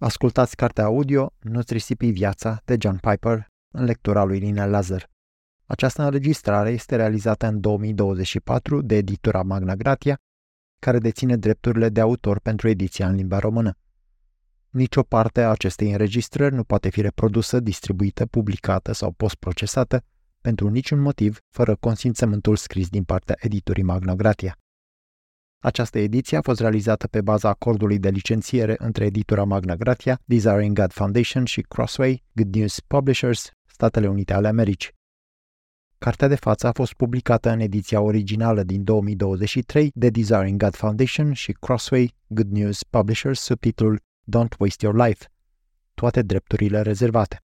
Ascultați cartea audio Nu-ți risipi viața de John Piper în lectura lui Lina Lazar. Această înregistrare este realizată în 2024 de editura Magna Gratia, care deține drepturile de autor pentru ediția în limba română. Nicio parte a acestei înregistrări nu poate fi reprodusă, distribuită, publicată sau postprocesată pentru niciun motiv fără consimțământul scris din partea editurii Magna Gratia. Această ediție a fost realizată pe baza acordului de licențiere între editura Magna Gratia, Desiring God Foundation și Crossway, Good News Publishers, Statele Unite ale Americii. Cartea de față a fost publicată în ediția originală din 2023 de Desiring God Foundation și Crossway Good News Publishers sub titlul Don't Waste Your Life. Toate drepturile rezervate.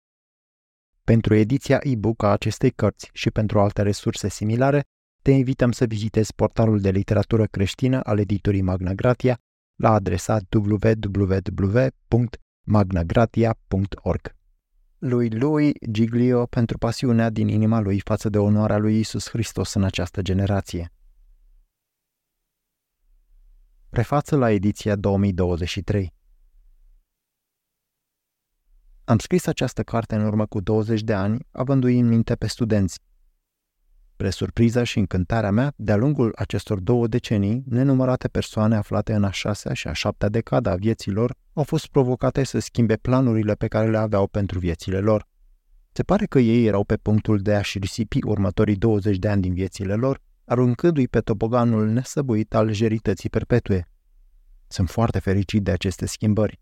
Pentru ediția e-book a acestei cărți și pentru alte resurse similare, te invităm să vizitezi portalul de literatură creștină al editurii Magna Gratia la adresa www.magnagratia.org. Lui lui Giglio pentru pasiunea din inima lui față de onoarea lui Isus Hristos în această generație. Prefață la ediția 2023 Am scris această carte în urmă cu 20 de ani, avându-i în minte pe studenți, Spre surpriza și încântarea mea, de-a lungul acestor două decenii, nenumărate persoane aflate în a șasea și a șaptea decada a vieților au fost provocate să schimbe planurile pe care le aveau pentru viețile lor. Se pare că ei erau pe punctul de a-și risipi următorii 20 de ani din viețile lor, aruncându-i pe toboganul nesăbuit al jerității perpetue. Sunt foarte fericit de aceste schimbări.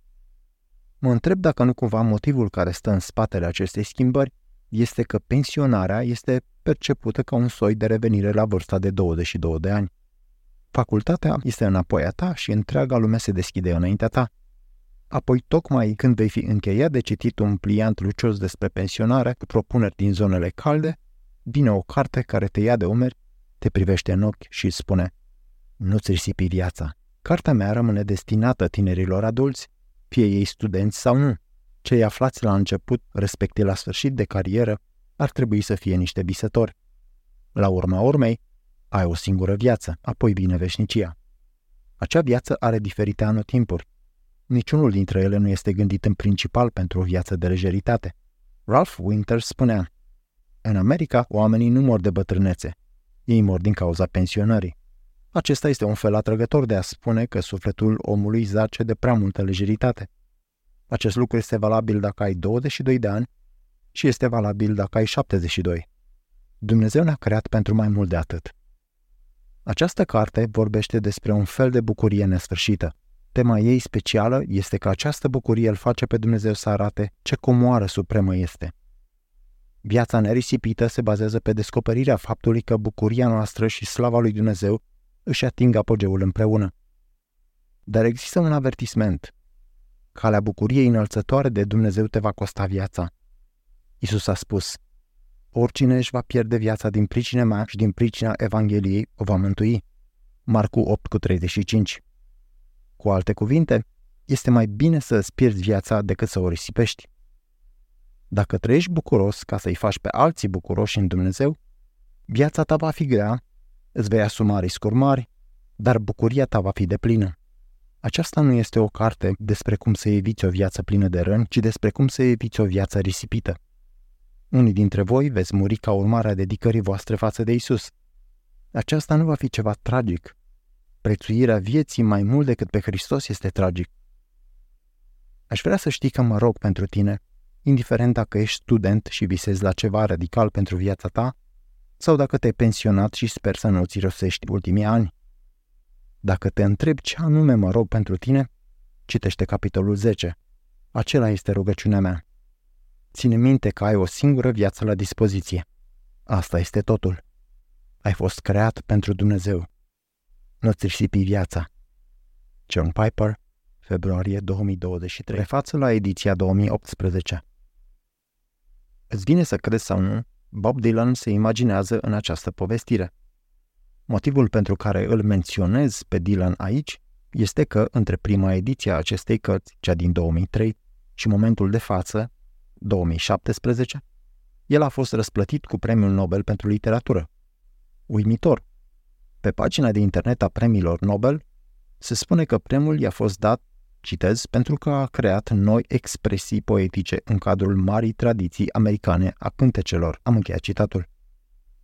Mă întreb dacă nu cumva motivul care stă în spatele acestei schimbări este că pensionarea este percepută ca un soi de revenire la vârsta de 22 de ani. Facultatea este înapoi a ta și întreaga lume se deschide înaintea ta. Apoi, tocmai când vei fi încheiat de citit un pliant lucios despre pensionare cu propuneri din zonele calde, vine o carte care te ia de umeri, te privește în ochi și îți spune Nu-ți risipi viața. Cartea mea rămâne destinată tinerilor adulți, fie ei studenți sau nu. Cei aflați la început, respectiv la sfârșit de carieră, ar trebui să fie niște visători. La urma urmei, ai o singură viață, apoi vine veșnicia. Acea viață are diferite anotimpuri. Niciunul dintre ele nu este gândit în principal pentru o viață de lejeritate. Ralph Winters spunea, În America, oamenii nu mor de bătrânețe. Ei mor din cauza pensionării. Acesta este un fel atrăgător de a spune că sufletul omului zace de prea multă lejeritate. Acest lucru este valabil dacă ai 22 de ani și este valabil dacă ai 72. Dumnezeu ne-a creat pentru mai mult de atât. Această carte vorbește despre un fel de bucurie nesfârșită. Tema ei specială este că această bucurie îl face pe Dumnezeu să arate ce comoară supremă este. Viața nerisipită se bazează pe descoperirea faptului că bucuria noastră și slava lui Dumnezeu își ating apogeul împreună. Dar există un avertisment. Calea bucuriei înălțătoare de Dumnezeu te va costa viața. Isus a spus, Oricine își va pierde viața din pricina mea și din pricina Evangheliei o va mântui. Marcu 8 cu 35 Cu alte cuvinte, este mai bine să îți pierzi viața decât să o risipești. Dacă trăiești bucuros ca să-i faci pe alții bucuroși în Dumnezeu, viața ta va fi grea, îți vei asuma riscuri mari, dar bucuria ta va fi deplină. Aceasta nu este o carte despre cum să eviți o viață plină de răni, ci despre cum să eviți o viață risipită. Unii dintre voi veți muri ca urmare a dedicării voastre față de Isus. Aceasta nu va fi ceva tragic. Prețuirea vieții mai mult decât pe Hristos este tragic. Aș vrea să știi că mă rog pentru tine, indiferent dacă ești student și visezi la ceva radical pentru viața ta, sau dacă te-ai pensionat și sper să nu ți rosești ultimii ani. Dacă te întreb ce anume mă rog pentru tine, citește capitolul 10. Acela este rugăciunea mea. Ține minte că ai o singură viață la dispoziție. Asta este totul. Ai fost creat pentru Dumnezeu. Nu-ți risipi viața. John Piper, februarie 2023. Refață la ediția 2018. Îți vine să crezi sau nu, Bob Dylan se imaginează în această povestire. Motivul pentru care îl menționez pe Dylan aici este că între prima ediție a acestei cărți, cea din 2003, și momentul de față, 2017, el a fost răsplătit cu Premiul Nobel pentru Literatură. Uimitor! Pe pagina de internet a premiilor Nobel se spune că premiul i-a fost dat Citez, pentru că a creat noi expresii poetice în cadrul marii tradiții americane a cântecelor. Am încheiat citatul.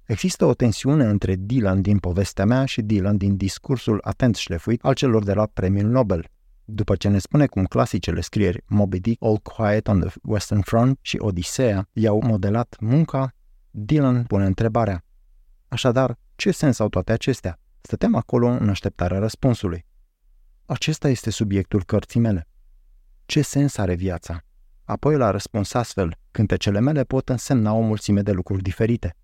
Există o tensiune între Dylan din povestea mea și Dylan din discursul atent șlefuit al celor de la premiul Nobel. După ce ne spune cum clasicele scrieri Moby Dick, All Quiet on the Western Front și Odiseea i-au modelat munca, Dylan pune întrebarea. Așadar, ce sens au toate acestea? Stăteam acolo în așteptarea răspunsului. Acesta este subiectul cărții mele. Ce sens are viața? Apoi l-a răspuns astfel, cântecele mele pot însemna o mulțime de lucruri diferite.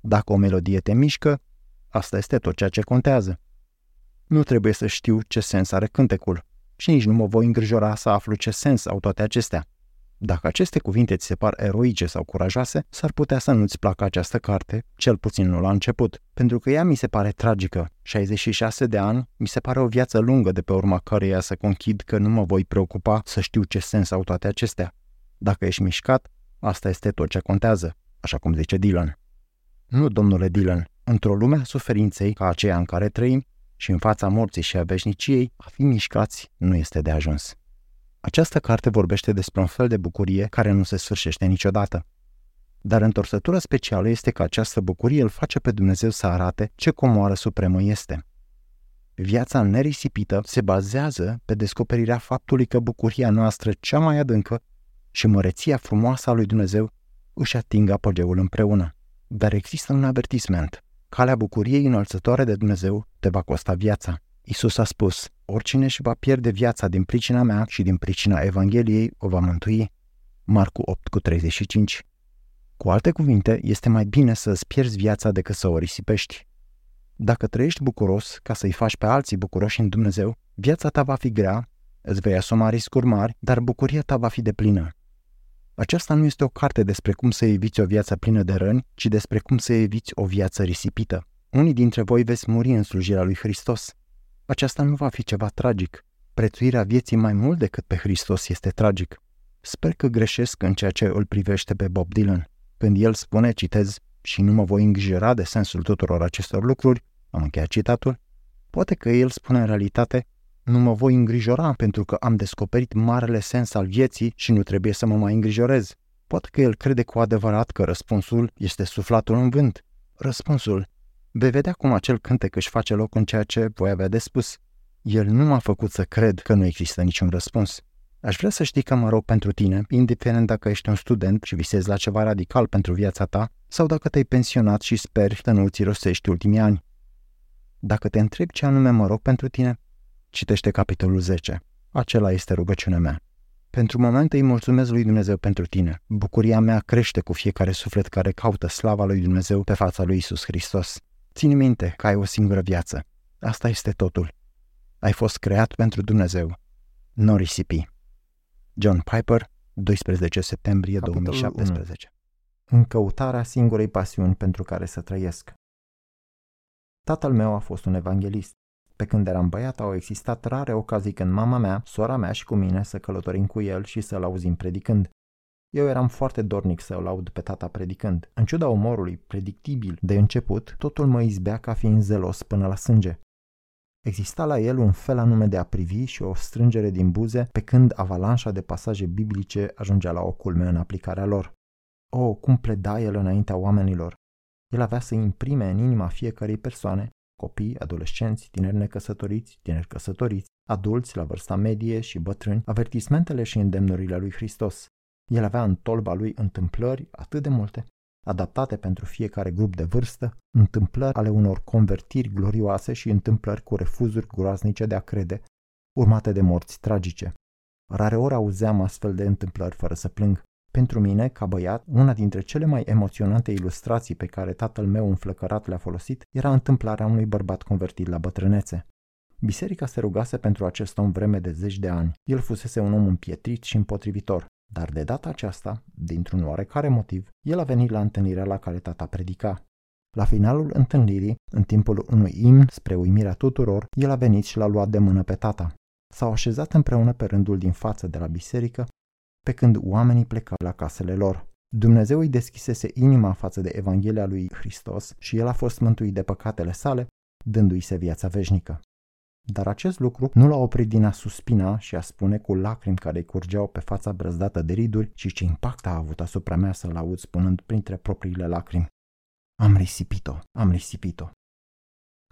Dacă o melodie te mișcă, asta este tot ceea ce contează. Nu trebuie să știu ce sens are cântecul și nici nu mă voi îngrijora să aflu ce sens au toate acestea. Dacă aceste cuvinte ți se par eroice sau curajoase, s-ar putea să nu-ți placă această carte, cel puțin nu la început, pentru că ea mi se pare tragică. 66 de ani mi se pare o viață lungă de pe urma căreia să conchid că nu mă voi preocupa să știu ce sens au toate acestea. Dacă ești mișcat, asta este tot ce contează, așa cum zice Dylan. Nu, domnule Dylan, într-o lume a suferinței ca aceea în care trăim și în fața morții și a veșniciei, a fi mișcați nu este de ajuns. Această carte vorbește despre un fel de bucurie care nu se sfârșește niciodată. Dar întorsătura specială este că această bucurie îl face pe Dumnezeu să arate ce comoară supremă este. Viața nerisipită se bazează pe descoperirea faptului că bucuria noastră cea mai adâncă și măreția frumoasă a lui Dumnezeu își ating apogeul împreună. Dar există un avertisment. Calea bucuriei înălțătoare de Dumnezeu te va costa viața. Isus a spus, oricine își va pierde viața din pricina mea și din pricina Evangheliei o va mântui. Marcu 8 cu 35 Cu alte cuvinte, este mai bine să îți pierzi viața decât să o risipești. Dacă trăiești bucuros ca să-i faci pe alții bucuroși în Dumnezeu, viața ta va fi grea, îți vei asuma riscuri mari, dar bucuria ta va fi de plină. Aceasta nu este o carte despre cum să eviți o viață plină de răni, ci despre cum să eviți o viață risipită. Unii dintre voi veți muri în slujirea lui Hristos. Aceasta nu va fi ceva tragic. Prețuirea vieții mai mult decât pe Hristos este tragic. Sper că greșesc în ceea ce îl privește pe Bob Dylan. Când el spune, citez, și nu mă voi îngrijora de sensul tuturor acestor lucruri, am încheiat citatul, poate că el spune în realitate, nu mă voi îngrijora pentru că am descoperit marele sens al vieții și nu trebuie să mă mai îngrijorez. Poate că el crede cu adevărat că răspunsul este suflatul în vânt. Răspunsul Vei vedea cum acel cântec își face loc în ceea ce voi avea de spus. El nu m-a făcut să cred că nu există niciun răspuns. Aș vrea să știi că mă rog pentru tine, indiferent dacă ești un student și visezi la ceva radical pentru viața ta, sau dacă te-ai pensionat și speri să nu ți rostești ultimii ani. Dacă te întreb ce anume mă rog pentru tine, citește capitolul 10. Acela este rugăciunea mea. Pentru moment îi mulțumesc lui Dumnezeu pentru tine. Bucuria mea crește cu fiecare suflet care caută slava lui Dumnezeu pe fața lui Isus Hristos. Ține minte că ai o singură viață. Asta este totul. Ai fost creat pentru Dumnezeu. Nu risipi. John Piper, 12 septembrie Capitolul 2017 1. În căutarea singurei pasiuni pentru care să trăiesc. Tatăl meu a fost un evanghelist. Pe când eram băiat au existat rare ocazii când mama mea, sora mea și cu mine să călătorim cu el și să-l auzim predicând. Eu eram foarte dornic să îl aud pe tata predicând. În ciuda umorului predictibil de început, totul mă izbea ca fiind zelos până la sânge. Exista la el un fel anume de a privi și o strângere din buze pe când avalanșa de pasaje biblice ajungea la o culme în aplicarea lor. O, cum pleda el înaintea oamenilor! El avea să imprime în inima fiecărei persoane, copii, adolescenți, tineri necăsătoriți, tineri căsătoriți, adulți la vârsta medie și bătrâni, avertismentele și îndemnurile lui Hristos. El avea în tolba lui întâmplări atât de multe, adaptate pentru fiecare grup de vârstă, întâmplări ale unor convertiri glorioase și întâmplări cu refuzuri groaznice de a crede, urmate de morți tragice. Rare ori auzeam astfel de întâmplări fără să plâng. Pentru mine, ca băiat, una dintre cele mai emoționante ilustrații pe care tatăl meu înflăcărat le-a folosit era întâmplarea unui bărbat convertit la bătrânețe. Biserica se rugase pentru acest om vreme de zeci de ani. El fusese un om împietrit și împotrivitor. Dar de data aceasta, dintr-un oarecare motiv, el a venit la întâlnirea la care tata predica. La finalul întâlnirii, în timpul unui imn spre uimirea tuturor, el a venit și l-a luat de mână pe tata. S-au așezat împreună pe rândul din față de la biserică, pe când oamenii plecau la casele lor. Dumnezeu îi deschisese inima față de Evanghelia lui Hristos și el a fost mântuit de păcatele sale, dându-i se viața veșnică. Dar acest lucru nu l-a oprit din a suspina și a spune cu lacrimi care îi curgeau pe fața brăzdată de riduri și ce impact a avut asupra mea să-l aud spunând printre propriile lacrimi. Am risipit-o, am risipit-o.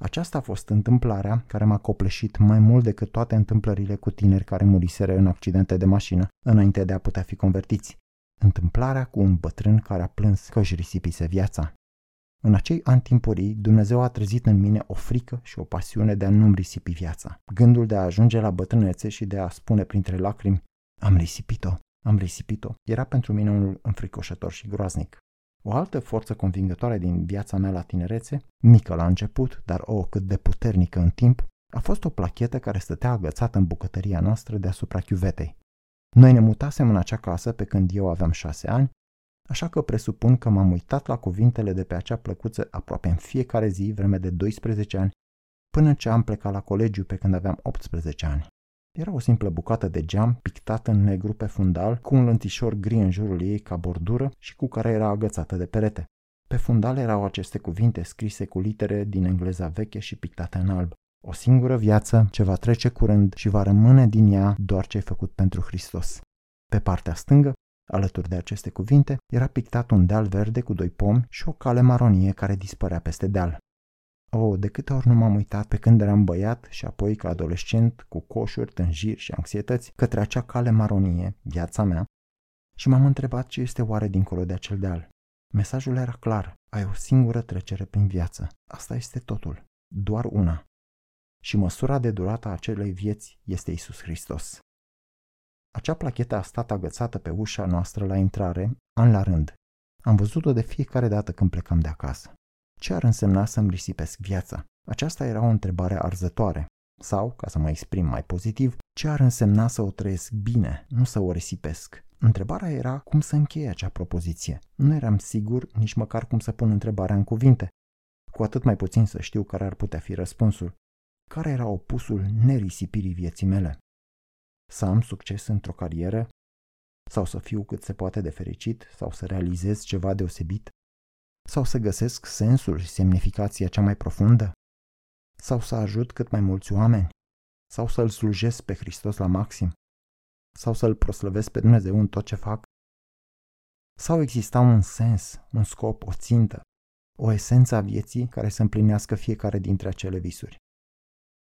Aceasta a fost întâmplarea care m-a copleșit mai mult decât toate întâmplările cu tineri care muriseră în accidente de mașină înainte de a putea fi convertiți. Întâmplarea cu un bătrân care a plâns că își risipise viața. În acei ani timpurii, Dumnezeu a trezit în mine o frică și o pasiune de a nu-mi risipi viața. Gândul de a ajunge la bătrânețe și de a spune printre lacrimi, am risipit-o, am risipit-o, era pentru mine unul înfricoșător și groaznic. O altă forță convingătoare din viața mea la tinerețe, mică la început, dar o cât de puternică în timp, a fost o plachetă care stătea agățată în bucătăria noastră deasupra chiuvetei. Noi ne mutasem în acea casă pe când eu aveam șase ani, așa că presupun că m-am uitat la cuvintele de pe acea plăcuță aproape în fiecare zi vreme de 12 ani, până ce am plecat la colegiu pe când aveam 18 ani. Era o simplă bucată de geam pictată în negru pe fundal, cu un lântișor gri în jurul ei ca bordură și cu care era agățată de perete. Pe fundal erau aceste cuvinte scrise cu litere din engleza veche și pictate în alb. O singură viață ce va trece curând și va rămâne din ea doar ce ai făcut pentru Hristos. Pe partea stângă, alături de aceste cuvinte, era pictat un deal verde cu doi pomi și o cale maronie care dispărea peste deal. Oh, de câte ori nu m-am uitat pe când eram băiat și apoi ca adolescent cu coșuri, tânjiri și anxietăți către acea cale maronie, viața mea, și m-am întrebat ce este oare dincolo de acel deal. Mesajul era clar, ai o singură trecere prin viață. Asta este totul, doar una. Și măsura de durată a acelei vieți este Isus Hristos. Acea plachetă a stat agățată pe ușa noastră la intrare, an la rând. Am văzut-o de fiecare dată când plecam de acasă. Ce ar însemna să-mi risipesc viața? Aceasta era o întrebare arzătoare. Sau, ca să mă exprim mai pozitiv, ce ar însemna să o trăiesc bine, nu să o risipesc? Întrebarea era cum să încheie acea propoziție. Nu eram sigur nici măcar cum să pun întrebarea în cuvinte. Cu atât mai puțin să știu care ar putea fi răspunsul. Care era opusul nerisipirii vieții mele? Să am succes într-o carieră? Sau să fiu cât se poate de fericit? Sau să realizez ceva deosebit? Sau să găsesc sensul și semnificația cea mai profundă? Sau să ajut cât mai mulți oameni? Sau să-L slujesc pe Hristos la maxim? Sau să-L proslăvesc pe Dumnezeu în tot ce fac? Sau exista un sens, un scop, o țintă, o esență a vieții care să împlinească fiecare dintre acele visuri?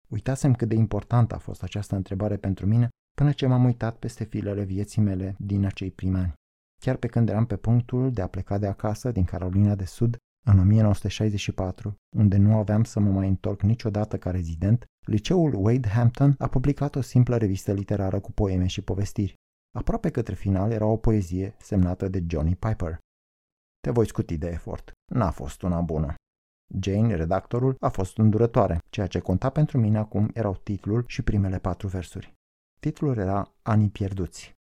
Uitasem cât de importantă a fost această întrebare pentru mine până ce m-am uitat peste filele vieții mele din acei primi ani. Chiar pe când eram pe punctul de a pleca de acasă din Carolina de Sud, în 1964, unde nu aveam să mă mai întorc niciodată ca rezident, liceul Wade Hampton a publicat o simplă revistă literară cu poeme și povestiri. Aproape către final era o poezie semnată de Johnny Piper. Te voi scuti de efort. N-a fost una bună. Jane, redactorul, a fost îndurătoare. Ceea ce conta pentru mine acum erau titlul și primele patru versuri. Titlul era Anii pierduți.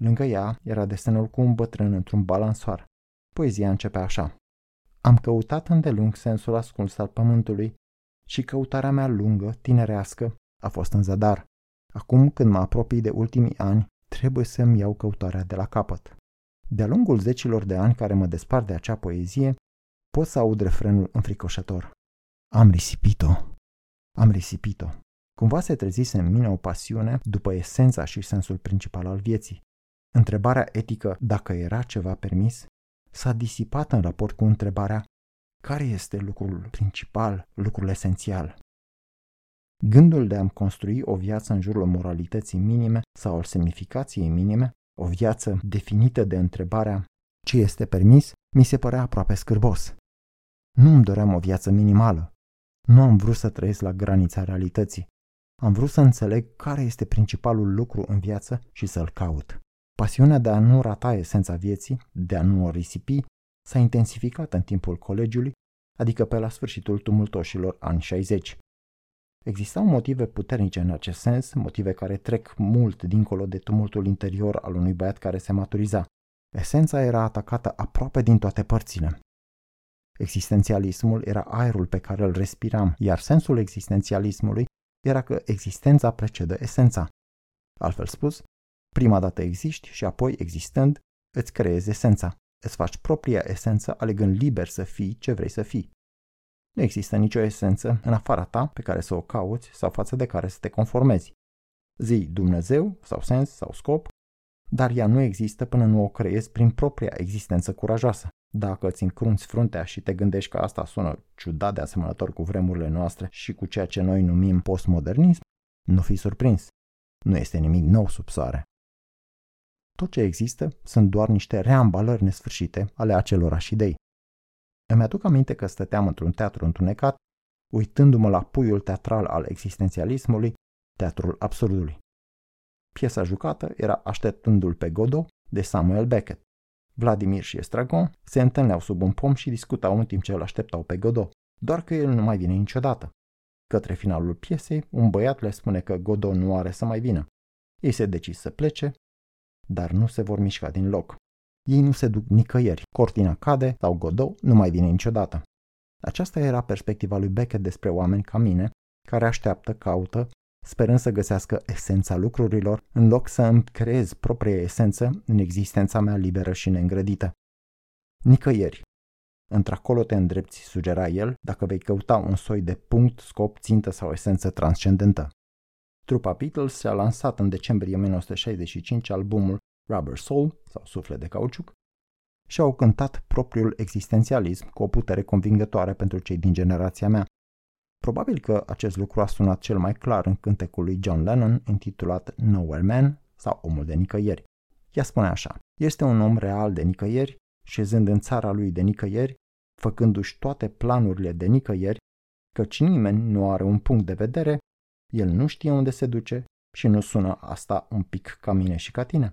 Lângă ea era desenul cu un bătrân într-un balansoar. Poezia începe așa. Am căutat îndelung sensul ascuns al pământului și căutarea mea lungă, tinerească, a fost în zadar. Acum, când mă apropii de ultimii ani, trebuie să-mi iau căutarea de la capăt. De-a lungul zecilor de ani care mă despart de acea poezie, pot să aud refrenul înfricoșător. Am risipit-o. Am risipit-o. Cumva se trezise în mine o pasiune după esența și sensul principal al vieții. Întrebarea etică dacă era ceva permis s-a disipat în raport cu întrebarea care este lucrul principal, lucrul esențial. Gândul de a-mi construi o viață în jurul moralității minime sau al semnificației minime, o viață definită de întrebarea ce este permis, mi se părea aproape scârbos. Nu îmi doream o viață minimală. Nu am vrut să trăiesc la granița realității. Am vrut să înțeleg care este principalul lucru în viață și să-l caut. Pasiunea de a nu rata esența vieții, de a nu o risipi, s-a intensificat în timpul colegiului, adică pe la sfârșitul tumultoșilor ani 60. Existau motive puternice în acest sens, motive care trec mult dincolo de tumultul interior al unui băiat care se maturiza. Esența era atacată aproape din toate părțile. Existențialismul era aerul pe care îl respiram, iar sensul existențialismului era că existența precedă esența. Altfel spus, Prima dată existi și apoi, existând, îți creezi esența. Îți faci propria esență alegând liber să fii ce vrei să fii. Nu există nicio esență în afara ta pe care să o cauți sau față de care să te conformezi. Zi Dumnezeu sau sens sau scop, dar ea nu există până nu o creezi prin propria existență curajoasă. Dacă îți încrunți fruntea și te gândești că asta sună ciudat de asemănător cu vremurile noastre și cu ceea ce noi numim postmodernism, nu fi surprins. Nu este nimic nou sub soare. Tot ce există sunt doar niște reambalări nesfârșite ale acelorași idei. Îmi aduc aminte că stăteam într-un teatru întunecat, uitându-mă la puiul teatral al existențialismului, teatrul absurdului. Piesa jucată era Așteptându-l pe Godot de Samuel Beckett. Vladimir și Estragon se întâlneau sub un pom și discutau în timp ce îl așteptau pe Godot, doar că el nu mai vine niciodată. Către finalul piesei, un băiat le spune că Godot nu are să mai vină. Ei se decis să plece, dar nu se vor mișca din loc. Ei nu se duc nicăieri, cortina cade sau Godot nu mai vine niciodată. Aceasta era perspectiva lui Beckett despre oameni ca mine, care așteaptă, caută, sperând să găsească esența lucrurilor, în loc să îmi creez propria esență în existența mea liberă și neîngrădită. Nicăieri. Într-acolo te îndrepți, sugera el, dacă vei căuta un soi de punct, scop, țintă sau esență transcendentă. Trupa Beatles și-a lansat în decembrie 1965 albumul Rubber Soul, sau Suflet de cauciuc, și au cântat propriul existențialism cu o putere convingătoare pentru cei din generația mea. Probabil că acest lucru a sunat cel mai clar în cântecul lui John Lennon intitulat Nowhere Man sau Omul de nicăieri. Ea spune așa, este un om real de nicăieri, șezând în țara lui de nicăieri, făcându-și toate planurile de nicăieri, căci nimeni nu are un punct de vedere, el nu știe unde se duce și nu sună asta un pic ca mine și ca tine.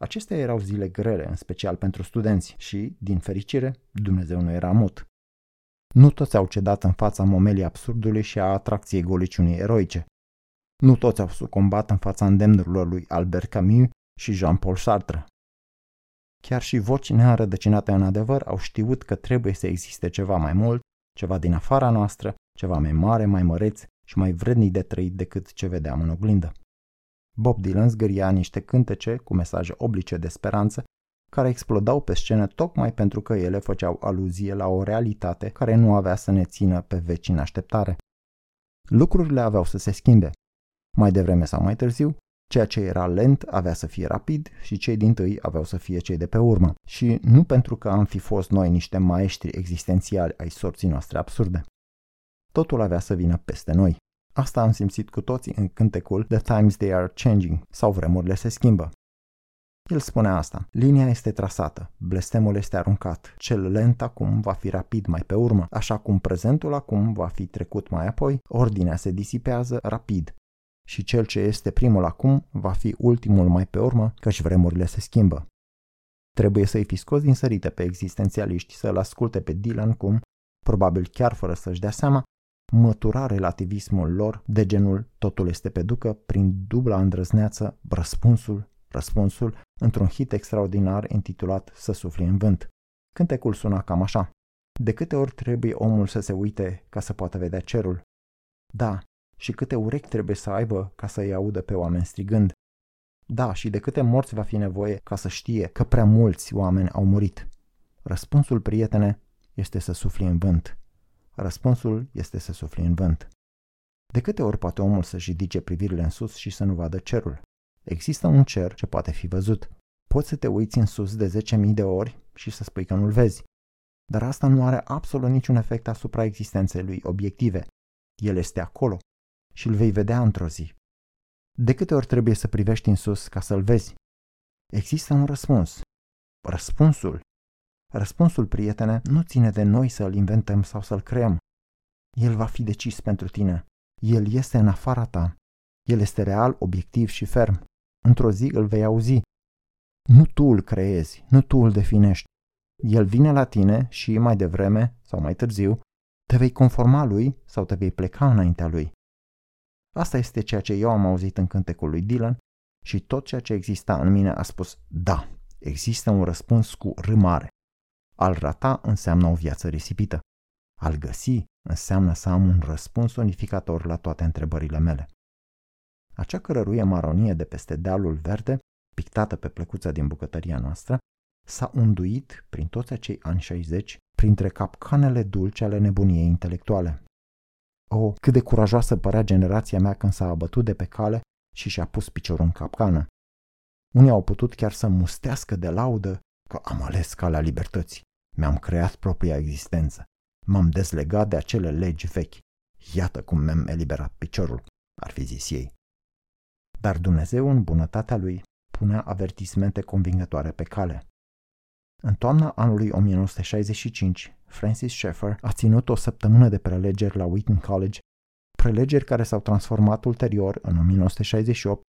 Acestea erau zile grele, în special pentru studenți și, din fericire, Dumnezeu nu era mut. Nu toți au cedat în fața momelii absurdului și a atracției goliciunii eroice. Nu toți au sucombat în fața îndemnurilor lui Albert Camus și Jean-Paul Sartre. Chiar și voci neărădăcinate în adevăr au știut că trebuie să existe ceva mai mult, ceva din afara noastră, ceva mai mare, mai măreț și mai vrednic de trăit decât ce vedeam în oglindă. Bob Dylan zgâria niște cântece cu mesaje oblice de speranță care explodau pe scenă tocmai pentru că ele făceau aluzie la o realitate care nu avea să ne țină pe veci în așteptare. Lucrurile aveau să se schimbe. Mai devreme sau mai târziu, ceea ce era lent avea să fie rapid și cei din tâi aveau să fie cei de pe urmă. Și nu pentru că am fi fost noi niște maestri existențiali ai sorții noastre absurde. Totul avea să vină peste noi. Asta am simțit cu toții în cântecul The Times They Are Changing sau vremurile se schimbă. El spune asta. Linia este trasată, blestemul este aruncat, cel lent acum va fi rapid mai pe urmă, așa cum prezentul acum va fi trecut mai apoi, ordinea se disipează rapid și cel ce este primul acum va fi ultimul mai pe urmă, căci vremurile se schimbă. Trebuie să-i fi scos din sărite pe existențialiști, să-l asculte pe Dylan cum, probabil chiar fără să-și dea seama, mătura relativismul lor de genul totul este pe ducă prin dubla îndrăzneață, răspunsul, răspunsul, într-un hit extraordinar intitulat Să sufli în vânt. Cântecul suna cam așa. De câte ori trebuie omul să se uite ca să poată vedea cerul? Da, și câte urechi trebuie să aibă ca să-i audă pe oameni strigând? Da, și de câte morți va fi nevoie ca să știe că prea mulți oameni au murit? Răspunsul, prietene, este să sufli în vânt. Răspunsul este să sufli în vânt. De câte ori poate omul să-și ridice privirile în sus și să nu vadă cerul? Există un cer ce poate fi văzut. Poți să te uiți în sus de 10.000 de ori și să spui că nu-l vezi. Dar asta nu are absolut niciun efect asupra existenței lui obiective. El este acolo și îl vei vedea într-o zi. De câte ori trebuie să privești în sus ca să-l vezi? Există un răspuns. Răspunsul Răspunsul, prietene, nu ține de noi să-l inventăm sau să-l creăm. El va fi decis pentru tine. El este în afara ta. El este real, obiectiv și ferm. Într-o zi îl vei auzi. Nu tu îl creezi, nu tu îl definești. El vine la tine și mai devreme sau mai târziu te vei conforma lui sau te vei pleca înaintea lui. Asta este ceea ce eu am auzit în cântecul lui Dylan și tot ceea ce exista în mine a spus da, există un răspuns cu râmare. Al rata înseamnă o viață risipită. Al găsi înseamnă să am un răspuns unificator la toate întrebările mele. Acea cărăruie maronie de peste dealul verde, pictată pe plăcuța din bucătăria noastră, s-a unduit, prin toți acei ani 60, printre capcanele dulce ale nebuniei intelectuale. O, oh, cât de curajoasă părea generația mea când s-a abătut de pe cale și și-a pus piciorul în capcană. Unii au putut chiar să mustească de laudă că am ales calea libertății. Mi-am creat propria existență. M-am dezlegat de acele legi vechi. Iată cum mi-am eliberat piciorul, ar fi zis ei. Dar Dumnezeu, în bunătatea lui, punea avertismente convingătoare pe cale. În toamna anului 1965, Francis Schaeffer a ținut o săptămână de prelegeri la Wheaton College, prelegeri care s-au transformat ulterior, în 1968,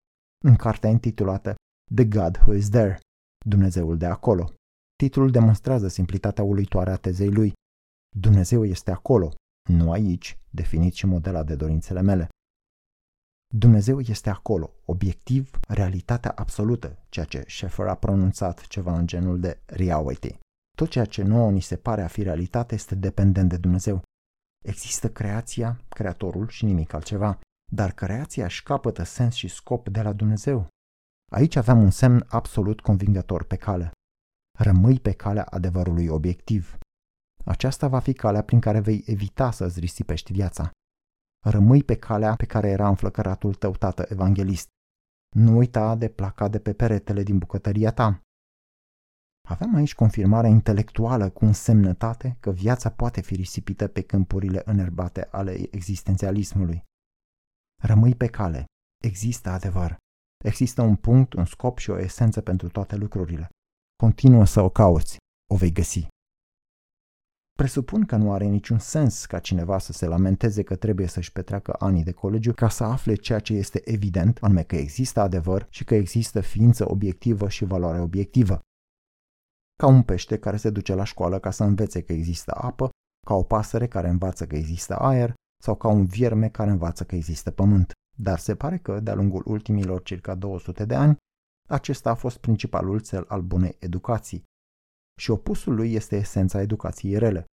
în cartea intitulată The God Who Is There, Dumnezeul de acolo. Titlul demonstrează simplitatea uluitoare a tezei lui. Dumnezeu este acolo, nu aici, definit și modelat de dorințele mele. Dumnezeu este acolo, obiectiv, realitatea absolută, ceea ce Schaeffer a pronunțat ceva în genul de reality. Tot ceea ce nouă ni se pare a fi realitate este dependent de Dumnezeu. Există creația, creatorul și nimic altceva, dar creația își capătă sens și scop de la Dumnezeu. Aici aveam un semn absolut convingător pe cale. Rămâi pe calea adevărului obiectiv. Aceasta va fi calea prin care vei evita să-ți risipești viața. Rămâi pe calea pe care era înflăcăratul tău tată evanghelist. Nu uita de placa de pe peretele din bucătăria ta. Aveam aici confirmarea intelectuală cu însemnătate că viața poate fi risipită pe câmpurile înerbate ale existențialismului. Rămâi pe cale. Există adevăr. Există un punct, un scop și o esență pentru toate lucrurile. Continuă să o cauți. O vei găsi. Presupun că nu are niciun sens ca cineva să se lamenteze că trebuie să-și petreacă anii de colegiu ca să afle ceea ce este evident, anume că există adevăr și că există ființă obiectivă și valoare obiectivă. Ca un pește care se duce la școală ca să învețe că există apă, ca o pasăre care învață că există aer sau ca un vierme care învață că există pământ. Dar se pare că, de-a lungul ultimilor circa 200 de ani, acesta a fost principalul cel al bunei educații, și opusul lui este esența educației rele.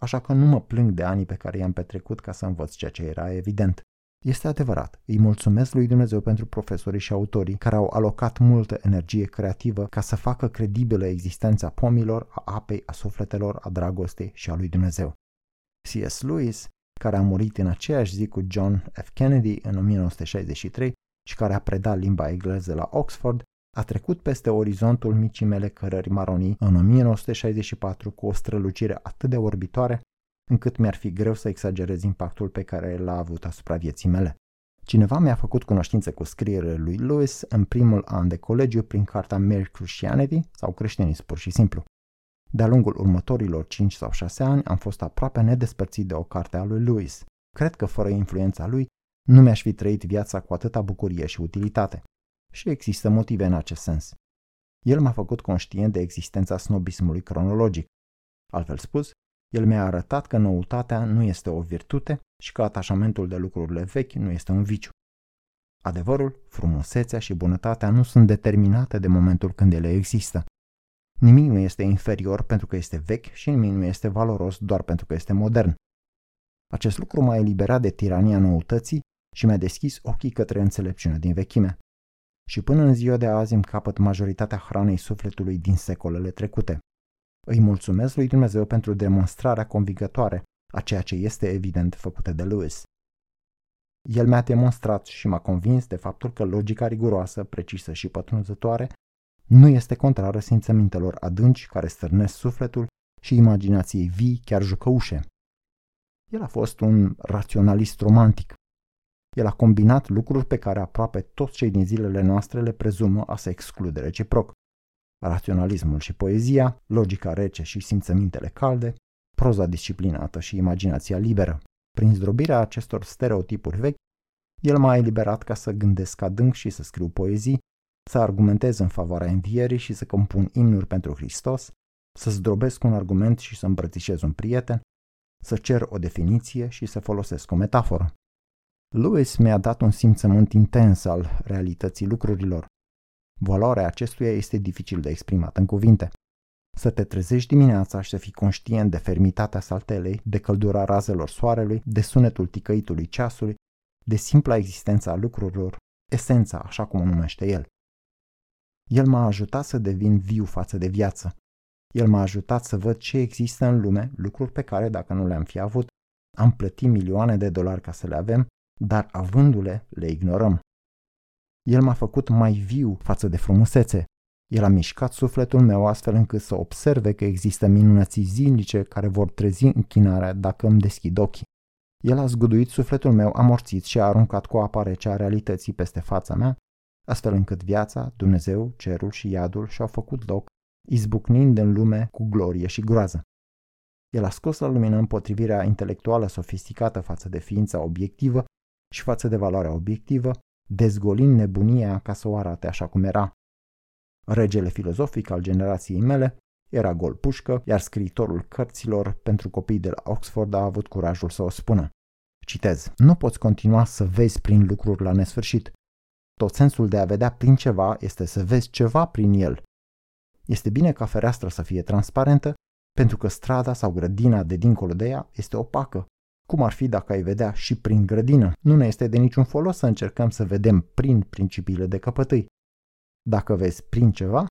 Așa că nu mă plâng de anii pe care i-am petrecut ca să învăț ceea ce era evident. Este adevărat, îi mulțumesc lui Dumnezeu pentru profesorii și autorii care au alocat multă energie creativă ca să facă credibilă existența pomilor, a apei, a sufletelor, a dragostei și a lui Dumnezeu. C.S. Lewis, care a murit în aceeași zi cu John F. Kennedy în 1963 și care a predat limba engleză la Oxford, a trecut peste orizontul micii mele cărări maronii în 1964 cu o strălucire atât de orbitoare încât mi-ar fi greu să exagerez impactul pe care l-a avut asupra vieții mele. Cineva mi-a făcut cunoștință cu scrierile lui Lewis în primul an de colegiu prin cartea Mere Christianity sau Creștinism pur și simplu. De-a lungul următorilor 5 sau 6 ani am fost aproape nedespărțit de o carte a lui Lewis. Cred că fără influența lui nu mi-aș fi trăit viața cu atâta bucurie și utilitate și există motive în acest sens. El m-a făcut conștient de existența snobismului cronologic. Altfel spus, el mi-a arătat că noutatea nu este o virtute și că atașamentul de lucrurile vechi nu este un viciu. Adevărul, frumusețea și bunătatea nu sunt determinate de momentul când ele există. Nimic nu este inferior pentru că este vechi și nimic nu este valoros doar pentru că este modern. Acest lucru m-a eliberat de tirania noutății și mi-a deschis ochii către înțelepciunea din vechime și până în ziua de azi îmi capăt majoritatea hranei sufletului din secolele trecute. Îi mulțumesc lui Dumnezeu pentru demonstrarea convingătoare a ceea ce este evident făcută de Lewis. El mi-a demonstrat și m-a convins de faptul că logica riguroasă, precisă și pătrunzătoare nu este contrară simțămintelor adânci care stârnesc sufletul și imaginației vii, chiar jucăușe. El a fost un raționalist romantic, el a combinat lucruri pe care aproape toți cei din zilele noastre le prezumă a se exclude reciproc. Raționalismul și poezia, logica rece și simțămintele calde, proza disciplinată și imaginația liberă. Prin zdrobirea acestor stereotipuri vechi, el m-a eliberat ca să gândesc adânc și să scriu poezii, să argumentez în favoarea învierii și să compun imnuri pentru Hristos, să zdrobesc un argument și să îmbrățișez un prieten, să cer o definiție și să folosesc o metaforă. Lewis mi-a dat un simțământ intens al realității lucrurilor. Valoarea acestuia este dificil de exprimat în cuvinte. Să te trezești dimineața și să fii conștient de fermitatea saltelei, de căldura razelor soarelui, de sunetul ticăitului ceasului, de simpla existența a lucrurilor, esența, așa cum o numește el. El m-a ajutat să devin viu față de viață, El m-a ajutat să văd ce există în lume, lucruri pe care, dacă nu le-am fi avut, am plătit milioane de dolari ca să le avem, dar avându-le, le ignorăm. El m-a făcut mai viu față de frumusețe. El a mișcat sufletul meu astfel încât să observe că există minunății zilnice care vor trezi închinarea dacă îmi deschid ochii. El a zguduit sufletul meu amorțit și a aruncat cu apa rece a realității peste fața mea, astfel încât viața, Dumnezeu, cerul și iadul și-au făcut loc, izbucnind în lume cu glorie și groază. El a scos la lumină împotrivirea intelectuală sofisticată față de ființa obiectivă și față de valoarea obiectivă, dezgolind nebunia ca să o arate așa cum era. Regele filozofic al generației mele era gol pușcă, iar scriitorul cărților pentru copii de la Oxford a avut curajul să o spună. Citez, nu poți continua să vezi prin lucruri la nesfârșit. Tot sensul de a vedea prin ceva este să vezi ceva prin el. Este bine ca fereastra să fie transparentă, pentru că strada sau grădina de dincolo de ea este opacă. Cum ar fi dacă ai vedea și prin grădină? Nu ne este de niciun folos să încercăm să vedem prin principiile de căpătâi. Dacă vezi prin ceva,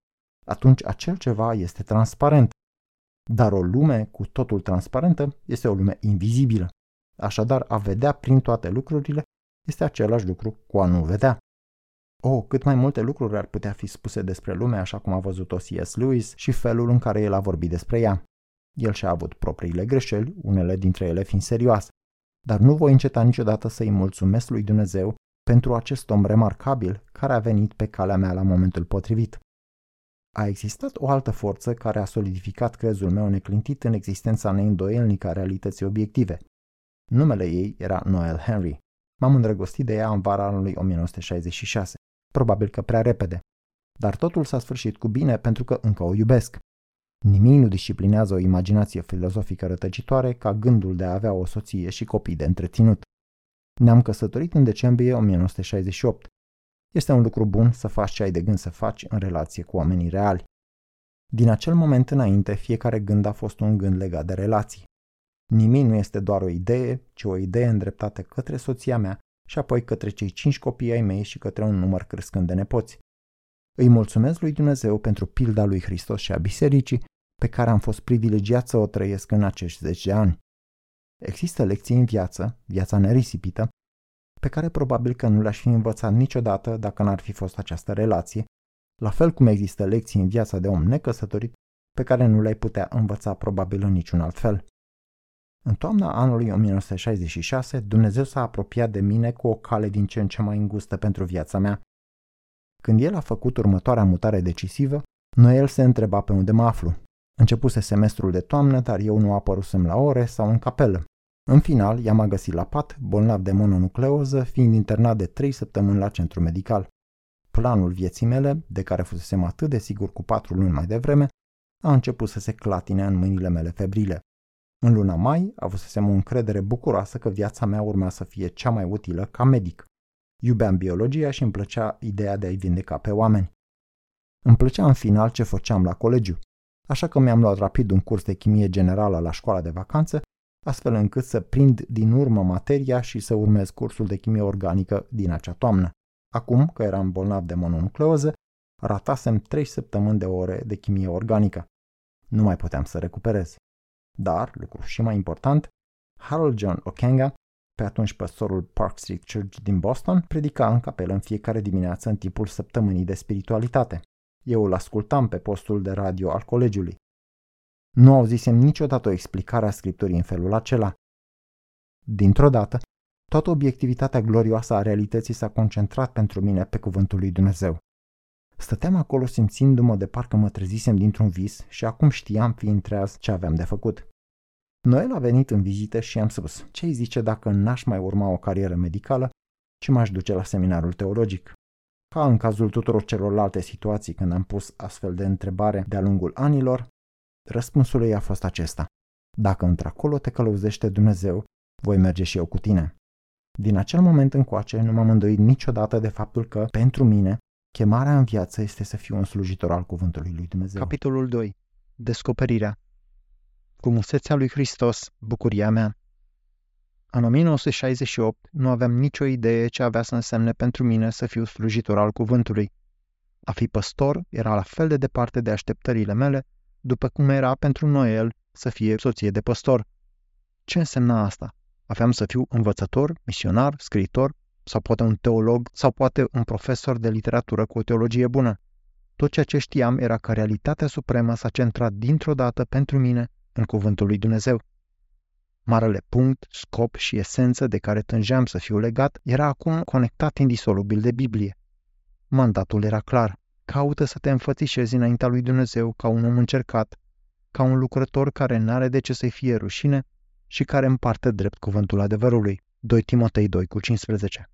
atunci acel ceva este transparent. Dar o lume cu totul transparentă este o lume invizibilă. Așadar, a vedea prin toate lucrurile este același lucru cu a nu vedea. Oh, cât mai multe lucruri ar putea fi spuse despre lume așa cum a văzut-o C.S. Lewis și felul în care el a vorbit despre ea. El și-a avut propriile greșeli, unele dintre ele fiind serioase. Dar nu voi înceta niciodată să-i mulțumesc lui Dumnezeu pentru acest om remarcabil care a venit pe calea mea la momentul potrivit. A existat o altă forță care a solidificat crezul meu neclintit în existența neîndoielnică a realității obiective. Numele ei era Noel Henry. M-am îndrăgostit de ea în vara anului 1966, probabil că prea repede. Dar totul s-a sfârșit cu bine pentru că încă o iubesc. Nimic nu disciplinează o imaginație filozofică rătăcitoare ca gândul de a avea o soție și copii de întreținut. Ne-am căsătorit în decembrie 1968. Este un lucru bun să faci ce ai de gând să faci în relație cu oamenii reali. Din acel moment înainte, fiecare gând a fost un gând legat de relații. Nimic nu este doar o idee, ci o idee îndreptată către soția mea și apoi către cei cinci copii ai mei și către un număr crescând de nepoți. Îi mulțumesc lui Dumnezeu pentru pilda lui Hristos și a bisericii pe care am fost privilegiat să o trăiesc în acești zeci de ani. Există lecții în viață, viața nerisipită, pe care probabil că nu le-aș fi învățat niciodată dacă n-ar fi fost această relație, la fel cum există lecții în viața de om necăsătorit pe care nu le-ai putea învăța probabil în niciun alt fel. În toamna anului 1966, Dumnezeu s-a apropiat de mine cu o cale din ce în ce mai îngustă pentru viața mea. Când el a făcut următoarea mutare decisivă, Noel se întreba pe unde mă aflu. Începuse semestrul de toamnă, dar eu nu apărusem la ore sau în capelă. În final, i-am găsit la pat, bolnav de mononucleoză, fiind internat de trei săptămâni la centru medical. Planul vieții mele, de care fusesem atât de sigur cu patru luni mai devreme, a început să se clatine în mâinile mele febrile. În luna mai, avusesem o încredere bucuroasă că viața mea urma să fie cea mai utilă ca medic. Iubeam biologia și îmi plăcea ideea de a-i vindeca pe oameni. Îmi plăcea în final ce făceam la colegiu așa că mi-am luat rapid un curs de chimie generală la școala de vacanță, astfel încât să prind din urmă materia și să urmez cursul de chimie organică din acea toamnă. Acum că eram bolnav de mononucleoză, ratasem 3 săptămâni de ore de chimie organică. Nu mai puteam să recuperez. Dar, lucru și mai important, Harold John Okenga, pe atunci păstorul Park Street Church din Boston, predica în capelă în fiecare dimineață în timpul săptămânii de spiritualitate. Eu îl ascultam pe postul de radio al colegiului. Nu auzisem niciodată o explicare a scripturii în felul acela. Dintr-o dată, toată obiectivitatea glorioasă a realității s-a concentrat pentru mine pe cuvântul lui Dumnezeu. Stăteam acolo simțindu-mă de parcă mă trezisem dintr-un vis și acum știam, fiind treaz, ce aveam de făcut. Noel a venit în vizită și i-am spus, ce îi zice dacă n-aș mai urma o carieră medicală, ci m-aș duce la seminarul teologic. Ca în cazul tuturor celorlalte situații când am pus astfel de întrebare de-a lungul anilor, răspunsul ei a fost acesta. Dacă într-acolo te călăuzește Dumnezeu, voi merge și eu cu tine. Din acel moment încoace nu m-am îndoit niciodată de faptul că, pentru mine, chemarea în viață este să fiu un slujitor al cuvântului lui Dumnezeu. Capitolul 2. Descoperirea Frumusețea lui Hristos, bucuria mea. În 1968 nu aveam nicio idee ce avea să însemne pentru mine să fiu slujitor al cuvântului. A fi păstor era la fel de departe de așteptările mele după cum era pentru Noel să fie soție de păstor. Ce însemna asta? Aveam să fiu învățător, misionar, scriitor, sau poate un teolog, sau poate un profesor de literatură cu o teologie bună. Tot ceea ce știam era că realitatea supremă s-a centrat dintr-o dată pentru mine în cuvântul lui Dumnezeu. Marele punct, scop și esență de care tângeam să fiu legat era acum conectat indisolubil de Biblie. Mandatul era clar. Caută să te înfățișezi înaintea lui Dumnezeu ca un om încercat, ca un lucrător care n-are de ce să-i fie rușine și care împarte drept cuvântul adevărului. 2 Timotei 2 cu 15.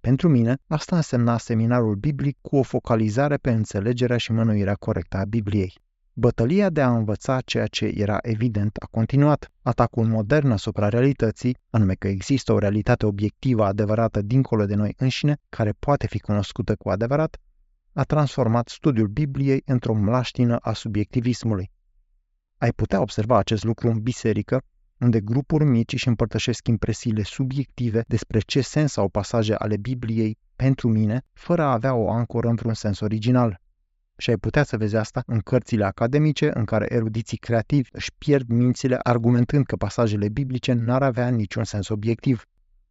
Pentru mine, asta însemna seminarul biblic cu o focalizare pe înțelegerea și mănuirea corectă a Bibliei. Bătălia de a învăța ceea ce era evident a continuat. Atacul modern asupra realității, anume că există o realitate obiectivă adevărată dincolo de noi înșine, care poate fi cunoscută cu adevărat, a transformat studiul Bibliei într-o mlaștină a subiectivismului. Ai putea observa acest lucru în biserică, unde grupuri mici își împărtășesc impresiile subiective despre ce sens au pasaje ale Bibliei pentru mine, fără a avea o ancoră în vreun sens original. Și ai putea să vezi asta în cărțile academice în care erudiții creativi își pierd mințile argumentând că pasajele biblice n-ar avea niciun sens obiectiv.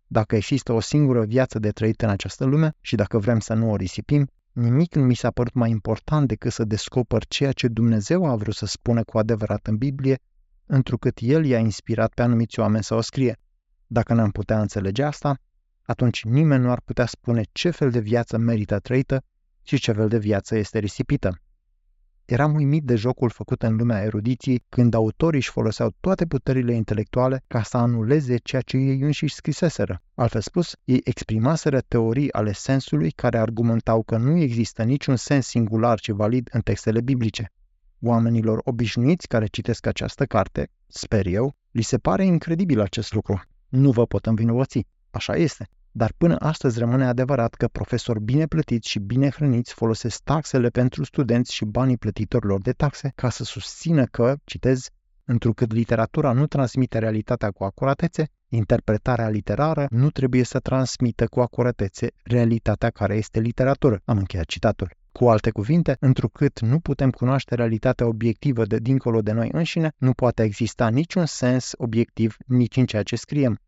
Dacă există o singură viață de trăit în această lume și dacă vrem să nu o risipim, nimic nu mi s-a părut mai important decât să descoper ceea ce Dumnezeu a vrut să spună cu adevărat în Biblie, întrucât El i-a inspirat pe anumiți oameni să o scrie. Dacă n-am putea înțelege asta, atunci nimeni nu ar putea spune ce fel de viață merită trăită și ce fel de viață este risipită. Eram uimit de jocul făcut în lumea erudiției când autorii își foloseau toate puterile intelectuale ca să anuleze ceea ce ei înșiși scriseseră. Altfel spus, ei exprimaseră teorii ale sensului care argumentau că nu există niciun sens singular și valid în textele biblice. Oamenilor obișnuiți care citesc această carte, sper eu, li se pare incredibil acest lucru. Nu vă pot învinovăți. Așa este. Dar până astăzi rămâne adevărat că profesori bine plătiți și bine hrăniți folosesc taxele pentru studenți și banii plătitorilor de taxe ca să susțină că, citez, întrucât literatura nu transmite realitatea cu acuratețe, interpretarea literară nu trebuie să transmită cu acuratețe realitatea care este literatură. Am încheiat citatul. Cu alte cuvinte, întrucât nu putem cunoaște realitatea obiectivă de dincolo de noi înșine, nu poate exista niciun sens obiectiv nici în ceea ce scriem.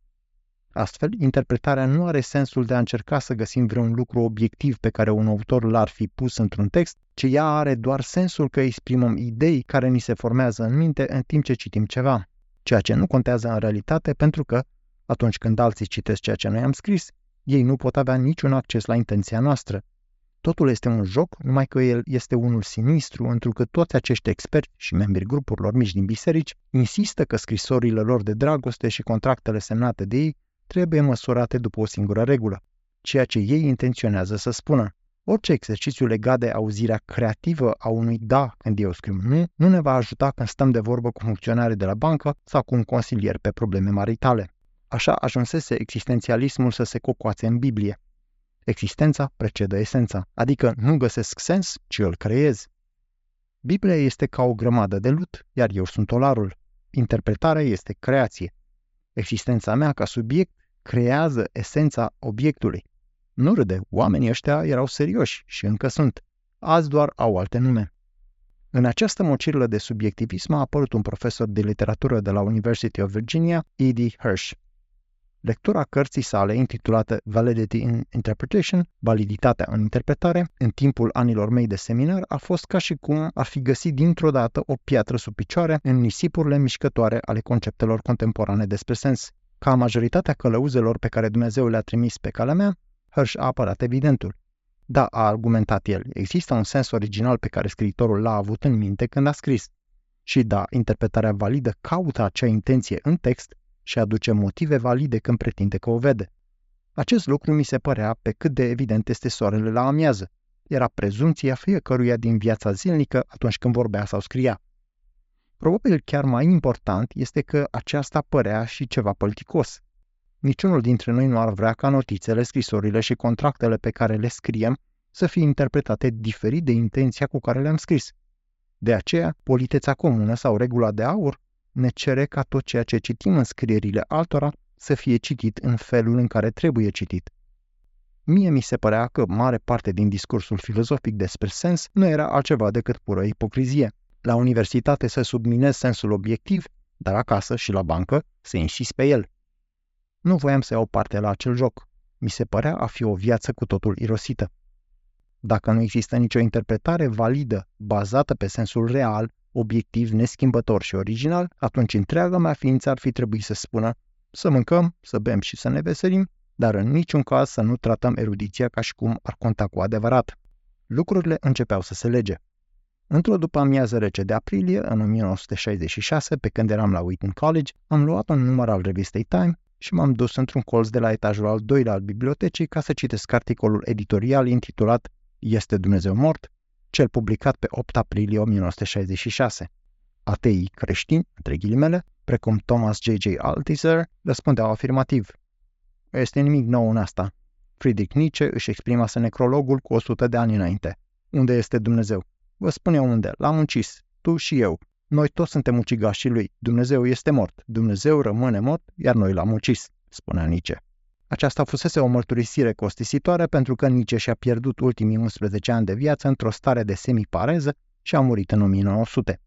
Astfel, interpretarea nu are sensul de a încerca să găsim vreun lucru obiectiv pe care un autor l-ar fi pus într-un text, ci ea are doar sensul că exprimăm idei care ni se formează în minte în timp ce citim ceva, ceea ce nu contează în realitate pentru că, atunci când alții citesc ceea ce noi am scris, ei nu pot avea niciun acces la intenția noastră. Totul este un joc, numai că el este unul sinistru, întrucât toți acești experți și membrii grupurilor mici din biserici insistă că scrisorile lor de dragoste și contractele semnate de ei trebuie măsurate după o singură regulă, ceea ce ei intenționează să spună. Orice exercițiu legat de auzirea creativă a unui da când eu scriu nu, nu ne va ajuta când stăm de vorbă cu funcționare de la bancă sau cu un consilier pe probleme maritale. Așa ajunsese existențialismul să se cocoațe în Biblie. Existența precedă esența, adică nu găsesc sens, ci îl creez. Biblia este ca o grămadă de lut, iar eu sunt olarul. Interpretarea este creație. Existența mea ca subiect creează esența obiectului. Nu râde, oamenii ăștia erau serioși și încă sunt. Azi doar au alte nume. În această mocirlă de subiectivism a apărut un profesor de literatură de la University of Virginia, E.D. Hirsch. Lectura cărții sale, intitulată Validity in Interpretation, Validitatea în interpretare, în timpul anilor mei de seminar, a fost ca și cum ar fi găsit dintr-o dată o piatră sub picioare în nisipurile mișcătoare ale conceptelor contemporane despre sens. Ca majoritatea călăuzelor pe care Dumnezeu le-a trimis pe calea mea, Hirsch a apărat evidentul. Da, a argumentat el, există un sens original pe care scriitorul l-a avut în minte când a scris. Și da, interpretarea validă caută acea intenție în text și aduce motive valide când pretinde că o vede. Acest lucru mi se părea pe cât de evident este soarele la amiază. Era prezumția fiecăruia din viața zilnică atunci când vorbea sau scria. Probabil chiar mai important este că aceasta părea și ceva politicos. Niciunul dintre noi nu ar vrea ca notițele, scrisorile și contractele pe care le scriem să fie interpretate diferit de intenția cu care le-am scris. De aceea, politeța comună sau regula de aur ne cere ca tot ceea ce citim în scrierile altora să fie citit în felul în care trebuie citit. Mie mi se părea că mare parte din discursul filozofic despre sens nu era altceva decât pură ipocrizie. La universitate să subminez sensul obiectiv, dar acasă și la bancă să insist pe el. Nu voiam să iau parte la acel joc. Mi se părea a fi o viață cu totul irosită. Dacă nu există nicio interpretare validă, bazată pe sensul real, obiectiv, neschimbător și original, atunci întreaga mea ființă ar fi trebuit să spună să mâncăm, să bem și să ne veselim, dar în niciun caz să nu tratăm erudiția ca și cum ar conta cu adevărat. Lucrurile începeau să se lege. Într-o după amiază rece de aprilie, în 1966, pe când eram la Wheaton College, am luat un număr al revistei Time și m-am dus într-un colț de la etajul al doilea al bibliotecii ca să citesc articolul editorial intitulat Este Dumnezeu mort? Cel publicat pe 8 aprilie 1966. Ateii creștini, între ghilimele, precum Thomas J.J. Altizer, răspundeau afirmativ. Este nimic nou în asta. Friedrich Nietzsche își exprimase necrologul cu 100 de ani înainte. Unde este Dumnezeu? Vă spun eu unde. L-am ucis. Tu și eu. Noi toți suntem ucigașii lui. Dumnezeu este mort. Dumnezeu rămâne mort, iar noi l-am ucis, spunea Nietzsche. Aceasta fusese o mărturisire costisitoare pentru că Nietzsche și-a pierdut ultimii 11 ani de viață într-o stare de semipareză și a murit în 1900.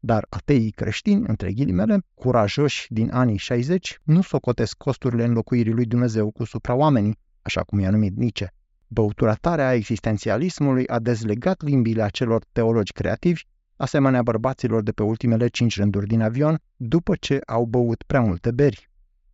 Dar ateii creștini, între ghilimele, curajoși din anii 60, nu socotesc costurile înlocuirii lui Dumnezeu cu supraoamenii, așa cum i-a numit Nietzsche. Băutura tare a existențialismului a dezlegat limbile acelor teologi creativi, asemenea bărbaților de pe ultimele cinci rânduri din avion, după ce au băut prea multe beri.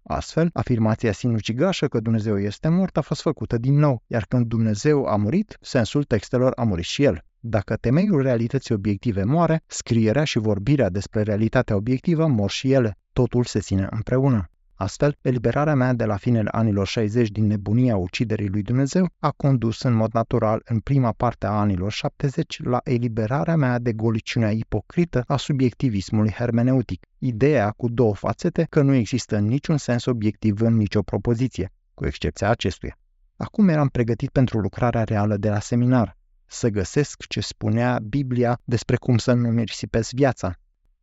Astfel, afirmația sinucigașă că Dumnezeu este mort a fost făcută din nou, iar când Dumnezeu a murit, sensul textelor a murit și el. Dacă temeiul realității obiective moare, scrierea și vorbirea despre realitatea obiectivă mor și ele. Totul se ține împreună. Astfel, eliberarea mea de la finele anilor 60 din nebunia uciderii lui Dumnezeu a condus în mod natural în prima parte a anilor 70 la eliberarea mea de goliciunea ipocrită a subiectivismului hermeneutic, ideea cu două fațete că nu există niciun sens obiectiv în nicio propoziție, cu excepția acestuia. Acum eram pregătit pentru lucrarea reală de la seminar, să găsesc ce spunea Biblia despre cum să nu mersipesc viața,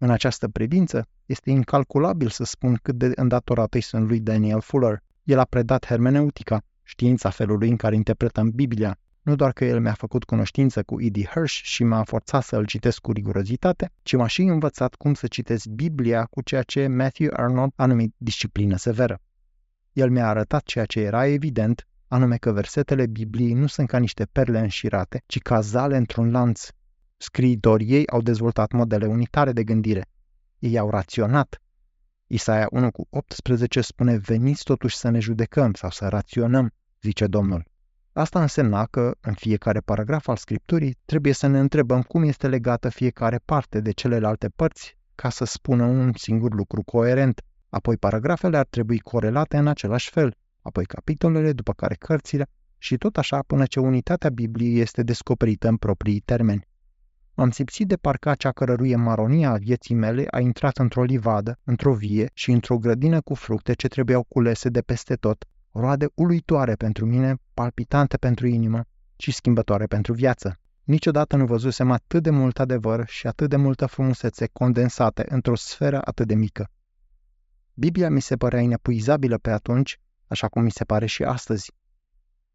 în această privință, este incalculabil să spun cât de îndatorat îi sunt lui Daniel Fuller. El a predat hermeneutica, știința felului în care interpretăm Biblia. Nu doar că el mi-a făcut cunoștință cu E.D. Hirsch și m-a forțat să îl citesc cu rigurozitate, ci m-a și învățat cum să citesc Biblia cu ceea ce Matthew Arnold a numit disciplină severă. El mi-a arătat ceea ce era evident, anume că versetele Bibliei nu sunt ca niște perle înșirate, ci ca zale într-un lanț, Scriitorii ei au dezvoltat modele unitare de gândire. Ei au raționat. Isaia 1 cu 18 spune veniți totuși să ne judecăm sau să raționăm, zice Domnul. Asta însemna că, în fiecare paragraf al Scripturii, trebuie să ne întrebăm cum este legată fiecare parte de celelalte părți ca să spună un singur lucru coerent. Apoi paragrafele ar trebui corelate în același fel, apoi capitolele, după care cărțile, și tot așa până ce unitatea Bibliei este descoperită în proprii termeni. M-am simțit de parcă acea cărăruie maronia a vieții mele a intrat într-o livadă, într-o vie și într-o grădină cu fructe ce trebuiau culese de peste tot, roade uluitoare pentru mine, palpitante pentru inimă și schimbătoare pentru viață. Niciodată nu văzusem atât de mult adevăr și atât de multă frumusețe condensate într-o sferă atât de mică. Biblia mi se părea inepuizabilă pe atunci, așa cum mi se pare și astăzi.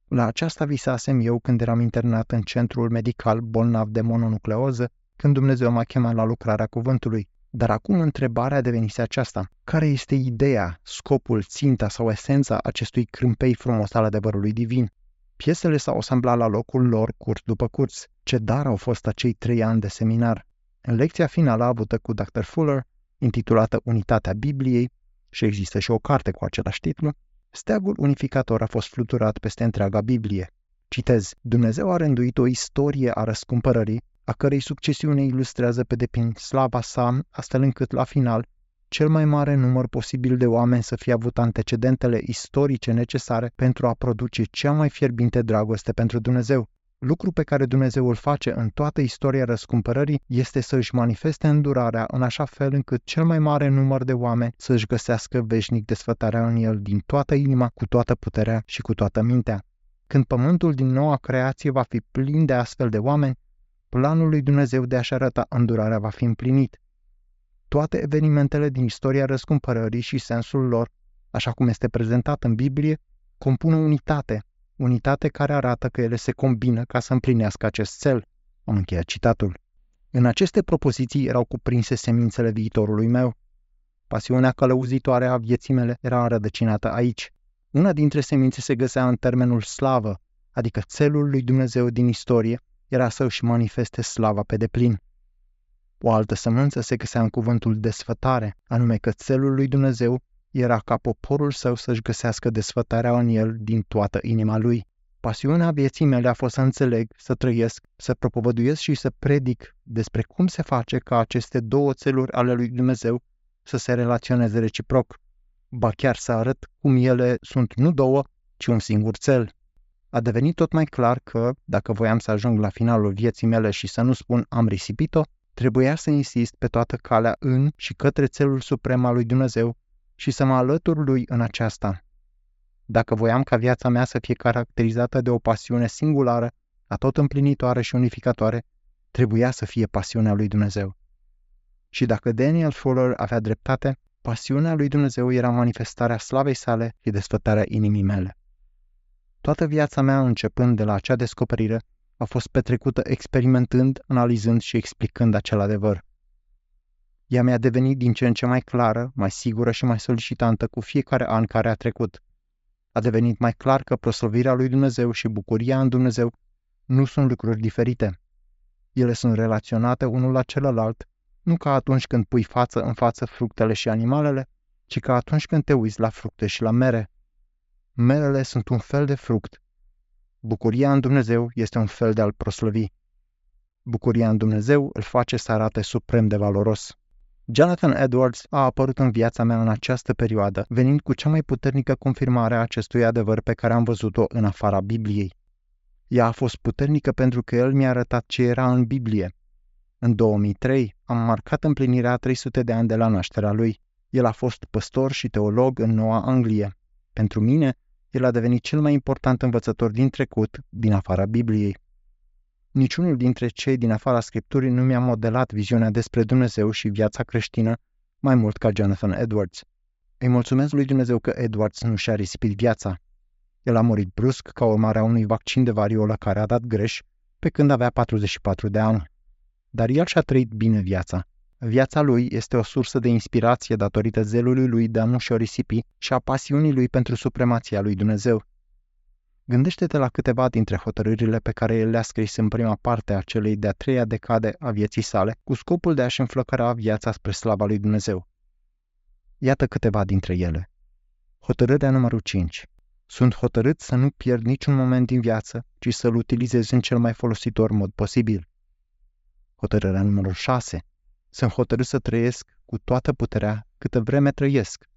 La aceasta visasem eu când eram internat în centrul medical bolnav de mononucleoză, când Dumnezeu m-a chemat la lucrarea cuvântului. Dar acum întrebarea devenise aceasta. Care este ideea, scopul, ținta sau esența acestui crâmpei frumos al adevărului divin? Piesele s-au asamblat la locul lor curs după curs. Ce dar au fost acei trei ani de seminar? În lecția finală avută cu Dr. Fuller, intitulată Unitatea Bibliei, și există și o carte cu același titlu, Steagul unificator a fost fluturat peste întreaga Biblie. Citez, Dumnezeu a rânduit o istorie a răscumpărării, a cărei succesiune ilustrează pe deplin slava sa, astfel încât, la final, cel mai mare număr posibil de oameni să fie avut antecedentele istorice necesare pentru a produce cea mai fierbinte dragoste pentru Dumnezeu. Lucru pe care Dumnezeu îl face în toată istoria răscumpărării este să își manifeste îndurarea în așa fel încât cel mai mare număr de oameni să își găsească veșnic desfătarea în el din toată inima, cu toată puterea și cu toată mintea. Când pământul din noua creație va fi plin de astfel de oameni, planul lui Dumnezeu de a-și arăta îndurarea va fi împlinit. Toate evenimentele din istoria răscumpărării și sensul lor, așa cum este prezentat în Biblie, compun o unitate, unitate care arată că ele se combină ca să împlinească acest cel. Am încheiat citatul. În aceste propoziții erau cuprinse semințele viitorului meu. Pasiunea călăuzitoare a vieții mele era înrădăcinată aici. Una dintre semințe se găsea în termenul slavă, adică țelul lui Dumnezeu din istorie era să își manifeste slava pe deplin. O altă sămânță se găsea în cuvântul desfătare, anume că țelul lui Dumnezeu era ca poporul său să-și găsească desfătarea în el din toată inima lui. Pasiunea vieții mele a fost să înțeleg, să trăiesc, să propovăduiesc și să predic despre cum se face ca aceste două țeluri ale lui Dumnezeu să se relaționeze reciproc, ba chiar să arăt cum ele sunt nu două, ci un singur cel. A devenit tot mai clar că, dacă voiam să ajung la finalul vieții mele și să nu spun am risipit-o, trebuia să insist pe toată calea în și către țelul suprem al lui Dumnezeu și să mă alătur lui în aceasta. Dacă voiam ca viața mea să fie caracterizată de o pasiune singulară, atot împlinitoare și unificatoare, trebuia să fie pasiunea lui Dumnezeu. Și dacă Daniel Fuller avea dreptate, pasiunea lui Dumnezeu era manifestarea slavei sale și desfătarea inimii mele. Toată viața mea, începând de la acea descoperire, a fost petrecută experimentând, analizând și explicând acel adevăr. Ea mi-a devenit din ce în ce mai clară, mai sigură și mai solicitantă cu fiecare an care a trecut. A devenit mai clar că proslăvirea lui Dumnezeu și bucuria în Dumnezeu nu sunt lucruri diferite. Ele sunt relaționate unul la celălalt, nu ca atunci când pui față în față fructele și animalele, ci ca atunci când te uiți la fructe și la mere. Merele sunt un fel de fruct. Bucuria în Dumnezeu este un fel de a-L proslăvi. Bucuria în Dumnezeu îl face să arate suprem de valoros. Jonathan Edwards a apărut în viața mea în această perioadă, venind cu cea mai puternică confirmare a acestui adevăr pe care am văzut-o în afara Bibliei. Ea a fost puternică pentru că el mi-a arătat ce era în Biblie. În 2003 am marcat împlinirea 300 de ani de la nașterea lui. El a fost păstor și teolog în Noua Anglie. Pentru mine, el a devenit cel mai important învățător din trecut, din afara Bibliei. Niciunul dintre cei din afara Scripturii nu mi-a modelat viziunea despre Dumnezeu și viața creștină mai mult ca Jonathan Edwards. Îi mulțumesc lui Dumnezeu că Edwards nu și-a risipit viața. El a murit brusc ca urmare a unui vaccin de variolă care a dat greș pe când avea 44 de ani. Dar el și-a trăit bine viața. Viața lui este o sursă de inspirație datorită zelului lui de a nu și-o risipi și a pasiunii lui pentru supremația lui Dumnezeu. Gândește-te la câteva dintre hotărârile pe care el le-a scris în prima parte a celei de-a treia decade a vieții sale, cu scopul de a-și înflăcăra viața spre slava lui Dumnezeu. Iată câteva dintre ele. Hotărârea numărul 5. Sunt hotărât să nu pierd niciun moment din viață, ci să-l utilizez în cel mai folositor mod posibil. Hotărârea numărul 6. Sunt hotărât să trăiesc cu toată puterea câtă vreme trăiesc.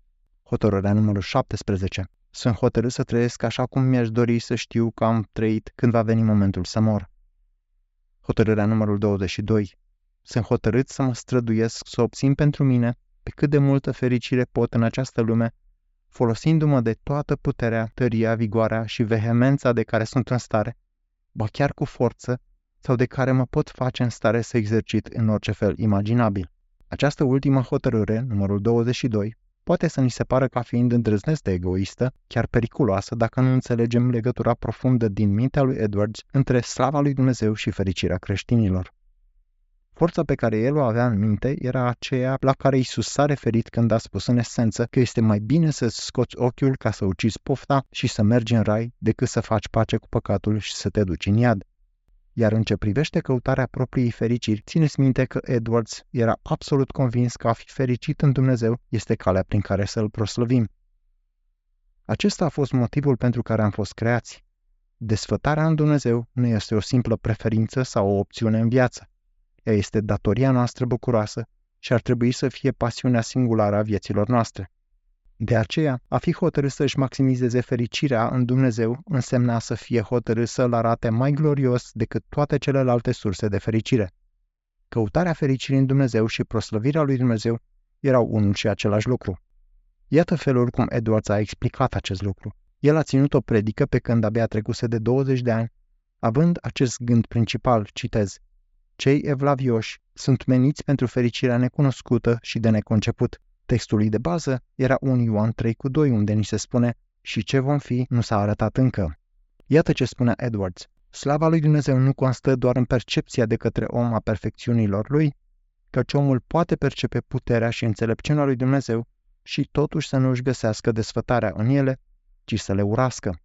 Hotărârea numărul 17. Sunt hotărât să trăiesc așa cum mi-aș dori să știu că am trăit când va veni momentul să mor. Hotărârea numărul 22. Sunt hotărât să mă străduiesc să obțin pentru mine pe cât de multă fericire pot în această lume, folosindu-mă de toată puterea, tăria, vigoarea și vehemența de care sunt în stare, ba chiar cu forță, sau de care mă pot face în stare să exercit în orice fel imaginabil. Această ultimă hotărâre, numărul 22, poate să ni se pară ca fiind îndrăznesc de egoistă, chiar periculoasă dacă nu înțelegem legătura profundă din mintea lui Edwards între slava lui Dumnezeu și fericirea creștinilor. Forța pe care el o avea în minte era aceea la care Isus s-a referit când a spus în esență că este mai bine să-ți scoți ochiul ca să ucizi pofta și să mergi în rai decât să faci pace cu păcatul și să te duci în iad. Iar în ce privește căutarea propriei fericiri, țineți minte că Edwards era absolut convins că a fi fericit în Dumnezeu este calea prin care să-L proslăvim. Acesta a fost motivul pentru care am fost creați. Desfătarea în Dumnezeu nu este o simplă preferință sau o opțiune în viață. Ea este datoria noastră bucuroasă și ar trebui să fie pasiunea singulară a vieților noastre. De aceea, a fi hotărât să-și maximizeze fericirea în Dumnezeu însemna să fie hotărât să-L arate mai glorios decât toate celelalte surse de fericire. Căutarea fericirii în Dumnezeu și proslăvirea lui Dumnezeu erau unul și același lucru. Iată felul cum Edwards a explicat acest lucru. El a ținut o predică pe când abia trecuse de 20 de ani, având acest gând principal, citez, Cei evlavioși sunt meniți pentru fericirea necunoscută și de neconceput, textului de bază era 1 Ioan 3 cu 2, unde ni se spune și ce vom fi nu s-a arătat încă. Iată ce spunea Edwards. Slava lui Dumnezeu nu constă doar în percepția de către om a perfecțiunilor lui, căci omul poate percepe puterea și înțelepciunea lui Dumnezeu și totuși să nu își găsească desfătarea în ele, ci să le urască.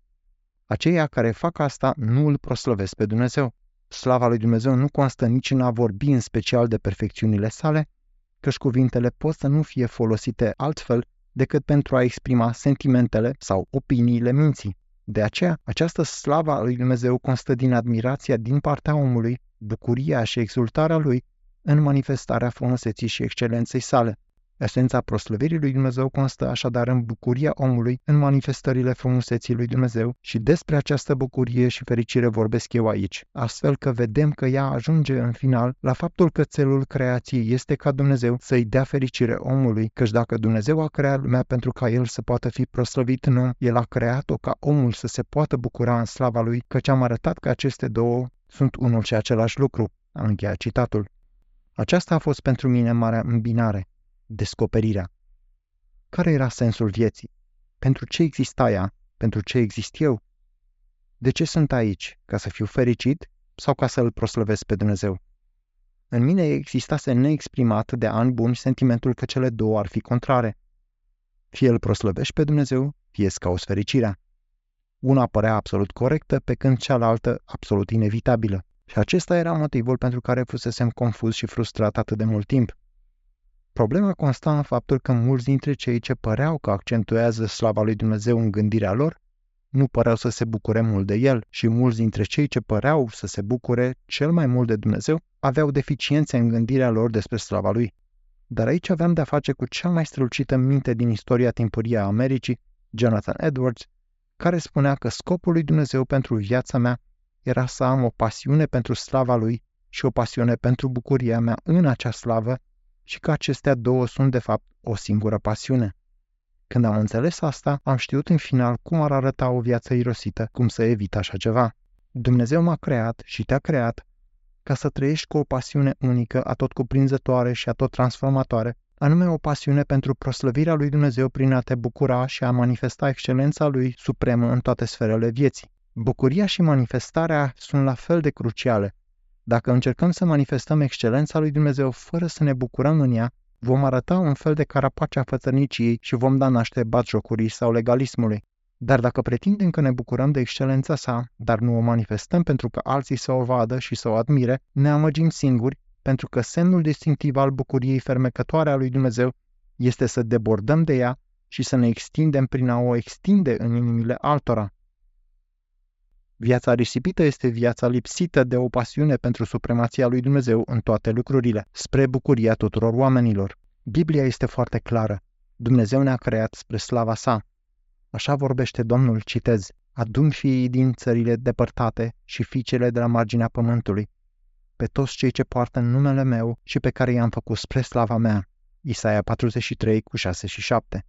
Aceia care fac asta nu îl proslăvesc pe Dumnezeu. Slava lui Dumnezeu nu constă nici în a vorbi în special de perfecțiunile sale, căci cuvintele pot să nu fie folosite altfel decât pentru a exprima sentimentele sau opiniile minții. De aceea, această slavă a lui Dumnezeu constă din admirația din partea omului, bucuria și exultarea lui în manifestarea frumuseții și excelenței sale. Esența proslăvirii lui Dumnezeu constă așadar în bucuria omului, în manifestările frumuseții lui Dumnezeu și despre această bucurie și fericire vorbesc eu aici, astfel că vedem că ea ajunge în final la faptul că țelul creației este ca Dumnezeu să-i dea fericire omului, căci dacă Dumnezeu a creat lumea pentru ca el să poată fi proslăvit în om, el a creat-o ca omul să se poată bucura în slava lui, căci am arătat că aceste două sunt unul și același lucru. Am încheiat citatul. Aceasta a fost pentru mine marea îmbinare, descoperirea. Care era sensul vieții? Pentru ce exista ea? Pentru ce exist eu? De ce sunt aici? Ca să fiu fericit sau ca să îl proslăvesc pe Dumnezeu? În mine existase neexprimat de ani buni sentimentul că cele două ar fi contrare. Fie îl proslăvești pe Dumnezeu, fie îți cauți fericirea. Una părea absolut corectă, pe când cealaltă absolut inevitabilă. Și acesta era motivul pentru care fusesem confuz și frustrat atât de mult timp. Problema consta în faptul că mulți dintre cei ce păreau că accentuează slava lui Dumnezeu în gândirea lor, nu păreau să se bucure mult de el și mulți dintre cei ce păreau să se bucure cel mai mult de Dumnezeu aveau deficiențe în gândirea lor despre slava lui. Dar aici aveam de-a face cu cea mai strălucită minte din istoria timpurie a Americii, Jonathan Edwards, care spunea că scopul lui Dumnezeu pentru viața mea era să am o pasiune pentru slava lui și o pasiune pentru bucuria mea în acea slavă și că acestea două sunt de fapt o singură pasiune. Când am înțeles asta, am știut în final cum ar arăta o viață irosită, cum să evit așa ceva. Dumnezeu m-a creat și te-a creat ca să trăiești cu o pasiune unică, atot cuprinzătoare și atot transformatoare, anume o pasiune pentru proslăvirea lui Dumnezeu prin a te bucura și a manifesta excelența lui supremă în toate sferele vieții. Bucuria și manifestarea sunt la fel de cruciale. Dacă încercăm să manifestăm excelența lui Dumnezeu fără să ne bucurăm în ea, vom arăta un fel de carapace a fățărniciei și vom da naște batjocurii sau legalismului. Dar dacă pretindem că ne bucurăm de excelența sa, dar nu o manifestăm pentru că alții să o vadă și să o admire, ne amăgim singuri, pentru că semnul distinctiv al bucuriei fermecătoare a lui Dumnezeu este să debordăm de ea și să ne extindem prin a o extinde în inimile altora. Viața risipită este viața lipsită de o pasiune pentru supremația lui Dumnezeu în toate lucrurile, spre bucuria tuturor oamenilor. Biblia este foarte clară. Dumnezeu ne-a creat spre slava sa. Așa vorbește Domnul, citez, adun fiii din țările depărtate și fiicele de la marginea pământului, pe toți cei ce poartă numele meu și pe care i-am făcut spre slava mea. Isaia 43 cu 6 și 7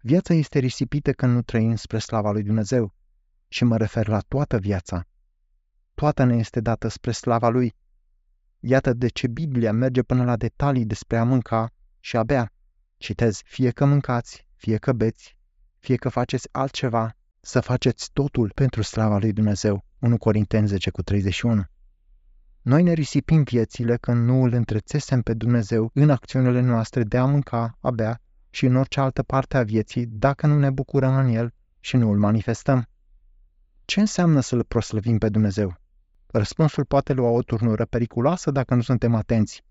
Viața este risipită când nu trăim spre slava lui Dumnezeu, și mă refer la toată viața. Toată ne este dată spre slava Lui. Iată de ce Biblia merge până la detalii despre a mânca și a bea. Citez, fie că mâncați, fie că beți, fie că faceți altceva, să faceți totul pentru slava lui Dumnezeu. 1 Corinteni 10 cu 31. Noi ne risipim viețile când nu îl întrețesem pe Dumnezeu în acțiunile noastre de a mânca, a bea și în orice altă parte a vieții dacă nu ne bucurăm în el și nu îl manifestăm. Ce înseamnă să-L proslăvim pe Dumnezeu? Răspunsul poate lua o turnură periculoasă dacă nu suntem atenți.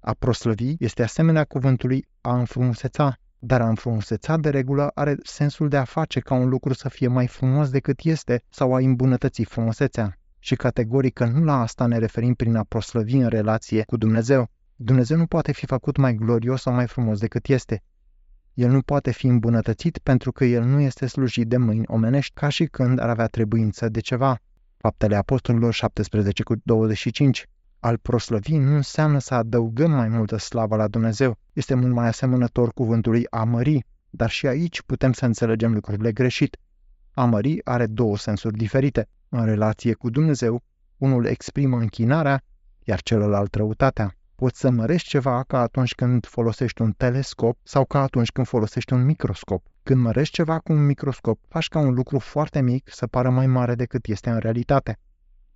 A proslăvi este asemenea cuvântului a înfrumuseța, dar a înfrumuseța de regulă are sensul de a face ca un lucru să fie mai frumos decât este sau a îmbunătăți frumusețea. Și categoric că nu la asta ne referim prin a proslăvi în relație cu Dumnezeu. Dumnezeu nu poate fi făcut mai glorios sau mai frumos decât este. El nu poate fi îmbunătățit pentru că el nu este slujit de mâini omenești ca și când ar avea trebuință de ceva. Faptele Apostolilor 17 cu 25 al proslăvi nu înseamnă să adăugăm mai multă slavă la Dumnezeu. Este mult mai asemănător cuvântului a mări, dar și aici putem să înțelegem lucrurile greșit. A mări are două sensuri diferite. În relație cu Dumnezeu, unul exprimă închinarea, iar celălalt răutatea. Poți să mărești ceva ca atunci când folosești un telescop sau ca atunci când folosești un microscop. Când mărești ceva cu un microscop, faci ca un lucru foarte mic să pară mai mare decât este în realitate.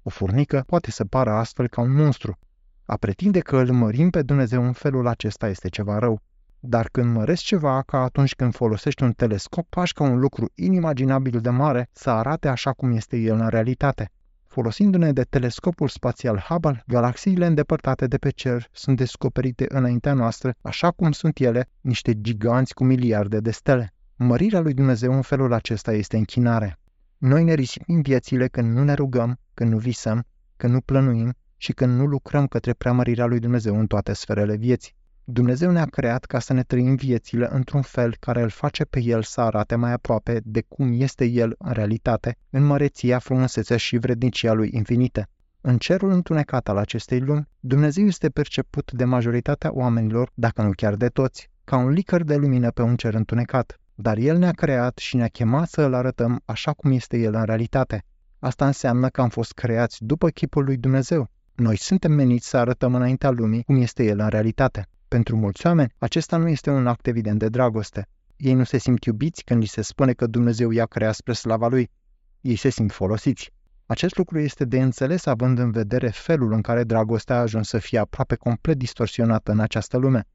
O furnică poate să pară astfel ca un monstru. A pretinde că îl mărim pe Dumnezeu în felul acesta este ceva rău. Dar când măresc ceva, ca atunci când folosești un telescop, faci ca un lucru inimaginabil de mare să arate așa cum este el în realitate. Folosindu-ne de telescopul spațial Hubble, galaxiile îndepărtate de pe cer sunt descoperite înaintea noastră, așa cum sunt ele, niște giganți cu miliarde de stele. Mărirea lui Dumnezeu în felul acesta este închinare. Noi ne risipim viețile când nu ne rugăm, când nu visăm, când nu plănuim și când nu lucrăm către preamărirea lui Dumnezeu în toate sferele vieții. Dumnezeu ne-a creat ca să ne trăim viețile într-un fel care îl face pe El să arate mai aproape de cum este El în realitate, în măreția, frumusețea și vrednicia Lui infinite. În cerul întunecat al acestei lumi, Dumnezeu este perceput de majoritatea oamenilor, dacă nu chiar de toți, ca un licăr de lumină pe un cer întunecat. Dar El ne-a creat și ne-a chemat să îl arătăm așa cum este El în realitate. Asta înseamnă că am fost creați după chipul lui Dumnezeu. Noi suntem meniți să arătăm înaintea lumii cum este El în realitate. Pentru mulți oameni, acesta nu este un act evident de dragoste. Ei nu se simt iubiți când li se spune că Dumnezeu i-a creat spre slava Lui. Ei se simt folosiți. Acest lucru este de înțeles având în vedere felul în care dragostea a ajuns să fie aproape complet distorsionată în această lume.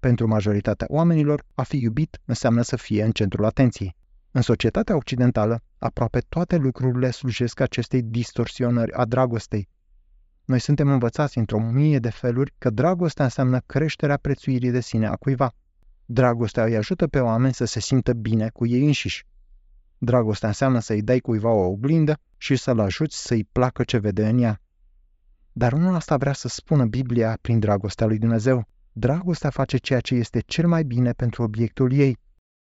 Pentru majoritatea oamenilor, a fi iubit înseamnă să fie în centrul atenției. În societatea occidentală, aproape toate lucrurile slujesc acestei distorsionări a dragostei, noi suntem învățați într-o mie de feluri că dragostea înseamnă creșterea prețuirii de sine a cuiva. Dragostea îi ajută pe oameni să se simtă bine cu ei înșiși. Dragostea înseamnă să-i dai cuiva o oglindă și să-l ajuți să-i placă ce vede în ea. Dar nu asta vrea să spună Biblia prin dragostea lui Dumnezeu. Dragostea face ceea ce este cel mai bine pentru obiectul ei.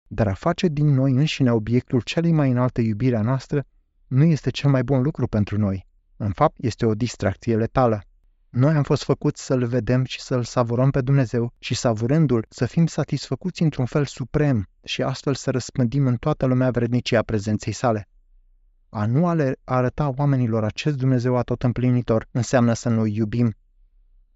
Dar a face din noi înșine obiectul celei mai înalte iubire a noastră nu este cel mai bun lucru pentru noi. În fapt, este o distracție letală. Noi am fost făcuți să-L vedem și să-L savurăm pe Dumnezeu și savurându-L să fim satisfăcuți într-un fel suprem și astfel să răspândim în toată lumea vrednicia prezenței sale. A nu ale arăta oamenilor acest Dumnezeu atot împlinitor înseamnă să nu iubim.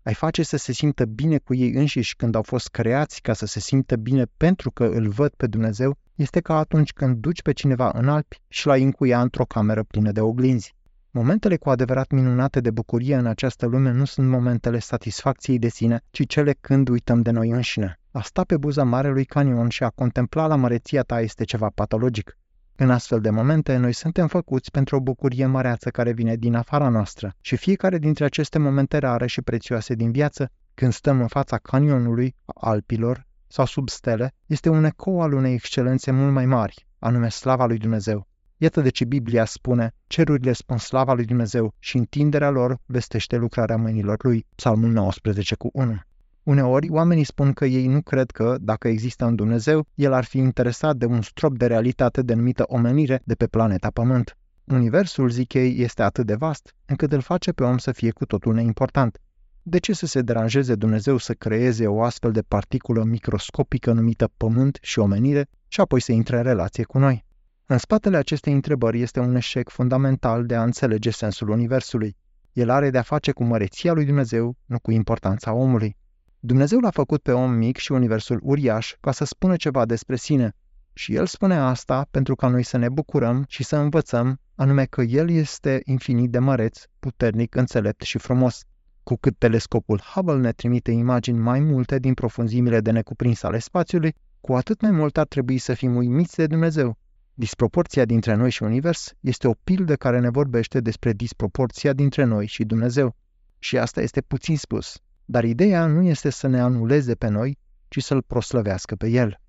Ai face să se simtă bine cu ei înșiși când au fost creați ca să se simtă bine pentru că îl văd pe Dumnezeu, este ca atunci când duci pe cineva în Alpi și l-ai încuia într-o cameră plină de oglinzi. Momentele cu adevărat minunate de bucurie în această lume nu sunt momentele satisfacției de sine, ci cele când uităm de noi înșine. A sta pe buza Marelui Canion și a contempla la măreția ta este ceva patologic. În astfel de momente, noi suntem făcuți pentru o bucurie măreață care vine din afara noastră și fiecare dintre aceste momente rare și prețioase din viață, când stăm în fața canionului, Alpilor sau sub stele, este un ecou al unei excelențe mult mai mari, anume slava lui Dumnezeu. Iată de ce Biblia spune, cerurile spun slava lui Dumnezeu și întinderea lor vestește lucrarea mâinilor lui. Psalmul 19 cu 1. Uneori, oamenii spun că ei nu cred că, dacă există un Dumnezeu, el ar fi interesat de un strop de realitate denumită omenire de pe planeta Pământ. Universul, zic ei, este atât de vast, încât îl face pe om să fie cu totul neimportant. De ce să se deranjeze Dumnezeu să creeze o astfel de particulă microscopică numită Pământ și omenire și apoi să intre în relație cu noi? În spatele acestei întrebări este un eșec fundamental de a înțelege sensul Universului. El are de-a face cu măreția lui Dumnezeu, nu cu importanța omului. Dumnezeu l-a făcut pe om mic și Universul uriaș ca să spună ceva despre sine. Și el spune asta pentru ca noi să ne bucurăm și să învățăm, anume că el este infinit de măreț, puternic, înțelept și frumos. Cu cât telescopul Hubble ne trimite imagini mai multe din profunzimile de necuprins ale spațiului, cu atât mai mult ar trebui să fim uimiți de Dumnezeu Disproporția dintre noi și univers este o pildă care ne vorbește despre disproporția dintre noi și Dumnezeu. Și asta este puțin spus. Dar ideea nu este să ne anuleze pe noi, ci să-L proslăvească pe El.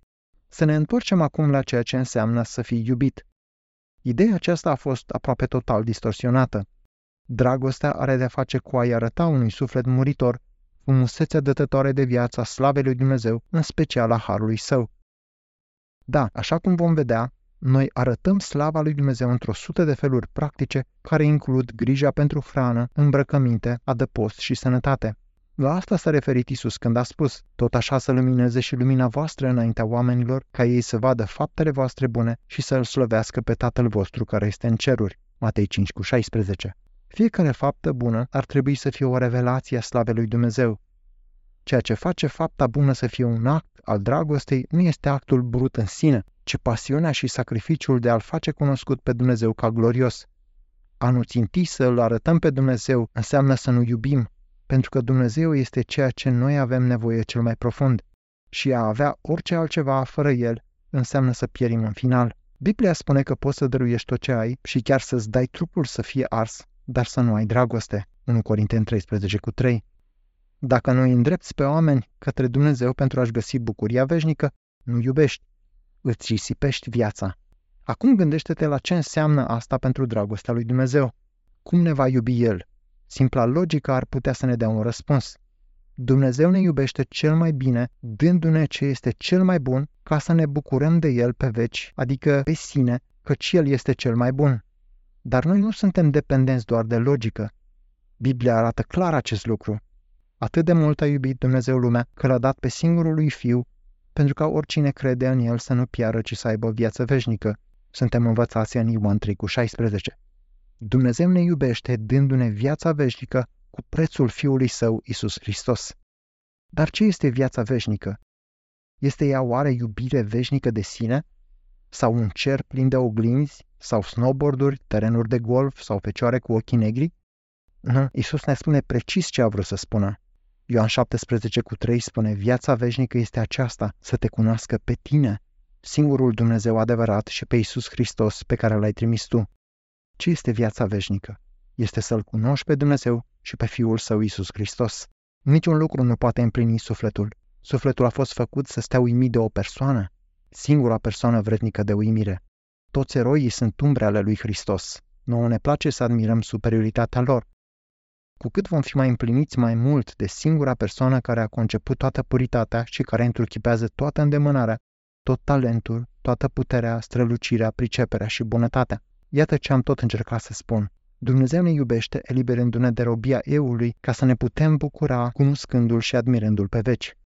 Să ne întoarcem acum la ceea ce înseamnă să fii iubit. Ideea aceasta a fost aproape total distorsionată. Dragostea are de-a face cu a-i arăta unui suflet muritor frumusețea dătătoare de viață a slavei lui Dumnezeu, în special a Harului Său. Da, așa cum vom vedea, noi arătăm slava lui Dumnezeu într-o sută de feluri practice care includ grija pentru hrană, îmbrăcăminte, adăpost și sănătate. La asta s-a referit Isus când a spus, tot așa să lumineze și lumina voastră înaintea oamenilor, ca ei să vadă faptele voastre bune și să îl slăvească pe Tatăl vostru care este în ceruri. Matei 5 cu 16. Fiecare faptă bună ar trebui să fie o revelație a slavei lui Dumnezeu. Ceea ce face fapta bună să fie un act al dragostei nu este actul brut în sine, ci pasiunea și sacrificiul de a-L face cunoscut pe Dumnezeu ca glorios. A nu ținti să-L arătăm pe Dumnezeu înseamnă să nu iubim, pentru că Dumnezeu este ceea ce noi avem nevoie cel mai profund. Și a avea orice altceva fără El înseamnă să pierim în final. Biblia spune că poți să dăruiești tot ce ai și chiar să-ți dai trupul să fie ars, dar să nu ai dragoste. 1 Corinteni 13 cu 3. Dacă nu îi îndrepți pe oameni către Dumnezeu pentru a-și găsi bucuria veșnică, nu iubești. Îți risipești viața. Acum gândește-te la ce înseamnă asta pentru dragostea lui Dumnezeu. Cum ne va iubi El? Simpla logică ar putea să ne dea un răspuns. Dumnezeu ne iubește cel mai bine, dându-ne ce este cel mai bun, ca să ne bucurăm de El pe veci, adică pe sine, căci El este cel mai bun. Dar noi nu suntem dependenți doar de logică. Biblia arată clar acest lucru. Atât de mult a iubit Dumnezeu lumea că l-a dat pe singurul lui Fiu, pentru ca oricine crede în El să nu piară, ci să aibă viață veșnică. Suntem învățați în Ioan 3 cu 16. Dumnezeu ne iubește dându-ne viața veșnică cu prețul Fiului Său, Isus Hristos. Dar ce este viața veșnică? Este ea oare iubire veșnică de sine? Sau un cer plin de oglinzi? Sau snowboarduri, terenuri de golf sau fecioare cu ochii negri? Nu, Isus ne spune precis ce a vrut să spună. Ioan 17 cu 3 spune, viața veșnică este aceasta, să te cunoască pe tine, singurul Dumnezeu adevărat și pe Isus Hristos pe care l-ai trimis tu. Ce este viața veșnică? Este să-L cunoști pe Dumnezeu și pe Fiul Său Isus Hristos. Niciun lucru nu poate împlini sufletul. Sufletul a fost făcut să stea uimit de o persoană, singura persoană vrednică de uimire. Toți eroii sunt umbre ale lui Hristos. Nouă ne place să admirăm superioritatea lor. Cu cât vom fi mai împliniți mai mult de singura persoană care a conceput toată puritatea și care întruchipează toată îndemânarea, tot talentul, toată puterea, strălucirea, priceperea și bunătatea. Iată ce am tot încercat să spun. Dumnezeu ne iubește eliberându-ne de robia eului ca să ne putem bucura cunoscându-L și admirându-L pe veci.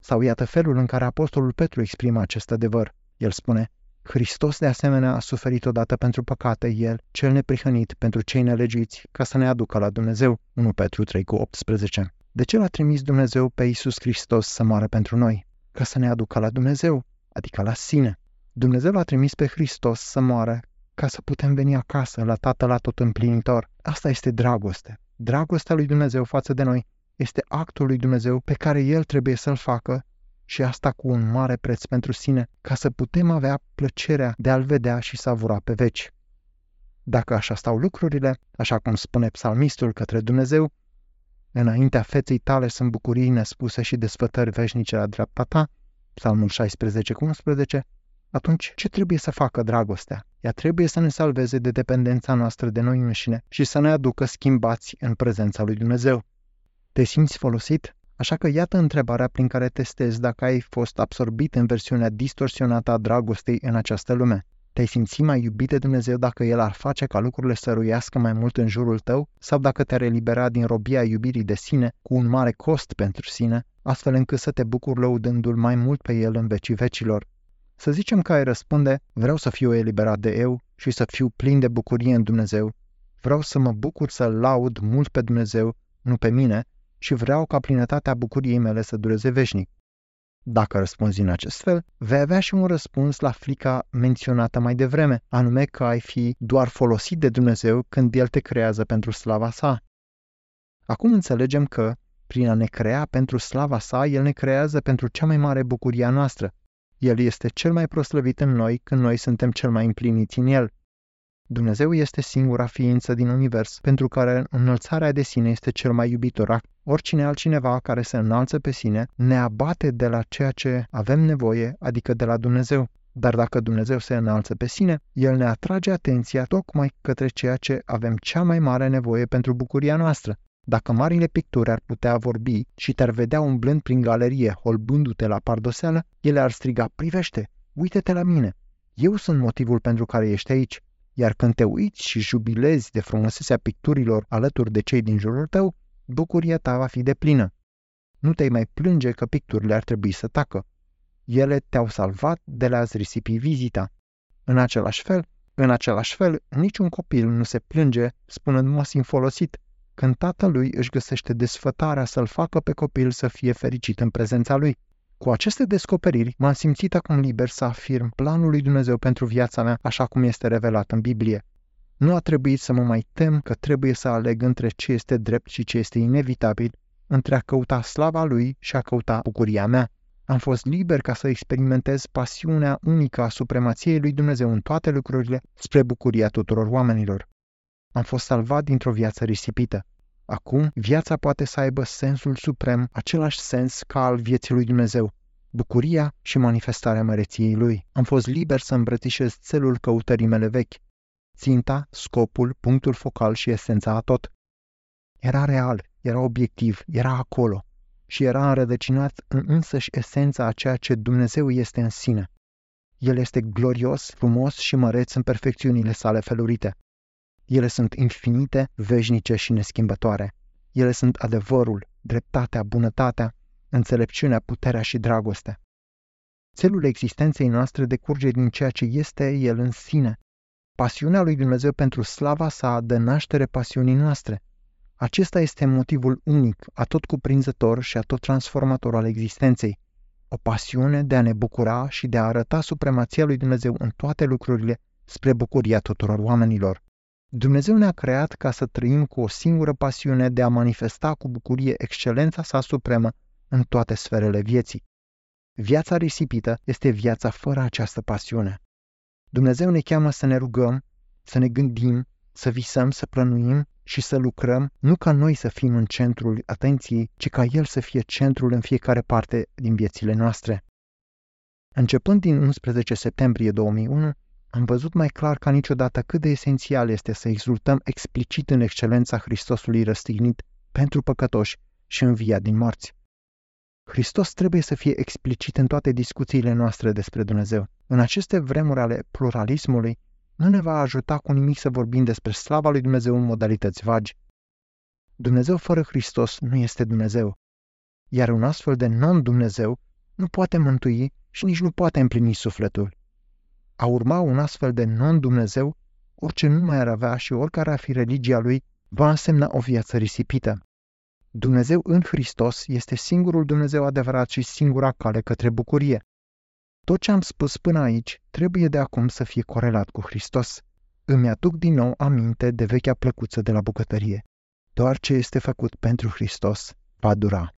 Sau iată felul în care Apostolul Petru exprimă acest adevăr. El spune, Hristos de asemenea a suferit odată pentru păcate, El, cel neprihănit pentru cei nelegiți, ca să ne aducă la Dumnezeu. 1 Petru 3 cu 18. De ce l-a trimis Dumnezeu pe Iisus Hristos să moară pentru noi? Ca să ne aducă la Dumnezeu, adică la sine. Dumnezeu l-a trimis pe Hristos să moară ca să putem veni acasă la Tatăl la tot împlinitor. Asta este dragoste. Dragostea lui Dumnezeu față de noi este actul lui Dumnezeu pe care El trebuie să-l facă și asta cu un mare preț pentru sine, ca să putem avea plăcerea de a-L vedea și savura pe veci. Dacă așa stau lucrurile, așa cum spune psalmistul către Dumnezeu, înaintea feței tale sunt bucurii nespuse și desfătări veșnice la dreapta ta, psalmul 16 cu 11, atunci ce trebuie să facă dragostea? Ea trebuie să ne salveze de dependența noastră de noi înșine și să ne aducă schimbați în prezența lui Dumnezeu. Te simți folosit? Așa că iată întrebarea prin care testezi dacă ai fost absorbit în versiunea distorsionată a dragostei în această lume. Te-ai simți mai iubit de Dumnezeu dacă El ar face ca lucrurile să ruiască mai mult în jurul tău sau dacă te-ar elibera din robia iubirii de sine cu un mare cost pentru sine, astfel încât să te bucuri lăudându-L mai mult pe El în vecii vecilor. Să zicem că ai răspunde, vreau să fiu eliberat de eu și să fiu plin de bucurie în Dumnezeu. Vreau să mă bucur să laud mult pe Dumnezeu, nu pe mine, și vreau ca plinătatea bucuriei mele să dureze veșnic. Dacă răspunzi în acest fel, vei avea și un răspuns la frica menționată mai devreme, anume că ai fi doar folosit de Dumnezeu când El te creează pentru slava sa. Acum înțelegem că, prin a ne crea pentru slava sa, El ne creează pentru cea mai mare bucurie a noastră. El este cel mai proslăvit în noi când noi suntem cel mai împliniți în El. Dumnezeu este singura ființă din univers pentru care înălțarea de sine este cel mai iubitor act. Oricine altcineva care se înalță pe sine ne abate de la ceea ce avem nevoie, adică de la Dumnezeu. Dar dacă Dumnezeu se înalță pe sine, El ne atrage atenția tocmai către ceea ce avem cea mai mare nevoie pentru bucuria noastră. Dacă marile picturi ar putea vorbi și te-ar vedea umblând prin galerie, holbându-te la pardoseală, ele ar striga, privește, uite-te la mine. Eu sunt motivul pentru care ești aici. Iar când te uiți și jubilezi de frumusețea picturilor alături de cei din jurul tău, bucuria ta va fi de plină. Nu te mai plânge că picturile ar trebui să tacă. Ele te-au salvat de la a-ți risipi vizita. În același fel, în același fel, niciun copil nu se plânge spunând mă simt folosit, când tatălui își găsește desfătarea să-l facă pe copil să fie fericit în prezența lui. Cu aceste descoperiri m-am simțit acum liber să afirm planul lui Dumnezeu pentru viața mea așa cum este revelat în Biblie. Nu a trebuit să mă mai tem că trebuie să aleg între ce este drept și ce este inevitabil, între a căuta slava lui și a căuta bucuria mea. Am fost liber ca să experimentez pasiunea unică a supremației lui Dumnezeu în toate lucrurile spre bucuria tuturor oamenilor. Am fost salvat dintr-o viață risipită. Acum, viața poate să aibă sensul suprem, același sens ca al vieții lui Dumnezeu, bucuria și manifestarea măreției lui. Am fost liber să îmbrățișez țelul căutării mele vechi, ținta, scopul, punctul focal și esența a tot. Era real, era obiectiv, era acolo și era înrădăcinat în însăși esența a ceea ce Dumnezeu este în sine. El este glorios, frumos și măreț în perfecțiunile sale felurite. Ele sunt infinite, veșnice și neschimbătoare. Ele sunt adevărul, dreptatea, bunătatea, înțelepciunea, puterea și dragostea. Țelul existenței noastre decurge din ceea ce este El în sine. Pasiunea lui Dumnezeu pentru slava sa dă naștere pasiunii noastre. Acesta este motivul unic, atot cuprinzător și atot transformator al existenței. O pasiune de a ne bucura și de a arăta supremația lui Dumnezeu în toate lucrurile spre bucuria tuturor oamenilor. Dumnezeu ne-a creat ca să trăim cu o singură pasiune de a manifesta cu bucurie excelența sa supremă în toate sferele vieții. Viața risipită este viața fără această pasiune. Dumnezeu ne cheamă să ne rugăm, să ne gândim, să visăm, să plănuim și să lucrăm, nu ca noi să fim în centrul atenției, ci ca El să fie centrul în fiecare parte din viețile noastre. Începând din 11 septembrie 2001, am văzut mai clar ca niciodată cât de esențial este să exultăm explicit în excelența Hristosului răstignit pentru păcătoși și înviat din morți. Hristos trebuie să fie explicit în toate discuțiile noastre despre Dumnezeu. În aceste vremuri ale pluralismului, nu ne va ajuta cu nimic să vorbim despre slava lui Dumnezeu în modalități vagi. Dumnezeu fără Hristos nu este Dumnezeu, iar un astfel de non-Dumnezeu nu poate mântui și nici nu poate împlini sufletul. A urma un astfel de non-Dumnezeu, orice nu mai ar avea și oricare ar fi religia lui, va însemna o viață risipită. Dumnezeu în Hristos este singurul Dumnezeu adevărat și singura cale către bucurie. Tot ce am spus până aici trebuie de acum să fie corelat cu Hristos. Îmi aduc din nou aminte de vechea plăcuță de la bucătărie. Doar ce este făcut pentru Hristos va dura.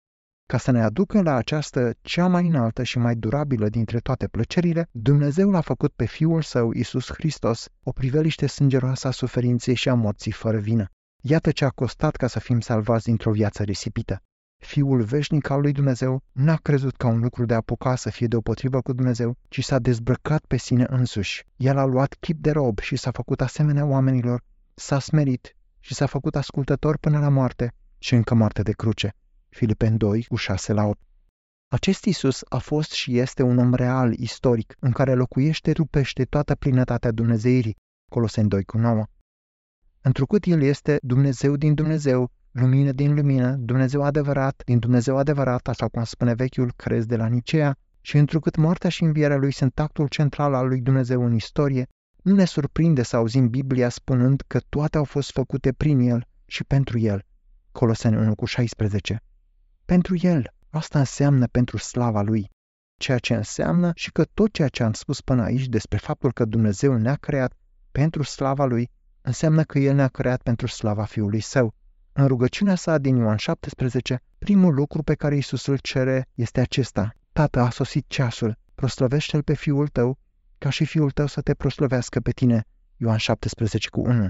Ca să ne aducă la această cea mai înaltă și mai durabilă dintre toate plăcerile, Dumnezeu l-a făcut pe Fiul Său, Isus Hristos, o priveliște sângeroasă a suferinței și a morții fără vină. Iată ce a costat ca să fim salvați dintr-o viață risipită. Fiul veșnic al lui Dumnezeu n-a crezut ca un lucru de apuca să fie deopotrivă cu Dumnezeu, ci s-a dezbrăcat pe sine însuși. El a luat chip de rob și s-a făcut asemenea oamenilor, s-a smerit și s-a făcut ascultător până la moarte și încă moarte de cruce. Filipen 2, cu 6 la 8. Acest Isus a fost și este un om real, istoric, în care locuiește, rupește toată plinătatea Dumnezeirii, Coloseni 2 cu 9. Întrucât El este Dumnezeu din Dumnezeu, lumină din lumină, Dumnezeu adevărat din Dumnezeu adevărat, așa cum spune vechiul crez de la Nicea, și întrucât moartea și învierea lui sunt actul central al lui Dumnezeu în istorie, nu ne surprinde să auzim Biblia spunând că toate au fost făcute prin El și pentru El. Coloseni 1 cu 16. Pentru El, asta înseamnă pentru slava Lui. Ceea ce înseamnă și că tot ceea ce am spus până aici despre faptul că Dumnezeu ne-a creat pentru slava Lui, înseamnă că El ne-a creat pentru slava Fiului Său. În rugăciunea sa din Ioan 17, primul lucru pe care Isus îl cere este acesta. Tată, a sosit ceasul, proslăvește-L pe Fiul tău, ca și Fiul tău să te proslăvească pe tine. Ioan 17 cu 1.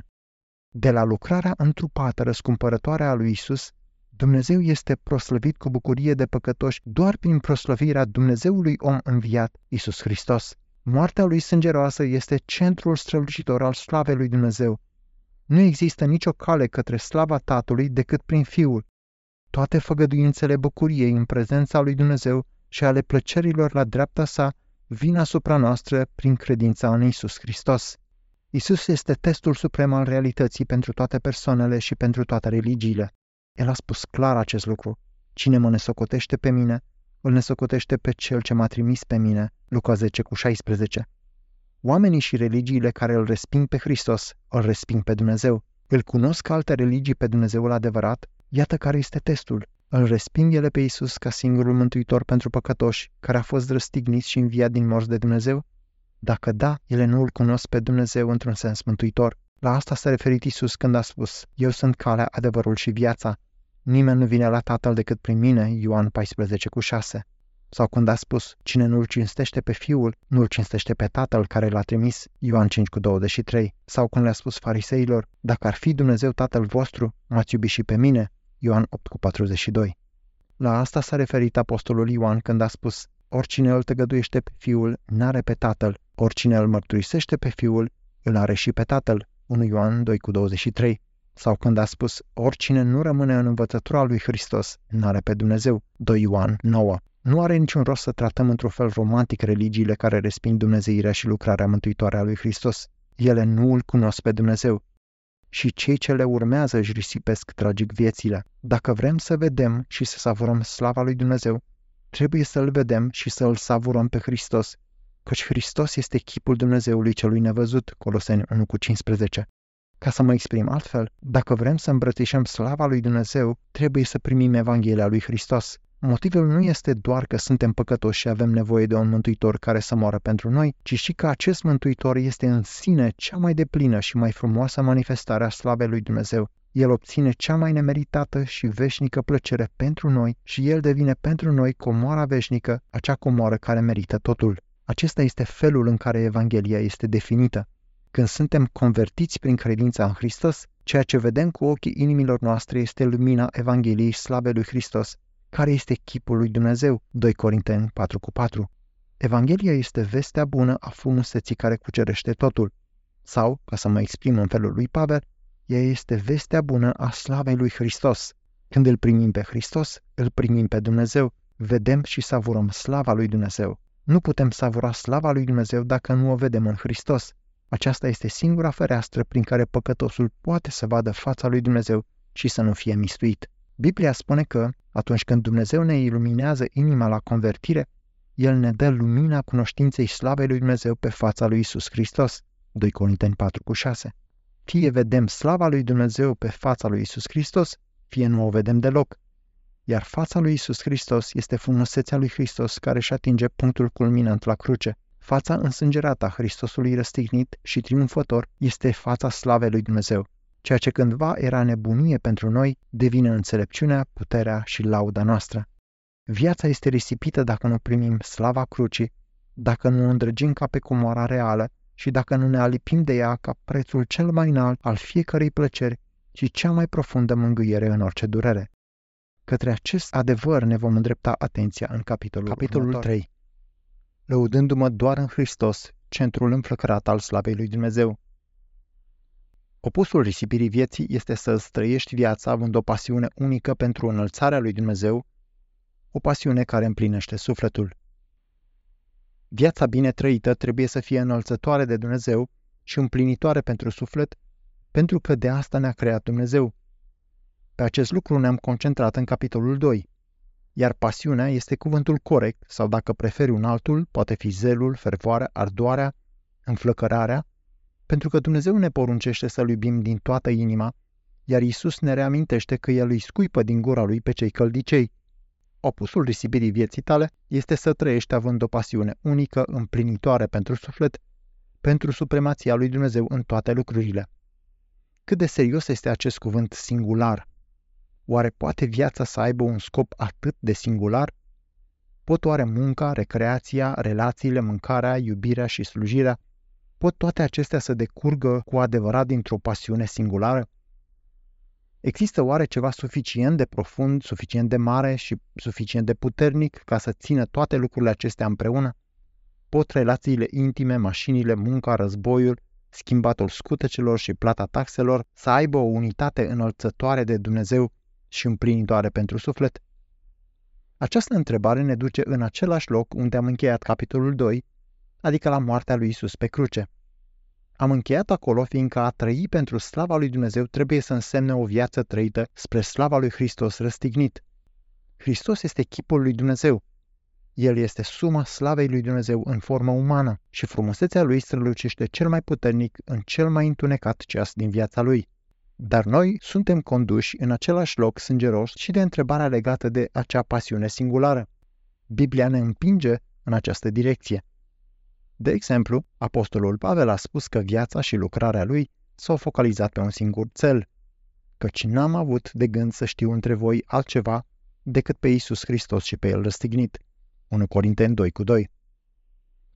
De la lucrarea întrupată răscumpărătoare a lui Isus, Dumnezeu este proslăvit cu bucurie de păcătoși doar prin proslăvirea Dumnezeului om înviat, Isus Hristos. Moartea lui sângeroasă este centrul strălucitor al slavei lui Dumnezeu. Nu există nicio cale către slava Tatălui decât prin Fiul. Toate făgăduințele bucuriei în prezența lui Dumnezeu și ale plăcerilor la dreapta sa vin asupra noastră prin credința în Isus Hristos. Isus este testul suprem al realității pentru toate persoanele și pentru toate religiile. El a spus clar acest lucru. Cine mă nesocotește pe mine, îl nesocotește pe cel ce m-a trimis pe mine. Luca 10 cu 16. Oamenii și religiile care îl resping pe Hristos, îl resping pe Dumnezeu. Îl cunosc alte religii pe Dumnezeul adevărat? Iată care este testul. Îl resping ele pe Isus ca singurul mântuitor pentru păcătoși, care a fost răstignit și înviat din morți de Dumnezeu? Dacă da, ele nu îl cunosc pe Dumnezeu într-un sens mântuitor. La asta s-a referit Isus când a spus, Eu sunt calea, adevărul și viața. Nimeni nu vine la Tatăl decât prin mine, Ioan 14 cu 6. Sau când a spus, cine nu-L cinstește pe Fiul, nu-L cinstește pe Tatăl care l-a trimis, Ioan 5 cu 23. Sau când le-a spus fariseilor, dacă ar fi Dumnezeu Tatăl vostru, m-ați iubi și pe mine, Ioan 8 cu 42. La asta s-a referit apostolul Ioan când a spus, oricine îl tăgăduiește pe Fiul, n-are pe Tatăl, oricine îl mărturisește pe Fiul, îl are și pe Tatăl, 1 Ioan 2 cu 23. Sau când a spus, oricine nu rămâne în învățătura lui Hristos, n-are pe Dumnezeu, 2 Ioan 9. Nu are niciun rost să tratăm într-un fel romantic religiile care resping dumnezeirea și lucrarea mântuitoare a lui Hristos. Ele nu îl cunosc pe Dumnezeu. Și cei ce le urmează își risipesc tragic viețile. Dacă vrem să vedem și să savurăm slava lui Dumnezeu, trebuie să-L vedem și să-L savurăm pe Hristos, căci Hristos este chipul Dumnezeului celui nevăzut, Coloseni 1 cu 15. Ca să mă exprim altfel, dacă vrem să îmbrățișăm slava lui Dumnezeu, trebuie să primim Evanghelia lui Hristos. Motivul nu este doar că suntem păcătoși și avem nevoie de un mântuitor care să moară pentru noi, ci și că acest mântuitor este în sine cea mai deplină și mai frumoasă manifestare a slavei lui Dumnezeu. El obține cea mai nemeritată și veșnică plăcere pentru noi și El devine pentru noi comoara veșnică, acea comoară care merită totul. Acesta este felul în care Evanghelia este definită. Când suntem convertiți prin credința în Hristos, ceea ce vedem cu ochii inimilor noastre este lumina Evangheliei slavei lui Hristos, care este chipul lui Dumnezeu, 2 Corinteni 4 cu 4. Evanghelia este vestea bună a frumuseții care cucerește totul. Sau, ca să mă exprim în felul lui Pavel, ea este vestea bună a slavei lui Hristos. Când îl primim pe Hristos, îl primim pe Dumnezeu, vedem și savurăm slava lui Dumnezeu. Nu putem savura slava lui Dumnezeu dacă nu o vedem în Hristos. Aceasta este singura fereastră prin care păcătosul poate să vadă fața lui Dumnezeu și să nu fie mistuit. Biblia spune că, atunci când Dumnezeu ne iluminează inima la convertire, El ne dă lumina cunoștinței slavei lui Dumnezeu pe fața lui Isus Hristos. 2 Corinteni 4 cu 6. Fie vedem slava lui Dumnezeu pe fața lui Isus Hristos, fie nu o vedem deloc. Iar fața lui Isus Hristos este frumusețea lui Hristos care își atinge punctul culminant la cruce. Fața însângerată a Hristosului răstignit și triumfător este fața slavei lui Dumnezeu. Ceea ce cândva era nebunie pentru noi devine înțelepciunea, puterea și lauda noastră. Viața este risipită dacă nu primim slava crucii, dacă nu o îndrăgim ca pe comoara reală și dacă nu ne alipim de ea ca prețul cel mai înalt al fiecărei plăceri și cea mai profundă mângâiere în orice durere. Către acest adevăr ne vom îndrepta atenția în capitolul, capitolul următor. 3. Lăudându-mă doar în Hristos, centrul înflăcărat al slavei lui Dumnezeu. Opusul risipirii vieții este să îți trăiești viața având o pasiune unică pentru înălțarea lui Dumnezeu, o pasiune care împlinește sufletul. Viața bine trăită trebuie să fie înălțătoare de Dumnezeu și împlinitoare pentru suflet, pentru că de asta ne-a creat Dumnezeu. Pe acest lucru ne-am concentrat în capitolul 2. Iar pasiunea este cuvântul corect, sau dacă preferi un altul, poate fi zelul, fervoarea, ardoarea, înflăcărarea, pentru că Dumnezeu ne poruncește să-L iubim din toată inima, iar Isus ne reamintește că El îi scuipă din gura Lui pe cei căldicei. Opusul risipirii vieții tale este să trăiești având o pasiune unică, împlinitoare pentru suflet, pentru supremația lui Dumnezeu în toate lucrurile. Cât de serios este acest cuvânt singular? Oare poate viața să aibă un scop atât de singular? Pot oare munca, recreația, relațiile, mâncarea, iubirea și slujirea, pot toate acestea să decurgă cu adevărat dintr-o pasiune singulară? Există oare ceva suficient de profund, suficient de mare și suficient de puternic ca să țină toate lucrurile acestea împreună? Pot relațiile intime, mașinile, munca, războiul, schimbatul scutecelor și plata taxelor să aibă o unitate înălțătoare de Dumnezeu și împlinitoare pentru suflet? Această întrebare ne duce în același loc unde am încheiat capitolul 2, adică la moartea lui Isus pe cruce. Am încheiat acolo fiindcă a trăi pentru slava lui Dumnezeu trebuie să însemne o viață trăită spre slava lui Hristos răstignit. Hristos este chipul lui Dumnezeu. El este suma slavei lui Dumnezeu în formă umană și frumusețea lui strălucește cel mai puternic în cel mai întunecat ceas din viața lui. Dar noi suntem conduși în același loc sângeros și de întrebarea legată de acea pasiune singulară. Biblia ne împinge în această direcție. De exemplu, apostolul Pavel a spus că viața și lucrarea lui s-au focalizat pe un singur cel, căci n-am avut de gând să știu între voi altceva decât pe Isus Hristos și pe El răstignit. 1 Corinteni 2 cu 2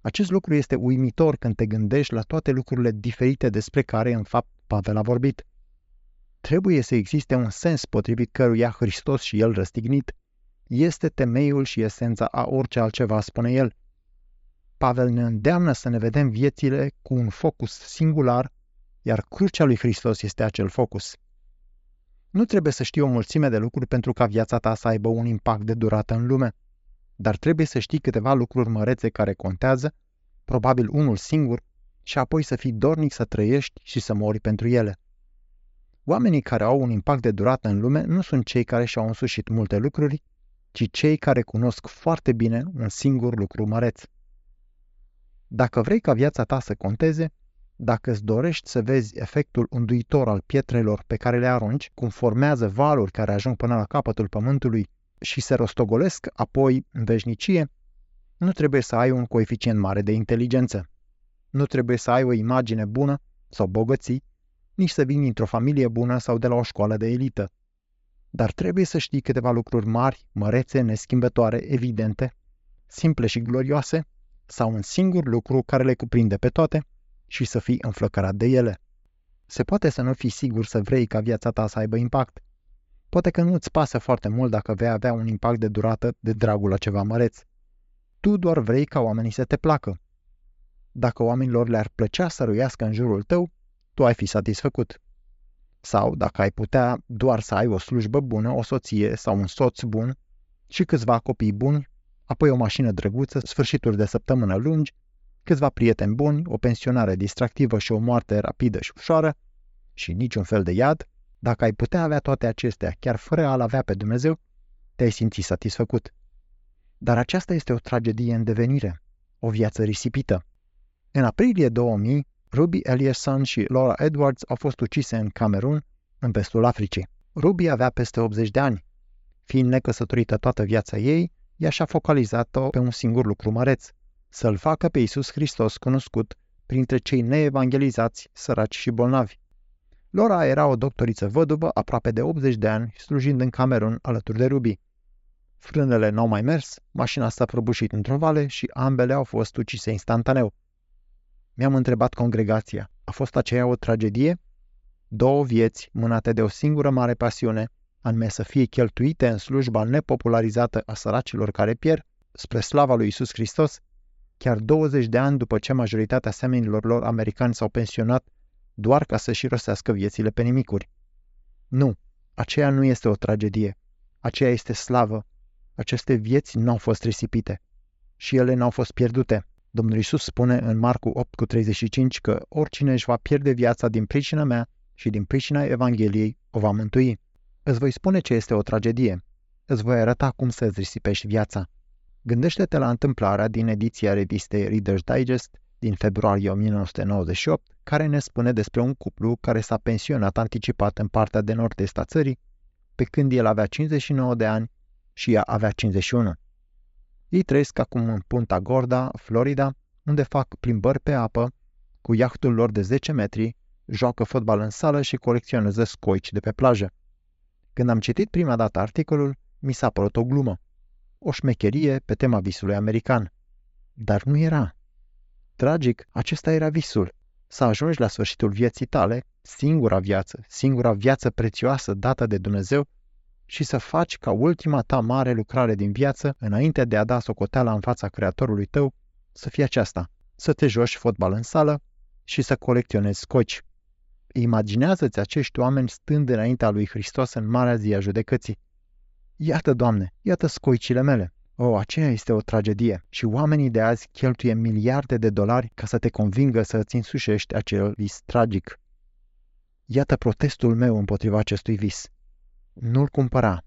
Acest lucru este uimitor când te gândești la toate lucrurile diferite despre care, în fapt, Pavel a vorbit. Trebuie să existe un sens potrivit căruia Hristos și El răstignit este temeiul și esența a orice altceva, spune el. Pavel ne îndeamnă să ne vedem viețile cu un focus singular, iar crucea lui Hristos este acel focus. Nu trebuie să știi o mulțime de lucruri pentru ca viața ta să aibă un impact de durată în lume, dar trebuie să știi câteva lucruri mărețe care contează, probabil unul singur, și apoi să fii dornic să trăiești și să mori pentru ele. Oamenii care au un impact de durată în lume nu sunt cei care și-au însușit multe lucruri, ci cei care cunosc foarte bine un singur lucru măreț. Dacă vrei ca viața ta să conteze, dacă îți dorești să vezi efectul unduitor al pietrelor pe care le arunci, cum formează valuri care ajung până la capătul pământului și se rostogolesc apoi în veșnicie, nu trebuie să ai un coeficient mare de inteligență. Nu trebuie să ai o imagine bună sau bogății, nici să vii dintr-o familie bună sau de la o școală de elită. Dar trebuie să știi câteva lucruri mari, mărețe, neschimbătoare, evidente, simple și glorioase, sau un singur lucru care le cuprinde pe toate și să fii înflăcărat de ele. Se poate să nu fii sigur să vrei ca viața ta să aibă impact. Poate că nu-ți pasă foarte mult dacă vei avea un impact de durată de dragul la ceva măreț. Tu doar vrei ca oamenii să te placă. Dacă oamenilor le-ar plăcea să ruiască în jurul tău, tu ai fi satisfăcut. Sau, dacă ai putea doar să ai o slujbă bună, o soție sau un soț bun și câțiva copii buni, apoi o mașină drăguță, sfârșituri de săptămână lungi, câțiva prieteni buni, o pensionare distractivă și o moarte rapidă și ușoară, și niciun fel de iad, dacă ai putea avea toate acestea, chiar fără a-L avea pe Dumnezeu, te-ai simți satisfăcut. Dar aceasta este o tragedie în devenire, o viață risipită. În aprilie 2000, Ruby Eliasson și Laura Edwards au fost ucise în Camerun, în vestul Africii. Ruby avea peste 80 de ani. Fiind necăsătorită toată viața ei, ea și-a focalizat-o pe un singur lucru măreț, să-L facă pe Iisus Hristos cunoscut printre cei neevangelizați, săraci și bolnavi. Laura era o doctoriță văduvă aproape de 80 de ani, slujind în Camerun alături de Ruby. Frânele n-au mai mers, mașina s-a prăbușit într-o vale și ambele au fost ucise instantaneu. Mi-am întrebat congregația, a fost aceea o tragedie? Două vieți, mânate de o singură mare pasiune, anume să fie cheltuite în slujba nepopularizată a săracilor care pierd, spre slava lui Isus Hristos, chiar 20 de ani după ce majoritatea semenilor lor americani s-au pensionat doar ca să-și rosească viețile pe nimicuri. Nu, aceea nu este o tragedie. Aceea este slavă. Aceste vieți nu au fost risipite. Și ele n-au fost pierdute. Domnul Isus spune în Marcu 8 cu 35 că oricine își va pierde viața din pricina mea și din pricina Evangheliei o va mântui. Îți voi spune ce este o tragedie. Îți voi arăta cum să-ți risipești viața. Gândește-te la întâmplarea din ediția revistei Reader's Digest din februarie 1998, care ne spune despre un cuplu care s-a pensionat anticipat în partea de nord-est a țării, pe când el avea 59 de ani și ea avea 51. Ei trăiesc acum în Punta Gorda, Florida, unde fac plimbări pe apă, cu iahtul lor de 10 metri, joacă fotbal în sală și colecționează scoici de pe plajă. Când am citit prima dată articolul, mi s-a părut o glumă. O șmecherie pe tema visului american. Dar nu era. Tragic, acesta era visul. Să ajungi la sfârșitul vieții tale, singura viață, singura viață prețioasă dată de Dumnezeu, și să faci ca ultima ta mare lucrare din viață, înainte de a da socoteala în fața Creatorului tău, să fie aceasta, să te joci fotbal în sală și să colecționezi scoci. Imaginează-ți acești oameni stând înaintea lui Hristos în marea zi a judecății. Iată, Doamne, iată scoicile mele. O, aceea este o tragedie și oamenii de azi cheltuie miliarde de dolari ca să te convingă să îți însușești acel vis tragic. Iată protestul meu împotriva acestui vis. Nu-l cumpăra.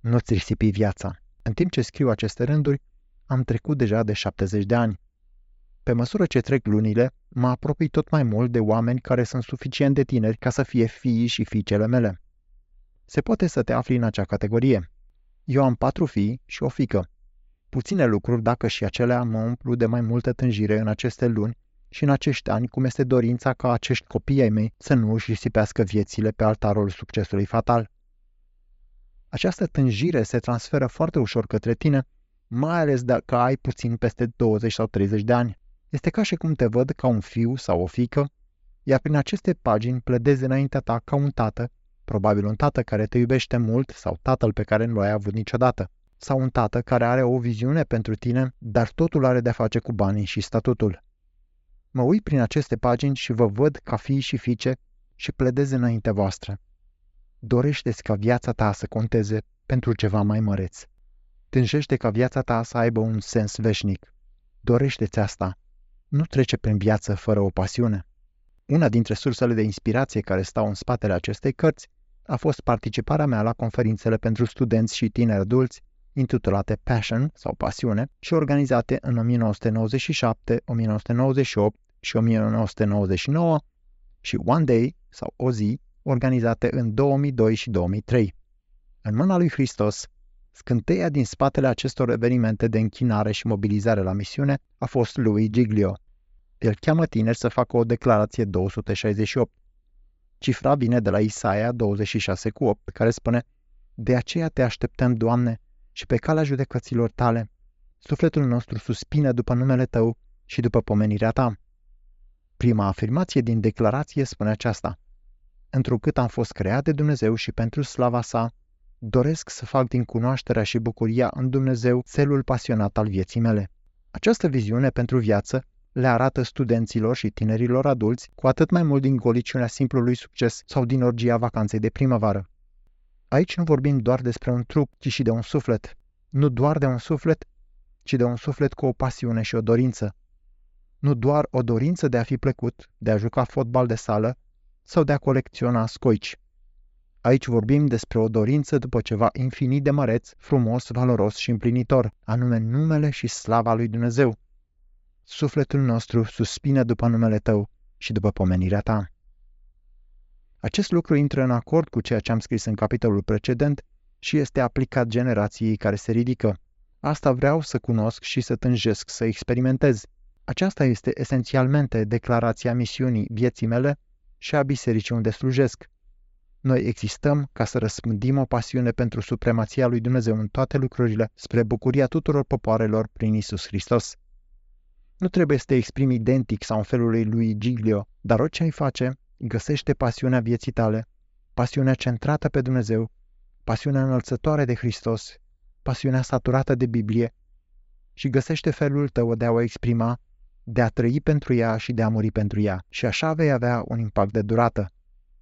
Nu-ți risipi viața. În timp ce scriu aceste rânduri, am trecut deja de 70 de ani. Pe măsură ce trec lunile, mă apropii tot mai mult de oameni care sunt suficient de tineri ca să fie fiii și fiicele mele. Se poate să te afli în acea categorie. Eu am patru fii și o fică. Puține lucruri, dacă și acelea mă umplu de mai multă tânjire în aceste luni, și în acești ani cum este dorința ca acești copii ai mei să nu își risipească viețile pe altarul succesului fatal. Această tânjire se transferă foarte ușor către tine, mai ales dacă ai puțin peste 20 sau 30 de ani. Este ca și cum te văd ca un fiu sau o fică, iar prin aceste pagini plădezi înaintea ta ca un tată, probabil un tată care te iubește mult sau tatăl pe care nu l-ai avut niciodată, sau un tată care are o viziune pentru tine, dar totul are de-a face cu banii și statutul. Mă uit prin aceste pagini și vă văd ca fii și fiice și pledez înaintea voastră. Dorește-ți ca viața ta să conteze pentru ceva mai măreț. Tânjește ca viața ta să aibă un sens veșnic. Dorește-ți asta. Nu trece prin viață fără o pasiune. Una dintre sursele de inspirație care stau în spatele acestei cărți a fost participarea mea la conferințele pentru studenți și tineri adulți, intitulate Passion sau Pasiune și organizate în 1997, 1998 și 1999 și One Day sau O zi, organizate în 2002 și 2003. În mâna lui Hristos, scânteia din spatele acestor evenimente de închinare și mobilizare la misiune a fost lui Giglio. El cheamă tineri să facă o declarație 268. Cifra vine de la Isaia 26 cu 8, care spune De aceea te așteptăm, Doamne, și pe calea judecăților tale. Sufletul nostru suspină după numele tău și după pomenirea ta. Prima afirmație din declarație spune aceasta. Întrucât am fost creat de Dumnezeu și pentru slava sa, doresc să fac din cunoașterea și bucuria în Dumnezeu țelul pasionat al vieții mele. Această viziune pentru viață le arată studenților și tinerilor adulți cu atât mai mult din goliciunea simplului succes sau din orgia vacanței de primăvară. Aici nu vorbim doar despre un trup, ci și de un suflet. Nu doar de un suflet, ci de un suflet cu o pasiune și o dorință. Nu doar o dorință de a fi plăcut, de a juca fotbal de sală sau de a colecționa scoici. Aici vorbim despre o dorință după ceva infinit de măreț, frumos, valoros și împlinitor, anume numele și slava lui Dumnezeu. Sufletul nostru suspină după numele tău și după pomenirea ta. Acest lucru intră în acord cu ceea ce am scris în capitolul precedent și este aplicat generației care se ridică. Asta vreau să cunosc și să tânjesc să experimentez. Aceasta este esențialmente declarația misiunii vieții mele și a bisericii unde slujesc. Noi existăm ca să răspândim o pasiune pentru supremația lui Dumnezeu în toate lucrurile, spre bucuria tuturor popoarelor prin Isus Hristos. Nu trebuie să te exprimi identic sau în felul lui Giglio, dar orice ai face, găsește pasiunea vieții tale, pasiunea centrată pe Dumnezeu, pasiunea înălțătoare de Hristos, pasiunea saturată de Biblie și găsește felul tău de a o exprima, de a trăi pentru ea și de a muri pentru ea și așa vei avea un impact de durată.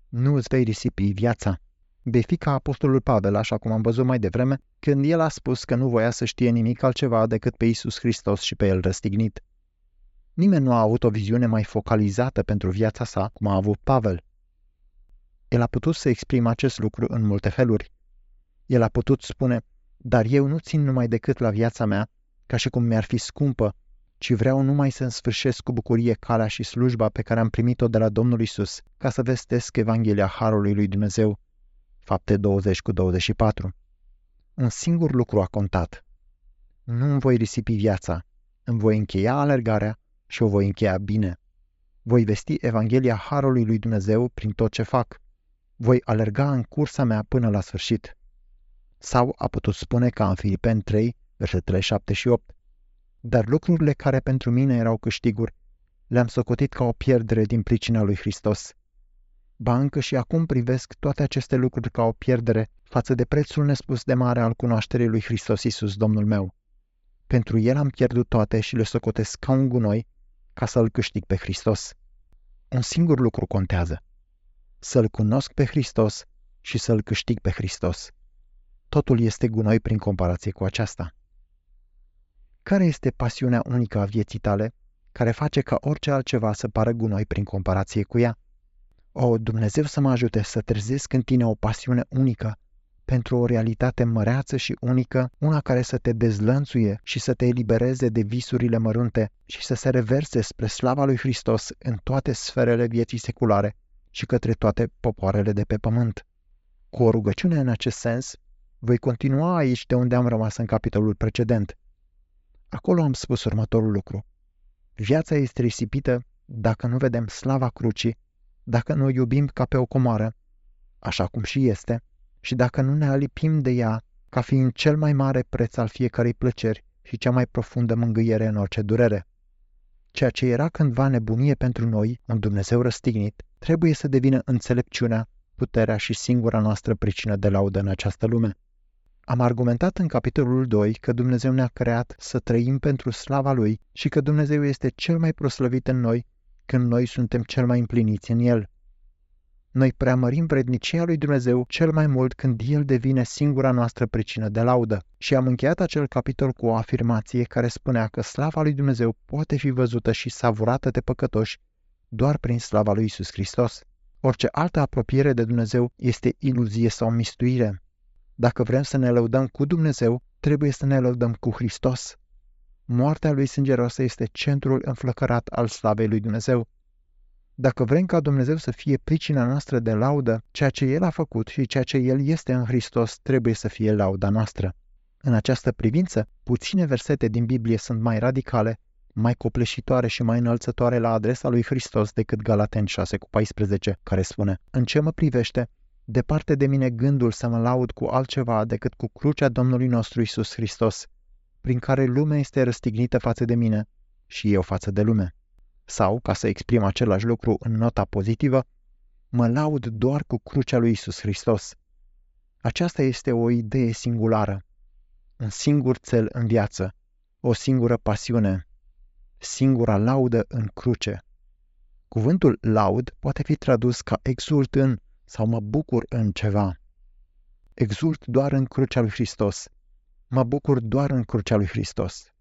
Nu îți vei risipi viața. Vei fi ca apostolul Pavel, așa cum am văzut mai devreme, când el a spus că nu voia să știe nimic altceva decât pe Isus Hristos și pe el răstignit. Nimeni nu a avut o viziune mai focalizată pentru viața sa cum a avut Pavel. El a putut să exprime acest lucru în multe feluri. El a putut spune, dar eu nu țin numai decât la viața mea, ca și cum mi-ar fi scumpă, ci vreau numai să însfârșesc cu bucurie calea și slujba pe care am primit-o de la Domnul Isus, ca să vestesc Evanghelia Harului lui Dumnezeu. Fapte 20 cu 24 Un singur lucru a contat. Nu îmi voi risipi viața, îmi voi încheia alergarea și o voi încheia bine. Voi vesti Evanghelia Harului lui Dumnezeu prin tot ce fac. Voi alerga în cursa mea până la sfârșit. Sau a putut spune ca în Filipen 3, versetele 7 și 8. Dar lucrurile care pentru mine erau câștiguri, le-am socotit ca o pierdere din pricina lui Hristos. Ba încă și acum privesc toate aceste lucruri ca o pierdere față de prețul nespus de mare al cunoașterii lui Hristos Iisus, Domnul meu. Pentru el am pierdut toate și le socotesc ca un gunoi ca să-L câștig pe Hristos. Un singur lucru contează. Să-L cunosc pe Hristos și să-L câștig pe Hristos. Totul este gunoi prin comparație cu aceasta. Care este pasiunea unică a vieții tale, care face ca orice altceva să pară gunoi prin comparație cu ea? O, Dumnezeu să mă ajute să trezesc în tine o pasiune unică pentru o realitate măreață și unică, una care să te dezlănțuie și să te elibereze de visurile mărunte și să se reverse spre slava lui Hristos în toate sferele vieții seculare și către toate popoarele de pe pământ. Cu o rugăciune în acest sens, voi continua aici de unde am rămas în capitolul precedent. Acolo am spus următorul lucru. Viața este risipită dacă nu vedem slava crucii, dacă nu o iubim ca pe o comoară, așa cum și este, și dacă nu ne alipim de ea ca fiind cel mai mare preț al fiecărei plăceri și cea mai profundă mângâiere în orice durere. Ceea ce era cândva nebunie pentru noi, un Dumnezeu răstignit, trebuie să devină înțelepciunea, puterea și singura noastră pricină de laudă în această lume. Am argumentat în capitolul 2 că Dumnezeu ne-a creat să trăim pentru slava Lui și că Dumnezeu este cel mai proslăvit în noi când noi suntem cel mai împliniți în El. Noi preamărim vrednicia lui Dumnezeu cel mai mult când El devine singura noastră pricină de laudă. Și am încheiat acel capitol cu o afirmație care spunea că slava lui Dumnezeu poate fi văzută și savurată de păcătoși doar prin slava lui Isus Hristos. Orice altă apropiere de Dumnezeu este iluzie sau mistuire. Dacă vrem să ne lăudăm cu Dumnezeu, trebuie să ne lăudăm cu Hristos. Moartea lui sângeroasă este centrul înflăcărat al slavei lui Dumnezeu. Dacă vrem ca Dumnezeu să fie pricina noastră de laudă, ceea ce El a făcut și ceea ce El este în Hristos trebuie să fie lauda noastră. În această privință, puține versete din Biblie sunt mai radicale, mai copleșitoare și mai înălțătoare la adresa lui Hristos decât Galaten 6 cu 14, care spune În ce mă privește, departe de mine gândul să mă laud cu altceva decât cu crucea Domnului nostru Isus Hristos, prin care lumea este răstignită față de mine și eu față de lume. Sau, ca să exprim același lucru în nota pozitivă, mă laud doar cu crucea lui Isus Hristos. Aceasta este o idee singulară, un singur cel în viață, o singură pasiune, singura laudă în cruce. Cuvântul laud poate fi tradus ca exult în sau mă bucur în ceva. Exult doar în crucea lui Hristos. Mă bucur doar în crucea lui Hristos.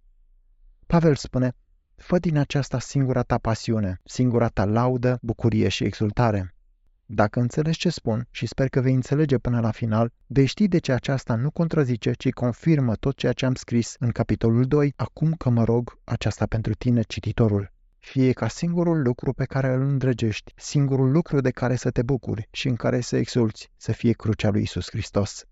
Pavel spune, fă din aceasta singura ta pasiune, singura ta laudă, bucurie și exultare. Dacă înțelegi ce spun și sper că vei înțelege până la final, vei ști de ce aceasta nu contrazice, ci confirmă tot ceea ce am scris în capitolul 2, acum că mă rog aceasta pentru tine, cititorul fie ca singurul lucru pe care îl îndrăgești, singurul lucru de care să te bucuri și în care să exulți, să fie crucea lui Isus Hristos.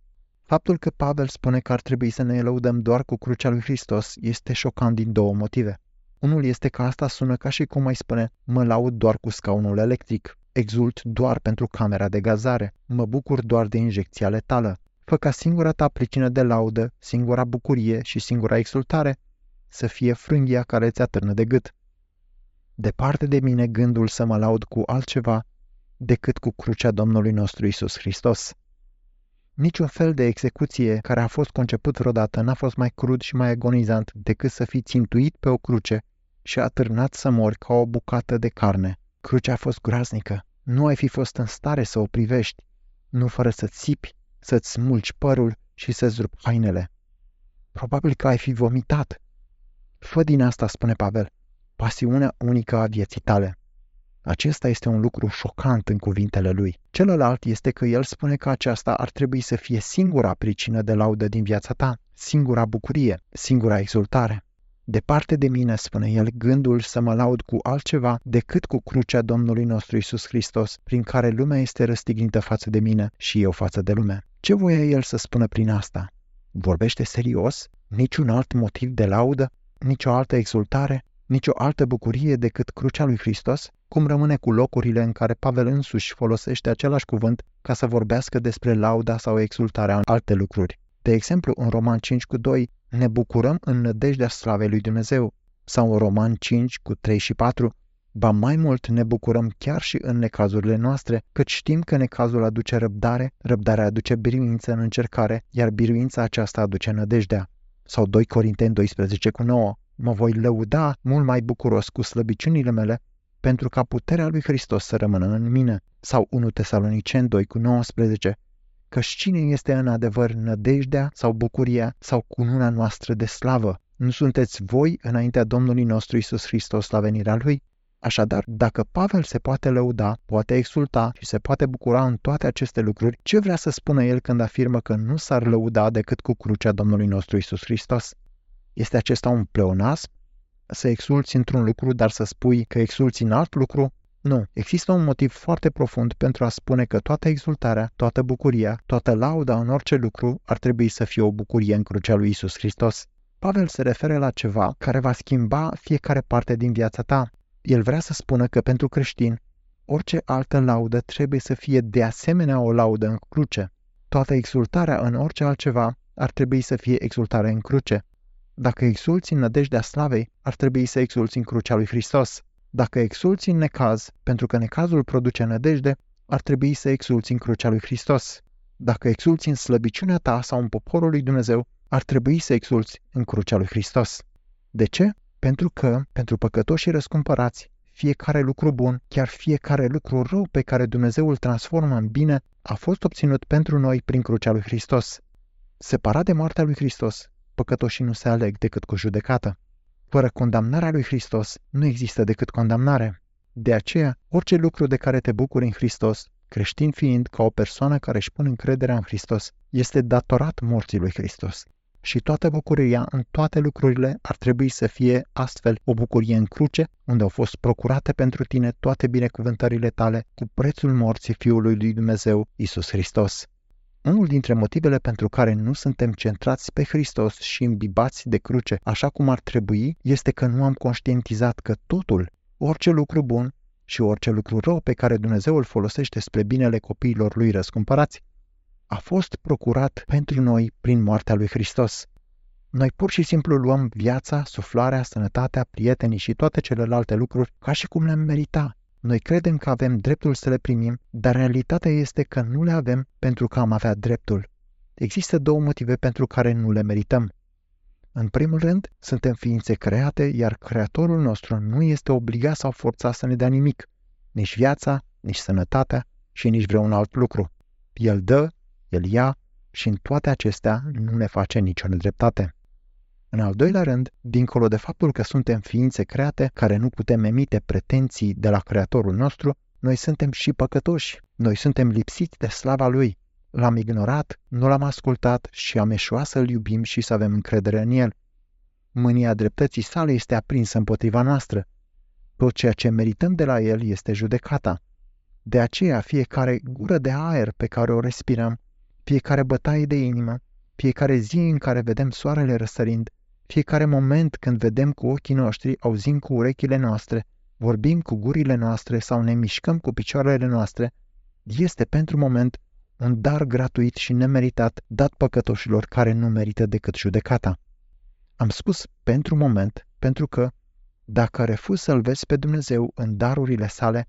Faptul că Pavel spune că ar trebui să ne lăudăm doar cu crucea lui Hristos este șocant din două motive. Unul este că asta sună ca și cum ai spune, mă laud doar cu scaunul electric, exult doar pentru camera de gazare, mă bucur doar de injecția letală. Fă ca singura ta pricină de laudă, singura bucurie și singura exultare să fie frânghia care ți atârnă de gât. Departe de mine gândul să mă laud cu altceva decât cu crucea Domnului nostru Isus Hristos. Niciun fel de execuție care a fost conceput vreodată n-a fost mai crud și mai agonizant decât să fii țintuit pe o cruce și atârnat să mori ca o bucată de carne. Crucea a fost groaznică. Nu ai fi fost în stare să o privești, nu fără să țipi, să-ți smulgi părul și să-ți rup hainele. Probabil că ai fi vomitat. Fă din asta, spune Pavel, pasiunea unică a vieții tale. Acesta este un lucru șocant în cuvintele lui. Celălalt este că el spune că aceasta ar trebui să fie singura pricină de laudă din viața ta, singura bucurie, singura exultare. Departe de mine, spune el, gândul să mă laud cu altceva decât cu crucea Domnului nostru Isus Hristos, prin care lumea este răstignită față de mine și eu față de lume. Ce voia el să spună prin asta? Vorbește serios? Niciun alt motiv de laudă? Nicio altă exultare? Nicio altă bucurie decât crucea lui Hristos, cum rămâne cu locurile în care Pavel însuși folosește același cuvânt ca să vorbească despre lauda sau exultarea în alte lucruri. De exemplu, în Roman 5 cu 2, ne bucurăm în nădejdea slavei lui Dumnezeu, sau în Roman 5 cu 3 și 4, ba mai mult ne bucurăm chiar și în necazurile noastre, căci știm că necazul aduce răbdare, răbdarea aduce biruință în încercare, iar biruința aceasta aduce nădejdea. Sau 2 Corinteni 12 cu 9, mă voi lăuda mult mai bucuros cu slăbiciunile mele, pentru ca puterea lui Hristos să rămână în mine. Sau 1 Tesalonicen 2 cu 19, că cine este în adevăr nădejdea sau bucuria sau cununa noastră de slavă? Nu sunteți voi înaintea Domnului nostru Isus Hristos la venirea Lui? Așadar, dacă Pavel se poate lăuda, poate exulta și se poate bucura în toate aceste lucruri, ce vrea să spună el când afirmă că nu s-ar lăuda decât cu crucea Domnului nostru Isus Hristos? Este acesta un pleonasm? Să exulți într-un lucru, dar să spui că exulți în alt lucru? Nu. Există un motiv foarte profund pentru a spune că toată exultarea, toată bucuria, toată lauda în orice lucru ar trebui să fie o bucurie în crucea lui Isus Hristos. Pavel se referă la ceva care va schimba fiecare parte din viața ta. El vrea să spună că pentru creștin, orice altă laudă trebuie să fie de asemenea o laudă în cruce. Toată exultarea în orice altceva ar trebui să fie exultare în cruce. Dacă exulți în nădejdea slavei, ar trebui să exulți în crucea lui Hristos. Dacă exulți în necaz, pentru că necazul produce nădejde, ar trebui să exulți în crucea lui Hristos. Dacă exulți în slăbiciunea ta sau în poporul lui Dumnezeu, ar trebui să exulți în crucea lui Hristos. De ce? Pentru că, pentru păcătoșii răscumpărați, fiecare lucru bun, chiar fiecare lucru rău pe care Dumnezeu îl transformă în bine, a fost obținut pentru noi prin crucea lui Hristos. Separat de moartea lui Hristos, păcătoșii nu se aleg decât cu judecată. Fără condamnarea lui Hristos, nu există decât condamnare. De aceea, orice lucru de care te bucuri în Hristos, creștin fiind ca o persoană care își pune încrederea în Hristos, este datorat morții lui Hristos. Și toată bucuria în toate lucrurile ar trebui să fie astfel o bucurie în cruce, unde au fost procurate pentru tine toate binecuvântările tale cu prețul morții Fiului lui Dumnezeu, Isus Hristos. Unul dintre motivele pentru care nu suntem centrați pe Hristos și imbibați de cruce așa cum ar trebui este că nu am conștientizat că totul, orice lucru bun și orice lucru rău pe care Dumnezeu îl folosește spre binele copiilor lui răscumpărați, a fost procurat pentru noi prin moartea lui Hristos. Noi pur și simplu luăm viața, suflarea, sănătatea, prietenii și toate celelalte lucruri ca și cum le-am merita, noi credem că avem dreptul să le primim, dar realitatea este că nu le avem pentru că am avea dreptul. Există două motive pentru care nu le merităm. În primul rând, suntem ființe create, iar Creatorul nostru nu este obligat sau forțat să ne dea nimic, nici viața, nici sănătatea și nici vreun alt lucru. El dă, El ia și în toate acestea nu ne face nicio nedreptate. În al doilea rând, dincolo de faptul că suntem ființe create care nu putem emite pretenții de la Creatorul nostru, noi suntem și păcătoși. Noi suntem lipsiți de slava Lui. L-am ignorat, nu l-am ascultat și am eșuat să-L iubim și să avem încredere în El. Mânia dreptății sale este aprinsă împotriva noastră. Tot ceea ce merităm de la El este judecata. De aceea fiecare gură de aer pe care o respirăm, fiecare bătaie de inimă, fiecare zi în care vedem soarele răsărind, fiecare moment când vedem cu ochii noștri, auzim cu urechile noastre, vorbim cu gurile noastre sau ne mișcăm cu picioarele noastre, este pentru moment un dar gratuit și nemeritat dat păcătoșilor care nu merită decât judecata. Am spus pentru moment, pentru că, dacă refuzi să-L vezi pe Dumnezeu în darurile sale,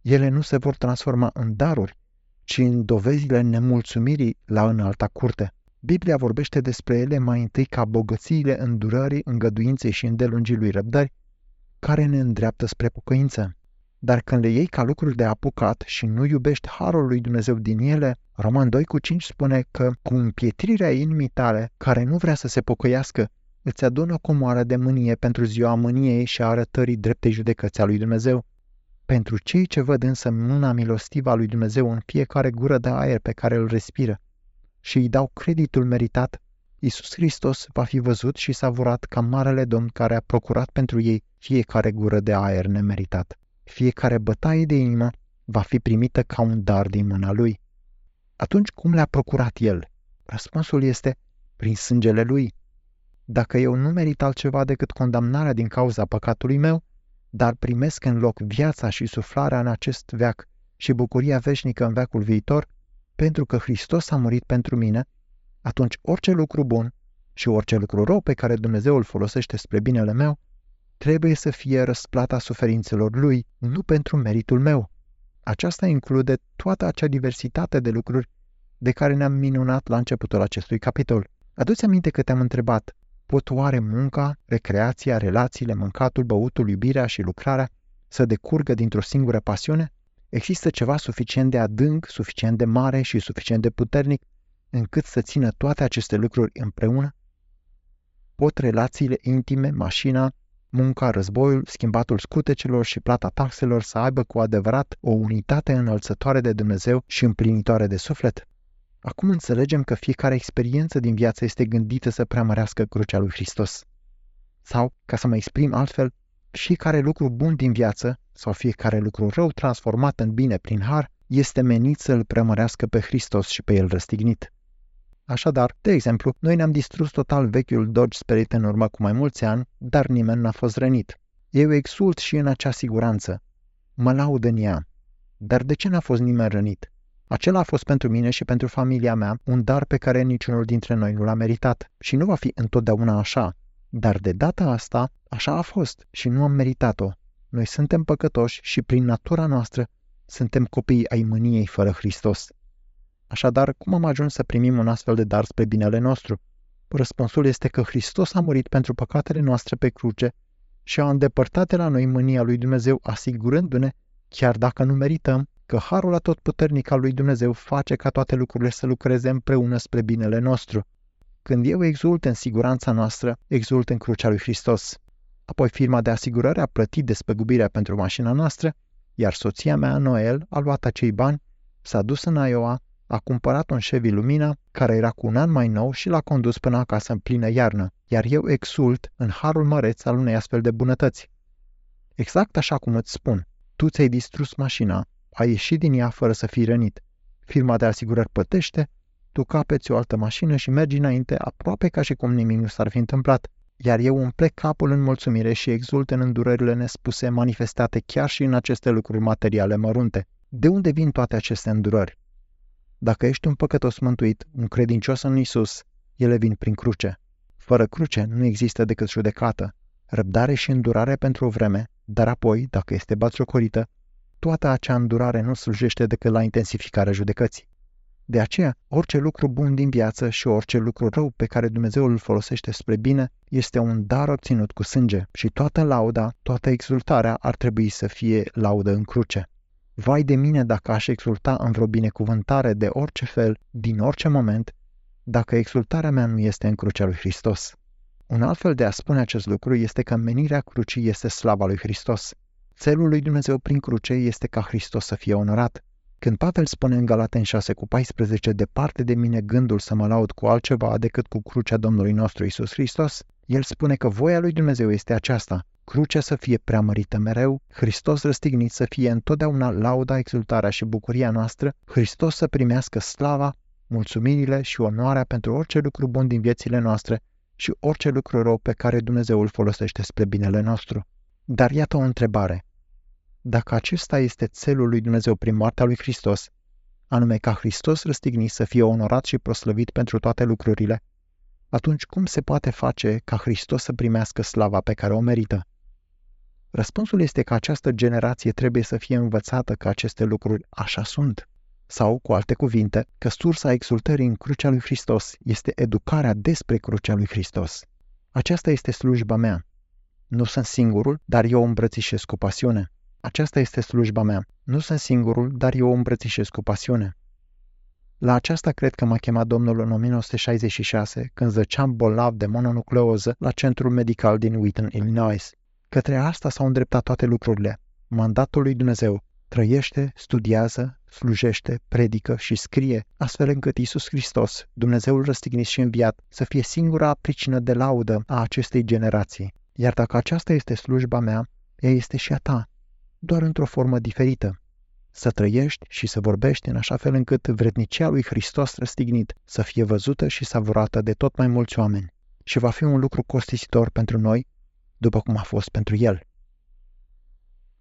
ele nu se vor transforma în daruri, ci în dovezile nemulțumirii la înalta curte. Biblia vorbește despre ele mai întâi ca bogățiile îndurării, îngăduinței și îndelungii lui răbdări, care ne îndreaptă spre pocăință. Dar când le iei ca lucruri de apucat și nu iubești harul lui Dumnezeu din ele, Roman 2 cu 5 spune că cu împietrirea inimii tale, care nu vrea să se pocăiască, îți adună comoară de mânie pentru ziua mâniei și a arătării dreptei judecăți a lui Dumnezeu. Pentru cei ce văd însă mâna milostivă a lui Dumnezeu în fiecare gură de aer pe care îl respiră, și îi dau creditul meritat, Iisus Hristos va fi văzut și savurat ca Marele Domn care a procurat pentru ei fiecare gură de aer nemeritat. Fiecare bătaie de inimă va fi primită ca un dar din mâna Lui. Atunci cum le-a procurat El? Răspunsul este prin sângele Lui. Dacă eu nu merit altceva decât condamnarea din cauza păcatului meu, dar primesc în loc viața și suflarea în acest veac și bucuria veșnică în veacul viitor, pentru că Hristos a murit pentru mine, atunci orice lucru bun și orice lucru rău pe care Dumnezeu îl folosește spre binele meu, trebuie să fie răsplata suferințelor Lui, nu pentru meritul meu. Aceasta include toată acea diversitate de lucruri de care ne-am minunat la începutul acestui capitol. Aduți aminte că te-am întrebat, pot oare munca, recreația, relațiile, mâncatul, băutul, iubirea și lucrarea să decurgă dintr-o singură pasiune? Există ceva suficient de adânc, suficient de mare și suficient de puternic încât să țină toate aceste lucruri împreună? Pot relațiile intime, mașina, munca, războiul, schimbatul scutecelor și plata taxelor să aibă cu adevărat o unitate înălțătoare de Dumnezeu și împlinitoare de suflet? Acum înțelegem că fiecare experiență din viață este gândită să preamărească crucea lui Hristos. Sau, ca să mă exprim altfel, fiecare lucru bun din viață sau fiecare lucru rău transformat în bine prin har este menit să îl preamărească pe Hristos și pe el răstignit. Așadar, de exemplu, noi ne-am distrus total vechiul Dodge Spirit în urmă cu mai mulți ani, dar nimeni n-a fost rănit. Eu exult și în acea siguranță. Mă laud în ea. Dar de ce n-a fost nimeni rănit? Acela a fost pentru mine și pentru familia mea un dar pe care niciunul dintre noi nu l-a meritat și nu va fi întotdeauna așa. Dar de data asta, așa a fost și nu am meritat-o. Noi suntem păcătoși și prin natura noastră suntem copii ai mâniei fără Hristos. Așadar, cum am ajuns să primim un astfel de dar spre binele nostru? Răspunsul este că Hristos a murit pentru păcatele noastre pe cruce și a îndepărtat de la noi mânia lui Dumnezeu, asigurându-ne, chiar dacă nu merităm, că harul atotputernic al lui Dumnezeu face ca toate lucrurile să lucreze împreună spre binele nostru. Când eu exult în siguranța noastră, exult în crucea lui Hristos. Apoi firma de asigurare a plătit despăgubirea pentru mașina noastră, iar soția mea, Noel, a luat acei bani, s-a dus în Iowa, a cumpărat un Chevy Lumina, care era cu un an mai nou și l-a condus până acasă în plină iarnă, iar eu exult în harul măreț al unei astfel de bunătăți. Exact așa cum îți spun, tu ți-ai distrus mașina, ai ieșit din ea fără să fii rănit. Firma de asigurări plătește, tu capeți o altă mașină și mergi înainte aproape ca și cum nimic nu s-ar fi întâmplat. Iar eu îmi plec capul în mulțumire și exult în îndurările nespuse manifestate chiar și în aceste lucruri materiale mărunte. De unde vin toate aceste îndurări? Dacă ești un păcătos mântuit, un credincios în Isus, ele vin prin cruce. Fără cruce nu există decât judecată, răbdare și îndurare pentru o vreme, dar apoi, dacă este batjocorită, toată acea îndurare nu slujește decât la intensificarea judecății. De aceea, orice lucru bun din viață și orice lucru rău pe care Dumnezeu îl folosește spre bine este un dar obținut cu sânge și toată lauda, toată exultarea ar trebui să fie laudă în cruce. Vai de mine dacă aș exulta în vreo binecuvântare de orice fel, din orice moment, dacă exultarea mea nu este în crucea lui Hristos. Un alt fel de a spune acest lucru este că menirea crucii este slava lui Hristos. Țelul lui Dumnezeu prin cruce este ca Hristos să fie onorat. Când Pavel spune în Galaten 6 cu 14, departe de mine gândul să mă laud cu altceva decât cu crucea Domnului nostru Isus Hristos, el spune că voia lui Dumnezeu este aceasta, crucea să fie preamărită mereu, Hristos răstignit să fie întotdeauna lauda, exultarea și bucuria noastră, Hristos să primească slava, mulțumirile și onoarea pentru orice lucru bun din viețile noastre și orice lucru rău pe care Dumnezeu îl folosește spre binele nostru. Dar iată o întrebare. Dacă acesta este țelul lui Dumnezeu prin moartea lui Hristos, anume ca Hristos răstignit să fie onorat și proslăvit pentru toate lucrurile, atunci cum se poate face ca Hristos să primească slava pe care o merită? Răspunsul este că această generație trebuie să fie învățată că aceste lucruri așa sunt. Sau, cu alte cuvinte, că sursa exultării în crucea lui Hristos este educarea despre crucea lui Hristos. Aceasta este slujba mea. Nu sunt singurul, dar eu o îmbrățișez cu pasiune. Aceasta este slujba mea. Nu sunt singurul, dar eu o îmbrățișez cu pasiune. La aceasta cred că m-a chemat Domnul în 1966, când zăceam bolnav de mononucleoză la centrul medical din Wheaton, Illinois. Către asta s-au îndreptat toate lucrurile. Mandatul lui Dumnezeu. Trăiește, studiază, slujește, predică și scrie, astfel încât Isus Hristos, Dumnezeul răstignit și înviat, să fie singura pricină de laudă a acestei generații. Iar dacă aceasta este slujba mea, ea este și a ta, doar într-o formă diferită. Să trăiești și să vorbești în așa fel încât vrednicia lui Hristos răstignit să fie văzută și savurată de tot mai mulți oameni. Și va fi un lucru costisitor pentru noi, după cum a fost pentru El.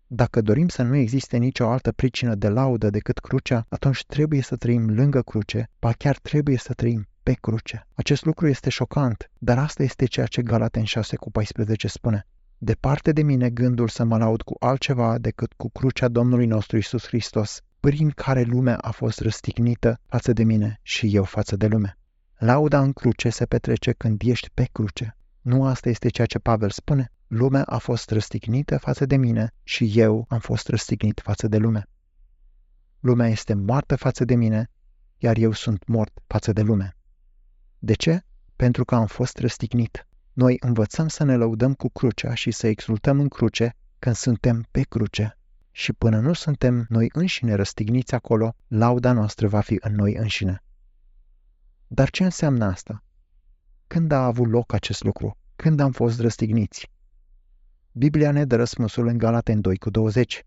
Dacă dorim să nu existe nicio altă pricină de laudă decât crucea, atunci trebuie să trăim lângă cruce, ba chiar trebuie să trăim pe cruce. Acest lucru este șocant, dar asta este ceea ce Galaten 6 cu 14 spune. Departe de mine gândul să mă laud cu altceva decât cu crucea Domnului nostru Isus Hristos, prin care lumea a fost răstignită față de mine și eu față de lume. Lauda în cruce se petrece când ești pe cruce. Nu asta este ceea ce Pavel spune? Lumea a fost răstignită față de mine și eu am fost răstignit față de lume. Lumea este moartă față de mine, iar eu sunt mort față de lume. De ce? Pentru că am fost răstignit. Noi învățăm să ne lăudăm cu crucea și să exultăm în cruce când suntem pe cruce. Și până nu suntem noi înșine răstigniți acolo, lauda noastră va fi în noi înșine. Dar ce înseamnă asta? Când a avut loc acest lucru? Când am fost răstigniți? Biblia ne dă răspunsul în Galaten 2 cu 20.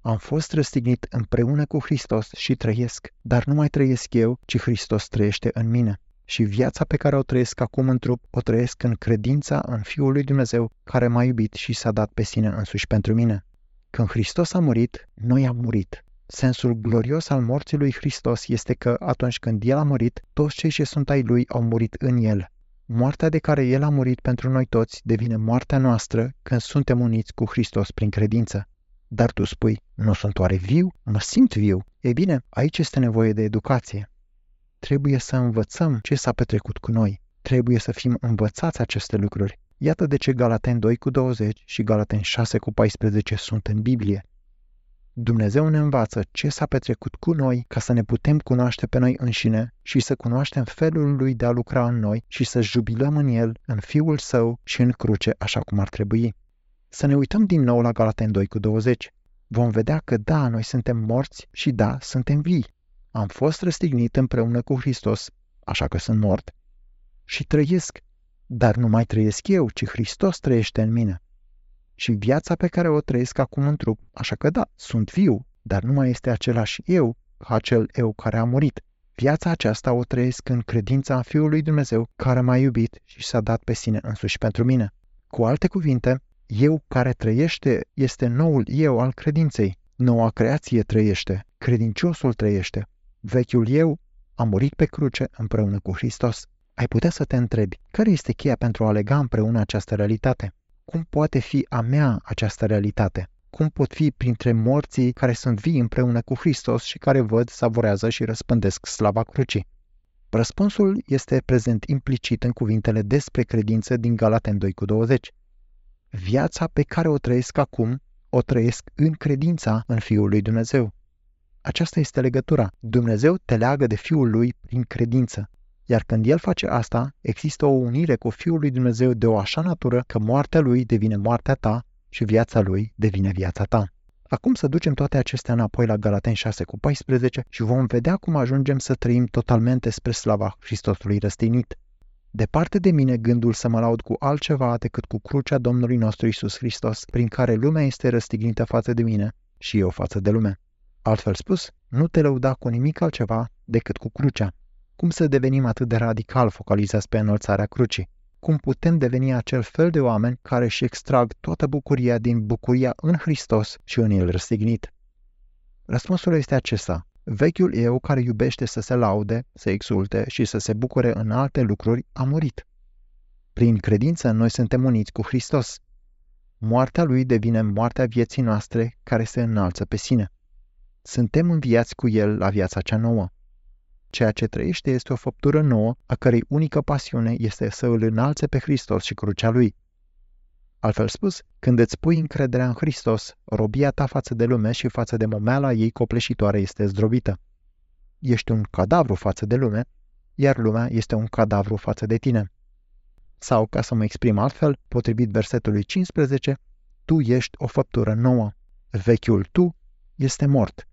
Am fost răstignit împreună cu Hristos și trăiesc, dar nu mai trăiesc eu, ci Hristos trăiește în mine. Și viața pe care o trăiesc acum în trup, o trăiesc în credința în Fiul lui Dumnezeu care m-a iubit și s-a dat pe sine însuși pentru mine. Când Hristos a murit, noi am murit. Sensul glorios al morții lui Hristos este că atunci când El a murit, toți cei ce sunt ai Lui au murit în El. Moartea de care El a murit pentru noi toți devine moartea noastră când suntem uniți cu Hristos prin credință. Dar tu spui, nu sunt oare viu? Mă simt viu. Ei bine, aici este nevoie de educație. Trebuie să învățăm ce s-a petrecut cu noi. Trebuie să fim învățați aceste lucruri. Iată de ce Galaten 2 cu 20 și Galaten 6 cu 14 sunt în Biblie. Dumnezeu ne învață ce s-a petrecut cu noi ca să ne putem cunoaște pe noi înșine și să cunoaștem felul lui de a lucra în noi și să jubilăm în el, în Fiul Său și în cruce așa cum ar trebui. Să ne uităm din nou la Galaten 2 cu 20. Vom vedea că da, noi suntem morți și da, suntem vii. Am fost răstignit împreună cu Hristos, așa că sunt mort, și trăiesc, dar nu mai trăiesc eu, ci Hristos trăiește în mine. Și viața pe care o trăiesc acum în trup, așa că da, sunt viu, dar nu mai este același eu ca acel eu care a murit. Viața aceasta o trăiesc în credința în Fiul lui Dumnezeu care m-a iubit și s-a dat pe sine însuși pentru mine. Cu alte cuvinte, eu care trăiește este noul eu al credinței. Noua creație trăiește, credinciosul trăiește. Vechiul eu a murit pe cruce împreună cu Hristos. Ai putea să te întrebi, care este cheia pentru a lega împreună această realitate? Cum poate fi a mea această realitate? Cum pot fi printre morții care sunt vii împreună cu Hristos și care văd, savorează și răspândesc slava crucii? Răspunsul este prezent implicit în cuvintele despre credință din Galaten 2 cu 20. Viața pe care o trăiesc acum, o trăiesc în credința în Fiul lui Dumnezeu. Aceasta este legătura. Dumnezeu te leagă de Fiul lui prin credință. Iar când El face asta, există o unire cu Fiul lui Dumnezeu de o așa natură că moartea Lui devine moartea ta și viața Lui devine viața ta. Acum să ducem toate acestea înapoi la Galaten 6 cu 14 și vom vedea cum ajungem să trăim totalmente spre slava Hristosului răstinit. Departe de mine gândul să mă laud cu altceva decât cu crucea Domnului nostru Isus Hristos, prin care lumea este răstignită față de mine și eu față de lume. Altfel spus, nu te lăuda cu nimic altceva decât cu crucea. Cum să devenim atât de radical focalizați pe înălțarea crucii? Cum putem deveni acel fel de oameni care își extrag toată bucuria din bucuria în Hristos și în El răstignit? Răspunsul este acesta. Vechiul eu care iubește să se laude, să exulte și să se bucure în alte lucruri a murit. Prin credință noi suntem uniți cu Hristos. Moartea lui devine moartea vieții noastre care se înalță pe sine. Suntem înviați cu El la viața cea nouă. Ceea ce trăiește este o făptură nouă, a cărei unică pasiune este să îl înalțe pe Hristos și crucea lui. Altfel spus, când îți pui încrederea în Hristos, robia ta față de lume și față de momeala ei copleșitoare este zdrobită. Ești un cadavru față de lume, iar lumea este un cadavru față de tine. Sau, ca să mă exprim altfel, potrivit versetului 15, tu ești o făptură nouă. Vechiul tu este mort,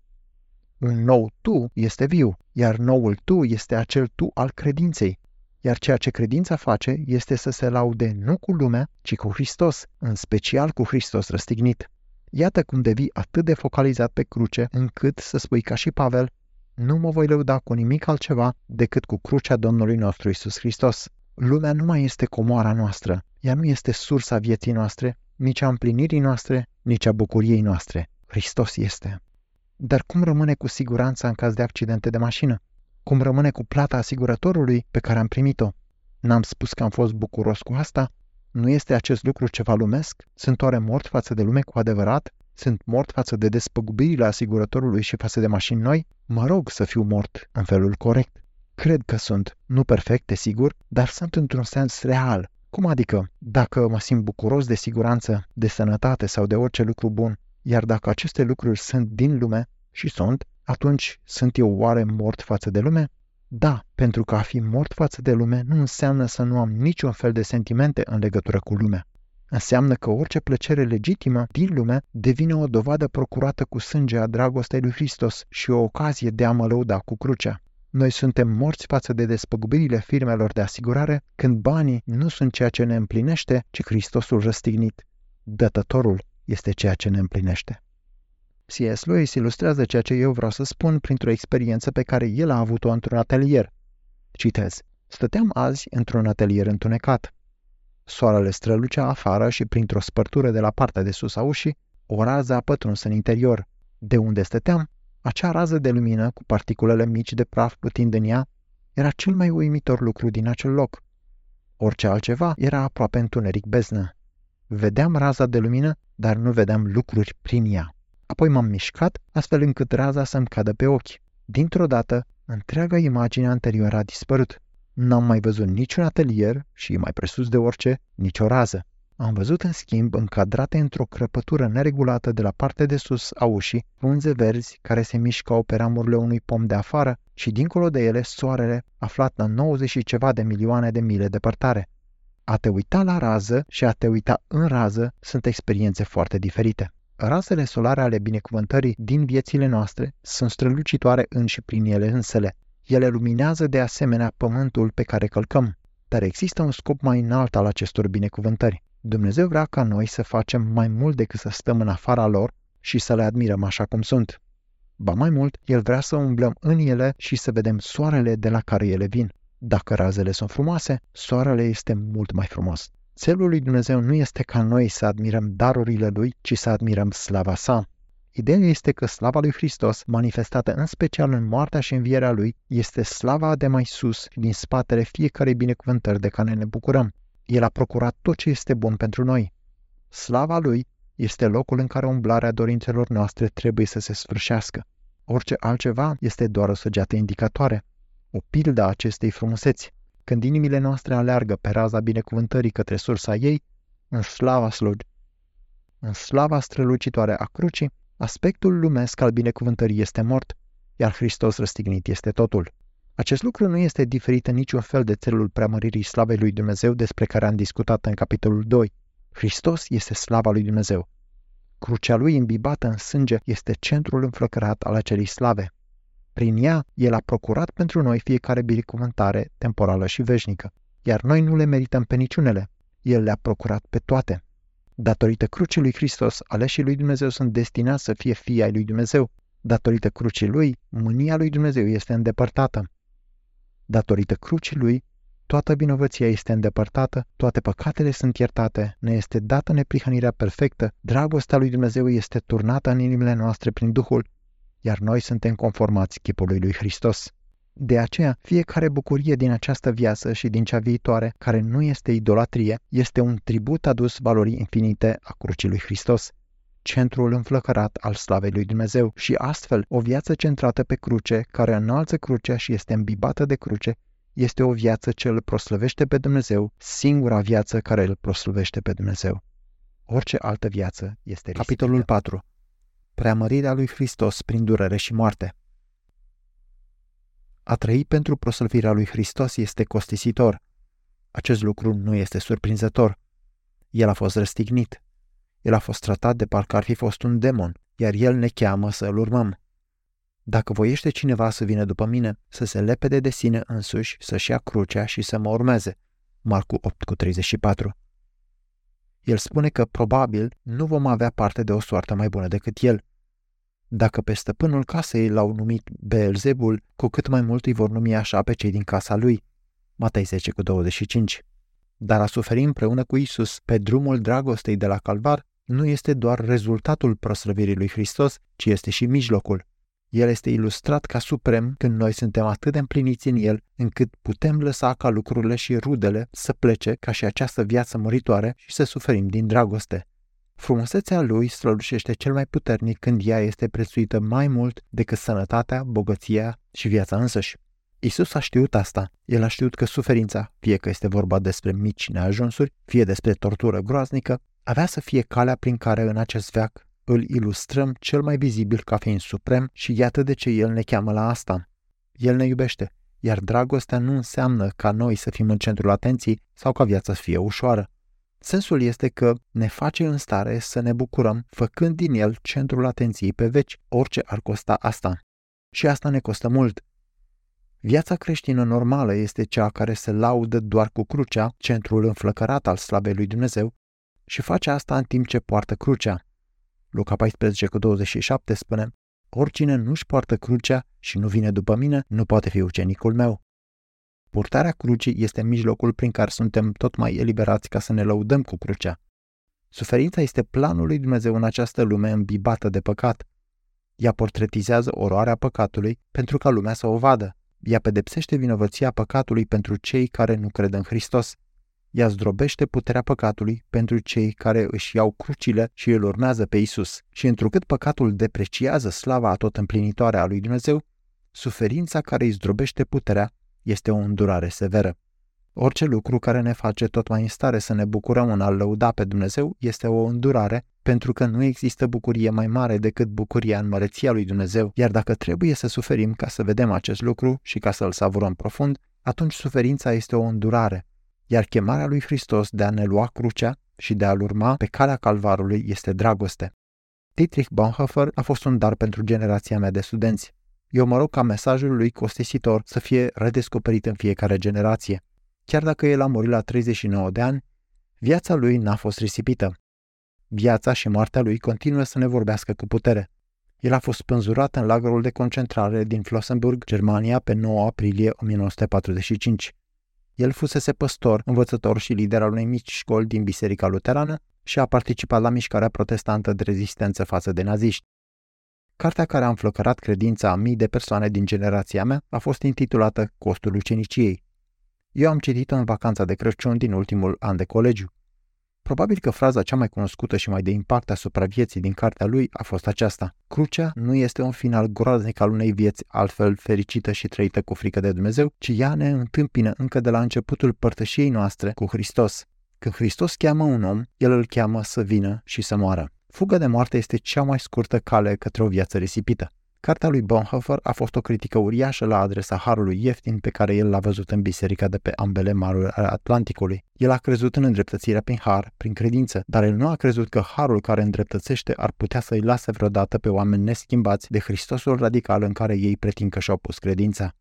un nou tu este viu, iar noul tu este acel tu al credinței. Iar ceea ce credința face este să se laude nu cu lumea, ci cu Hristos, în special cu Hristos răstignit. Iată cum devii atât de focalizat pe cruce, încât să spui ca și Pavel, nu mă voi lăuda cu nimic altceva decât cu crucea Domnului nostru Isus Hristos. Lumea nu mai este comoara noastră, ea nu este sursa vieții noastre, nici a împlinirii noastre, nici a bucuriei noastre. Hristos este. Dar cum rămâne cu siguranța în caz de accidente de mașină? Cum rămâne cu plata asigurătorului pe care am primit-o? N-am spus că am fost bucuros cu asta? Nu este acest lucru ceva lumesc? Sunt oare mort față de lume cu adevărat? Sunt mort față de despăgubirile asigurătorului și față de mașini noi? Mă rog să fiu mort în felul corect. Cred că sunt, nu perfecte, sigur, dar sunt într-un sens real. Cum adică, dacă mă simt bucuros de siguranță, de sănătate sau de orice lucru bun, iar dacă aceste lucruri sunt din lume, și sunt, atunci sunt eu oare mort față de lume? Da, pentru că a fi mort față de lume nu înseamnă să nu am niciun fel de sentimente în legătură cu lumea. Înseamnă că orice plăcere legitimă din lume devine o dovadă procurată cu sânge a dragostei lui Hristos și o ocazie de a mă lăuda cu crucea. Noi suntem morți față de despăgubirile firmelor de asigurare când banii nu sunt ceea ce ne împlinește, ci Hristosul răstignit. Dătătorul este ceea ce ne împlinește. C.S. Lewis ilustrează ceea ce eu vreau să spun printr-o experiență pe care el a avut-o într-un atelier. Citez. Stăteam azi într-un atelier întunecat. Soarele strălucea afară și printr-o spărtură de la partea de sus a ușii, o rază a pătruns în interior. De unde stăteam, acea rază de lumină cu particulele mici de praf plutind în ea era cel mai uimitor lucru din acel loc. Orice altceva era aproape întuneric beznă. Vedeam raza de lumină, dar nu vedeam lucruri prin ea. Apoi m-am mișcat, astfel încât raza să-mi cadă pe ochi. Dintr-o dată, întreaga imagine anterioară a dispărut. N-am mai văzut niciun atelier și, mai presus de orice, nicio rază. Am văzut, în schimb, încadrate într-o crăpătură neregulată de la partea de sus a ușii, frunze verzi care se mișcau pe ramurile unui pom de afară și, dincolo de ele, soarele aflat la 90 și ceva de milioane de mile departare. A te uita la rază și a te uita în rază sunt experiențe foarte diferite. Razele solare ale binecuvântării din viețile noastre sunt strălucitoare în și prin ele însele. Ele luminează de asemenea pământul pe care călcăm. Dar există un scop mai înalt al acestor binecuvântări. Dumnezeu vrea ca noi să facem mai mult decât să stăm în afara lor și să le admirăm așa cum sunt. Ba mai mult, El vrea să umblăm în ele și să vedem soarele de la care ele vin. Dacă razele sunt frumoase, soarele este mult mai frumos. Țelul lui Dumnezeu nu este ca noi să admirăm darurile Lui, ci să admirăm slava sa. Ideea este că slava lui Hristos, manifestată în special în moartea și învierea Lui, este slava de mai sus din spatele fiecarei binecuvântări de care ne bucurăm. El a procurat tot ce este bun pentru noi. Slava Lui este locul în care umblarea dorințelor noastre trebuie să se sfârșească. Orice altceva este doar o săgeată indicatoare, o pildă a acestei frumuseți. Când inimile noastre aleargă pe raza binecuvântării către sursa ei, în slava slug, în slava strălucitoare a crucii, aspectul lumesc al binecuvântării este mort, iar Hristos răstignit este totul. Acest lucru nu este diferit în niciun fel de țelul preamăririi slavei lui Dumnezeu despre care am discutat în capitolul 2. Hristos este slava lui Dumnezeu. Crucea lui imbibată în sânge este centrul înflăcărat al acelei slave. Prin ea, El a procurat pentru noi fiecare binecuvântare temporală și veșnică, iar noi nu le merităm pe niciunele. El le-a procurat pe toate. Datorită crucii lui Hristos, aleșii lui Dumnezeu sunt destinați să fie fii ai lui Dumnezeu. Datorită crucii lui, mânia lui Dumnezeu este îndepărtată. Datorită crucii lui, toată vinovăția este îndepărtată, toate păcatele sunt iertate, ne este dată neprihănirea perfectă, dragostea lui Dumnezeu este turnată în inimile noastre prin Duhul, iar noi suntem conformați chipului lui Hristos. De aceea, fiecare bucurie din această viață și din cea viitoare, care nu este idolatrie, este un tribut adus valorii infinite a crucii lui Hristos, centrul înflăcărat al slavei lui Dumnezeu și astfel o viață centrată pe cruce, care înalță crucea și este îmbibată de cruce, este o viață ce îl proslăvește pe Dumnezeu, singura viață care îl proslăvește pe Dumnezeu. Orice altă viață este risipită. Capitolul 4 Preamărirea lui Hristos prin durere și moarte A trăi pentru proslăvirea lui Hristos este costisitor. Acest lucru nu este surprinzător. El a fost răstignit, el a fost tratat de parcă ar fi fost un demon, iar el ne cheamă să îl urmăm. Dacă voiește cineva să vină după mine, să se lepede de sine însuși, să-și ia crucea și să mă urmeze. Marcu 8 cu 34 El spune că probabil nu vom avea parte de o soartă mai bună decât el. Dacă pe stăpânul casei l-au numit Beelzebul, cu cât mai mult îi vor numi așa pe cei din casa lui. Matei 10 cu 25 Dar a suferi împreună cu Isus pe drumul dragostei de la Calvar nu este doar rezultatul proslăvirii lui Hristos, ci este și mijlocul. El este ilustrat ca suprem când noi suntem atât de împliniți în el, încât putem lăsa ca lucrurile și rudele să plece ca și această viață măritoare și să suferim din dragoste. Frumusețea lui strălucește cel mai puternic când ea este prețuită mai mult decât sănătatea, bogăția și viața însăși. Isus a știut asta. El a știut că suferința, fie că este vorba despre mici neajunsuri, fie despre tortură groaznică, avea să fie calea prin care în acest veac îl ilustrăm cel mai vizibil ca fiind suprem și iată de ce El ne cheamă la asta. El ne iubește, iar dragostea nu înseamnă ca noi să fim în centrul atenției sau ca viața să fie ușoară. Sensul este că ne face în stare să ne bucurăm făcând din el centrul atenției pe veci, orice ar costa asta. Și asta ne costă mult. Viața creștină normală este cea care se laudă doar cu crucea, centrul înflăcărat al slavei lui Dumnezeu, și face asta în timp ce poartă crucea. Luca 14 cu 27 spune, Oricine nu-și poartă crucea și nu vine după mine, nu poate fi ucenicul meu. Purtarea crucii este mijlocul prin care suntem tot mai eliberați ca să ne lăudăm cu crucea. Suferința este planul lui Dumnezeu în această lume îmbibată de păcat. Ea portretizează oroarea păcatului pentru ca lumea să o vadă. Ea pedepsește vinovăția păcatului pentru cei care nu cred în Hristos. Ea zdrobește puterea păcatului pentru cei care își iau crucile și îl urmează pe Isus. Și întrucât păcatul depreciază slava tot împlinitoare a lui Dumnezeu, suferința care îi zdrobește puterea este o îndurare severă. Orice lucru care ne face tot mai în stare să ne bucurăm în a lăuda pe Dumnezeu este o îndurare, pentru că nu există bucurie mai mare decât bucuria în măreția lui Dumnezeu, iar dacă trebuie să suferim ca să vedem acest lucru și ca să-l savurăm profund, atunci suferința este o îndurare, iar chemarea lui Hristos de a ne lua crucea și de a-L urma pe calea calvarului este dragoste. Dietrich Bonhoeffer a fost un dar pentru generația mea de studenți. Eu mă rog ca mesajul lui costisitor să fie redescoperit în fiecare generație. Chiar dacă el a murit la 39 de ani, viața lui n-a fost risipită. Viața și moartea lui continuă să ne vorbească cu putere. El a fost spânzurat în lagărul de concentrare din Flossenburg, Germania, pe 9 aprilie 1945. El fusese păstor, învățător și lider al unei mici școli din Biserica Luterană și a participat la mișcarea protestantă de rezistență față de naziști. Cartea care a înflăcărat credința a mii de persoane din generația mea a fost intitulată Costul uceniciei. Eu am citit-o în vacanța de Crăciun din ultimul an de colegiu. Probabil că fraza cea mai cunoscută și mai de impact asupra vieții din cartea lui a fost aceasta. Crucea nu este un final groaznic al unei vieți altfel fericită și trăită cu frică de Dumnezeu, ci ea ne întâmpină încă de la începutul părtășiei noastre cu Hristos. Când Hristos cheamă un om, El îl cheamă să vină și să moară. Fuga de moarte este cea mai scurtă cale către o viață risipită. Cartea lui Bonhoeffer a fost o critică uriașă la adresa harului ieftin pe care el l-a văzut în biserica de pe ambele maruri ale Atlanticului. El a crezut în îndreptățirea prin har, prin credință, dar el nu a crezut că harul care îndreptățește ar putea să-i lase vreodată pe oameni neschimbați de Hristosul radical în care ei pretind că și-au pus credința.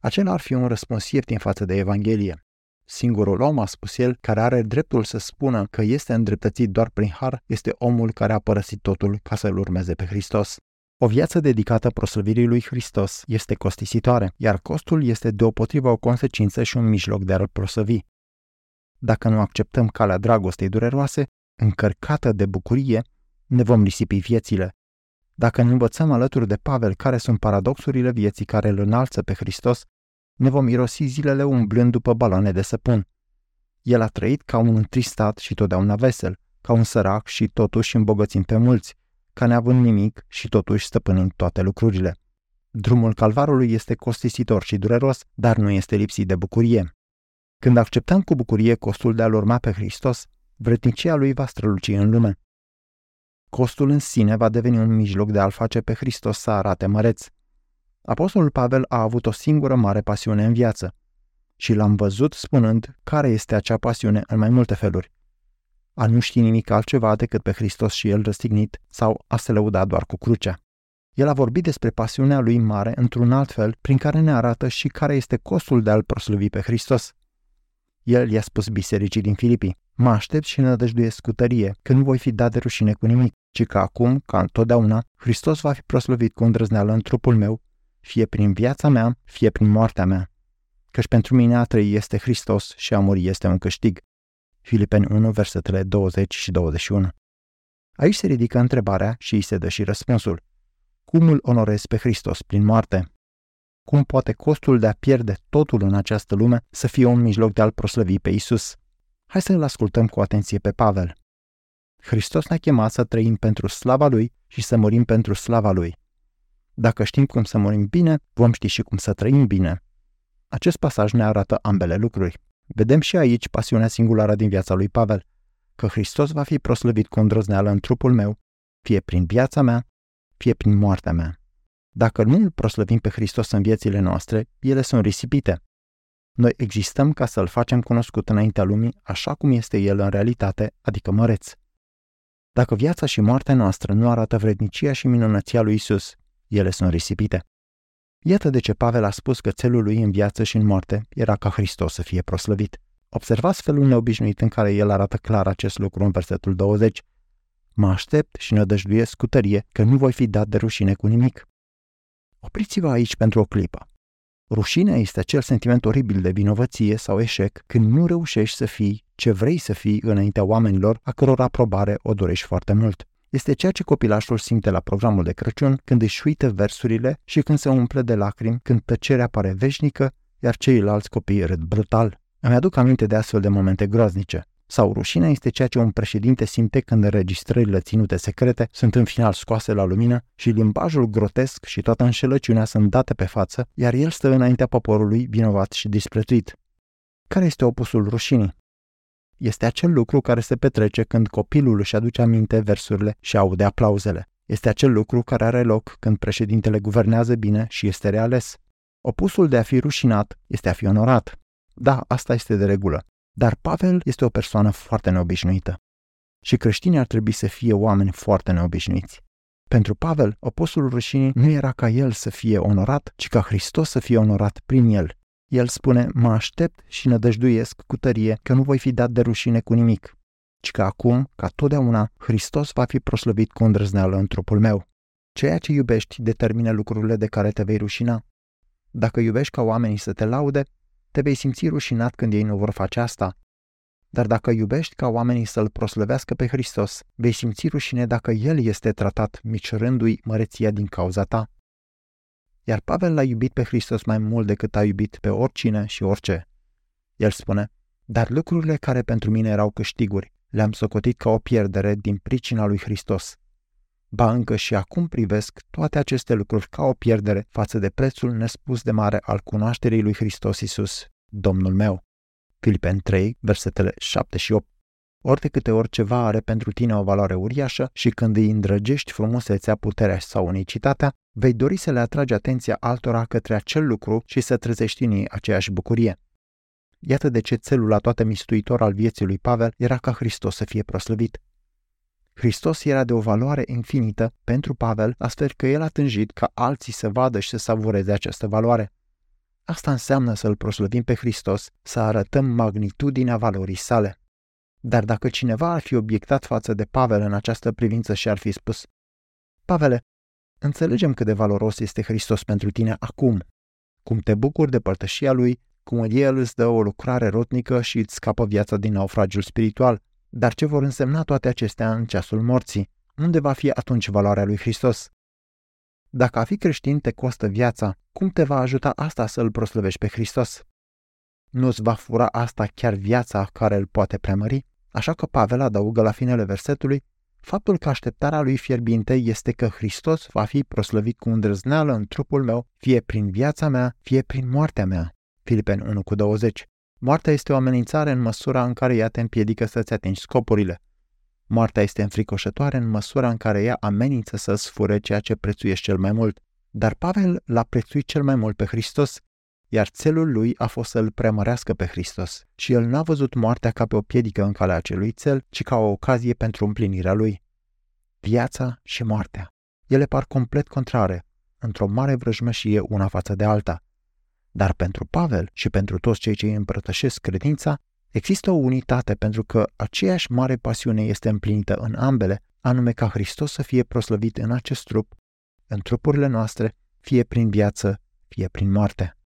Acela ar fi un răspuns ieftin față de Evanghelie. Singurul om, a spus el, care are dreptul să spună că este îndreptățit doar prin har, este omul care a părăsit totul ca să-L urmeze pe Hristos. O viață dedicată proslăvirii lui Hristos este costisitoare, iar costul este deopotrivă o consecință și un mijloc de a-L proslăvi. Dacă nu acceptăm calea dragostei dureroase, încărcată de bucurie, ne vom risipi viețile. Dacă ne învățăm alături de Pavel care sunt paradoxurile vieții care îl înalță pe Hristos, ne vom irosi zilele umblând după baloane de săpun. El a trăit ca un întristat și totdeauna vesel, ca un sărac și totuși îmbogățind pe mulți, ca neavând nimic și totuși stăpânind toate lucrurile. Drumul calvarului este costisitor și dureros, dar nu este lipsit de bucurie. Când acceptăm cu bucurie costul de a-L urma pe Hristos, vretnicia lui va străluci în lume. Costul în sine va deveni un mijloc de a-L face pe Hristos să arate măreț. Apostolul Pavel a avut o singură mare pasiune în viață și l-am văzut spunând care este acea pasiune în mai multe feluri a nu ști nimic altceva decât pe Hristos și El răstignit sau a se lăuda doar cu crucea. El a vorbit despre pasiunea lui mare într-un alt fel prin care ne arată și care este costul de a-L proslăvi pe Hristos. El i-a spus bisericii din Filipii, mă aștept și nădăjduiesc cu tărie că nu voi fi dat de rușine cu nimic, ci că acum, ca întotdeauna, Hristos va fi proslăvit cu îndrăzneală în trupul meu, fie prin viața mea, fie prin moartea mea. Căci pentru mine a trăi este Hristos și a muri este un câștig. Filipeni 1, versetele 20 și 21. Aici se ridică întrebarea și îi se dă și răspunsul. Cum îl onorezi pe Hristos prin moarte? Cum poate costul de a pierde totul în această lume să fie un mijloc de a-L proslăvi pe Isus? Hai să-L ascultăm cu atenție pe Pavel. Hristos ne-a chemat să trăim pentru slava Lui și să murim pentru slava Lui. Dacă știm cum să murim bine, vom ști și cum să trăim bine. Acest pasaj ne arată ambele lucruri. Vedem și aici pasiunea singulară din viața lui Pavel, că Hristos va fi proslăvit cu îndrăzneală în trupul meu, fie prin viața mea, fie prin moartea mea. Dacă nu îl proslăvim pe Hristos în viețile noastre, ele sunt risipite. Noi existăm ca să-L facem cunoscut înaintea lumii așa cum este El în realitate, adică măreț. Dacă viața și moartea noastră nu arată vrednicia și minunăția lui Isus, ele sunt risipite. Iată de ce Pavel a spus că țelul lui în viață și în moarte era ca Hristos să fie proslăvit. Observați felul neobișnuit în care el arată clar acest lucru în versetul 20. Mă aștept și nădăjduiesc cu tărie că nu voi fi dat de rușine cu nimic. Opriți-vă aici pentru o clipă. Rușinea este acel sentiment oribil de vinovăție sau eșec când nu reușești să fii ce vrei să fii înaintea oamenilor a căror aprobare o dorești foarte mult. Este ceea ce copilașul simte la programul de Crăciun când își uită versurile și când se umple de lacrimi, când tăcerea pare veșnică, iar ceilalți copii râd brutal. Îmi aduc aminte de astfel de momente groaznice. Sau rușinea este ceea ce un președinte simte când înregistrările ținute secrete sunt în final scoase la lumină și limbajul grotesc și toată înșelăciunea sunt date pe față, iar el stă înaintea poporului vinovat și disprețuit. Care este opusul rușinii? Este acel lucru care se petrece când copilul își aduce aminte versurile și aude aplauzele. Este acel lucru care are loc când președintele guvernează bine și este reales. Opusul de a fi rușinat este a fi onorat. Da, asta este de regulă. Dar Pavel este o persoană foarte neobișnuită. Și creștinii ar trebui să fie oameni foarte neobișnuiți. Pentru Pavel, oposul rușinii nu era ca el să fie onorat, ci ca Hristos să fie onorat prin el. El spune, mă aștept și nădăjduiesc cu tărie că nu voi fi dat de rușine cu nimic, ci că acum, ca totdeauna, Hristos va fi proslăvit cu îndrăzneală în trupul meu. Ceea ce iubești determină lucrurile de care te vei rușina. Dacă iubești ca oamenii să te laude, te vei simți rușinat când ei nu vor face asta. Dar dacă iubești ca oamenii să-L proslăvească pe Hristos, vei simți rușine dacă El este tratat micșorându-i măreția din cauza ta. Iar Pavel l-a iubit pe Hristos mai mult decât a iubit pe oricine și orice. El spune, dar lucrurile care pentru mine erau câștiguri, le-am socotit ca o pierdere din pricina lui Hristos. Ba încă și acum privesc toate aceste lucruri ca o pierdere față de prețul nespus de mare al cunoașterii lui Hristos Isus, Domnul meu. Filipen 3, versetele 7 și 8. Ori de câte ori ceva are pentru tine o valoare uriașă și când îi îndrăgești frumusețea, puterea sau unicitatea, vei dori să le atragi atenția altora către acel lucru și să trezești în ei aceeași bucurie. Iată de ce țelul la toate mistuitor al vieții lui Pavel era ca Hristos să fie proslăvit. Hristos era de o valoare infinită pentru Pavel, astfel că el a tânjit ca alții să vadă și să savureze această valoare. Asta înseamnă să-L proslăvim pe Hristos, să arătăm magnitudinea valorii sale. Dar dacă cineva ar fi obiectat față de Pavel în această privință și ar fi spus, Pavele, înțelegem cât de valoros este Hristos pentru tine acum, cum te bucuri de părtășia Lui, cum El îți dă o lucrare rotnică și îți scapă viața din naufragiul spiritual, dar ce vor însemna toate acestea în ceasul morții? Unde va fi atunci valoarea lui Hristos? Dacă a fi creștin te costă viața, cum te va ajuta asta să îl proslăvești pe Hristos? Nu îți va fura asta chiar viața care îl poate preamări? Așa că Pavel adaugă la finele versetului, faptul că așteptarea lui fierbinte este că Hristos va fi proslăvit cu îndrăzneală în trupul meu, fie prin viața mea, fie prin moartea mea. Filipen 1 cu 20. Moartea este o amenințare în măsura în care ea te împiedică să-ți atingi scopurile. Moartea este înfricoșătoare în măsura în care ea amenință să-ți fure ceea ce prețuiești cel mai mult. Dar Pavel l-a prețuit cel mai mult pe Hristos, iar țelul lui a fost să-l preamărească pe Hristos. Și el n-a văzut moartea ca pe o piedică în calea acelui țel, ci ca o ocazie pentru împlinirea lui. Viața și moartea. Ele par complet contrare, într-o mare vrăjmășie una față de alta. Dar pentru Pavel și pentru toți cei ce îi împărtășesc credința, există o unitate pentru că aceeași mare pasiune este împlinită în ambele, anume ca Hristos să fie proslăvit în acest trup, în trupurile noastre, fie prin viață, fie prin moarte.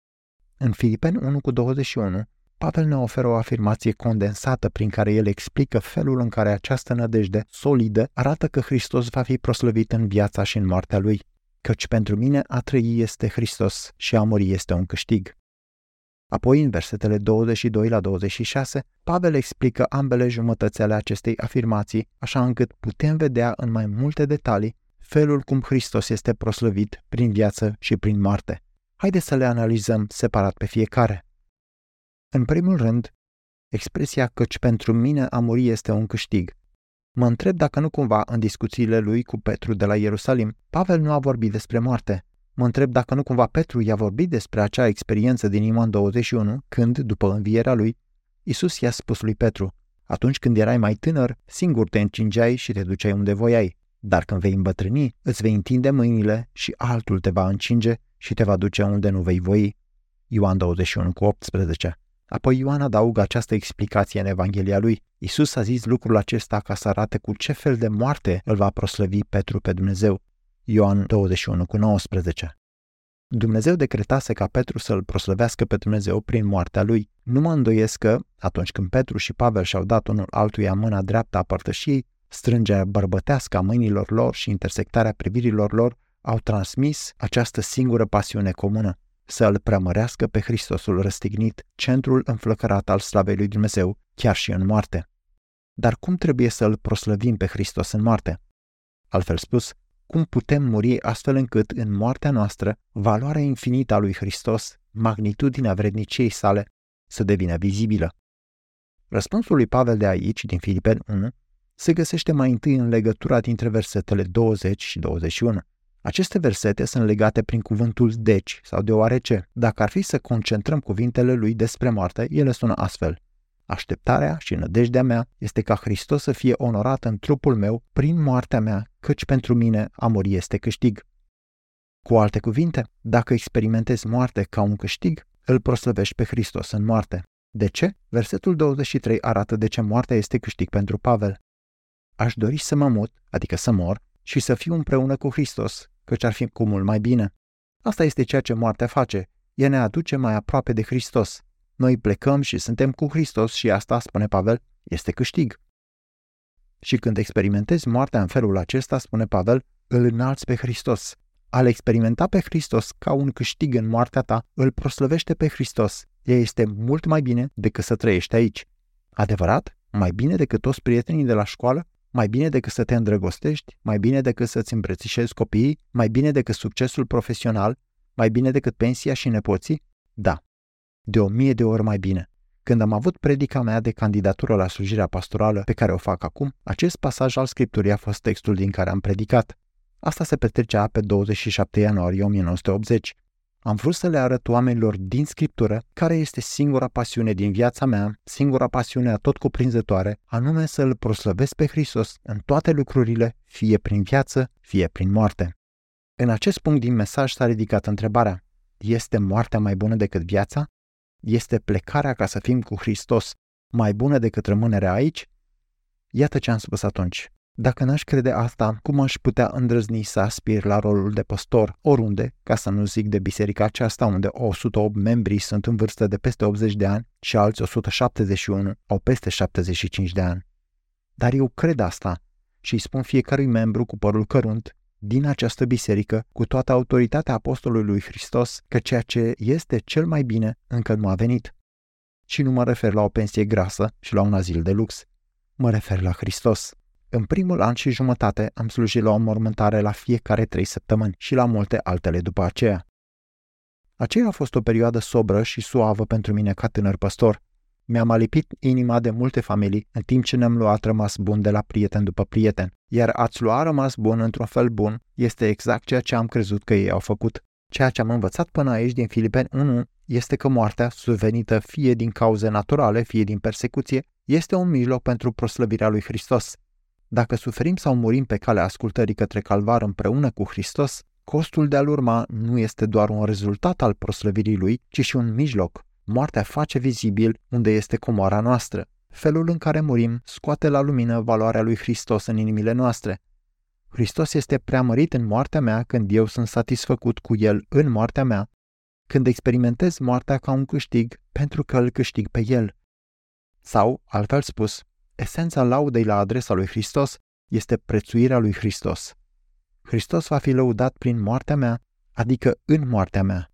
În Filipeni 1 cu 21, Pavel ne oferă o afirmație condensată prin care el explică felul în care această nădejde solidă arată că Hristos va fi proslăvit în viața și în moartea lui căci pentru mine a trăi este Hristos și a muri este un câștig. Apoi, în versetele 22 la 26, Pavel explică ambele jumătăți ale acestei afirmații, așa încât putem vedea în mai multe detalii felul cum Hristos este proslăvit prin viață și prin moarte. Haideți să le analizăm separat pe fiecare. În primul rând, expresia căci pentru mine a muri este un câștig Mă întreb dacă nu cumva în discuțiile lui cu Petru de la Ierusalim, Pavel nu a vorbit despre moarte. Mă întreb dacă nu cumva Petru i-a vorbit despre acea experiență din Ioan 21, când, după învierea lui, Isus i-a spus lui Petru, atunci când erai mai tânăr, singur te încingeai și te duceai unde voiai, dar când vei îmbătrâni, îți vei întinde mâinile și altul te va încinge și te va duce unde nu vei voi. Ioan 21 cu 18 Apoi Ioan adaugă această explicație în Evanghelia lui. Isus a zis lucrul acesta ca să arate cu ce fel de moarte îl va proslăvi Petru pe Dumnezeu. Ioan 21 cu 19. Dumnezeu decretase ca Petru să-l proslăvească pe Dumnezeu prin moartea lui. Nu mă îndoiesc că, atunci când Petru și Pavel și-au dat unul altuia mâna dreaptă a părtășiei, strângerea bărbătească a mâinilor lor și intersectarea privirilor lor au transmis această singură pasiune comună, să îl preamărească pe Hristosul răstignit, centrul înflăcărat al slavei lui Dumnezeu, chiar și în moarte. Dar cum trebuie să îl proslăvim pe Hristos în moarte? Altfel spus, cum putem muri astfel încât în moartea noastră valoarea infinită a lui Hristos, magnitudinea vredniciei sale, să devină vizibilă? Răspunsul lui Pavel de aici, din Filipeni 1, se găsește mai întâi în legătura dintre versetele 20 și 21. Aceste versete sunt legate prin cuvântul deci sau deoarece. Dacă ar fi să concentrăm cuvintele lui despre moarte, ele sună astfel. Așteptarea și nădejdea mea este ca Hristos să fie onorat în trupul meu prin moartea mea, căci pentru mine a muri este câștig. Cu alte cuvinte, dacă experimentezi moarte ca un câștig, îl proslăvești pe Hristos în moarte. De ce? Versetul 23 arată de ce moartea este câștig pentru Pavel. Aș dori să mă mut, adică să mor, și să fiu împreună cu Hristos, căci ar fi cu mult mai bine. Asta este ceea ce moartea face. Ea ne aduce mai aproape de Hristos. Noi plecăm și suntem cu Hristos și asta, spune Pavel, este câștig. Și când experimentezi moartea în felul acesta, spune Pavel, îl înalți pe Hristos. Al experimenta pe Hristos ca un câștig în moartea ta, îl proslăvește pe Hristos. Ea este mult mai bine decât să trăiești aici. Adevărat? Mai bine decât toți prietenii de la școală? Mai bine decât să te îndrăgostești? Mai bine decât să-ți îmbrățișezi copiii? Mai bine decât succesul profesional? Mai bine decât pensia și nepoții? Da, de o mie de ori mai bine. Când am avut predica mea de candidatură la slujirea pastorală pe care o fac acum, acest pasaj al Scripturii a fost textul din care am predicat. Asta se petrecea pe 27 ianuarie 1980. Am vrut să le arăt oamenilor din Scriptură care este singura pasiune din viața mea, singura pasiune tot cuprinzătoare, anume să îl proslăvesc pe Hristos în toate lucrurile, fie prin viață, fie prin moarte. În acest punct din mesaj s-a ridicat întrebarea, este moartea mai bună decât viața? Este plecarea ca să fim cu Hristos mai bună decât rămânerea aici? Iată ce am spus atunci. Dacă n-aș crede asta, cum aș putea îndrăzni să aspir la rolul de păstor oriunde, ca să nu zic de biserica aceasta unde 108 membri sunt în vârstă de peste 80 de ani și alți 171 au peste 75 de ani. Dar eu cred asta și îi spun fiecărui membru cu părul cărunt din această biserică cu toată autoritatea apostolului lui Hristos că ceea ce este cel mai bine încă nu a venit. Și nu mă refer la o pensie grasă și la un azil de lux. Mă refer la Hristos. În primul an și jumătate am slujit la o mormântare la fiecare trei săptămâni și la multe altele după aceea. Aceea a fost o perioadă sobră și suavă pentru mine ca tânăr păstor, mi-am alipit inima de multe familii în timp ce ne-am luat rămas bun de la prieten după prieten. Iar ați lua rămas bun într-un fel bun este exact ceea ce am crezut că ei au făcut. Ceea ce am învățat până aici din Filipeni 1 este că moartea, survenită fie din cauze naturale, fie din persecuție, este un mijloc pentru proslăvirea lui Hristos. Dacă suferim sau murim pe calea ascultării către calvar împreună cu Hristos, costul de a-L urma nu este doar un rezultat al proslăvirii Lui, ci și un mijloc, Moartea face vizibil unde este comoara noastră. Felul în care murim scoate la lumină valoarea lui Hristos în inimile noastre. Hristos este preamărit în moartea mea când eu sunt satisfăcut cu El în moartea mea, când experimentez moartea ca un câștig pentru că îl câștig pe El. Sau, altfel spus, esența laudei la adresa lui Hristos este prețuirea lui Hristos. Hristos va fi lăudat prin moartea mea, adică în moartea mea.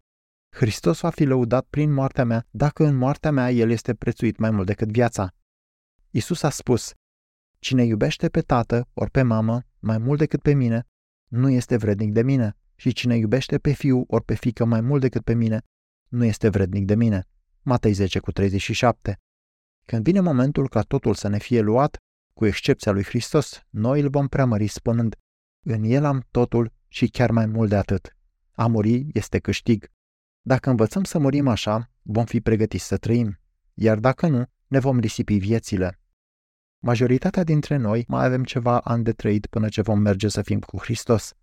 Hristos va fi lăudat prin moartea mea, dacă în moartea mea El este prețuit mai mult decât viața. Isus a spus, Cine iubește pe tată ori pe mamă mai mult decât pe mine, nu este vrednic de mine. Și cine iubește pe fiu ori pe fică mai mult decât pe mine, nu este vrednic de mine. Matei 10 cu 37. Când vine momentul ca totul să ne fie luat, cu excepția lui Hristos, noi îl vom preamări spunând, în el am totul și chiar mai mult de atât. A muri este câștig. Dacă învățăm să murim așa, vom fi pregătiți să trăim, iar dacă nu, ne vom risipi viețile. Majoritatea dintre noi mai avem ceva ani de trăit până ce vom merge să fim cu Hristos.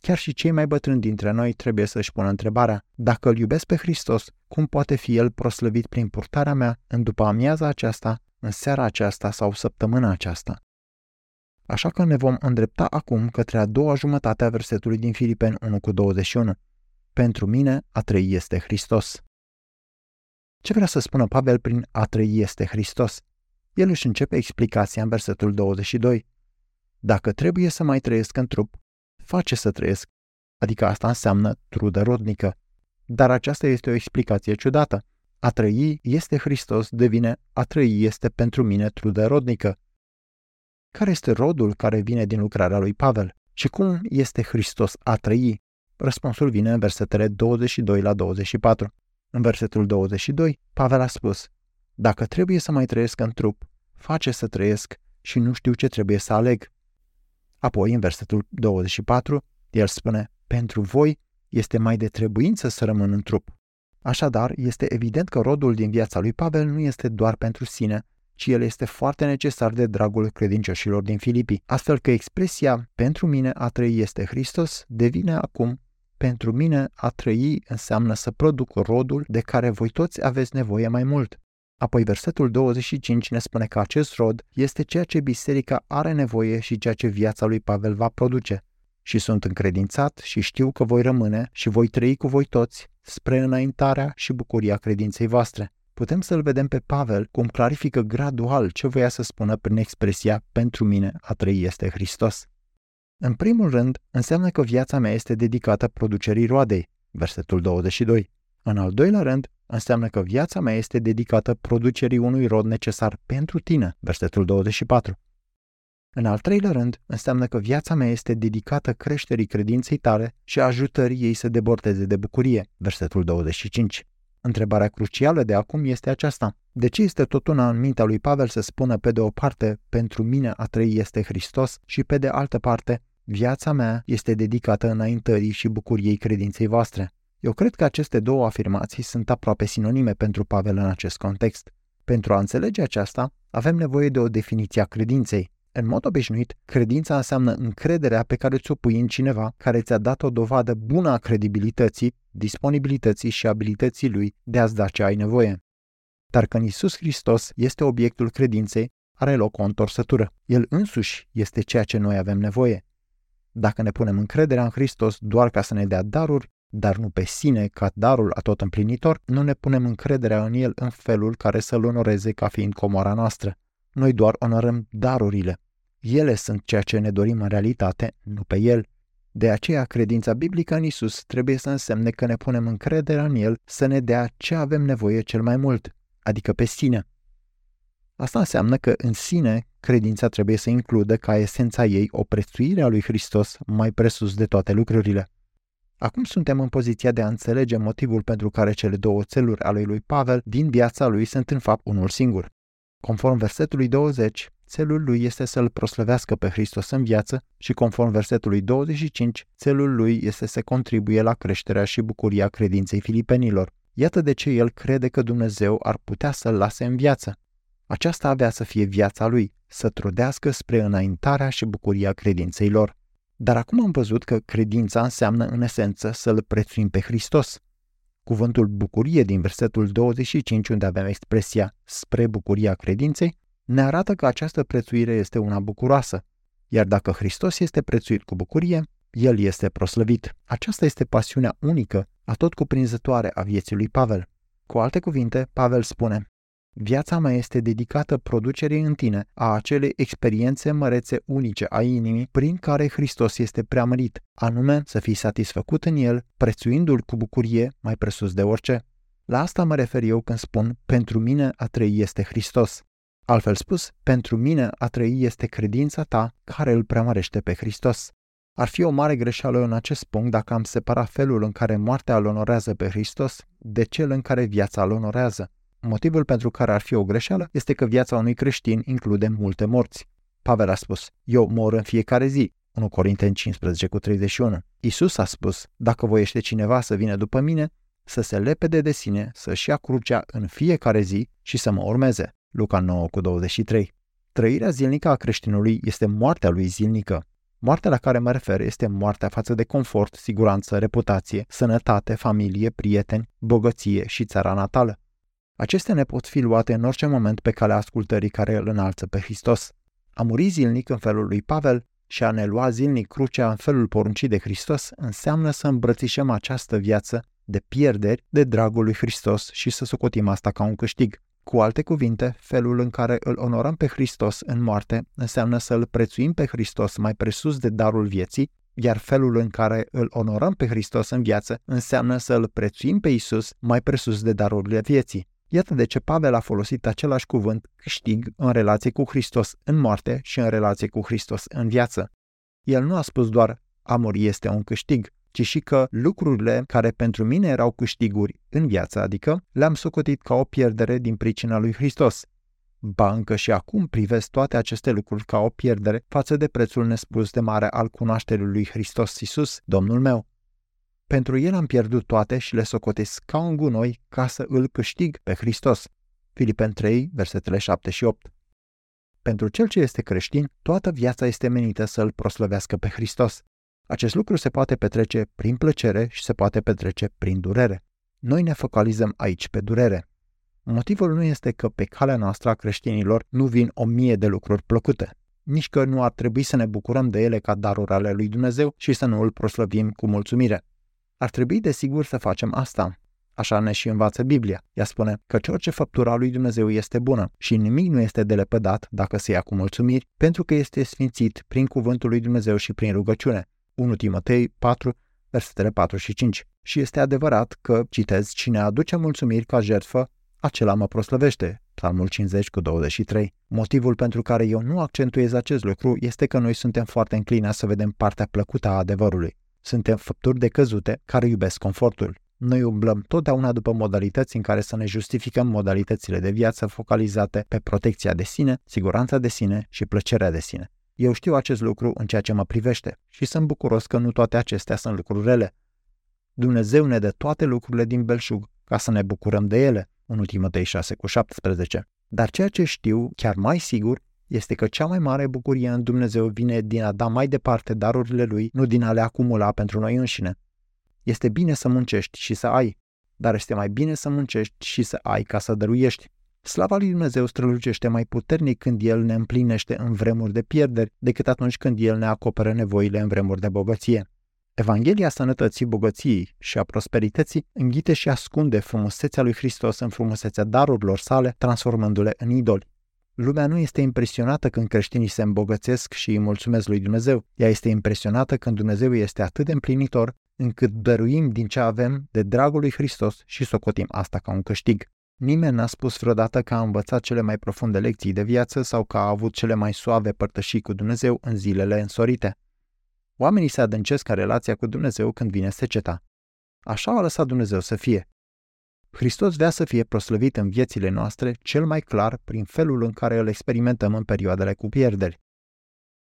Chiar și cei mai bătrâni dintre noi trebuie să-și pună întrebarea, dacă îl iubesc pe Hristos, cum poate fi El proslăvit prin purtarea mea în după amiaza aceasta, în seara aceasta sau săptămâna aceasta? Așa că ne vom îndrepta acum către a doua jumătate a versetului din Filipeni 1 cu 21. pentru mine a trăi este Hristos. Ce vrea să spună Pavel prin a trăi este Hristos? El își începe explicația în versetul 22. Dacă trebuie să mai trăiesc în trup, face să trăiesc, adică asta înseamnă trudă rodnică. Dar aceasta este o explicație ciudată. A trăi este Hristos devine a trăi este pentru mine trudă rodnică. Care este rodul care vine din lucrarea lui Pavel? Și cum este Hristos a trăi? Răspunsul vine în versetele 22 la 24. În versetul 22, Pavel a spus, Dacă trebuie să mai trăiesc în trup, face să trăiesc și nu știu ce trebuie să aleg. Apoi, în versetul 24, el spune, Pentru voi este mai de trebuință să rămân în trup. Așadar, este evident că rodul din viața lui Pavel nu este doar pentru sine, ci el este foarte necesar de dragul credincioșilor din Filipii, astfel că expresia pentru mine a trăi este Hristos devine acum pentru mine a trăi înseamnă să produc rodul de care voi toți aveți nevoie mai mult. Apoi versetul 25 ne spune că acest rod este ceea ce biserica are nevoie și ceea ce viața lui Pavel va produce. Și sunt încredințat și știu că voi rămâne și voi trăi cu voi toți spre înaintarea și bucuria credinței voastre. Putem să-l vedem pe Pavel cum clarifică gradual ce voia să spună prin expresia pentru mine a trăi este Hristos. În primul rând, înseamnă că viața mea este dedicată producerii roadei, versetul 22. În al doilea rând, înseamnă că viața mea este dedicată producerii unui rod necesar pentru tine, versetul 24. În al treilea rând, înseamnă că viața mea este dedicată creșterii credinței tale și ajutării ei să debordeze de bucurie, versetul 25. Întrebarea crucială de acum este aceasta. De ce este tot una în mintea lui Pavel să spună pe de o parte, pentru mine a trăi este Hristos și pe de altă parte, viața mea este dedicată înaintării și bucuriei credinței voastre? Eu cred că aceste două afirmații sunt aproape sinonime pentru Pavel în acest context. Pentru a înțelege aceasta, avem nevoie de o definiție a credinței. În mod obișnuit, credința înseamnă încrederea pe care ți-o pui în cineva care ți-a dat o dovadă bună a credibilității, disponibilității și abilității lui de a-ți da ce ai nevoie. Dar când Isus Hristos este obiectul credinței, are loc o întorsătură. El însuși este ceea ce noi avem nevoie. Dacă ne punem încrederea în Hristos doar ca să ne dea daruri, dar nu pe sine ca darul atot împlinitor, nu ne punem încrederea în El în felul care să-L onoreze ca fiind comora noastră. Noi doar onorăm darurile. Ele sunt ceea ce ne dorim în realitate, nu pe El. De aceea, credința biblică în Isus trebuie să însemne că ne punem încrederea în El să ne dea ce avem nevoie cel mai mult, adică pe sine. Asta înseamnă că în sine credința trebuie să includă ca esența ei o prețuire a lui Hristos mai presus de toate lucrurile. Acum suntem în poziția de a înțelege motivul pentru care cele două țeluri ale lui Pavel din viața lui sunt în fapt unul singur. Conform versetului 20, țelul lui este să-L proslăvească pe Hristos în viață și conform versetului 25, țelul lui este să contribuie la creșterea și bucuria credinței filipenilor. Iată de ce el crede că Dumnezeu ar putea să-l lase în viață. Aceasta avea să fie viața lui, să trudească spre înaintarea și bucuria credinței lor. Dar acum am văzut că credința înseamnă în esență să-L prețuim pe Hristos. Cuvântul bucurie din versetul 25, unde avem expresia spre bucuria credinței, ne arată că această prețuire este una bucuroasă. Iar dacă Hristos este prețuit cu bucurie, El este proslăvit. Aceasta este pasiunea unică, atot cuprinzătoare a vieții lui Pavel. Cu alte cuvinte, Pavel spune, Viața mea este dedicată producerii în tine a acelei experiențe mărețe unice a inimii prin care Hristos este preamărit, anume să fii satisfăcut în el, prețuindu-l cu bucurie mai presus de orice. La asta mă refer eu când spun, pentru mine a trăi este Hristos. Altfel spus, pentru mine a trăi este credința ta care îl preamărește pe Hristos. Ar fi o mare greșeală în acest punct dacă am separa felul în care moartea îl onorează pe Hristos de cel în care viața îl onorează. Motivul pentru care ar fi o greșeală este că viața unui creștin include multe morți. Pavel a spus, eu mor în fiecare zi, 1 Corinteni 15 cu 31. Isus a spus, dacă voiește cineva să vină după mine, să se lepede de sine, să-și ia crucea în fiecare zi și să mă urmeze. Luca 9 cu 23. Trăirea zilnică a creștinului este moartea lui zilnică. Moartea la care mă refer este moartea față de confort, siguranță, reputație, sănătate, familie, prieteni, bogăție și țara natală. Acestea ne pot fi luate în orice moment pe calea ascultării care îl înalță pe Hristos. A muri zilnic în felul lui Pavel și a ne lua zilnic crucea în felul poruncit de Hristos înseamnă să îmbrățișăm această viață de pierderi de dragul lui Hristos și să socotim asta ca un câștig. Cu alte cuvinte, felul în care îl onorăm pe Hristos în moarte înseamnă să îl prețuim pe Hristos mai presus de darul vieții, iar felul în care îl onorăm pe Hristos în viață înseamnă să îl prețuim pe Isus mai presus de darurile vieții. Iată de ce Pavel a folosit același cuvânt câștig în relație cu Hristos în moarte și în relație cu Hristos în viață. El nu a spus doar a muri este un câștig, ci și că lucrurile care pentru mine erau câștiguri în viață, adică le-am socotit ca o pierdere din pricina lui Hristos. Ba încă și acum privesc toate aceste lucruri ca o pierdere față de prețul nespus de mare al cunoașterii lui Hristos Isus, Domnul meu. Pentru el am pierdut toate și le socotesc ca un gunoi ca să îl câștig pe Hristos. Filipen 3, versetele 7 și 8. Pentru cel ce este creștin, toată viața este menită să îl proslăvească pe Hristos. Acest lucru se poate petrece prin plăcere și se poate petrece prin durere. Noi ne focalizăm aici pe durere. Motivul nu este că pe calea noastră a creștinilor nu vin o mie de lucruri plăcute, nici că nu ar trebui să ne bucurăm de ele ca daruri ale lui Dumnezeu și să nu îl proslăvim cu mulțumire. Ar trebui desigur să facem asta. Așa ne și învață Biblia. Ea spune că orice făptura lui Dumnezeu este bună și nimic nu este de lepădat dacă se ia cu mulțumiri, pentru că este sfințit prin cuvântul lui Dumnezeu și prin rugăciune. 1 Timotei 4, versetele 4 și 5. Și este adevărat că, citez, cine aduce mulțumiri ca jertfă, acela mă proslăvește. Psalmul 50 cu 23. Motivul pentru care eu nu accentuez acest lucru este că noi suntem foarte înclinați să vedem partea plăcută a adevărului. Suntem făpturi de căzute care iubesc confortul. Noi umblăm totdeauna după modalități în care să ne justificăm modalitățile de viață focalizate pe protecția de sine, siguranța de sine și plăcerea de sine. Eu știu acest lucru în ceea ce mă privește și sunt bucuros că nu toate acestea sunt lucruri rele. Dumnezeu ne dă toate lucrurile din belșug ca să ne bucurăm de ele, în Timotei 6 cu 17. Dar ceea ce știu, chiar mai sigur, este că cea mai mare bucurie în Dumnezeu vine din a da mai departe darurile Lui, nu din a le acumula pentru noi înșine. Este bine să muncești și să ai, dar este mai bine să muncești și să ai ca să dăruiești. Slava lui Dumnezeu strălucește mai puternic când El ne împlinește în vremuri de pierderi decât atunci când El ne acoperă nevoile în vremuri de bogăție. Evanghelia sănătății, bogăției și a prosperității înghite și ascunde frumusețea lui Hristos în frumusețea darurilor sale, transformându-le în idoli. Lumea nu este impresionată când creștinii se îmbogățesc și îi mulțumesc lui Dumnezeu. Ea este impresionată când Dumnezeu este atât de împlinitor încât dăruim din ce avem de dragul lui Hristos și socotim asta ca un câștig. Nimeni n-a spus vreodată că a învățat cele mai profunde lecții de viață sau că a avut cele mai suave părtășii cu Dumnezeu în zilele însorite. Oamenii se adâncesc în relația cu Dumnezeu când vine seceta. Așa a lăsat Dumnezeu să fie. Hristos vrea să fie proslăvit în viețile noastre cel mai clar prin felul în care îl experimentăm în perioadele cu pierderi.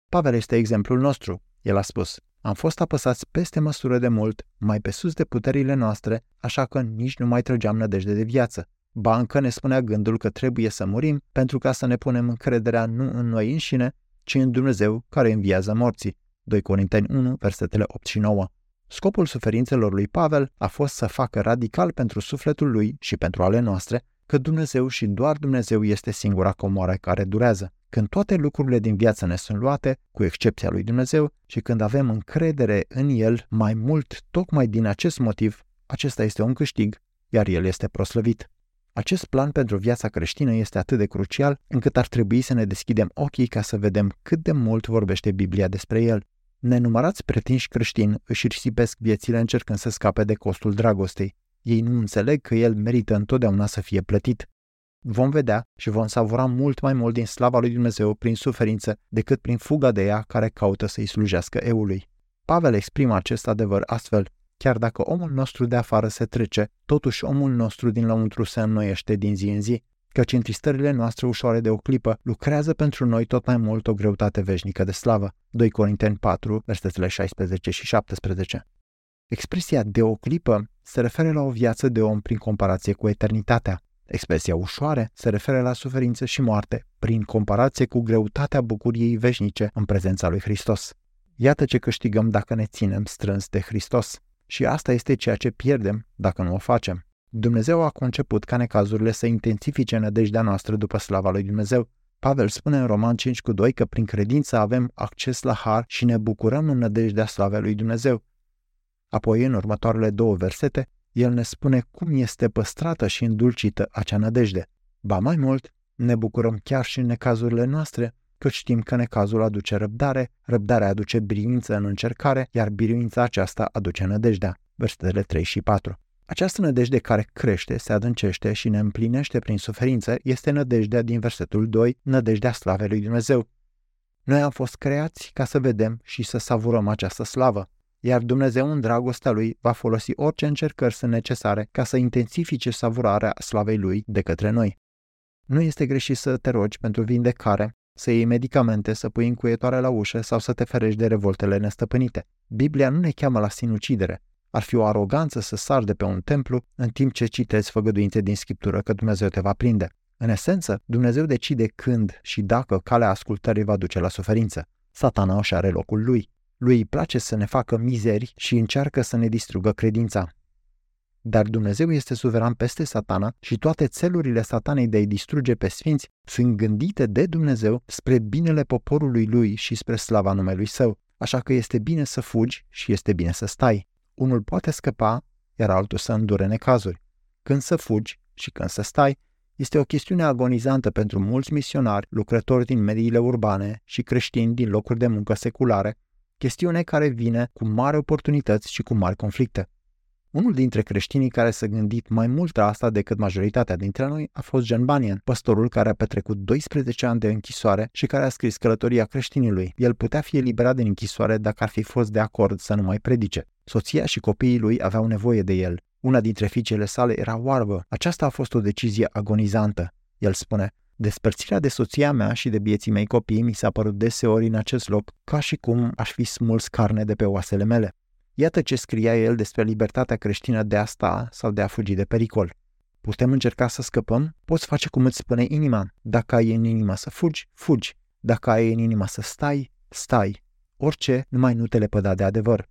Pavel este exemplul nostru. El a spus, am fost apăsați peste măsură de mult, mai pe sus de puterile noastre, așa că nici nu mai trăgeam nădejde de viață. Ba încă ne spunea gândul că trebuie să murim pentru ca să ne punem încrederea nu în noi înșine, ci în Dumnezeu care înviază morții. 2 Corinteni 1, versetele 8 și 9. Scopul suferințelor lui Pavel a fost să facă radical pentru sufletul lui și pentru ale noastre că Dumnezeu și doar Dumnezeu este singura comoară care durează. Când toate lucrurile din viață ne sunt luate, cu excepția lui Dumnezeu, și când avem încredere în El mai mult tocmai din acest motiv, acesta este un câștig, iar El este proslăvit. Acest plan pentru viața creștină este atât de crucial încât ar trebui să ne deschidem ochii ca să vedem cât de mult vorbește Biblia despre el. Nenumărați pretinși creștini își risipesc viețile încercând să scape de costul dragostei. Ei nu înțeleg că el merită întotdeauna să fie plătit. Vom vedea și vom savura mult mai mult din slava lui Dumnezeu prin suferință decât prin fuga de ea care caută să-i slujească eului. Pavel exprimă acest adevăr astfel. Chiar dacă omul nostru de afară se trece, totuși omul nostru din lăuntru se înnoiește din zi în zi, căci întristările noastre ușoare de o clipă lucrează pentru noi tot mai mult o greutate veșnică de slavă. 2 Corinteni 4, versetele 16 și 17. Expresia de o clipă se referă la o viață de om prin comparație cu eternitatea. Expresia ușoare se referă la suferință și moarte prin comparație cu greutatea bucuriei veșnice în prezența lui Hristos. Iată ce câștigăm dacă ne ținem strâns de Hristos. Și asta este ceea ce pierdem dacă nu o facem. Dumnezeu a conceput ca necazurile să intensifice nădejdea noastră după slava lui Dumnezeu. Pavel spune în Roman 5 cu 2 că prin credință avem acces la har și ne bucurăm în nădejdea slavei lui Dumnezeu. Apoi, în următoarele două versete, el ne spune cum este păstrată și îndulcită acea nădejde. Ba mai mult, ne bucurăm chiar și în necazurile noastre, că știm că necazul aduce răbdare, răbdarea aduce biruință în încercare, iar biruința aceasta aduce nădejdea. Versetele 3 și 4. Această nădejde care crește, se adâncește și ne împlinește prin suferință este nădejdea din versetul 2, nădejdea slavei lui Dumnezeu. Noi am fost creați ca să vedem și să savurăm această slavă, iar Dumnezeu în dragostea Lui va folosi orice încercări sunt necesare ca să intensifice savurarea slavei Lui de către noi. Nu este greșit să te rogi pentru vindecare, să iei medicamente, să pui încuietoare la ușă sau să te ferești de revoltele nestăpânite. Biblia nu ne cheamă la sinucidere, ar fi o aroganță să sari de pe un templu în timp ce citezi făgăduințe din Scriptură că Dumnezeu te va prinde. În esență, Dumnezeu decide când și dacă calea ascultării va duce la suferință. Satana își are locul lui. Lui îi place să ne facă mizeri și încearcă să ne distrugă credința. Dar Dumnezeu este suveran peste satana și toate țelurile satanei de a-i distruge pe sfinți sunt gândite de Dumnezeu spre binele poporului lui și spre slava numelui său. Așa că este bine să fugi și este bine să stai unul poate scăpa, iar altul să îndure necazuri. Când să fugi și când să stai, este o chestiune agonizantă pentru mulți misionari, lucrători din mediile urbane și creștini din locuri de muncă seculare, chestiune care vine cu mari oportunități și cu mari conflicte. Unul dintre creștinii care s-a gândit mai mult la asta decât majoritatea dintre noi a fost John Bunyan, păstorul care a petrecut 12 ani de închisoare și care a scris Călătoria creștinului. El putea fi eliberat din închisoare dacă ar fi fost de acord să nu mai predice. Soția și copiii lui aveau nevoie de el. Una dintre fiicele sale era oarbă. Aceasta a fost o decizie agonizantă. El spune, Despărțirea de soția mea și de bieții mei copii mi s-a părut deseori în acest loc ca și cum aș fi smuls carne de pe oasele mele. Iată ce scria el despre libertatea creștină de a sta sau de a fugi de pericol. Putem încerca să scăpăm? Poți face cum îți spune inima. Dacă ai în inima să fugi, fugi. Dacă ai în inima să stai, stai. Orice, numai nu te lepăda de adevăr.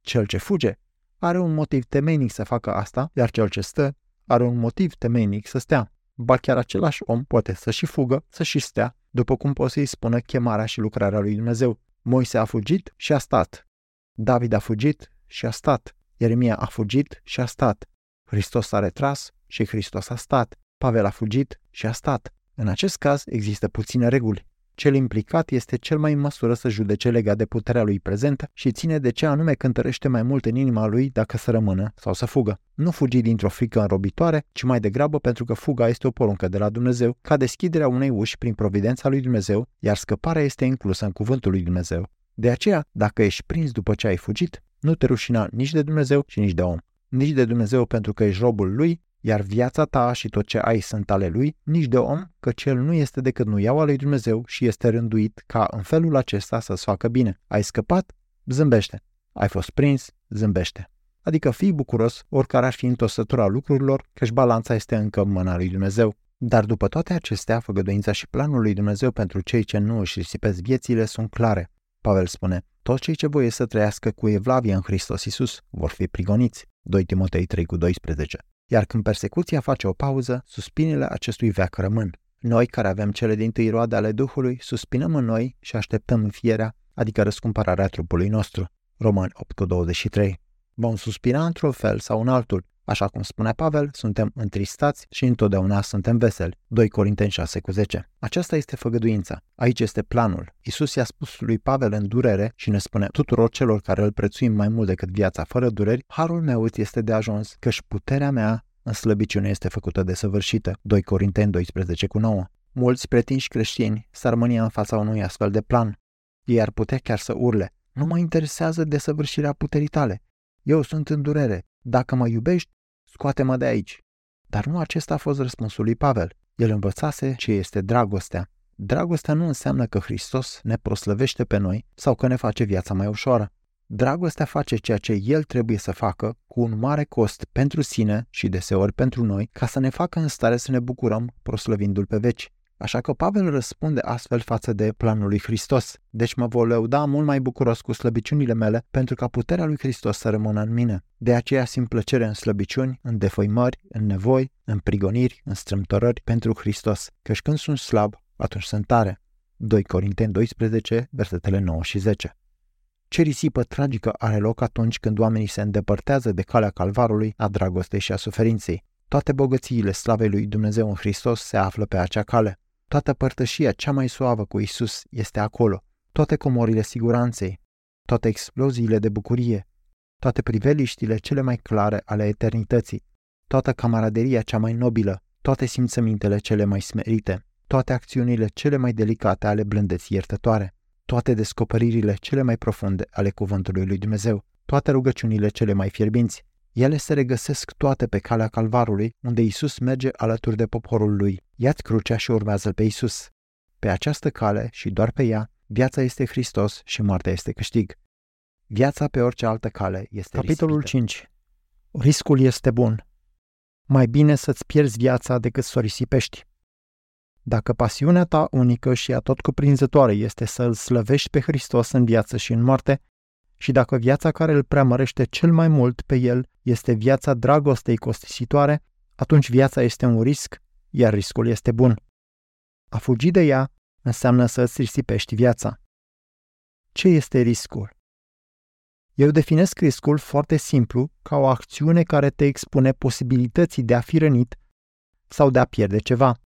Cel ce fuge are un motiv temenic să facă asta, iar cel ce stă are un motiv temenic să stea. Ba chiar același om poate să și fugă, să și stea, după cum poți să-i spună chemarea și lucrarea lui Dumnezeu. Moise a fugit și a stat. David a fugit și a stat. Ieremia a fugit și a stat. Hristos s-a retras și Hristos a stat. Pavel a fugit și a stat. În acest caz există puține reguli. Cel implicat este cel mai în măsură să judece legat de puterea lui prezentă și ține de ce anume cântărește mai mult în inima lui dacă să rămână sau să fugă. Nu fugi dintr-o frică înrobitoare, ci mai degrabă pentru că fuga este o poruncă de la Dumnezeu, ca deschiderea unei uși prin providența lui Dumnezeu, iar scăparea este inclusă în cuvântul lui Dumnezeu. De aceea, dacă ești prins după ce ai fugit, nu te rușina nici de Dumnezeu și nici de om. Nici de Dumnezeu pentru că ești robul lui, iar viața ta și tot ce ai sunt ale lui, nici de om, că cel nu este decât nuiaua lui Dumnezeu și este rânduit ca în felul acesta să-ți facă bine. Ai scăpat? Zâmbește. Ai fost prins? Zâmbește. Adică fii bucuros oricare ar fi întosătura lucrurilor, căci balanța este încă în mâna lui Dumnezeu. Dar după toate acestea, făgăduința și planul lui Dumnezeu pentru cei ce nu își risipesc viețile sunt clare. Pavel spune, toți cei ce voie să trăiască cu evlavie în Hristos Isus vor fi prigoniți. 2 Timotei 3 cu 12. Iar când persecuția face o pauză, suspinile acestui veac rămân. Noi, care avem cele din tâi roade ale Duhului, suspinăm în noi și așteptăm înfierea, adică răscumpărarea trupului nostru. Roman 8 cu 23. Vom suspina într-un fel sau în altul, Așa cum spune Pavel, suntem întristați și întotdeauna suntem veseli. 2 Corinteni 6 cu 10. Aceasta este făgăduința. Aici este planul. Isus i-a spus lui Pavel în durere și ne spune tuturor celor care îl prețuim mai mult decât viața fără dureri, harul meu îți este de ajuns, căci puterea mea în slăbiciune este făcută de săvârșită. 2 Corinteni 12 cu 9. Mulți pretinși creștini s-ar mânia în fața unui astfel de plan. Ei ar putea chiar să urle. Nu mă interesează de săvârșirea puterii tale. Eu sunt în durere. Dacă mă iubești, scoate-mă de aici. Dar nu acesta a fost răspunsul lui Pavel. El învățase ce este dragostea. Dragostea nu înseamnă că Hristos ne proslăvește pe noi sau că ne face viața mai ușoară. Dragostea face ceea ce El trebuie să facă cu un mare cost pentru sine și deseori pentru noi, ca să ne facă în stare să ne bucurăm proslăvindu-L pe veci. Așa că Pavel răspunde astfel față de planul lui Hristos. Deci mă voi lăuda mult mai bucuros cu slăbiciunile mele pentru ca puterea lui Hristos să rămână în mine. De aceea simt plăcere în slăbiciuni, în defăimări, în nevoi, în prigoniri, în strâmtorări pentru Hristos. Căci când sunt slab, atunci sunt tare. 2 Corinteni 12, versetele 9 și 10. Ce risipă tragică are loc atunci când oamenii se îndepărtează de calea calvarului, a dragostei și a suferinței. Toate bogățiile slavei lui Dumnezeu în Hristos se află pe acea cale. Toată părtășia cea mai suavă cu Isus este acolo. Toate comorile siguranței, toate exploziile de bucurie, toate priveliștile cele mai clare ale eternității, toată camaraderia cea mai nobilă, toate simțămintele cele mai smerite, toate acțiunile cele mai delicate ale blândeții iertătoare, toate descoperirile cele mai profunde ale cuvântului lui Dumnezeu, toate rugăciunile cele mai fierbinți. Ele se regăsesc toate pe calea calvarului, unde Isus merge alături de poporul lui. Ia-ți crucea și urmează-L pe Isus. Pe această cale și doar pe ea, viața este Hristos și moartea este câștig. Viața pe orice altă cale este Capitolul risipită. 5 Riscul este bun. Mai bine să-ți pierzi viața decât să o risipești. Dacă pasiunea ta unică și tot cuprinzătoare este să îl slăvești pe Hristos în viață și în moarte, și dacă viața care îl preamărește cel mai mult pe el este viața dragostei costisitoare, atunci viața este un risc, iar riscul este bun. A fugi de ea înseamnă să îți risipești viața. Ce este riscul? Eu definesc riscul foarte simplu ca o acțiune care te expune posibilității de a fi rănit sau de a pierde ceva.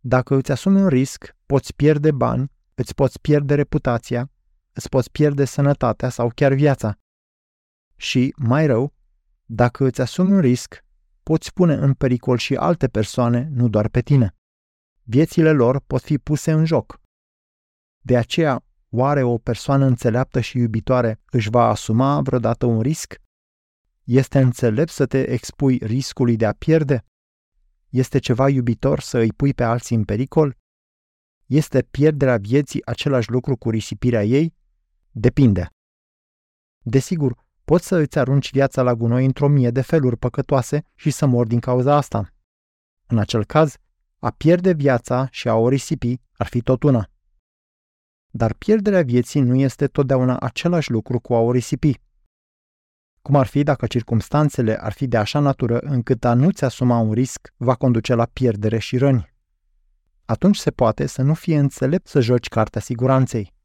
Dacă îți asumi un risc, poți pierde bani, îți poți pierde reputația, îți poți pierde sănătatea sau chiar viața. Și, mai rău, dacă îți asumi un risc, poți pune în pericol și alte persoane, nu doar pe tine. Viețile lor pot fi puse în joc. De aceea, oare o persoană înțeleaptă și iubitoare își va asuma vreodată un risc? Este înțelept să te expui riscului de a pierde? Este ceva iubitor să îi pui pe alții în pericol? Este pierderea vieții același lucru cu risipirea ei? Depinde. Desigur, poți să îți arunci viața la gunoi într-o mie de feluri păcătoase și să mori din cauza asta. În acel caz, a pierde viața și a o risipi ar fi tot una. Dar pierderea vieții nu este totdeauna același lucru cu a o risipi. Cum ar fi dacă circumstanțele ar fi de așa natură încât a nu-ți asuma un risc va conduce la pierdere și răni. Atunci se poate să nu fie înțelept să joci cartea siguranței.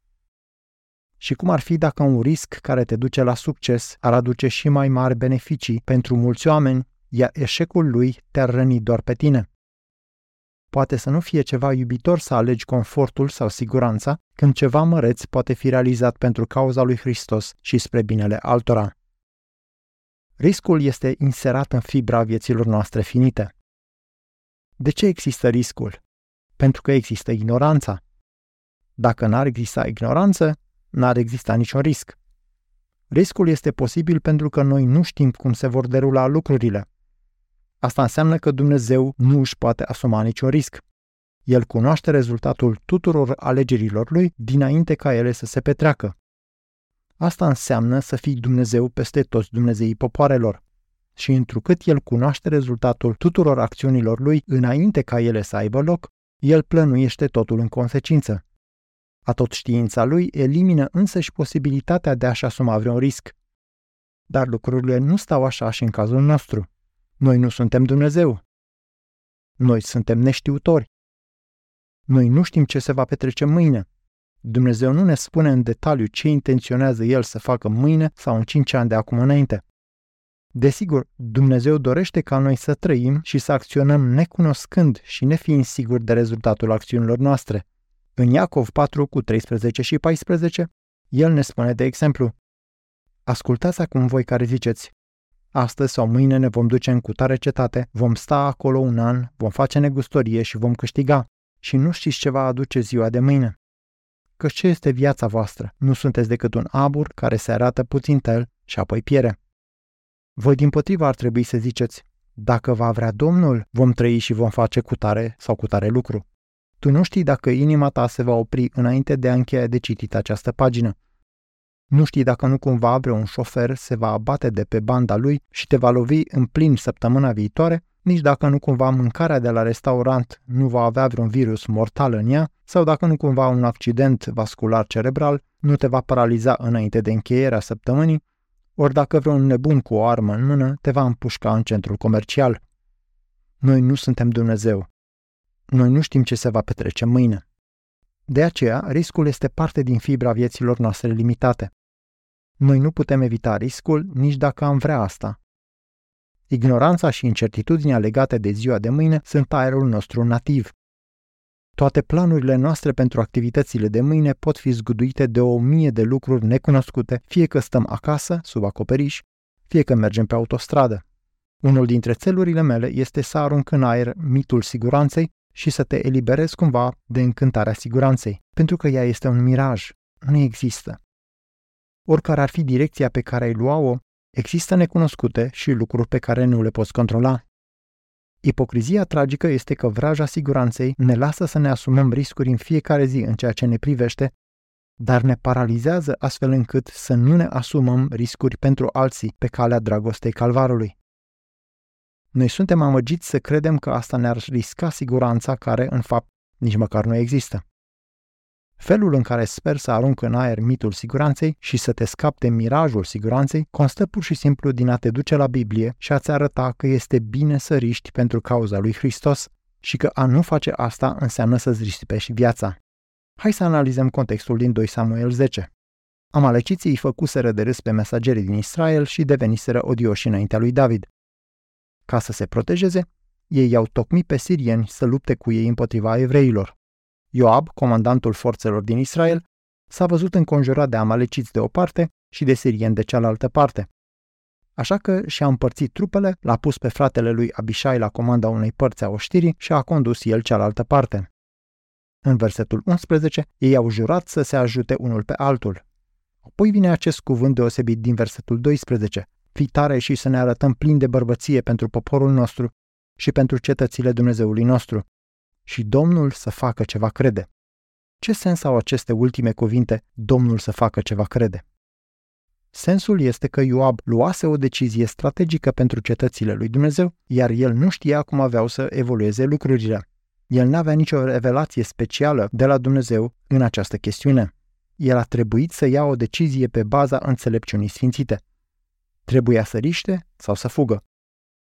Și cum ar fi dacă un risc care te duce la succes ar aduce și mai mari beneficii pentru mulți oameni, iar eșecul lui te-ar răni doar pe tine. Poate să nu fie ceva iubitor să alegi confortul sau siguranța, când ceva măreț poate fi realizat pentru cauza lui Hristos și spre binele altora. Riscul este inserat în fibra vieților noastre finite. De ce există riscul? Pentru că există ignoranța. Dacă n-ar exista ignoranță, n-ar exista niciun risc. Riscul este posibil pentru că noi nu știm cum se vor derula lucrurile. Asta înseamnă că Dumnezeu nu își poate asuma niciun risc. El cunoaște rezultatul tuturor alegerilor lui dinainte ca ele să se petreacă. Asta înseamnă să fii Dumnezeu peste toți Dumnezeii popoarelor. Și întrucât El cunoaște rezultatul tuturor acțiunilor Lui înainte ca ele să aibă loc, El plănuiește totul în consecință. Atot știința Lui elimină însăși posibilitatea de a-și asuma vreun risc. Dar lucrurile nu stau așa și în cazul nostru. Noi nu suntem Dumnezeu. Noi suntem neștiutori. Noi nu știm ce se va petrece mâine. Dumnezeu nu ne spune în detaliu ce intenționează El să facă mâine sau în cinci ani de acum înainte. Desigur, Dumnezeu dorește ca noi să trăim și să acționăm necunoscând și nefiind siguri de rezultatul acțiunilor noastre. În Iacov 4 cu 13 și 14, el ne spune de exemplu, Ascultați acum voi care ziceți, astăzi sau mâine ne vom duce în cutare cetate, vom sta acolo un an, vom face negustorie și vom câștiga. Și nu știți ce va aduce ziua de mâine. Că ce este viața voastră? Nu sunteți decât un abur care se arată puțin tel și apoi piere. Voi din potriva ar trebui să ziceți, dacă va vrea Domnul, vom trăi și vom face cutare sau cutare lucru. Tu nu știi dacă inima ta se va opri înainte de a încheia de citit această pagină. Nu știi dacă nu cumva vreun șofer se va abate de pe banda lui și te va lovi în plin săptămâna viitoare, nici dacă nu cumva mâncarea de la restaurant nu va avea vreun virus mortal în ea, sau dacă nu cumva un accident vascular cerebral nu te va paraliza înainte de încheierea săptămânii, ori dacă vreun nebun cu o armă în mână te va împușca în centrul comercial. Noi nu suntem Dumnezeu. Noi nu știm ce se va petrece mâine. De aceea, riscul este parte din fibra vieților noastre limitate. Noi nu putem evita riscul nici dacă am vrea asta. Ignoranța și incertitudinea legate de ziua de mâine sunt aerul nostru nativ. Toate planurile noastre pentru activitățile de mâine pot fi zguduite de o mie de lucruri necunoscute, fie că stăm acasă, sub acoperiș, fie că mergem pe autostradă. Unul dintre țelurile mele este să arunc în aer mitul siguranței și să te eliberezi cumva de încântarea siguranței, pentru că ea este un miraj, nu există. Oricare ar fi direcția pe care ai lua-o, există necunoscute și lucruri pe care nu le poți controla. Ipocrizia tragică este că vraja siguranței ne lasă să ne asumăm riscuri în fiecare zi în ceea ce ne privește, dar ne paralizează astfel încât să nu ne asumăm riscuri pentru alții pe calea dragostei calvarului. Noi suntem amăgiți să credem că asta ne-ar risca siguranța care, în fapt, nici măcar nu există. Felul în care sper să arunc în aer mitul siguranței și să te scapi de mirajul siguranței constă pur și simplu din a te duce la Biblie și a-ți arăta că este bine să riști pentru cauza lui Hristos și că a nu face asta înseamnă să-ți risipești viața. Hai să analizăm contextul din 2 Samuel 10. Amaleciții îi făcuseră de râs pe mesagerii din Israel și deveniseră odioși înaintea lui David. Ca să se protejeze, ei i-au tocmit pe sirieni să lupte cu ei împotriva evreilor. Ioab, comandantul forțelor din Israel, s-a văzut înconjurat de amaleciți de o parte și de sirieni de cealaltă parte. Așa că și-a împărțit trupele, l-a pus pe fratele lui Abishai la comanda unei părți a oștirii și a condus el cealaltă parte. În versetul 11, ei au jurat să se ajute unul pe altul. Apoi vine acest cuvânt deosebit din versetul 12. Fii tare și să ne arătăm plin de bărbăție pentru poporul nostru și pentru cetățile Dumnezeului nostru. Și Domnul să facă ce va crede. Ce sens au aceste ultime cuvinte, Domnul să facă ce va crede? Sensul este că Ioab luase o decizie strategică pentru cetățile lui Dumnezeu, iar el nu știa cum aveau să evolueze lucrurile. El n-avea nicio revelație specială de la Dumnezeu în această chestiune. El a trebuit să ia o decizie pe baza înțelepciunii sfințite. Trebuia să riște sau să fugă.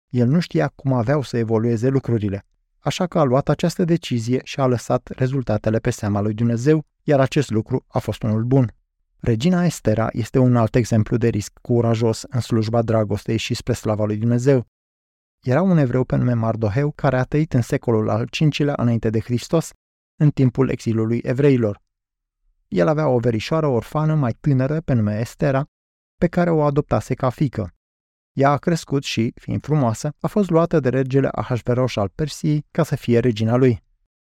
El nu știa cum aveau să evolueze lucrurile, așa că a luat această decizie și a lăsat rezultatele pe seama lui Dumnezeu, iar acest lucru a fost unul bun. Regina Estera este un alt exemplu de risc curajos în slujba dragostei și spre slava lui Dumnezeu. Era un evreu pe nume Mardoheu care a trăit în secolul al V-lea înainte de Hristos, în timpul exilului evreilor. El avea o verișoară orfană mai tânără pe nume Estera, pe care o adoptase ca fică. Ea a crescut și, fiind frumoasă, a fost luată de regele Ahasveros al Persiei ca să fie regina lui.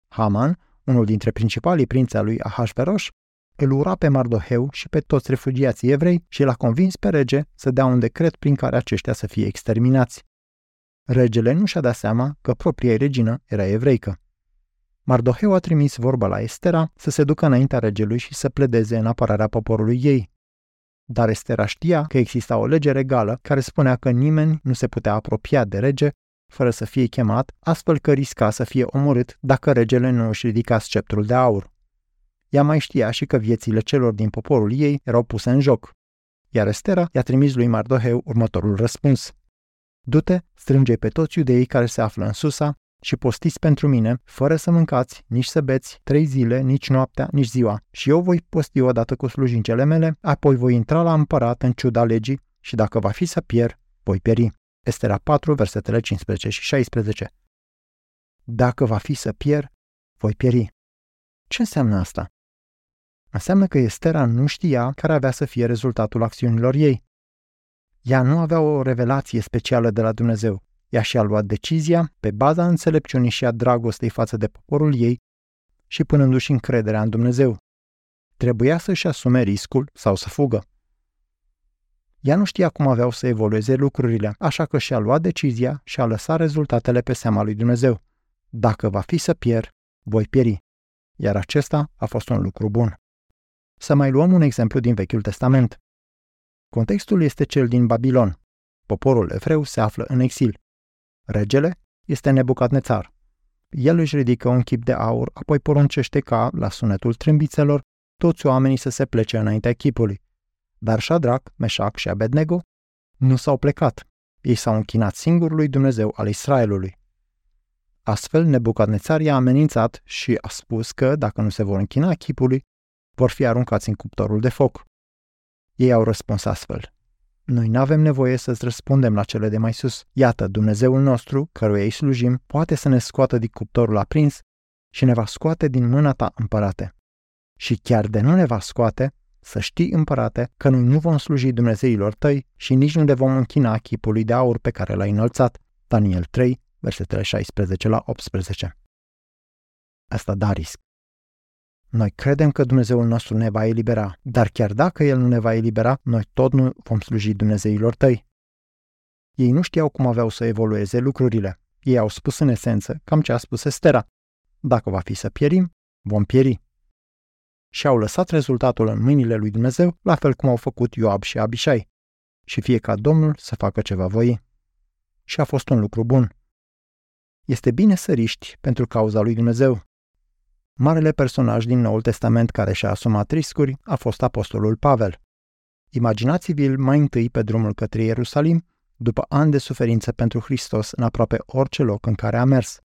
Haman, unul dintre principalii prinți al lui Ahasveros, îl ura pe Mardoheu și pe toți refugiații evrei și l-a convins pe rege să dea un decret prin care aceștia să fie exterminați. Regele nu și-a dat seama că propria regină era evreică. Mardoheu a trimis vorba la Estera să se ducă înaintea regelui și să pledeze în apărarea poporului ei. Dar Estera știa că exista o lege regală care spunea că nimeni nu se putea apropia de rege fără să fie chemat, astfel că risca să fie omorât dacă regele nu își ridica sceptrul de aur. Ea mai știa și că viețile celor din poporul ei erau puse în joc. Iar Estera i-a trimis lui Mardoheu următorul răspuns. Du-te, strânge pe toți iudeii care se află în Susa și postiți pentru mine, fără să mâncați, nici să beți, trei zile, nici noaptea, nici ziua. Și eu voi posti odată cu slujincele mele, apoi voi intra la împărat în ciuda legii și dacă va fi să pierd, voi pieri. Estera 4, versetele 15 și 16. Dacă va fi să pierd, voi pieri. Ce înseamnă asta? Înseamnă că Estera nu știa care avea să fie rezultatul acțiunilor ei. Ea nu avea o revelație specială de la Dumnezeu. Ea și-a luat decizia pe baza înțelepciunii și a dragostei față de poporul ei și punându-și încrederea în Dumnezeu. Trebuia să-și asume riscul sau să fugă. Ea nu știa cum aveau să evolueze lucrurile, așa că și-a luat decizia și a lăsat rezultatele pe seama lui Dumnezeu. Dacă va fi să pierd, voi pieri. Iar acesta a fost un lucru bun. Să mai luăm un exemplu din Vechiul Testament. Contextul este cel din Babilon. Poporul evreu se află în exil. Regele este Nebucadnețar. El își ridică un chip de aur, apoi poruncește ca, la sunetul trâmbițelor, toți oamenii să se plece înaintea chipului. Dar Shadrach, Meșac și Abednego nu s-au plecat. Ei s-au închinat singurului Dumnezeu al Israelului. Astfel, Nebucadnețar i-a amenințat și a spus că, dacă nu se vor închina chipului, vor fi aruncați în cuptorul de foc. Ei au răspuns astfel. Noi nu avem nevoie să-ți răspundem la cele de mai sus. Iată, Dumnezeul nostru, căruia îi slujim, poate să ne scoată din cuptorul aprins și ne va scoate din mâna ta, împărate. Și chiar de nu ne va scoate, să știi, împărate, că noi nu vom sluji Dumnezeilor tăi și nici nu le vom închina chipului de aur pe care l-ai înălțat. Daniel 3, versetele 16 la 18. Asta da risc. Noi credem că Dumnezeul nostru ne va elibera, dar chiar dacă El nu ne va elibera, noi tot nu vom sluji Dumnezeilor tăi. Ei nu știau cum aveau să evolueze lucrurile. Ei au spus în esență cam ce a spus Estera. Dacă va fi să pierim, vom pieri. Și au lăsat rezultatul în mâinile lui Dumnezeu, la fel cum au făcut Ioab și Abishai. Și fie ca Domnul să facă ceva voi. Și a fost un lucru bun. Este bine să riști pentru cauza lui Dumnezeu, Marele personaj din Noul Testament care și-a asumat riscuri a fost apostolul Pavel. Imaginați-vi-l mai întâi pe drumul către Ierusalim, după ani de suferință pentru Hristos în aproape orice loc în care a mers.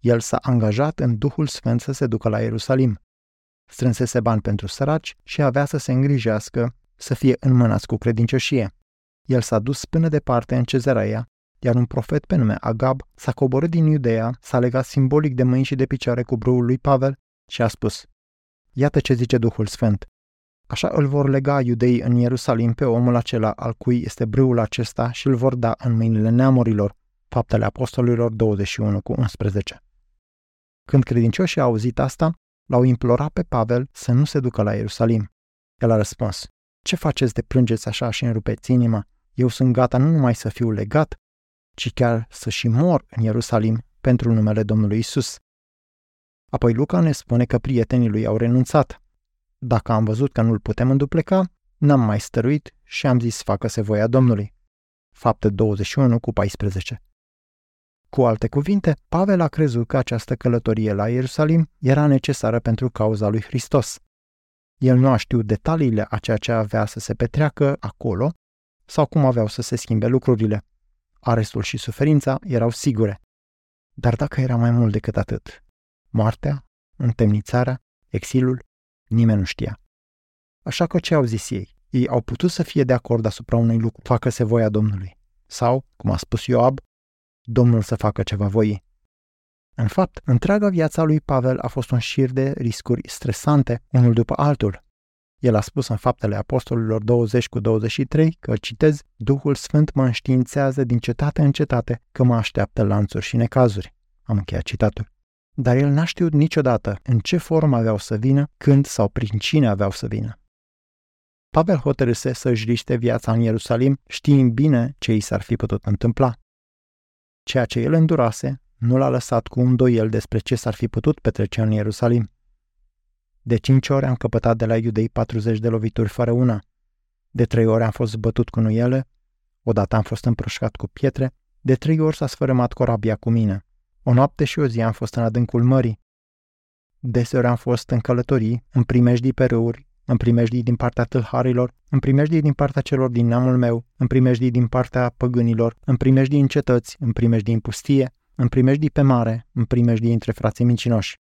El s-a angajat în Duhul Sfânt să se ducă la Ierusalim. Strânsese bani pentru săraci și avea să se îngrijească, să fie înmânați cu credincioșie. El s-a dus până departe în Cezaraia iar un profet pe nume Agab s-a coborât din Iudeea, s-a legat simbolic de mâini și de picioare cu brâul lui Pavel și a spus Iată ce zice Duhul Sfânt. Așa îl vor lega iudeii în Ierusalim pe omul acela al cui este brâul acesta și îl vor da în mâinile neamurilor. Faptele Apostolilor 21 cu 11. Când credincioșii au auzit asta, l-au implorat pe Pavel să nu se ducă la Ierusalim. El a răspuns, ce faceți de plângeți așa și înrupeți inima? Eu sunt gata nu numai să fiu legat, ci chiar să și mor în Ierusalim pentru numele Domnului Isus. Apoi Luca ne spune că prietenii lui au renunțat. Dacă am văzut că nu-l putem îndupleca, n-am mai stăruit și am zis facă-se voia Domnului. Fapte 21 cu 14. Cu alte cuvinte, Pavel a crezut că această călătorie la Ierusalim era necesară pentru cauza lui Hristos. El nu a știut detaliile a ceea ce avea să se petreacă acolo sau cum aveau să se schimbe lucrurile. Arestul și suferința erau sigure. Dar dacă era mai mult decât atât, moartea, întemnițarea, exilul, nimeni nu știa. Așa că ce au zis ei? Ei au putut să fie de acord asupra unui lucru, facă-se voia Domnului. Sau, cum a spus Ioab, Domnul să facă ceva voi. În fapt, întreaga viața lui Pavel a fost un șir de riscuri stresante, unul după altul, el a spus în faptele apostolilor 20 cu 23 că, citez, Duhul Sfânt mă înștiințează din cetate în cetate că mă așteaptă lanțuri și necazuri. Am încheiat citatul. Dar el n-a știut niciodată în ce formă aveau să vină, când sau prin cine aveau să vină. Pavel hotărâse să își riște viața în Ierusalim, știind bine ce i s-ar fi putut întâmpla. Ceea ce el îndurase nu l-a lăsat cu un doiel despre ce s-ar fi putut petrece în Ierusalim. De cinci ori am căpătat de la iudei 40 de lovituri fără una. De trei ori am fost bătut cu nuiele, odată am fost împrășcat cu pietre, de trei ori s-a sfărâmat corabia cu mine. O noapte și o zi am fost în adâncul mării. Deseori am fost în călătorii, în primejdii pe râuri, în primejdii din partea tâlharilor, în primejdii din partea celor din neamul meu, în primejdii din partea păgânilor, în primejdii în cetăți, în primejdii în pustie, în primejdii pe mare, în primejdii între frații mincinoși.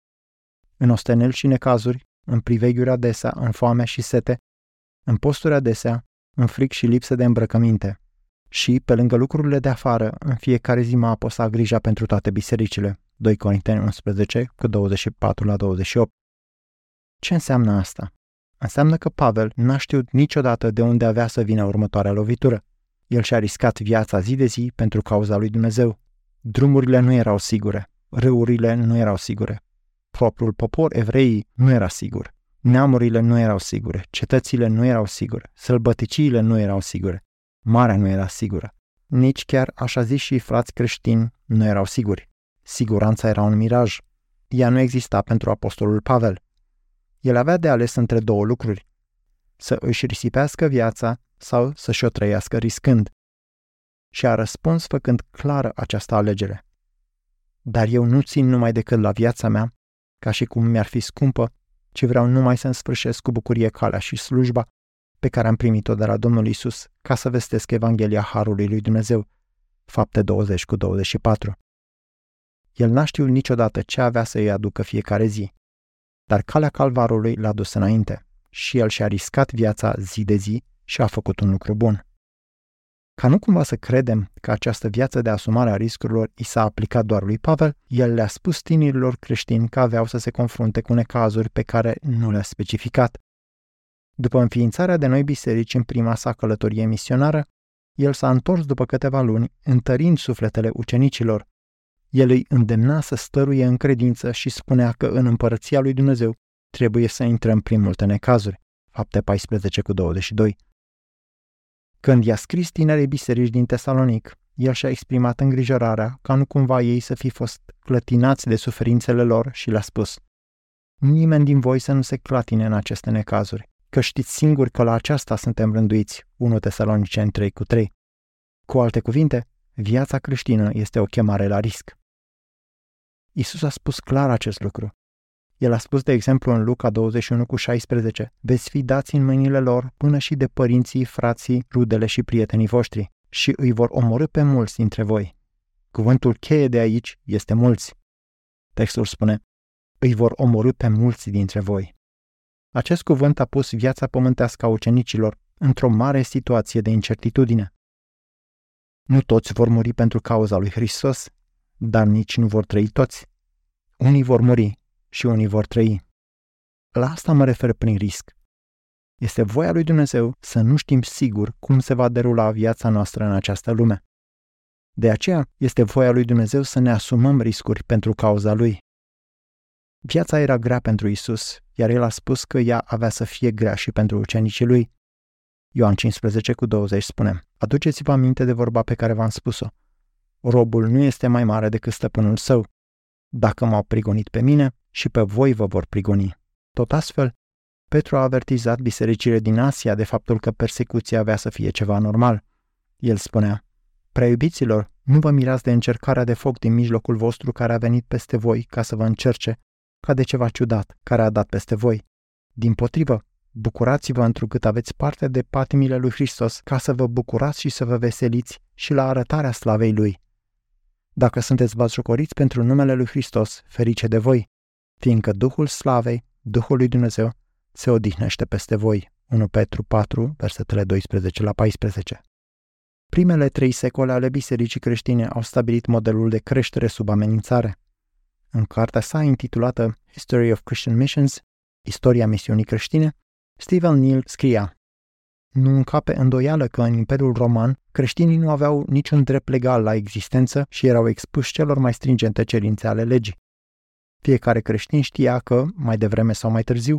În ostenel și necazuri, în priveghiuri adesea, în foame și sete, în posturi adesea, în fric și lipsă de îmbrăcăminte. Și, pe lângă lucrurile de afară, în fiecare zi m-a apăsat grija pentru toate bisericile. 2 Corinteni 11, cu 24 la 28. Ce înseamnă asta? Înseamnă că Pavel n-a știut niciodată de unde avea să vină următoarea lovitură. El și-a riscat viața zi de zi pentru cauza lui Dumnezeu. Drumurile nu erau sigure, râurile nu erau sigure, propriul popor, evreii, nu era sigur. Neamurile nu erau sigure, cetățile nu erau sigure, sălbăticiile nu erau sigure, marea nu era sigură. Nici chiar așa zis și frați creștini nu erau siguri. Siguranța era un miraj. Ea nu exista pentru apostolul Pavel. El avea de ales între două lucruri. Să își risipească viața sau să-și o trăiască riscând. Și a răspuns făcând clară această alegere. Dar eu nu țin numai decât la viața mea, ca și cum mi-ar fi scumpă, ci vreau numai să-mi sfârșesc cu bucurie calea și slujba pe care am primit-o de la Domnul Isus ca să vestesc Evanghelia Harului lui Dumnezeu. Fapte 20 cu 24. El n-a știut niciodată ce avea să îi aducă fiecare zi. Dar calea calvarului l-a dus înainte și el și-a riscat viața zi de zi și a făcut un lucru bun. Ca nu cumva să credem că această viață de asumare a riscurilor i s-a aplicat doar lui Pavel, el le-a spus tinerilor creștini că aveau să se confrunte cu necazuri pe care nu le-a specificat. După înființarea de noi biserici în prima sa călătorie misionară, el s-a întors după câteva luni, întărind sufletele ucenicilor. El îi îndemna să stăruie în credință și spunea că în împărăția lui Dumnezeu trebuie să intrăm prin multe necazuri. Fapte 14 cu 22. Când i-a scris tinerei biserici din Tesalonic, el și-a exprimat îngrijorarea ca nu cumva ei să fi fost clătinați de suferințele lor și le-a spus Nimeni din voi să nu se clatine în aceste necazuri, că știți singur că la aceasta suntem rânduiți, 1 Tesaloniceni 3 cu 3. Cu alte cuvinte, viața creștină este o chemare la risc. Isus a spus clar acest lucru. El a spus, de exemplu, în Luca 21 cu 16, veți fi dați în mâinile lor până și de părinții, frații, rudele și prietenii voștri și îi vor omorâ pe mulți dintre voi. Cuvântul cheie de aici este mulți. Textul spune, îi vor omorâ pe mulți dintre voi. Acest cuvânt a pus viața pământească a ucenicilor într-o mare situație de incertitudine. Nu toți vor muri pentru cauza lui Hristos, dar nici nu vor trăi toți. Unii vor muri și unii vor trăi. La asta mă refer prin risc. Este voia lui Dumnezeu să nu știm sigur cum se va derula viața noastră în această lume. De aceea este voia lui Dumnezeu să ne asumăm riscuri pentru cauza lui. Viața era grea pentru Isus, iar el a spus că ea avea să fie grea și pentru ucenicii lui. Ioan 15 cu 20 spune, Aduceți-vă aminte de vorba pe care v-am spus-o. Robul nu este mai mare decât stăpânul său. Dacă m-au prigonit pe mine, și pe voi vă vor prigoni. Tot astfel, Petru a avertizat bisericile din Asia de faptul că persecuția avea să fie ceva normal. El spunea, Preiubiților, nu vă mirați de încercarea de foc din mijlocul vostru care a venit peste voi ca să vă încerce, ca de ceva ciudat care a dat peste voi. Din potrivă, bucurați-vă întrucât aveți parte de patimile lui Hristos ca să vă bucurați și să vă veseliți și la arătarea slavei lui. Dacă sunteți batjocoriți pentru numele lui Hristos, ferice de voi, fiindcă Duhul Slavei, Duhul lui Dumnezeu, se odihnește peste voi. 1 Petru 4, versetele 12 la 14. Primele trei secole ale bisericii creștine au stabilit modelul de creștere sub amenințare. În cartea sa intitulată History of Christian Missions, Istoria misiunii creștine, Stephen Neal scria Nu încape îndoială că în Imperiul Roman creștinii nu aveau niciun drept legal la existență și erau expuși celor mai stringente cerințe ale legii. Fiecare creștin știa că, mai devreme sau mai târziu,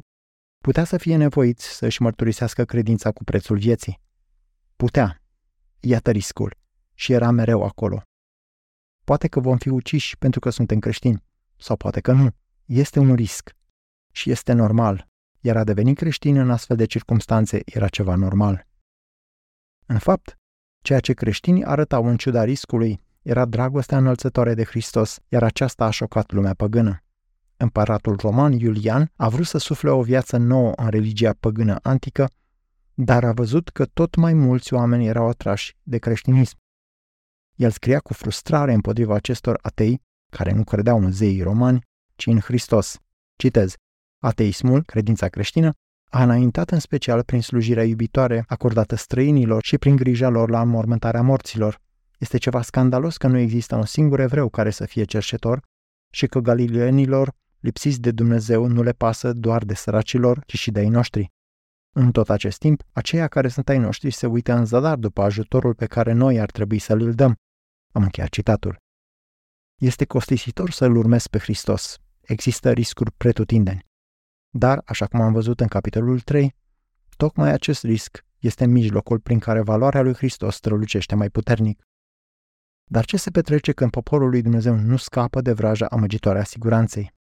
putea să fie nevoit să își mărturisească credința cu prețul vieții. Putea. Iată riscul. Și era mereu acolo. Poate că vom fi uciși pentru că suntem creștini, sau poate că nu. Este un risc. Și este normal, iar a deveni creștin în astfel de circunstanțe era ceva normal. În fapt, ceea ce creștinii arătau în ciuda riscului era dragostea înălțătoare de Hristos, iar aceasta a șocat lumea păgână. Împăratul roman Iulian a vrut să sufle o viață nouă în religia păgână antică, dar a văzut că tot mai mulți oameni erau atrași de creștinism. El scria cu frustrare împotriva acestor atei, care nu credeau în zeii romani, ci în Hristos. Citez. Ateismul, credința creștină, a înaintat în special prin slujirea iubitoare acordată străinilor și prin grija lor la înmormântarea morților. Este ceva scandalos că nu există un singur evreu care să fie cerșetor și că galileenilor lipsiți de Dumnezeu nu le pasă doar de săracilor, ci și de ai noștri. În tot acest timp, aceia care sunt ai noștri se uită în zadar după ajutorul pe care noi ar trebui să l dăm. Am încheiat citatul. Este costisitor să-L urmezi pe Hristos. Există riscuri pretutindeni. Dar, așa cum am văzut în capitolul 3, tocmai acest risc este mijlocul prin care valoarea lui Hristos strălucește mai puternic. Dar ce se petrece când poporul lui Dumnezeu nu scapă de vraja amăgitoare a siguranței?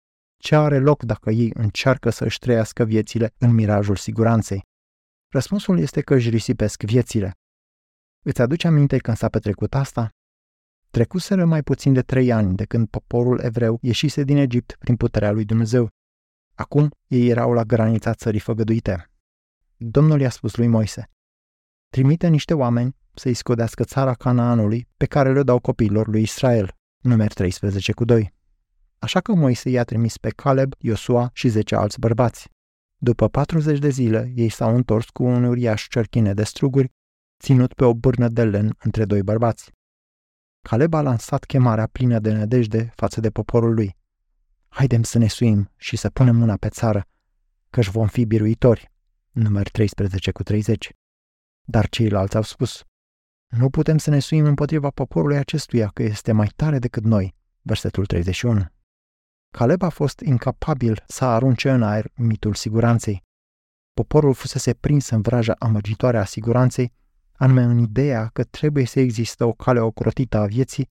Ce are loc dacă ei încearcă să își trăiască viețile în mirajul siguranței? Răspunsul este că își risipesc viețile. Îți aduce aminte când s-a petrecut asta? Trecuseră mai puțin de trei ani de când poporul evreu ieșise din Egipt prin puterea lui Dumnezeu. Acum ei erau la granița țării făgăduite. Domnul i-a spus lui Moise, trimite niște oameni să-i scodească țara Canaanului pe care le dau copiilor lui Israel. Numer 13 cu 2. Așa că Moise i-a trimis pe Caleb, Iosua și 10 alți bărbați. După 40 de zile, ei s-au întors cu un uriaș cerchine de struguri, ținut pe o bârnă de len între doi bărbați. Caleb a lansat chemarea plină de nădejde față de poporul lui. Haidem să ne suim și să punem mâna pe țară, căci vom fi biruitori. Număr 13 cu 30. Dar ceilalți au spus, nu putem să ne suim împotriva poporului acestuia, că este mai tare decât noi. Versetul 31. Caleb a fost incapabil să arunce în aer mitul siguranței. Poporul fusese prins în vraja amăgitoare a siguranței, anume în ideea că trebuie să există o cale ocrotită a vieții,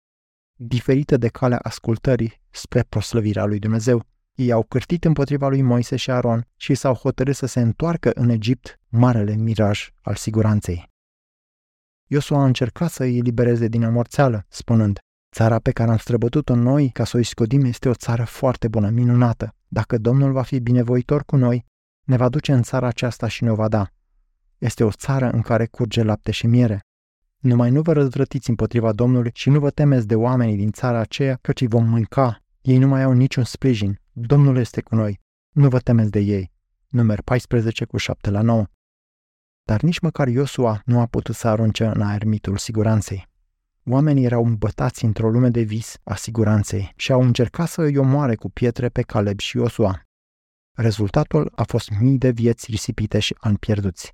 diferită de calea ascultării spre proslăvirea lui Dumnezeu. Ei au cârtit împotriva lui Moise și Aron și s-au hotărât să se întoarcă în Egipt, marele miraj al siguranței. Iosua a încercat să îi elibereze din amorțeală, spunând, Țara pe care am străbătut-o noi ca să o scodim este o țară foarte bună, minunată. Dacă Domnul va fi binevoitor cu noi, ne va duce în țara aceasta și ne-o va da. Este o țară în care curge lapte și miere. Numai nu vă răzvrătiți împotriva Domnului și nu vă temeți de oamenii din țara aceea, căci îi vom mânca. Ei nu mai au niciun sprijin. Domnul este cu noi. Nu vă temeți de ei. Număr 14 cu 7 la 9. Dar nici măcar Iosua nu a putut să arunce în aer mitul siguranței. Oamenii erau îmbătați într-o lume de vis a siguranței și au încercat să îi omoare cu pietre pe Caleb și Iosua. Rezultatul a fost mii de vieți risipite și ani pierduți.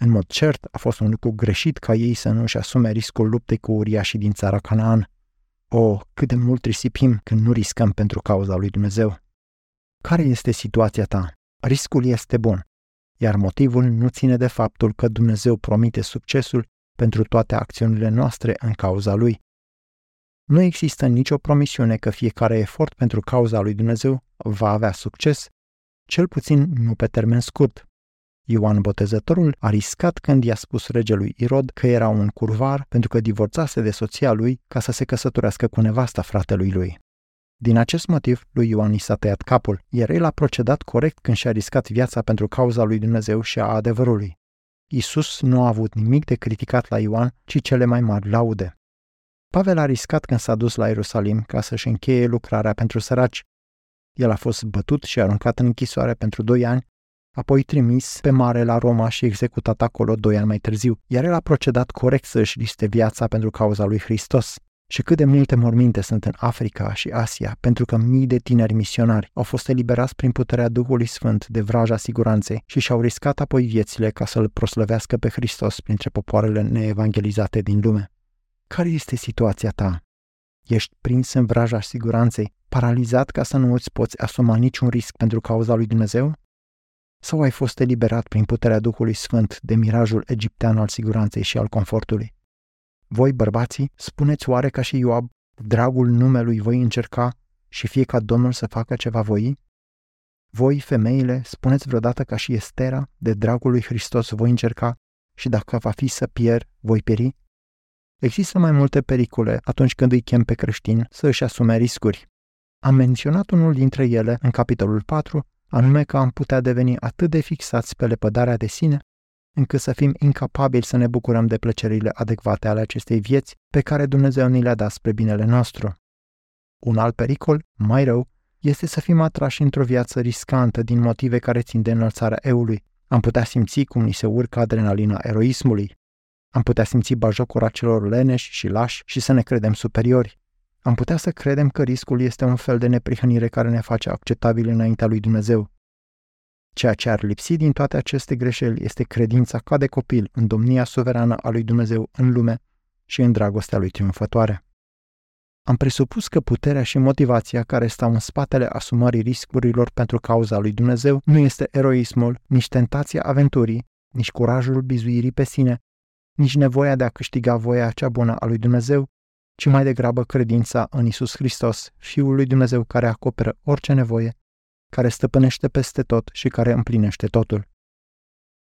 În mod cert, a fost un lucru greșit ca ei să nu-și asume riscul luptei cu uriașii din țara Canaan. O, cât de mult risipim când nu riscăm pentru cauza lui Dumnezeu. Care este situația ta? Riscul este bun, iar motivul nu ține de faptul că Dumnezeu promite succesul pentru toate acțiunile noastre în cauza Lui. Nu există nicio promisiune că fiecare efort pentru cauza lui Dumnezeu va avea succes, cel puțin nu pe termen scurt. Ioan Botezătorul a riscat când i-a spus regelui Irod că era un curvar pentru că divorțase de soția lui ca să se căsătorească cu nevasta fratelui lui. Din acest motiv, lui Ioan i s-a tăiat capul, iar el a procedat corect când și-a riscat viața pentru cauza lui Dumnezeu și a adevărului. Isus nu a avut nimic de criticat la Ioan, ci cele mai mari laude. Pavel a riscat când s-a dus la Ierusalim ca să-și încheie lucrarea pentru săraci. El a fost bătut și aruncat în închisoare pentru doi ani, apoi trimis pe mare la Roma și executat acolo doi ani mai târziu, iar el a procedat corect să-și liste viața pentru cauza lui Hristos și cât de multe morminte sunt în Africa și Asia, pentru că mii de tineri misionari au fost eliberați prin puterea Duhului Sfânt de vraja siguranței și și-au riscat apoi viețile ca să-L proslăvească pe Hristos printre popoarele neevangelizate din lume. Care este situația ta? Ești prins în vraja siguranței, paralizat ca să nu îți poți asuma niciun risc pentru cauza lui Dumnezeu? Sau ai fost eliberat prin puterea Duhului Sfânt de mirajul egiptean al siguranței și al confortului? Voi, bărbații, spuneți oare ca și Ioab, dragul numelui voi încerca și fie ca Domnul să facă ceva voi? Voi, femeile, spuneți vreodată ca și Estera, de dragul lui Hristos voi încerca și dacă va fi să pierd, voi pieri? Există mai multe pericole atunci când îi chem pe creștini să își asume riscuri. Am menționat unul dintre ele în capitolul 4, anume că am putea deveni atât de fixați pe lepădarea de sine, încât să fim incapabili să ne bucurăm de plăcerile adecvate ale acestei vieți pe care Dumnezeu ni le-a dat spre binele nostru. Un alt pericol, mai rău, este să fim atrași într-o viață riscantă din motive care țin de înălțarea eului. Am putea simți cum ni se urcă adrenalina eroismului. Am putea simți bajocura celor leneși și lași și să ne credem superiori. Am putea să credem că riscul este un fel de neprihănire care ne face acceptabil înaintea lui Dumnezeu. Ceea ce ar lipsi din toate aceste greșeli este credința ca de copil în domnia suverană a lui Dumnezeu în lume și în dragostea lui triumfătoare. Am presupus că puterea și motivația care stau în spatele asumării riscurilor pentru cauza lui Dumnezeu nu este eroismul, nici tentația aventurii, nici curajul bizuirii pe sine, nici nevoia de a câștiga voia cea bună a lui Dumnezeu, ci mai degrabă credința în Isus Hristos, Fiul lui Dumnezeu care acoperă orice nevoie care stăpânește peste tot și care împlinește totul.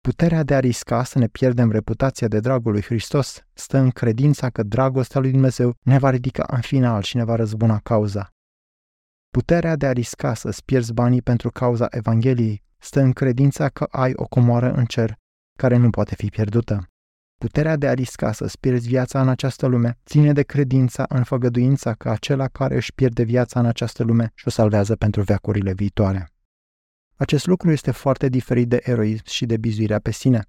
Puterea de a risca să ne pierdem reputația de dragul lui Hristos stă în credința că dragostea lui Dumnezeu ne va ridica în final și ne va răzbuna cauza. Puterea de a risca să-ți pierzi banii pentru cauza Evangheliei stă în credința că ai o comoară în cer care nu poate fi pierdută. Puterea de a risca să-ți pierzi viața în această lume ține de credința în făgăduința că acela care își pierde viața în această lume și o salvează pentru veacurile viitoare. Acest lucru este foarte diferit de eroism și de bizuirea pe sine.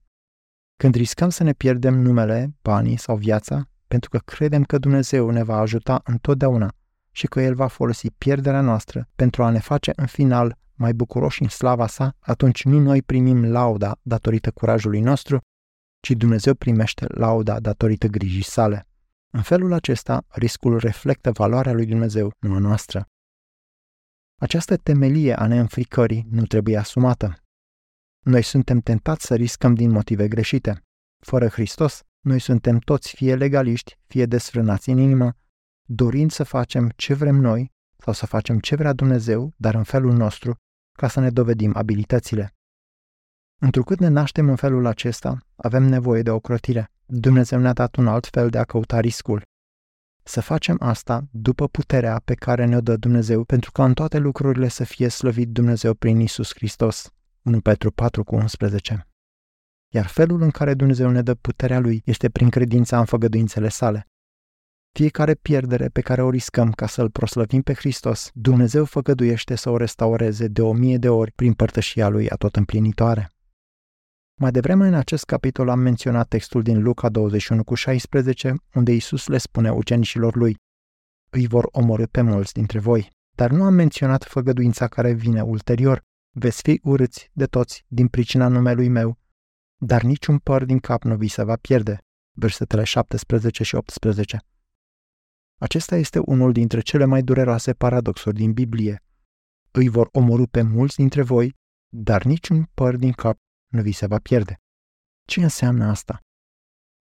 Când riscăm să ne pierdem numele, banii sau viața, pentru că credem că Dumnezeu ne va ajuta întotdeauna și că El va folosi pierderea noastră pentru a ne face în final mai bucuroși în slava sa, atunci nu noi primim lauda datorită curajului nostru, ci Dumnezeu primește lauda datorită grijii sale. În felul acesta, riscul reflectă valoarea lui Dumnezeu, nu a noastră. Această temelie a neînfricării nu trebuie asumată. Noi suntem tentați să riscăm din motive greșite. Fără Hristos, noi suntem toți fie legaliști, fie desfrânați în inimă, dorind să facem ce vrem noi sau să facem ce vrea Dumnezeu, dar în felul nostru, ca să ne dovedim abilitățile. Întrucât ne naștem în felul acesta, avem nevoie de ocrotire. Dumnezeu ne-a dat un alt fel de a căuta riscul. Să facem asta după puterea pe care ne-o dă Dumnezeu, pentru ca în toate lucrurile să fie slăvit Dumnezeu prin Isus Hristos. 1 Petru 4 cu 11 Iar felul în care Dumnezeu ne dă puterea Lui este prin credința în făgăduințele sale. Fiecare pierdere pe care o riscăm ca să-L proslăvim pe Hristos, Dumnezeu făgăduiește să o restaureze de o mie de ori prin părtășia Lui atot împlinitoare. Mai devreme în acest capitol am menționat textul din Luca 21 cu 16, unde Isus le spune ucenicilor lui, îi vor omorâ pe mulți dintre voi, dar nu am menționat făgăduința care vine ulterior, veți fi urâți de toți din pricina numelui meu, dar niciun păr din cap nu vi se va pierde. Versetele 17 și 18. Acesta este unul dintre cele mai dureroase paradoxuri din Biblie. Îi vor omorâ pe mulți dintre voi, dar niciun păr din cap nu vi se va pierde. Ce înseamnă asta?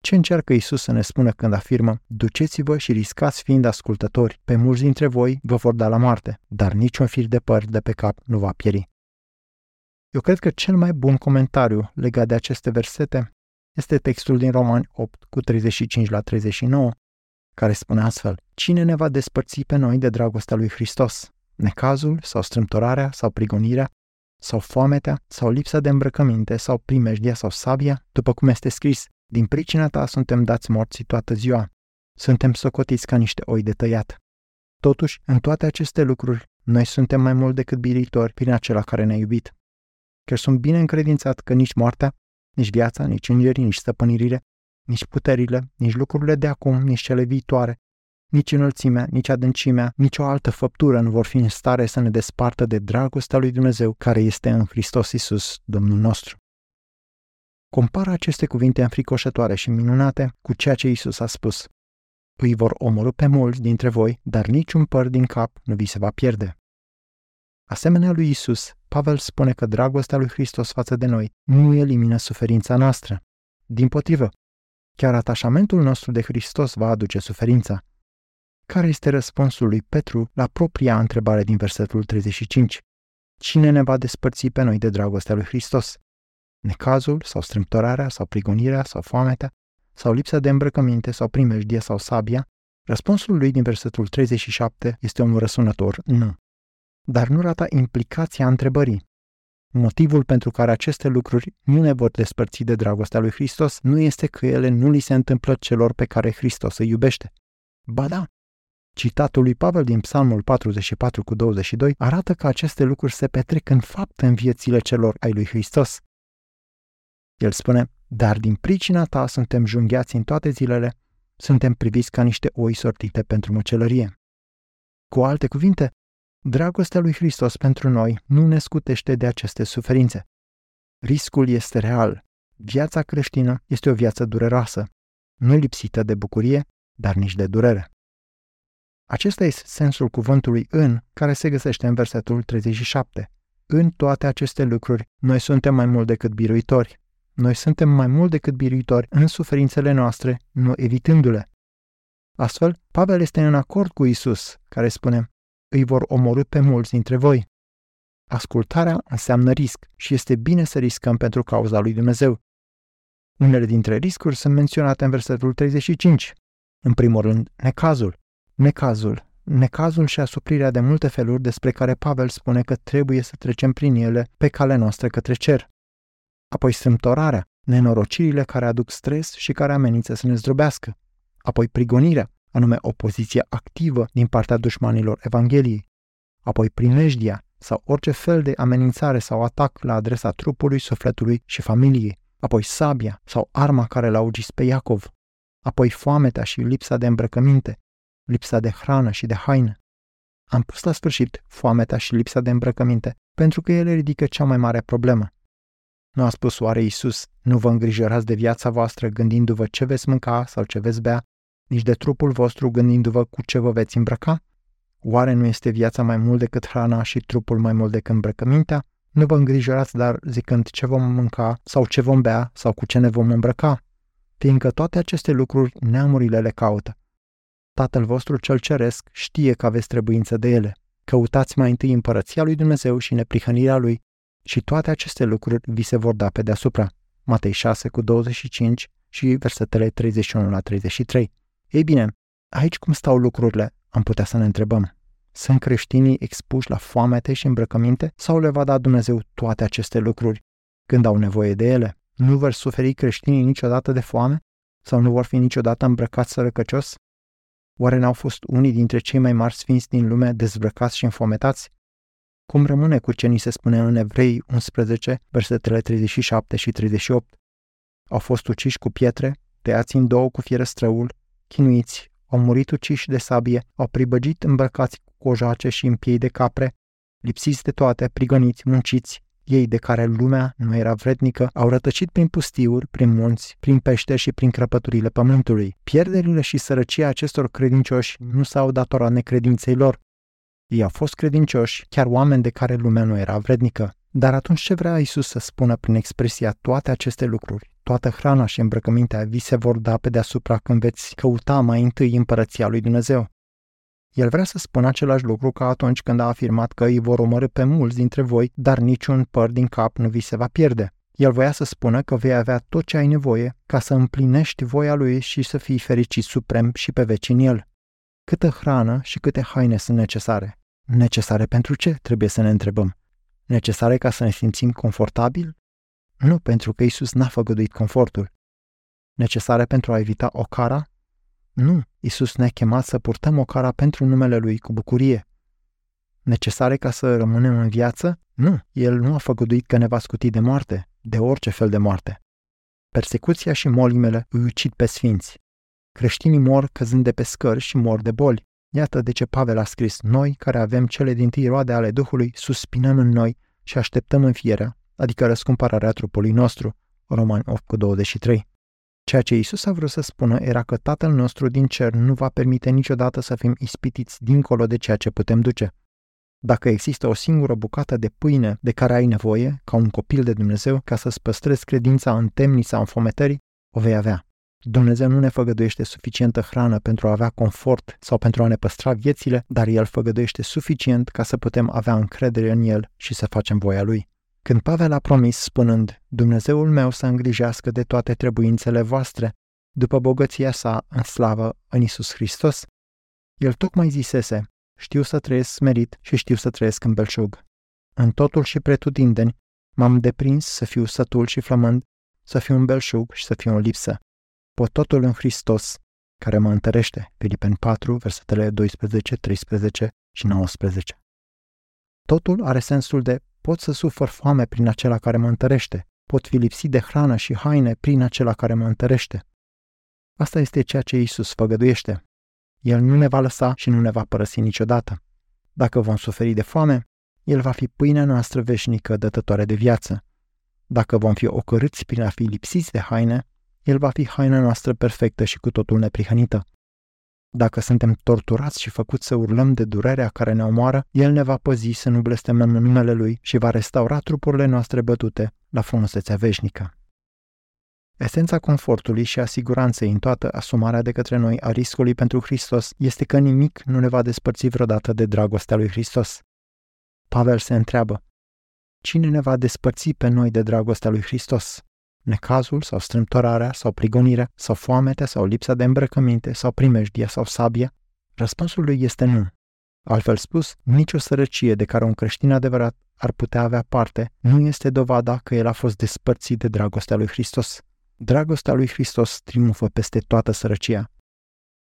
Ce încearcă Isus să ne spună când afirmă, duceți-vă și riscați fiind ascultători, pe mulți dintre voi vă vor da la moarte, dar niciun fir de păr de pe cap nu va pieri. Eu cred că cel mai bun comentariu legat de aceste versete este textul din Romani 8 cu 35 la 39, care spune astfel, Cine ne va despărți pe noi de dragostea lui Hristos? Necazul sau strâmtorarea sau prigonirea sau foametea, sau lipsa de îmbrăcăminte, sau primejdia, sau sabia, după cum este scris, din pricina ta suntem dați morți toată ziua. Suntem socotiți ca niște oi de tăiat. Totuși, în toate aceste lucruri, noi suntem mai mult decât bilitori prin acela care ne-a iubit. Chiar sunt bine încredințat că nici moartea, nici viața, nici îngerii, nici stăpânirile, nici puterile, nici lucrurile de acum, nici cele viitoare, nici înălțimea, nici adâncimea, nici o altă făptură nu vor fi în stare să ne despartă de dragostea lui Dumnezeu care este în Hristos Isus, Domnul nostru. Compară aceste cuvinte înfricoșătoare și minunate cu ceea ce Isus a spus. Îi vor omorâ pe mulți dintre voi, dar niciun păr din cap nu vi se va pierde. Asemenea lui Isus, Pavel spune că dragostea lui Hristos față de noi nu elimină suferința noastră. Din potrivă, chiar atașamentul nostru de Hristos va aduce suferința. Care este răspunsul lui Petru la propria întrebare din versetul 35? Cine ne va despărți pe noi de dragostea lui Hristos? Necazul sau strâmtorarea sau prigonirea sau foametea sau lipsa de îmbrăcăminte sau primejdie sau sabia? Răspunsul lui din versetul 37 este un răsunător nu. Dar nu rata implicația întrebării. Motivul pentru care aceste lucruri nu ne vor despărți de dragostea lui Hristos nu este că ele nu li se întâmplă celor pe care Hristos îi iubește. Ba da, Citatul lui Pavel din Psalmul 44 cu 22 arată că aceste lucruri se petrec în fapt în viețile celor ai lui Hristos. El spune, dar din pricina ta suntem junghiați în toate zilele, suntem priviți ca niște oi sortite pentru măcelărie. Cu alte cuvinte, dragostea lui Hristos pentru noi nu ne scutește de aceste suferințe. Riscul este real. Viața creștină este o viață dureroasă, nu lipsită de bucurie, dar nici de durere. Acesta este sensul cuvântului în, care se găsește în versetul 37. În toate aceste lucruri, noi suntem mai mult decât biruitori. Noi suntem mai mult decât biruitori în suferințele noastre, nu evitându-le. Astfel, Pavel este în acord cu Isus, care spune, îi vor omorâ pe mulți dintre voi. Ascultarea înseamnă risc și este bine să riscăm pentru cauza lui Dumnezeu. Unele dintre riscuri sunt menționate în versetul 35. În primul rând, necazul. Necazul. Necazul și asuprirea de multe feluri despre care Pavel spune că trebuie să trecem prin ele pe calea noastră către cer. Apoi strâmtorarea, nenorocirile care aduc stres și care amenință să ne zdrobească, apoi prigonirea, anume opoziția activă din partea dușmanilor Evangheliei, apoi primejdia sau orice fel de amenințare sau atac la adresa trupului, sufletului și familiei, apoi sabia sau arma care l-a ugis pe Iacov, apoi foametea și lipsa de îmbrăcăminte, lipsa de hrană și de haină. Am pus la sfârșit foametea și lipsa de îmbrăcăminte, pentru că ele ridică cea mai mare problemă. Nu a spus oare Iisus, nu vă îngrijorați de viața voastră gândindu-vă ce veți mânca sau ce veți bea, nici de trupul vostru gândindu-vă cu ce vă veți îmbrăca? Oare nu este viața mai mult decât hrana și trupul mai mult decât îmbrăcămintea? Nu vă îngrijorați dar zicând ce vom mânca sau ce vom bea sau cu ce ne vom îmbrăca, fiindcă toate aceste lucruri neamurile le caută. Tatăl vostru cel ceresc știe că aveți trebuință de ele. Căutați mai întâi împărăția lui Dumnezeu și neprihănirea lui și toate aceste lucruri vi se vor da pe deasupra. Matei 6 cu 25 și versetele 31 la 33. Ei bine, aici cum stau lucrurile, am putea să ne întrebăm. Sunt creștinii expuși la foamete și îmbrăcăminte sau le va da Dumnezeu toate aceste lucruri când au nevoie de ele? Nu vor suferi creștinii niciodată de foame? Sau nu vor fi niciodată îmbrăcați sărăcăcios? Oare n-au fost unii dintre cei mai mari sfinți din lume dezbrăcați și înfometați? Cum rămâne cu ce ni se spune în Evrei 11, versetele 37 și 38? Au fost uciși cu pietre, tăiați în două cu fierăstrăul, chinuiți, au murit uciși de sabie, au pribăgit îmbrăcați cu cojace și în piei de capre, lipsiți de toate, prigăniți, munciți, ei de care lumea nu era vrednică, au rătăcit prin pustiuri, prin munți, prin pește și prin crăpăturile pământului. Pierderile și sărăcia acestor credincioși nu s-au datorat necredinței lor. Ei au fost credincioși, chiar oameni de care lumea nu era vrednică. Dar atunci ce vrea Isus să spună prin expresia toate aceste lucruri? Toată hrana și îmbrăcămintea vi se vor da pe deasupra când veți căuta mai întâi împărăția lui Dumnezeu. El vrea să spună același lucru ca atunci când a afirmat că îi vor omorâ pe mulți dintre voi, dar niciun păr din cap nu vi se va pierde. El voia să spună că vei avea tot ce ai nevoie ca să împlinești voia lui și să fii fericit suprem și pe veci în el. Câtă hrană și câte haine sunt necesare? Necesare pentru ce? Trebuie să ne întrebăm. Necesare ca să ne simțim confortabil? Nu, pentru că Isus n-a făgăduit confortul. Necesare pentru a evita o cara? Nu, Isus ne-a chemat să purtăm o cara pentru numele Lui cu bucurie. Necesare ca să rămânem în viață? Nu, El nu a făgăduit că ne va scuti de moarte, de orice fel de moarte. Persecuția și molimele îi ucid pe sfinți. Creștinii mor căzând de pe scări și mor de boli. Iată de ce Pavel a scris, noi care avem cele din tâi roade ale Duhului, suspinăm în noi și așteptăm înfierea, adică răscumpărarea trupului nostru. Romani 8 cu 23. Ceea ce Isus a vrut să spună era că Tatăl nostru din cer nu va permite niciodată să fim ispitiți dincolo de ceea ce putem duce. Dacă există o singură bucată de pâine de care ai nevoie, ca un copil de Dumnezeu, ca să-ți păstrezi credința în temnița înfometării, o vei avea. Dumnezeu nu ne făgăduiește suficientă hrană pentru a avea confort sau pentru a ne păstra viețile, dar El făgăduiește suficient ca să putem avea încredere în El și să facem voia Lui. Când Pavel a promis spunând, Dumnezeul meu să îngrijească de toate trebuințele voastre, după bogăția sa în slavă în Isus Hristos, el tocmai zisese, știu să trăiesc smerit și știu să trăiesc în belșug. În totul și pretutindeni m-am deprins să fiu sătul și flămând, să fiu în belșug și să fiu în lipsă. Pot totul în Hristos, care mă întărește. Filipen 4, versetele 12, 13 și 19. Totul are sensul de pot să sufăr foame prin acela care mă întărește, pot fi lipsit de hrană și haine prin acela care mă întărește. Asta este ceea ce Isus făgăduiește. El nu ne va lăsa și nu ne va părăsi niciodată. Dacă vom suferi de foame, El va fi pâinea noastră veșnică dătătoare de viață. Dacă vom fi ocărâți prin a fi lipsiți de haine, El va fi haina noastră perfectă și cu totul neprihănită. Dacă suntem torturați și făcuți să urlăm de durerea care ne omoară, El ne va păzi să nu blestemăm în numele Lui și va restaura trupurile noastre bătute la frumusețea veșnică. Esența confortului și a siguranței în toată asumarea de către noi a riscului pentru Hristos este că nimic nu ne va despărți vreodată de dragostea lui Hristos. Pavel se întreabă, cine ne va despărți pe noi de dragostea lui Hristos? Necazul sau strâmtorarea sau prigonirea sau foametea sau lipsa de îmbrăcăminte sau primejdia sau sabia? Răspunsul lui este nu. Altfel spus, nicio sărăcie de care un creștin adevărat ar putea avea parte nu este dovada că el a fost despărțit de dragostea lui Hristos. Dragostea lui Hristos triumfă peste toată sărăcia.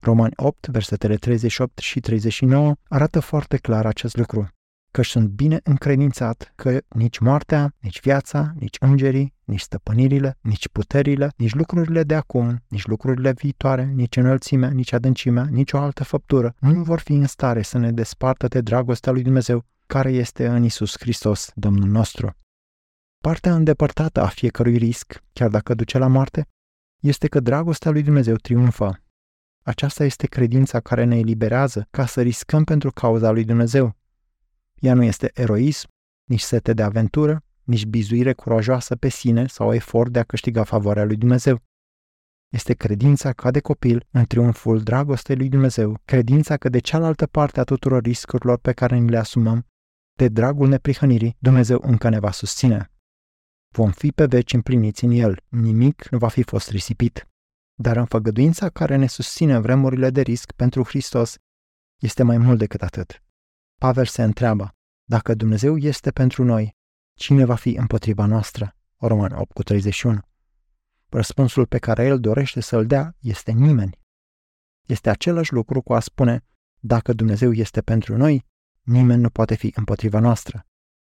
Romani 8, versetele 38 și 39 arată foarte clar acest lucru că sunt bine încredințat că nici moartea, nici viața, nici îngerii, nici stăpânirile, nici puterile, nici lucrurile de acum, nici lucrurile viitoare, nici înălțimea, nici adâncimea, nici o altă făptură nu vor fi în stare să ne despartă de dragostea lui Dumnezeu care este în Isus Hristos, Domnul nostru. Partea îndepărtată a fiecărui risc, chiar dacă duce la moarte, este că dragostea lui Dumnezeu triumfă. Aceasta este credința care ne eliberează ca să riscăm pentru cauza lui Dumnezeu, ea nu este eroism, nici sete de aventură, nici bizuire curajoasă pe sine sau efort de a câștiga favoarea lui Dumnezeu. Este credința ca de copil în triumful dragostei lui Dumnezeu, credința că de cealaltă parte a tuturor riscurilor pe care ni le asumăm, de dragul neprihănirii, Dumnezeu încă ne va susține. Vom fi pe veci împliniți în El, nimic nu va fi fost risipit. Dar înfăgăduința care ne susține în vremurile de risc pentru Hristos este mai mult decât atât. Pavel se întreabă, dacă Dumnezeu este pentru noi, cine va fi împotriva noastră? Roman 8 cu 31. Răspunsul pe care el dorește să-l dea este nimeni. Este același lucru cu a spune, dacă Dumnezeu este pentru noi, nimeni nu poate fi împotriva noastră.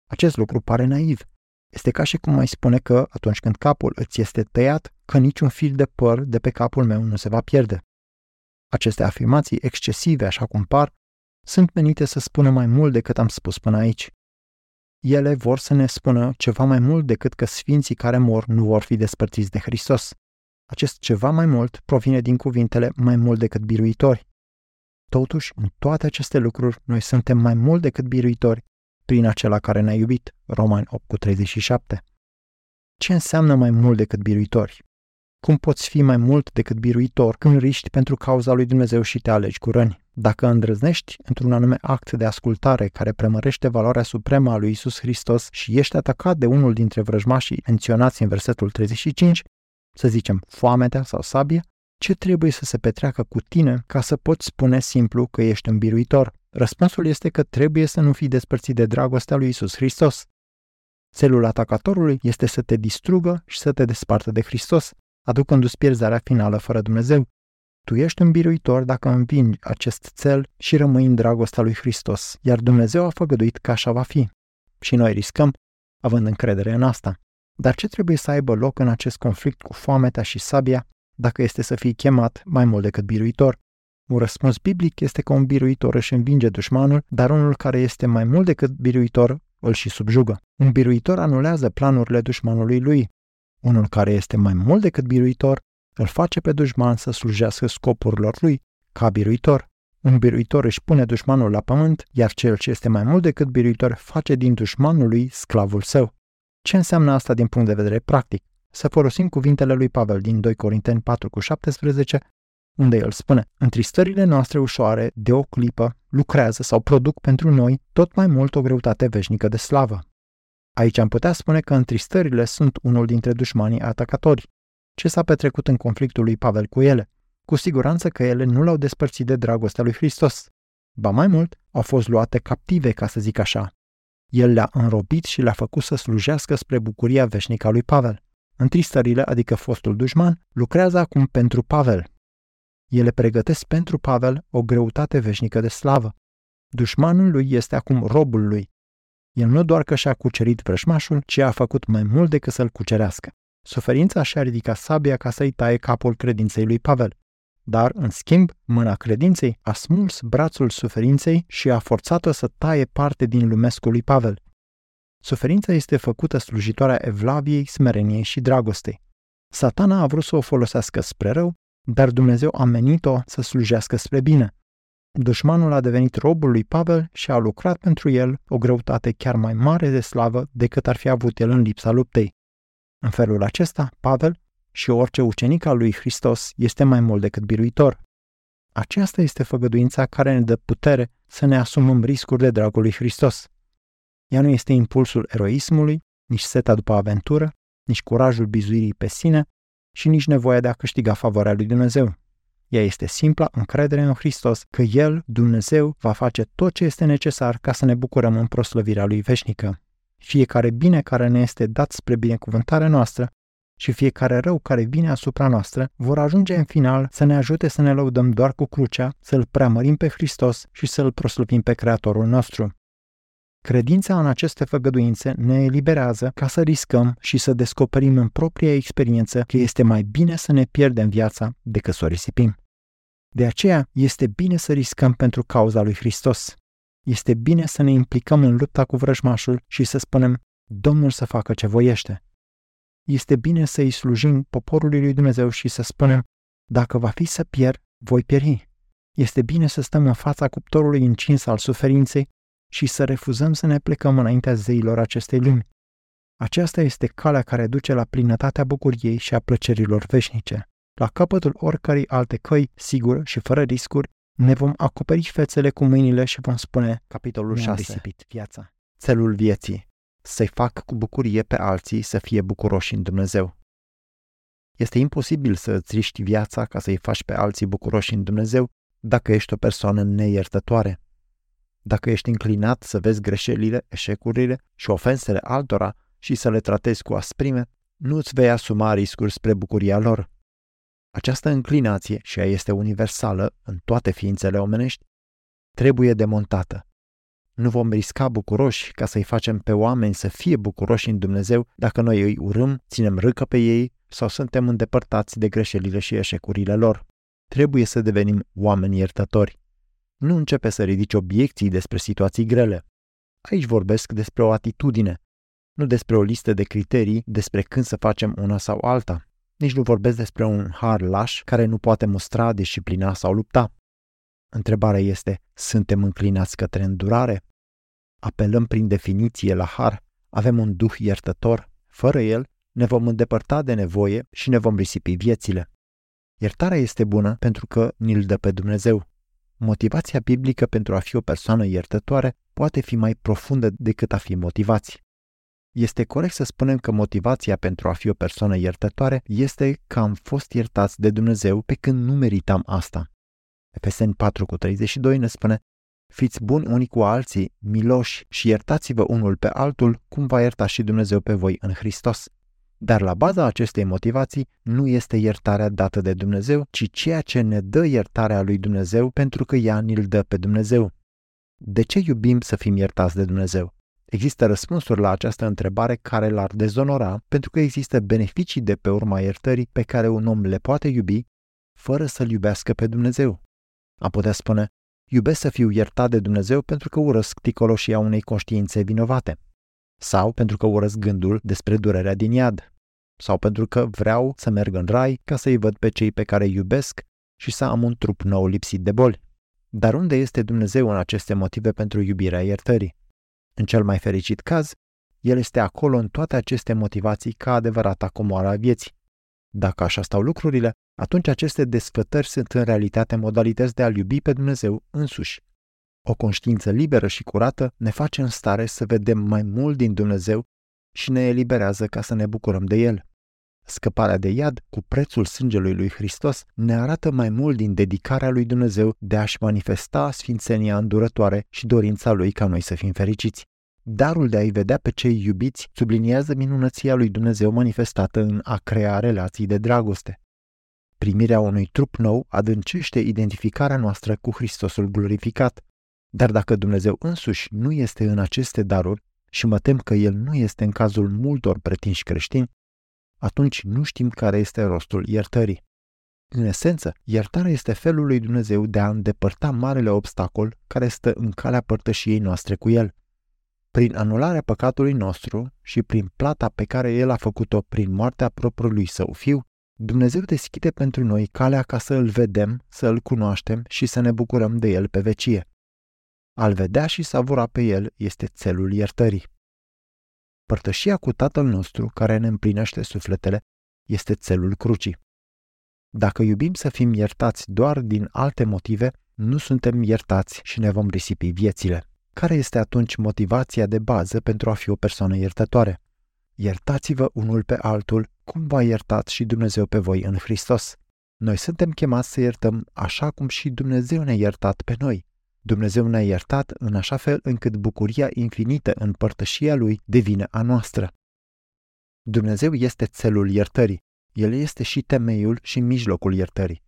Acest lucru pare naiv. Este ca și cum mai spune că, atunci când capul îți este tăiat, că niciun fir de păr de pe capul meu nu se va pierde. Aceste afirmații excesive, așa cum par, sunt menite să spună mai mult decât am spus până aici. Ele vor să ne spună ceva mai mult decât că sfinții care mor nu vor fi despărțiți de Hristos. Acest ceva mai mult provine din cuvintele mai mult decât biruitori. Totuși, în toate aceste lucruri, noi suntem mai mult decât biruitori prin acela care ne-a iubit, Romani 8 cu 37. Ce înseamnă mai mult decât biruitori? Cum poți fi mai mult decât biruitor când riști pentru cauza lui Dumnezeu și te alegi cu răni? Dacă îndrăznești într-un anume act de ascultare care premărește valoarea supremă a lui Isus Hristos și ești atacat de unul dintre vrăjmașii menționați în versetul 35, să zicem foametea sau sabie, ce trebuie să se petreacă cu tine ca să poți spune simplu că ești un biruitor? Răspunsul este că trebuie să nu fii despărțit de dragostea lui Isus Hristos. Celul atacatorului este să te distrugă și să te despartă de Hristos, aducându-ți pierzarea finală fără Dumnezeu. Tu ești un biruitor dacă învingi acest cel și rămâi în dragostea lui Hristos, iar Dumnezeu a făgăduit că așa va fi. Și noi riscăm, având încredere în asta. Dar ce trebuie să aibă loc în acest conflict cu foametea și sabia, dacă este să fii chemat mai mult decât biruitor? Un răspuns biblic este că un biruitor își învinge dușmanul, dar unul care este mai mult decât biruitor îl și subjugă. Un biruitor anulează planurile dușmanului lui. Unul care este mai mult decât biruitor îl face pe dușman să slujească scopurilor lui ca biruitor. Un biruitor își pune dușmanul la pământ, iar cel ce este mai mult decât biruitor face din dușmanul lui sclavul său. Ce înseamnă asta din punct de vedere practic? Să folosim cuvintele lui Pavel din 2 Corinteni 4 cu 17, unde el spune, Întristările noastre ușoare, de o clipă, lucrează sau produc pentru noi tot mai mult o greutate veșnică de slavă. Aici am putea spune că întristările sunt unul dintre dușmanii atacatori ce s-a petrecut în conflictul lui Pavel cu ele. Cu siguranță că ele nu l-au despărțit de dragostea lui Hristos. Ba mai mult, au fost luate captive, ca să zic așa. El le-a înrobit și le-a făcut să slujească spre bucuria veșnică a lui Pavel. Întristările, adică fostul dușman, lucrează acum pentru Pavel. Ele pregătesc pentru Pavel o greutate veșnică de slavă. Dușmanul lui este acum robul lui. El nu doar că și-a cucerit vrășmașul, ci a făcut mai mult decât să-l cucerească. Suferința și-a ridicat sabia ca să-i taie capul credinței lui Pavel. Dar, în schimb, mâna credinței a smuls brațul suferinței și a forțat-o să taie parte din lumescul lui Pavel. Suferința este făcută slujitoarea evlaviei, smereniei și dragostei. Satana a vrut să o folosească spre rău, dar Dumnezeu a menit-o să slujească spre bine. Dușmanul a devenit robul lui Pavel și a lucrat pentru el o greutate chiar mai mare de slavă decât ar fi avut el în lipsa luptei. În felul acesta, Pavel și orice ucenic al lui Hristos este mai mult decât biruitor. Aceasta este făgăduința care ne dă putere să ne asumăm riscuri de dragul lui Hristos. Ea nu este impulsul eroismului, nici seta după aventură, nici curajul bizuirii pe sine și nici nevoia de a câștiga favoarea lui Dumnezeu. Ea este simpla încredere în Hristos că El, Dumnezeu, va face tot ce este necesar ca să ne bucurăm în proslăvirea lui veșnică. Fiecare bine care ne este dat spre binecuvântarea noastră și fiecare rău care vine asupra noastră vor ajunge în final să ne ajute să ne lăudăm doar cu crucea, să-L preamărim pe Hristos și să-L proslăvim pe Creatorul nostru. Credința în aceste făgăduințe ne eliberează ca să riscăm și să descoperim în propria experiență că este mai bine să ne pierdem viața decât să o risipim. De aceea este bine să riscăm pentru cauza lui Hristos. Este bine să ne implicăm în lupta cu vrăjmașul și să spunem, Domnul să facă ce voiește. Este bine să îi slujim poporului lui Dumnezeu și să spunem, dacă va fi să pierd, voi pieri. Este bine să stăm în fața cuptorului încins al suferinței și să refuzăm să ne plecăm înaintea zeilor acestei lumi. Aceasta este calea care duce la plinătatea bucuriei și a plăcerilor veșnice. La capătul oricărei alte căi, sigur și fără riscuri, ne vom acoperi fețele cu mâinile și vom spune capitolul 6. risipit viața. Țelul vieții. Să-i fac cu bucurie pe alții să fie bucuroși în Dumnezeu. Este imposibil să îți riști viața ca să-i faci pe alții bucuroși în Dumnezeu dacă ești o persoană neiertătoare. Dacă ești înclinat să vezi greșelile, eșecurile și ofensele altora și să le tratezi cu asprime, nu îți vei asuma riscuri spre bucuria lor. Această înclinație, și ea este universală în toate ființele omenești, trebuie demontată. Nu vom risca bucuroși ca să-i facem pe oameni să fie bucuroși în Dumnezeu dacă noi îi urâm, ținem râcă pe ei sau suntem îndepărtați de greșelile și eșecurile lor. Trebuie să devenim oameni iertători. Nu începe să ridici obiecții despre situații grele. Aici vorbesc despre o atitudine, nu despre o listă de criterii despre când să facem una sau alta. Nici nu vorbesc despre un har laș care nu poate mustra, disciplina sau lupta. Întrebarea este, suntem înclinați către îndurare? Apelăm prin definiție la har, avem un duh iertător, fără el ne vom îndepărta de nevoie și ne vom risipi viețile. Iertarea este bună pentru că ni-l dă pe Dumnezeu. Motivația biblică pentru a fi o persoană iertătoare poate fi mai profundă decât a fi motivați. Este corect să spunem că motivația pentru a fi o persoană iertătoare este că am fost iertați de Dumnezeu pe când nu meritam asta. Efeseni 4 cu 32 ne spune Fiți buni unii cu alții, miloși și iertați-vă unul pe altul, cum va ierta și Dumnezeu pe voi în Hristos. Dar la baza acestei motivații nu este iertarea dată de Dumnezeu, ci ceea ce ne dă iertarea lui Dumnezeu pentru că ea ni-l dă pe Dumnezeu. De ce iubim să fim iertați de Dumnezeu? Există răspunsuri la această întrebare care l-ar dezonora pentru că există beneficii de pe urma iertării pe care un om le poate iubi fără să-L iubească pe Dumnezeu. A putea spune, iubesc să fiu iertat de Dumnezeu pentru că urăsc ticoloșia unei conștiințe vinovate. Sau pentru că urăsc gândul despre durerea din iad. Sau pentru că vreau să merg în rai ca să-i văd pe cei pe care îi iubesc și să am un trup nou lipsit de boli. Dar unde este Dumnezeu în aceste motive pentru iubirea iertării? În cel mai fericit caz, el este acolo în toate aceste motivații ca adevărata comoară a vieții. Dacă așa stau lucrurile, atunci aceste desfătări sunt în realitate modalități de a-L iubi pe Dumnezeu însuși. O conștiință liberă și curată ne face în stare să vedem mai mult din Dumnezeu și ne eliberează ca să ne bucurăm de El. Scăparea de iad cu prețul sângelui lui Hristos ne arată mai mult din dedicarea lui Dumnezeu de a-și manifesta sfințenia îndurătoare și dorința lui ca noi să fim fericiți. Darul de a-i vedea pe cei iubiți subliniază minunăția lui Dumnezeu manifestată în a crea relații de dragoste. Primirea unui trup nou adâncește identificarea noastră cu Hristosul glorificat. Dar dacă Dumnezeu însuși nu este în aceste daruri, și mă tem că El nu este în cazul multor pretinși creștini, atunci nu știm care este rostul iertării. În esență, iertarea este felul lui Dumnezeu de a îndepărta marele obstacol care stă în calea părtășiei noastre cu El. Prin anularea păcatului nostru și prin plata pe care El a făcut-o prin moartea propriului Său Fiu, Dumnezeu deschide pentru noi calea ca să îl vedem, să îl cunoaștem și să ne bucurăm de el pe vecie. Al vedea și savura pe el este țelul iertării. Părtășia cu Tatăl nostru, care ne împlinește sufletele, este țelul crucii. Dacă iubim să fim iertați doar din alte motive, nu suntem iertați și ne vom risipi viețile. Care este atunci motivația de bază pentru a fi o persoană iertătoare? Iertați-vă unul pe altul, cum v-a iertat și Dumnezeu pe voi în Hristos. Noi suntem chemați să iertăm așa cum și Dumnezeu ne-a iertat pe noi. Dumnezeu ne-a iertat în așa fel încât bucuria infinită în părtășia Lui devine a noastră. Dumnezeu este țelul iertării. El este și temeiul și mijlocul iertării.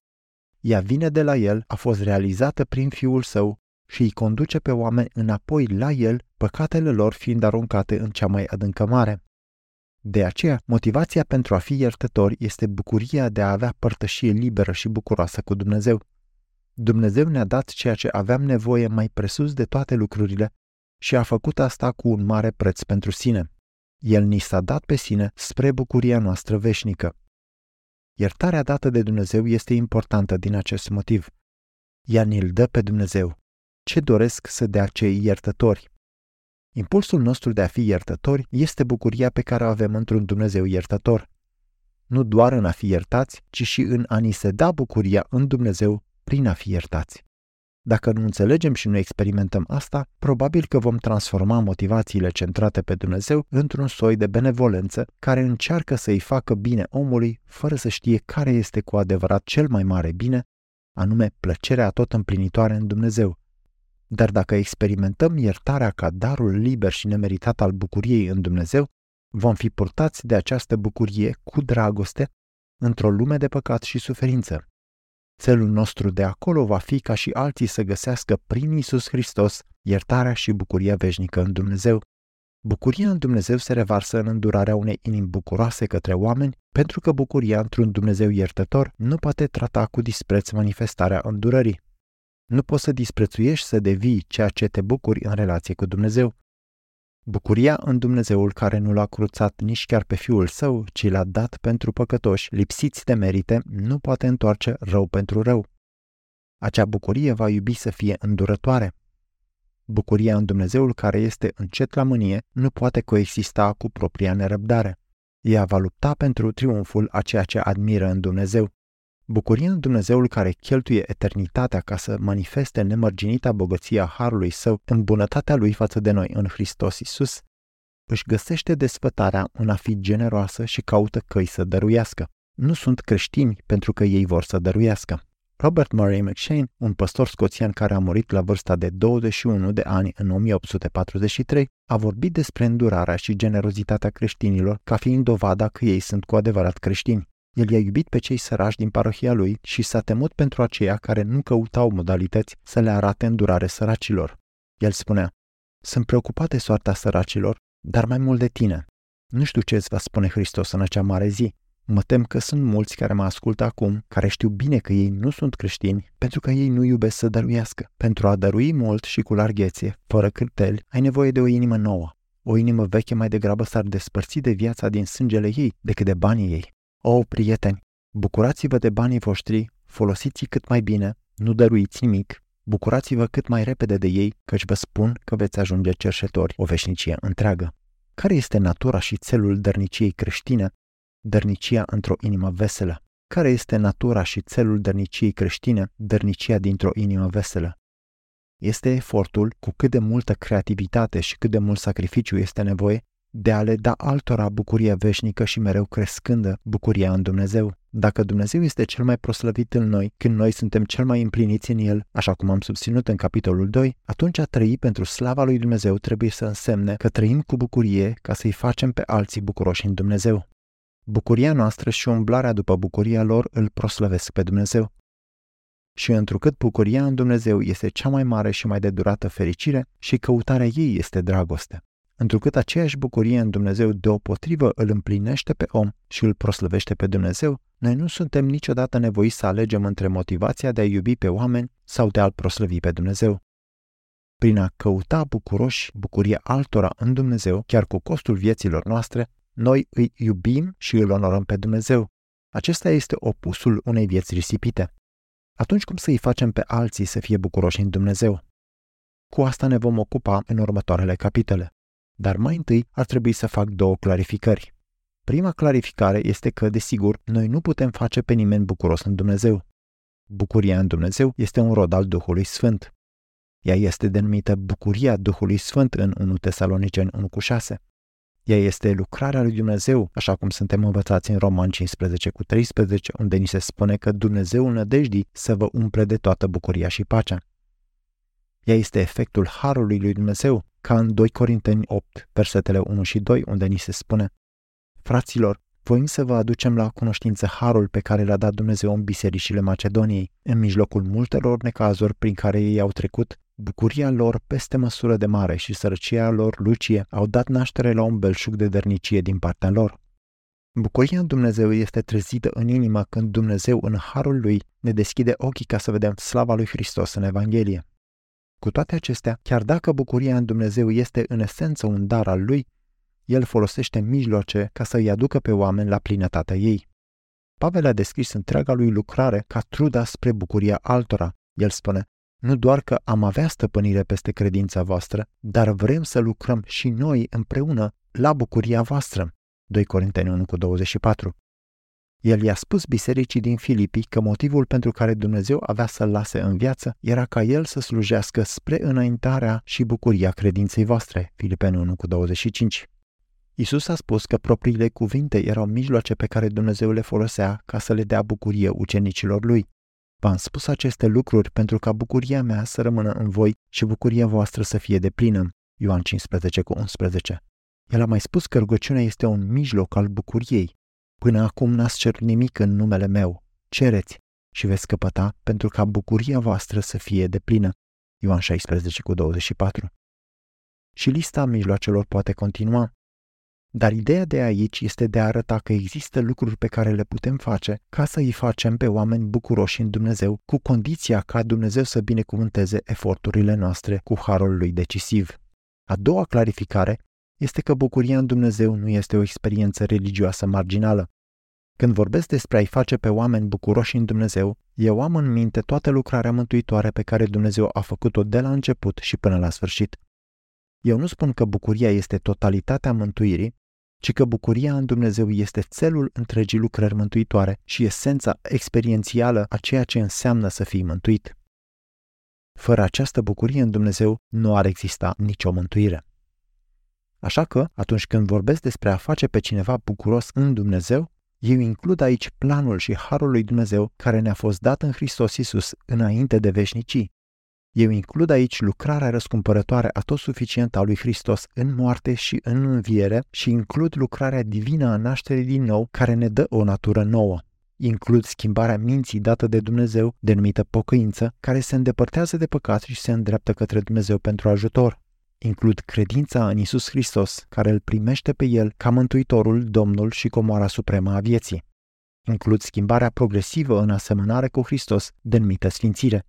Ea vine de la El, a fost realizată prin Fiul Său și îi conduce pe oameni înapoi la El, păcatele lor fiind aruncate în cea mai adâncă mare. De aceea, motivația pentru a fi iertători este bucuria de a avea părtășie liberă și bucuroasă cu Dumnezeu. Dumnezeu ne-a dat ceea ce aveam nevoie mai presus de toate lucrurile și a făcut asta cu un mare preț pentru sine. El ni s-a dat pe sine spre bucuria noastră veșnică. Iertarea dată de Dumnezeu este importantă din acest motiv. Ea ni-l dă pe Dumnezeu. Ce doresc să dea cei iertători? Impulsul nostru de a fi iertători este bucuria pe care o avem într-un Dumnezeu iertător. Nu doar în a fi iertați, ci și în a ni se da bucuria în Dumnezeu prin a fi iertați. Dacă nu înțelegem și nu experimentăm asta, probabil că vom transforma motivațiile centrate pe Dumnezeu într-un soi de benevolență care încearcă să-i facă bine omului fără să știe care este cu adevărat cel mai mare bine, anume plăcerea tot împlinitoare în Dumnezeu. Dar dacă experimentăm iertarea ca darul liber și nemeritat al bucuriei în Dumnezeu, vom fi purtați de această bucurie cu dragoste într-o lume de păcat și suferință. Țelul nostru de acolo va fi ca și alții să găsească prin Isus Hristos iertarea și bucuria veșnică în Dumnezeu. Bucuria în Dumnezeu se revarsă în îndurarea unei inimi bucuroase către oameni, pentru că bucuria într-un Dumnezeu iertător nu poate trata cu dispreț manifestarea îndurării. Nu poți să disprețuiești să devii ceea ce te bucuri în relație cu Dumnezeu. Bucuria în Dumnezeul care nu l-a cruțat nici chiar pe Fiul Său, ci l-a dat pentru păcătoși, lipsiți de merite, nu poate întoarce rău pentru rău. Acea bucurie va iubi să fie îndurătoare. Bucuria în Dumnezeul care este încet la mânie nu poate coexista cu propria nerăbdare. Ea va lupta pentru triumful a ceea ce admiră în Dumnezeu. Bucuria în Dumnezeul care cheltuie eternitatea ca să manifeste nemărginita bogăția Harului Său în bunătatea Lui față de noi în Hristos Isus, își găsește desfătarea în a fi generoasă și caută căi să dăruiască. Nu sunt creștini pentru că ei vor să dăruiască. Robert Murray McShane, un păstor scoțian care a murit la vârsta de 21 de ani în 1843, a vorbit despre îndurarea și generozitatea creștinilor ca fiind dovada că ei sunt cu adevărat creștini. El i-a iubit pe cei săraci din parohia lui și s-a temut pentru aceia care nu căutau modalități să le arate îndurare săracilor. El spunea, sunt preocupat de soarta săracilor, dar mai mult de tine. Nu știu ce îți va spune Hristos în acea mare zi. Mă tem că sunt mulți care mă ascultă acum, care știu bine că ei nu sunt creștini, pentru că ei nu iubesc să dăruiască. Pentru a dărui mult și cu larghețe, fără cârteli, ai nevoie de o inimă nouă. O inimă veche mai degrabă s-ar despărți de viața din sângele ei decât de banii ei. O, prieteni, bucurați-vă de banii voștri, folosiți cât mai bine, nu dăruiți nimic, bucurați-vă cât mai repede de ei, căci vă spun că veți ajunge cerșetori o veșnicie întreagă. Care este natura și țelul dărniciei creștine? Dărnicia într-o inimă veselă. Care este natura și țelul dărniciei creștine? Dărnicia dintr-o inimă veselă. Este efortul, cu cât de multă creativitate și cât de mult sacrificiu este nevoie, de a le da altora bucuria veșnică și mereu crescândă bucuria în Dumnezeu. Dacă Dumnezeu este cel mai proslăvit în noi, când noi suntem cel mai împliniți în El, așa cum am susținut în capitolul 2, atunci a trăi pentru slava lui Dumnezeu trebuie să însemne că trăim cu bucurie ca să-i facem pe alții bucuroși în Dumnezeu. Bucuria noastră și umblarea după bucuria lor îl proslăvesc pe Dumnezeu. Și întrucât bucuria în Dumnezeu este cea mai mare și mai de durată fericire și căutarea ei este dragoste întrucât aceeași bucurie în Dumnezeu deopotrivă îl împlinește pe om și îl proslăvește pe Dumnezeu, noi nu suntem niciodată nevoiți să alegem între motivația de a iubi pe oameni sau de a-L proslăvi pe Dumnezeu. Prin a căuta bucuroși bucuria altora în Dumnezeu, chiar cu costul vieților noastre, noi îi iubim și îl onorăm pe Dumnezeu. Acesta este opusul unei vieți risipite. Atunci cum să-i facem pe alții să fie bucuroși în Dumnezeu? Cu asta ne vom ocupa în următoarele capitole. Dar mai întâi ar trebui să fac două clarificări. Prima clarificare este că, desigur, noi nu putem face pe nimeni bucuros în Dumnezeu. Bucuria în Dumnezeu este un rod al Duhului Sfânt. Ea este denumită bucuria Duhului Sfânt în 1 Tesaloniceni 1 cu 6. Ea este lucrarea lui Dumnezeu, așa cum suntem învățați în Roman 15 cu 13, unde ni se spune că Dumnezeul nădejdii să vă umple de toată bucuria și pacea. Ea este efectul harului lui Dumnezeu, ca în 2 Corinteni 8, versetele 1 și 2, unde ni se spune Fraților, voim să vă aducem la cunoștință harul pe care l-a dat Dumnezeu în bisericile Macedoniei, în mijlocul multelor necazuri prin care ei au trecut, bucuria lor peste măsură de mare și sărăcia lor lucie au dat naștere la un belșug de dărnicie din partea lor. Bucuria în Dumnezeu este trezită în inimă când Dumnezeu, în harul lui, ne deschide ochii ca să vedem slava lui Hristos în Evanghelie. Cu toate acestea, chiar dacă bucuria în Dumnezeu este în esență un dar al lui, el folosește mijloace ca să îi aducă pe oameni la plinătatea ei. Pavel a descris întreaga lui lucrare ca truda spre bucuria altora. El spune, nu doar că am avea stăpânire peste credința voastră, dar vrem să lucrăm și noi împreună la bucuria voastră. 2 Corinteni 1 cu 24. El i-a spus bisericii din Filipii că motivul pentru care Dumnezeu avea să-l lase în viață era ca el să slujească spre înaintarea și bucuria credinței voastre. Filipeni 1 cu 25. Isus a spus că propriile cuvinte erau mijloace pe care Dumnezeu le folosea ca să le dea bucurie ucenicilor lui. V-am spus aceste lucruri pentru ca bucuria mea să rămână în voi și bucuria voastră să fie de plină. Ioan 15 cu 11. El a mai spus că rugăciunea este un mijloc al bucuriei. Până acum n-ați cerut nimic în numele meu. Cereți și veți căpăta pentru ca bucuria voastră să fie de plină. Ioan 16 cu 24. Și lista mijloacelor poate continua. Dar ideea de aici este de a arăta că există lucruri pe care le putem face ca să îi facem pe oameni bucuroși în Dumnezeu, cu condiția ca Dumnezeu să binecuvânteze eforturile noastre cu harul lui decisiv. A doua clarificare este că bucuria în Dumnezeu nu este o experiență religioasă marginală. Când vorbesc despre a-i face pe oameni bucuroși în Dumnezeu, eu am în minte toată lucrarea mântuitoare pe care Dumnezeu a făcut-o de la început și până la sfârșit. Eu nu spun că bucuria este totalitatea mântuirii, ci că bucuria în Dumnezeu este țelul întregii lucrări mântuitoare și esența experiențială a ceea ce înseamnă să fii mântuit. Fără această bucurie în Dumnezeu nu ar exista nicio mântuire. Așa că, atunci când vorbesc despre a face pe cineva bucuros în Dumnezeu, eu includ aici planul și harul lui Dumnezeu care ne-a fost dat în Hristos Isus înainte de veșnicii. Eu includ aici lucrarea răscumpărătoare a tot suficient a lui Hristos în moarte și în înviere și includ lucrarea divină a nașterii din nou care ne dă o natură nouă. Includ schimbarea minții dată de Dumnezeu, denumită pocăință, care se îndepărtează de păcat și se îndreaptă către Dumnezeu pentru ajutor includ credința în Isus Hristos, care îl primește pe el ca mântuitorul, domnul și comoara supremă a vieții. Includ schimbarea progresivă în asemănare cu Hristos, denumită sfințire,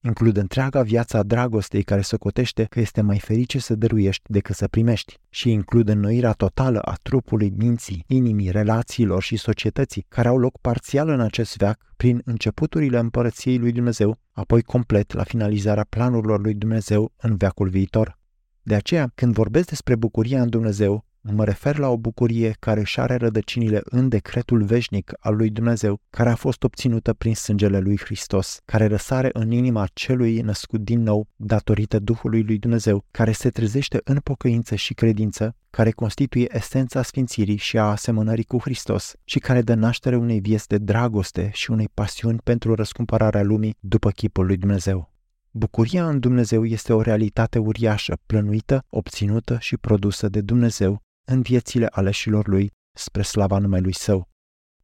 includ întreaga viața dragostei care socotește că este mai ferice să dăruiești decât să primești și includ înnoirea totală a trupului, minții, inimii, relațiilor și societății care au loc parțial în acest veac prin începuturile împărăției lui Dumnezeu, apoi complet la finalizarea planurilor lui Dumnezeu în veacul viitor. De aceea, când vorbesc despre bucuria în Dumnezeu, Mă refer la o bucurie care își are rădăcinile în decretul veșnic al lui Dumnezeu, care a fost obținută prin sângele lui Hristos, care răsare în inima celui născut din nou datorită Duhului lui Dumnezeu, care se trezește în pocăință și credință, care constituie esența sfințirii și a asemănării cu Hristos și care dă naștere unei vieți de dragoste și unei pasiuni pentru răscumpărarea lumii după chipul lui Dumnezeu. Bucuria în Dumnezeu este o realitate uriașă, plănuită, obținută și produsă de Dumnezeu în viețile aleșilor lui spre slava numelui său.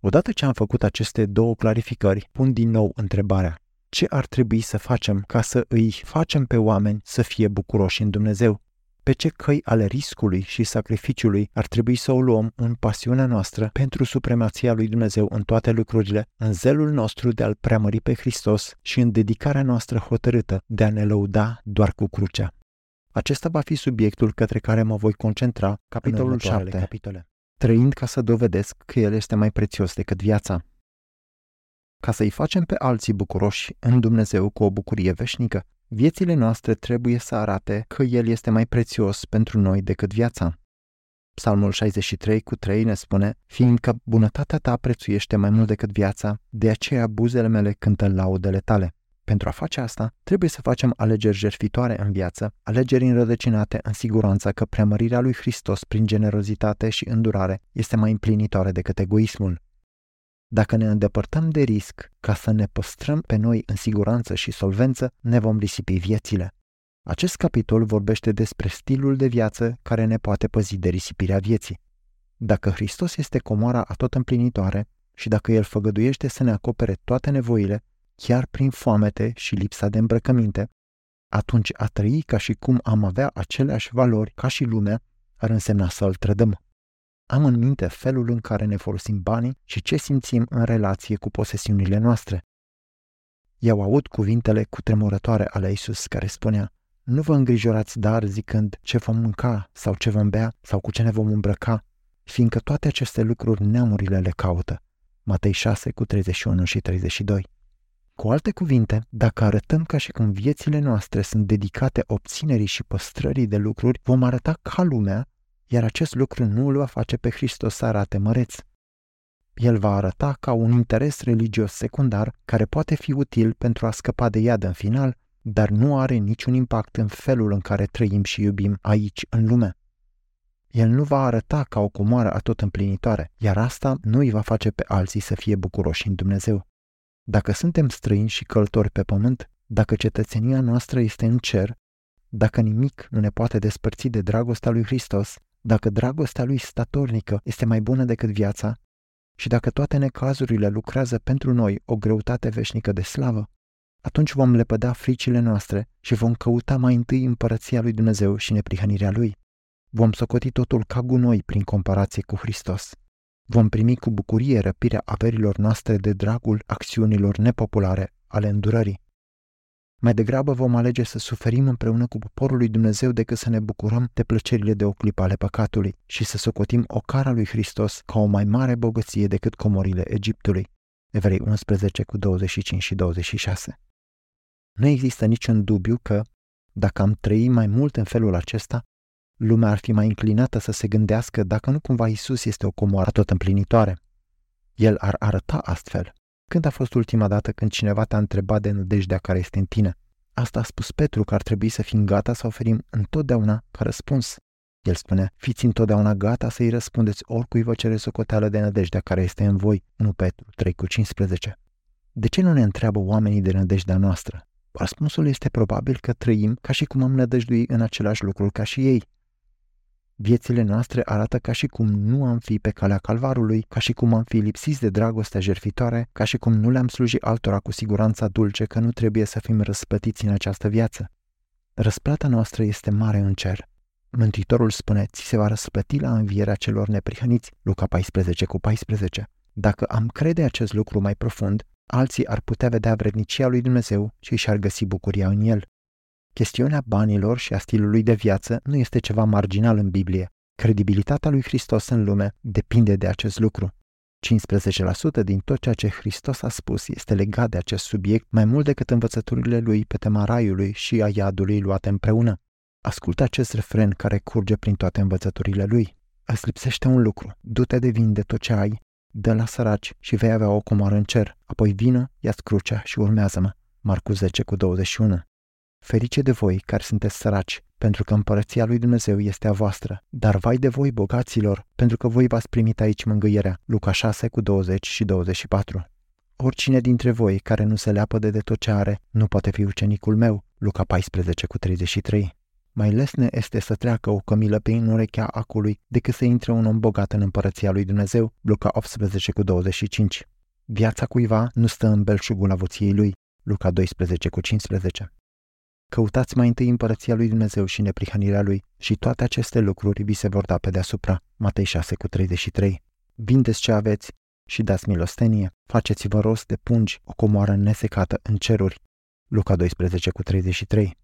Odată ce am făcut aceste două clarificări, pun din nou întrebarea. Ce ar trebui să facem ca să îi facem pe oameni să fie bucuroși în Dumnezeu? Pe ce căi ale riscului și sacrificiului ar trebui să o luăm în pasiunea noastră pentru supremația lui Dumnezeu în toate lucrurile, în zelul nostru de a-L preamări pe Hristos și în dedicarea noastră hotărâtă de a ne lăuda doar cu crucea. Acesta va fi subiectul către care mă voi concentra, capitolul 7, capitole. trăind ca să dovedesc că El este mai prețios decât viața. Ca să-i facem pe alții bucuroși în Dumnezeu cu o bucurie veșnică, viețile noastre trebuie să arate că El este mai prețios pentru noi decât viața. Psalmul 63 cu 3 ne spune, fiindcă bunătatea ta prețuiește mai mult decât viața, de aceea buzele mele cântă laudele tale. Pentru a face asta, trebuie să facem alegeri jertfitoare în viață, alegeri înrădăcinate în siguranța că preamărirea lui Hristos prin generozitate și îndurare este mai împlinitoare decât egoismul. Dacă ne îndepărtăm de risc ca să ne păstrăm pe noi în siguranță și solvență, ne vom risipi viețile. Acest capitol vorbește despre stilul de viață care ne poate păzi de risipirea vieții. Dacă Hristos este comoara atot împlinitoare și dacă El făgăduiește să ne acopere toate nevoile, chiar prin foamete și lipsa de îmbrăcăminte, atunci a trăi ca și cum am avea aceleași valori ca și lumea ar însemna să-L trădăm. Am în minte felul în care ne folosim banii și ce simțim în relație cu posesiunile noastre. I-au aud cuvintele cu tremurătoare ale Isus care spunea Nu vă îngrijorați dar zicând ce vom mânca sau ce vom bea sau cu ce ne vom îmbrăca, fiindcă toate aceste lucruri neamurile le caută. Matei 6 cu 31 și 32 cu alte cuvinte, dacă arătăm ca și cum viețile noastre sunt dedicate obținerii și păstrării de lucruri, vom arăta ca lumea, iar acest lucru nu îl va face pe Hristos să arate măreț. El va arăta ca un interes religios secundar care poate fi util pentru a scăpa de iad în final, dar nu are niciun impact în felul în care trăim și iubim aici, în lume. El nu va arăta ca o comoară atot împlinitoare, iar asta nu îi va face pe alții să fie bucuroși în Dumnezeu. Dacă suntem străini și călători pe pământ, dacă cetățenia noastră este în cer, dacă nimic nu ne poate despărți de dragostea lui Hristos, dacă dragostea lui statornică este mai bună decât viața și dacă toate necazurile lucrează pentru noi o greutate veșnică de slavă, atunci vom lepăda fricile noastre și vom căuta mai întâi împărăția lui Dumnezeu și neprihănirea lui. Vom socoti totul ca gunoi prin comparație cu Hristos. Vom primi cu bucurie răpirea averilor noastre de dragul acțiunilor nepopulare ale îndurării. Mai degrabă vom alege să suferim împreună cu poporul lui Dumnezeu decât să ne bucurăm de plăcerile de o clipă ale păcatului și să socotim o cara lui Hristos ca o mai mare bogăție decât comorile Egiptului. Evrei 11 cu 25 și 26 Nu există niciun dubiu că, dacă am trăi mai mult în felul acesta, lumea ar fi mai înclinată să se gândească dacă nu cumva Isus este o comoară tot împlinitoare. El ar arăta astfel. Când a fost ultima dată când cineva te-a întrebat de nădejdea care este în tine? Asta a spus Petru că ar trebui să fim gata să oferim întotdeauna ca răspuns. El spune, fiți întotdeauna gata să-i răspundeți oricui vă cere socoteală de nădejdea care este în voi, 1 Petru 3 cu 15. De ce nu ne întreabă oamenii de nădejdea noastră? Răspunsul este probabil că trăim ca și cum am nădăjdui în același lucru ca și ei. Viețile noastre arată ca și cum nu am fi pe calea calvarului, ca și cum am fi lipsiți de dragostea jertfitoare, ca și cum nu le-am slujit altora cu siguranța dulce că nu trebuie să fim răsplătiți în această viață. Răsplata noastră este mare în cer. Mântuitorul spune, ți se va răsplăti la învierea celor neprihăniți, Luca 14 cu 14. Dacă am crede acest lucru mai profund, alții ar putea vedea vrednicia lui Dumnezeu și și-ar găsi bucuria în el. Chestiunea banilor și a stilului de viață nu este ceva marginal în Biblie. Credibilitatea lui Hristos în lume depinde de acest lucru. 15% din tot ceea ce Hristos a spus este legat de acest subiect mai mult decât învățăturile lui pe tema raiului și a iadului luate împreună. Ascultă acest refren care curge prin toate învățăturile lui. Îți lipsește un lucru, du-te de vin de tot ce ai, dă la săraci și vei avea o comoară în cer, apoi vină, ia crucea și urmează-mă. Marcu 10 cu 21 Ferice de voi care sunteți săraci, pentru că împărăția lui Dumnezeu este a voastră, dar vai de voi bogaților, pentru că voi v-ați primit aici mângâierea. Luca 6 cu 20 și 24 Oricine dintre voi care nu se leapă de tot ce are, nu poate fi ucenicul meu. Luca 14 cu 33 Mai lesne este să treacă o cămilă pe urechea acului decât să intre un om bogat în împărăția lui Dumnezeu. Luca 18 cu 25 Viața cuiva nu stă în belșugul avuției lui. Luca 12 cu 15 Căutați mai întâi împărăția lui Dumnezeu și neprihănirea lui și toate aceste lucruri vi se vor da pe deasupra. Matei 6 cu 33 Vindeți ce aveți și dați milostenie, faceți-vă rost de pungi, o comoară nesecată în ceruri. Luca 12 cu 33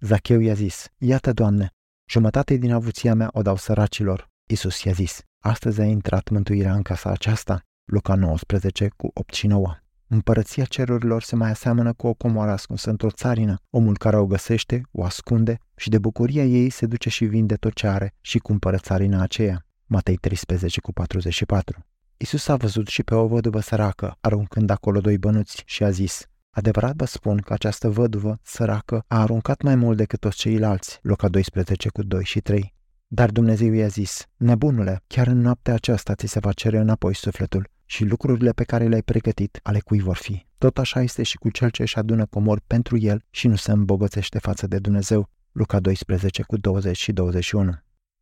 Zacheu i-a zis, Iată, Doamne, jumătate din avuția mea o dau săracilor. Isus i-a zis, astăzi a intrat mântuirea în casa aceasta. Luca 19 cu 8 și 9 Împărăția cerurilor se mai aseamănă cu o comoară ascunsă într-o țarină. Omul care o găsește, o ascunde și de bucuria ei se duce și vinde tot ce are și cumpără țarina aceea. Matei 13 cu 44 Isus a văzut și pe o văduvă săracă, aruncând acolo doi bănuți și a zis, Adevărat vă spun că această văduvă săracă a aruncat mai mult decât toți ceilalți, Luca 12 cu 2 și 3. Dar Dumnezeu i-a zis, nebunule, chiar în noaptea aceasta ți se va cere înapoi sufletul și lucrurile pe care le-ai pregătit ale cui vor fi. Tot așa este și cu cel ce își adună comori pentru el și nu se îmbogățește față de Dumnezeu. Luca 12 cu 20 și 21.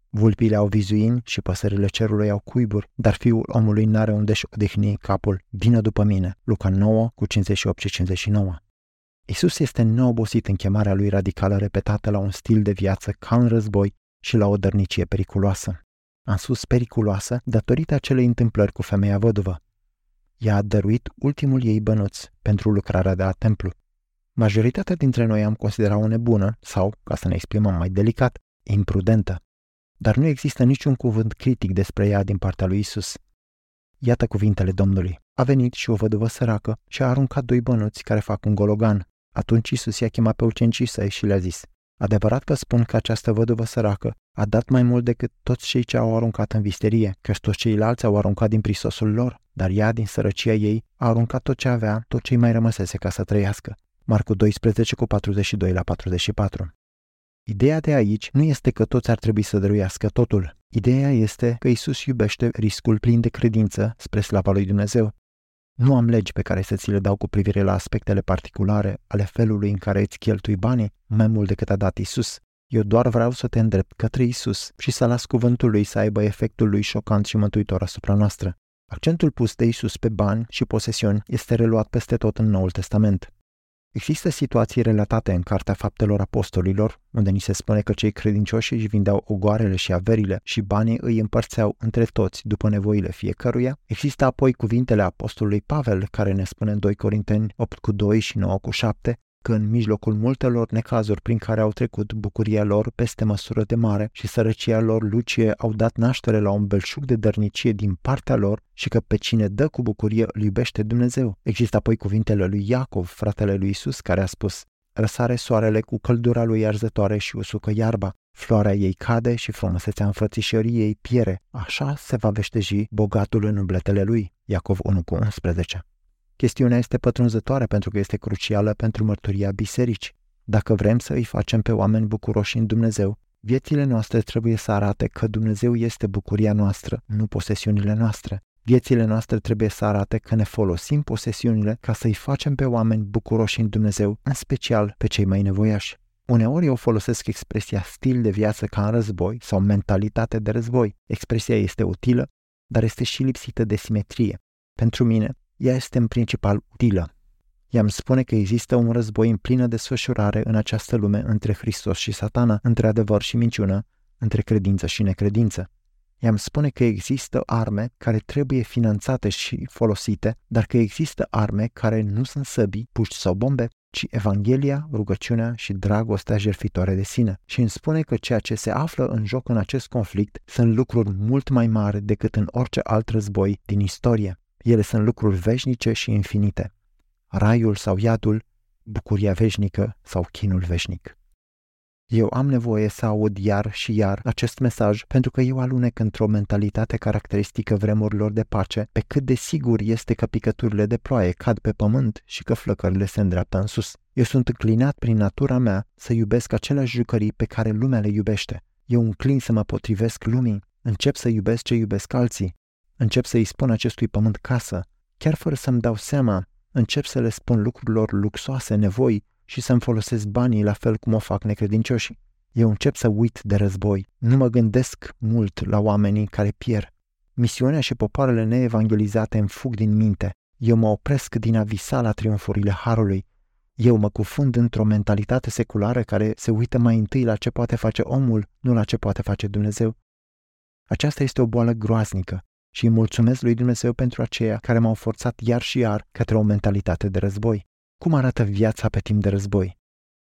Vulpile au vizuini și păsările cerului au cuiburi, dar fiul omului n-are unde-și odihni capul. Vină după mine. Luca 9 cu 58 și 59. Isus este neobosit în chemarea lui radicală repetată la un stil de viață ca în război și la o dărnicie periculoasă. Am spus periculoasă datorită acelei întâmplări cu femeia văduvă. Ea a dăruit ultimul ei bănuț pentru lucrarea de la templu. Majoritatea dintre noi am considerat-o nebună sau, ca să ne exprimăm mai delicat, imprudentă. Dar nu există niciun cuvânt critic despre ea din partea lui Isus. Iată cuvintele Domnului. A venit și o văduvă săracă și a aruncat doi bănuți care fac un gologan. Atunci Isus i-a chemat pe ucenicii săi și le-a zis, Adevărat vă spun că această văduvă săracă a dat mai mult decât toți cei ce au aruncat în visterie, că toți ceilalți au aruncat din prisosul lor, dar ea, din sărăcia ei, a aruncat tot ce avea, tot ce mai rămăsese ca să trăiască. Marcu 12 cu 42 la 44 Ideea de aici nu este că toți ar trebui să dăruiască totul. Ideea este că Isus iubește riscul plin de credință spre slava lui Dumnezeu. Nu am legi pe care să ți le dau cu privire la aspectele particulare ale felului în care îți cheltui banii mai mult decât a dat Isus. Eu doar vreau să te îndrept către Isus și să las cuvântul lui să aibă efectul lui șocant și mântuitor asupra noastră. Accentul pus de Isus pe bani și posesiuni este reluat peste tot în Noul Testament. Există situații relatate în Cartea Faptelor Apostolilor, unde ni se spune că cei credincioși își vindeau ogoarele și averile și banii îi împărțeau între toți după nevoile fiecăruia. Există apoi cuvintele Apostolului Pavel, care ne spune în 2 Corinteni 8 cu 2 și 9 cu 7, că în mijlocul multelor necazuri prin care au trecut, bucuria lor peste măsură de mare și sărăcia lor lucie au dat naștere la un belșug de dărnicie din partea lor și că pe cine dă cu bucurie îl iubește Dumnezeu. Există apoi cuvintele lui Iacov, fratele lui Isus, care a spus Răsare soarele cu căldura lui arzătoare și usucă iarba. Floarea ei cade și frumusețea înfățișării ei piere. Așa se va veșteji bogatul în umbletele lui. Iacov 1 cu 11. Chestiunea este pătrunzătoare pentru că este crucială pentru mărturia bisericii. Dacă vrem să îi facem pe oameni bucuroși în Dumnezeu, viețile noastre trebuie să arate că Dumnezeu este bucuria noastră, nu posesiunile noastre. Viețile noastre trebuie să arate că ne folosim posesiunile ca să-i facem pe oameni bucuroși în Dumnezeu, în special pe cei mai nevoiași. Uneori eu folosesc expresia stil de viață ca în război sau mentalitate de război. Expresia este utilă, dar este și lipsită de simetrie. Pentru mine, ea este în principal utilă. Ea îmi spune că există un război în plină desfășurare în această lume între Hristos și satana, între adevăr și minciună, între credință și necredință. Ea îmi spune că există arme care trebuie finanțate și folosite, dar că există arme care nu sunt săbii, puști sau bombe, ci Evanghelia, rugăciunea și dragostea jertfitoare de sine. Și îmi spune că ceea ce se află în joc în acest conflict sunt lucruri mult mai mari decât în orice alt război din istorie. Ele sunt lucruri veșnice și infinite. Raiul sau iadul, bucuria veșnică sau chinul veșnic. Eu am nevoie să aud iar și iar acest mesaj pentru că eu alunec într-o mentalitate caracteristică vremurilor de pace, pe cât de sigur este că picăturile de ploaie cad pe pământ și că flăcările se îndreaptă în sus. Eu sunt înclinat prin natura mea să iubesc aceleași jucării pe care lumea le iubește. Eu înclin să mă potrivesc lumii, încep să iubesc ce iubesc alții, Încep să-i spun acestui pământ casă, chiar fără să-mi dau seama, încep să le spun lucrurilor luxoase, nevoi și să-mi folosesc banii la fel cum o fac necredincioșii. Eu încep să uit de război, nu mă gândesc mult la oamenii care pierd. Misiunea și popoarele neevangelizate îmi fug din minte. Eu mă opresc din a visa la triumfurile Harului. Eu mă cufund într-o mentalitate seculară care se uită mai întâi la ce poate face omul, nu la ce poate face Dumnezeu. Aceasta este o boală groaznică și îi mulțumesc lui Dumnezeu pentru aceia care m-au forțat iar și iar către o mentalitate de război. Cum arată viața pe timp de război?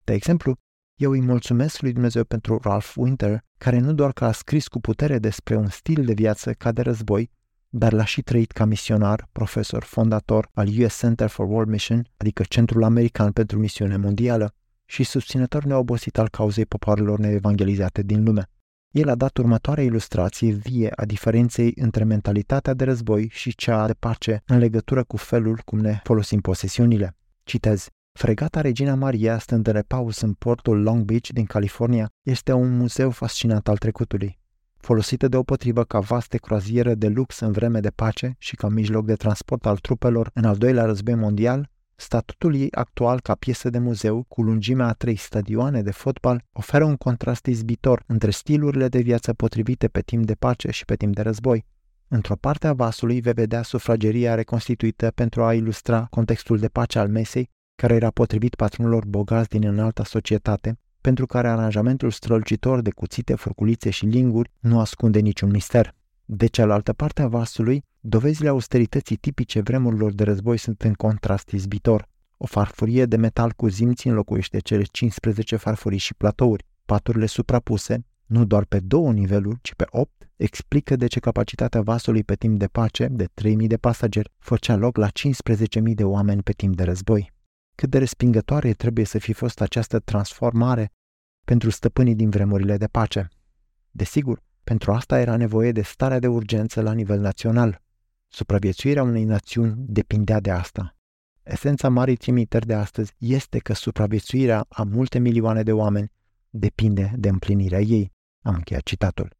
De exemplu, eu îi mulțumesc lui Dumnezeu pentru Ralph Winter, care nu doar că a scris cu putere despre un stil de viață ca de război, dar l-a și trăit ca misionar, profesor, fondator al US Center for World Mission, adică Centrul American pentru Misiune Mondială, și susținător neobosit al cauzei popoarelor neevangelizate din lume. El a dat următoarea ilustrație vie a diferenței între mentalitatea de război și cea de pace în legătură cu felul cum ne folosim posesiunile. Citez. Fregata Regina Maria, stând în repaus în portul Long Beach din California, este un muzeu fascinant al trecutului. folosită deopotrivă ca vaste croazieră de lux în vreme de pace și ca mijloc de transport al trupelor în al doilea război mondial, statutul ei actual ca piesă de muzeu cu lungimea a trei stadioane de fotbal oferă un contrast izbitor între stilurile de viață potrivite pe timp de pace și pe timp de război. Într-o parte a vasului vei vedea sufrageria reconstituită pentru a ilustra contextul de pace al mesei, care era potrivit patronilor bogați din înalta societate, pentru care aranjamentul strălucitor de cuțite, furculițe și linguri nu ascunde niciun mister. De cealaltă parte a vasului, dovezile austerității tipice vremurilor de război sunt în contrast izbitor. O farfurie de metal cu zimți înlocuiește cele 15 farfurii și platouri. Paturile suprapuse, nu doar pe două niveluri, ci pe opt, explică de ce capacitatea vasului pe timp de pace, de 3.000 de pasageri, făcea loc la 15.000 de oameni pe timp de război. Cât de respingătoare trebuie să fi fost această transformare pentru stăpânii din vremurile de pace. Desigur, pentru asta era nevoie de starea de urgență la nivel național. Supraviețuirea unei națiuni depindea de asta. Esența marii trimiteri de astăzi este că supraviețuirea a multe milioane de oameni depinde de împlinirea ei. Am încheiat citatul.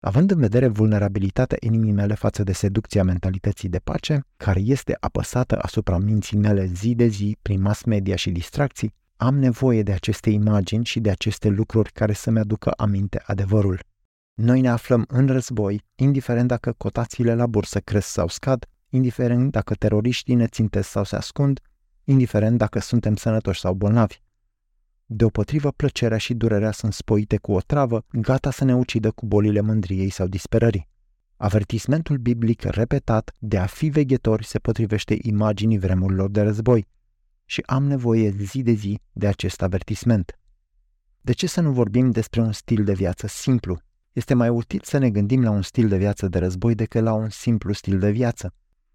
Având în vedere vulnerabilitatea inimii mele față de seducția mentalității de pace, care este apăsată asupra minții mele zi de zi prin mass media și distracții, am nevoie de aceste imagini și de aceste lucruri care să-mi aducă aminte adevărul. Noi ne aflăm în război, indiferent dacă cotațiile la bursă cresc sau scad, indiferent dacă teroriștii ne țintesc sau se ascund, indiferent dacă suntem sănătoși sau bolnavi. Deopotrivă, plăcerea și durerea sunt spoite cu o travă, gata să ne ucidă cu bolile mândriei sau disperării. Avertismentul biblic repetat de a fi veghetori se potrivește imaginii vremurilor de război și am nevoie zi de zi de acest avertisment. De ce să nu vorbim despre un stil de viață simplu? Este mai util să ne gândim la un stil de viață de război decât la un simplu stil de viață.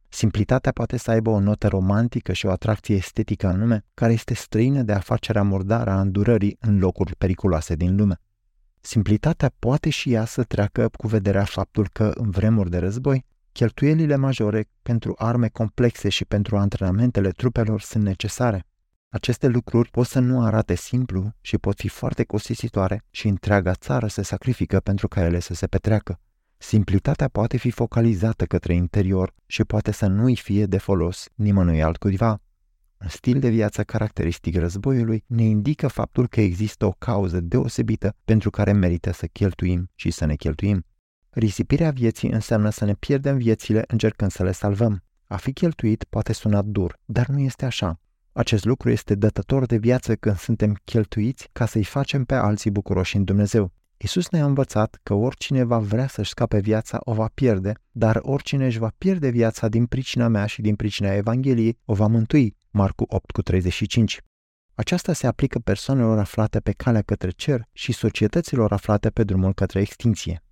Simplitatea poate să aibă o notă romantică și o atracție estetică în lume, care este străină de afacerea murdară a îndurării în locuri periculoase din lume. Simplitatea poate și ea să treacă cu vederea faptul că, în vremuri de război, cheltuielile majore pentru arme complexe și pentru antrenamentele trupelor sunt necesare. Aceste lucruri pot să nu arate simplu și pot fi foarte costisitoare și întreaga țară se sacrifică pentru ca ele să se petreacă. Simplitatea poate fi focalizată către interior și poate să nu-i fie de folos nimănui altcuiva. Un stil de viață caracteristic războiului ne indică faptul că există o cauză deosebită pentru care merită să cheltuim și să ne cheltuim. Risipirea vieții înseamnă să ne pierdem viețile încercând să le salvăm. A fi cheltuit poate suna dur, dar nu este așa. Acest lucru este dătător de viață când suntem cheltuiți ca să-i facem pe alții bucuroși în Dumnezeu. Isus ne-a învățat că oricine va vrea să-și scape viața o va pierde, dar oricine își va pierde viața din pricina mea și din pricina Evangheliei o va mântui. Marcu 8 cu 35. Aceasta se aplică persoanelor aflate pe calea către cer și societăților aflate pe drumul către extinție.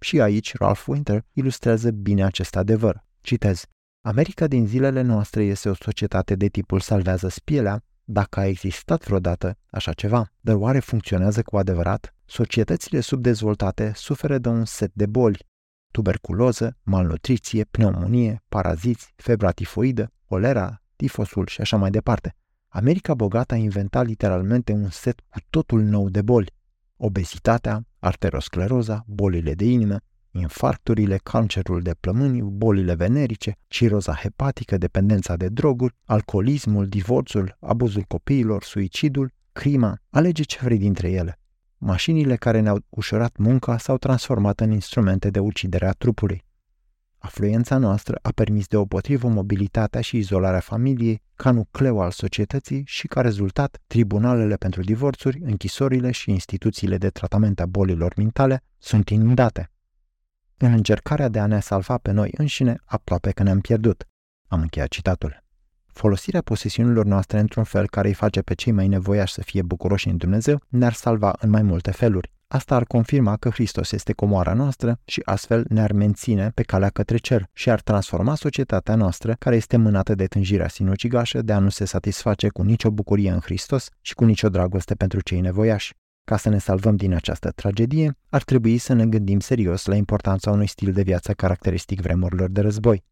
Și aici Ralph Winter ilustrează bine acest adevăr. Citez. America din zilele noastre este o societate de tipul salvează spielea, dacă a existat vreodată așa ceva. Dar oare funcționează cu adevărat? Societățile subdezvoltate suferă de un set de boli, tuberculoză, malnutriție, pneumonie, paraziți, febra tifoidă, colera, tifosul și așa mai departe. America bogată a inventat literalmente un set cu totul nou de boli. Obezitatea, arteroscleroza, bolile de inimă, infarcturile, cancerul de plămâni, bolile venerice, ciroza hepatică, dependența de droguri, alcoolismul, divorțul, abuzul copiilor, suicidul, crima, alege ce vrei dintre ele. Mașinile care ne-au ușurat munca s-au transformat în instrumente de ucidere a trupului. Afluența noastră a permis deopotrivă mobilitatea și izolarea familiei ca nucleu al societății și ca rezultat tribunalele pentru divorțuri, închisorile și instituțiile de tratament a bolilor mentale sunt inundate. În încercarea de a ne salva pe noi înșine, aproape că ne-am pierdut. Am încheiat citatul. Folosirea posesiunilor noastre într-un fel care îi face pe cei mai nevoiași să fie bucuroși în Dumnezeu ne-ar salva în mai multe feluri. Asta ar confirma că Hristos este comoara noastră și astfel ne-ar menține pe calea către cer și ar transforma societatea noastră, care este mânată de tânjirea sinucigașă de a nu se satisface cu nicio bucurie în Hristos și cu nicio dragoste pentru cei nevoiași. Ca să ne salvăm din această tragedie, ar trebui să ne gândim serios la importanța unui stil de viață caracteristic vremurilor de război.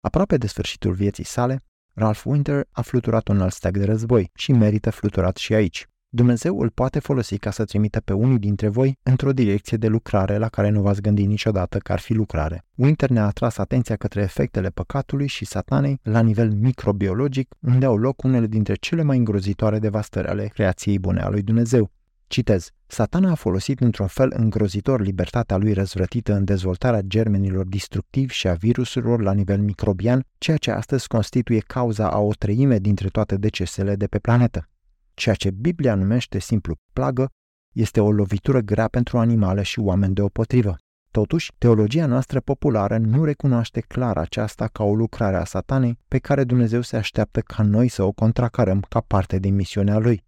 Aproape de sfârșitul vieții sale, Ralph Winter a fluturat un alt steag de război și merită fluturat și aici. Dumnezeu îl poate folosi ca să trimite pe unii dintre voi într-o direcție de lucrare la care nu v-ați gândit niciodată că ar fi lucrare. Winter ne-a atras atenția către efectele păcatului și satanei la nivel microbiologic, unde au loc unele dintre cele mai îngrozitoare devastări ale creației bune a lui Dumnezeu. Citez. Satana a folosit într-un fel îngrozitor libertatea lui răzvrătită în dezvoltarea germenilor destructivi și a virusurilor la nivel microbian, ceea ce astăzi constituie cauza a o treime dintre toate decesele de pe planetă. Ceea ce Biblia numește simplu plagă este o lovitură grea pentru animale și oameni deopotrivă. Totuși, teologia noastră populară nu recunoaște clar aceasta ca o lucrare a satanei pe care Dumnezeu se așteaptă ca noi să o contracarăm ca parte din misiunea lui.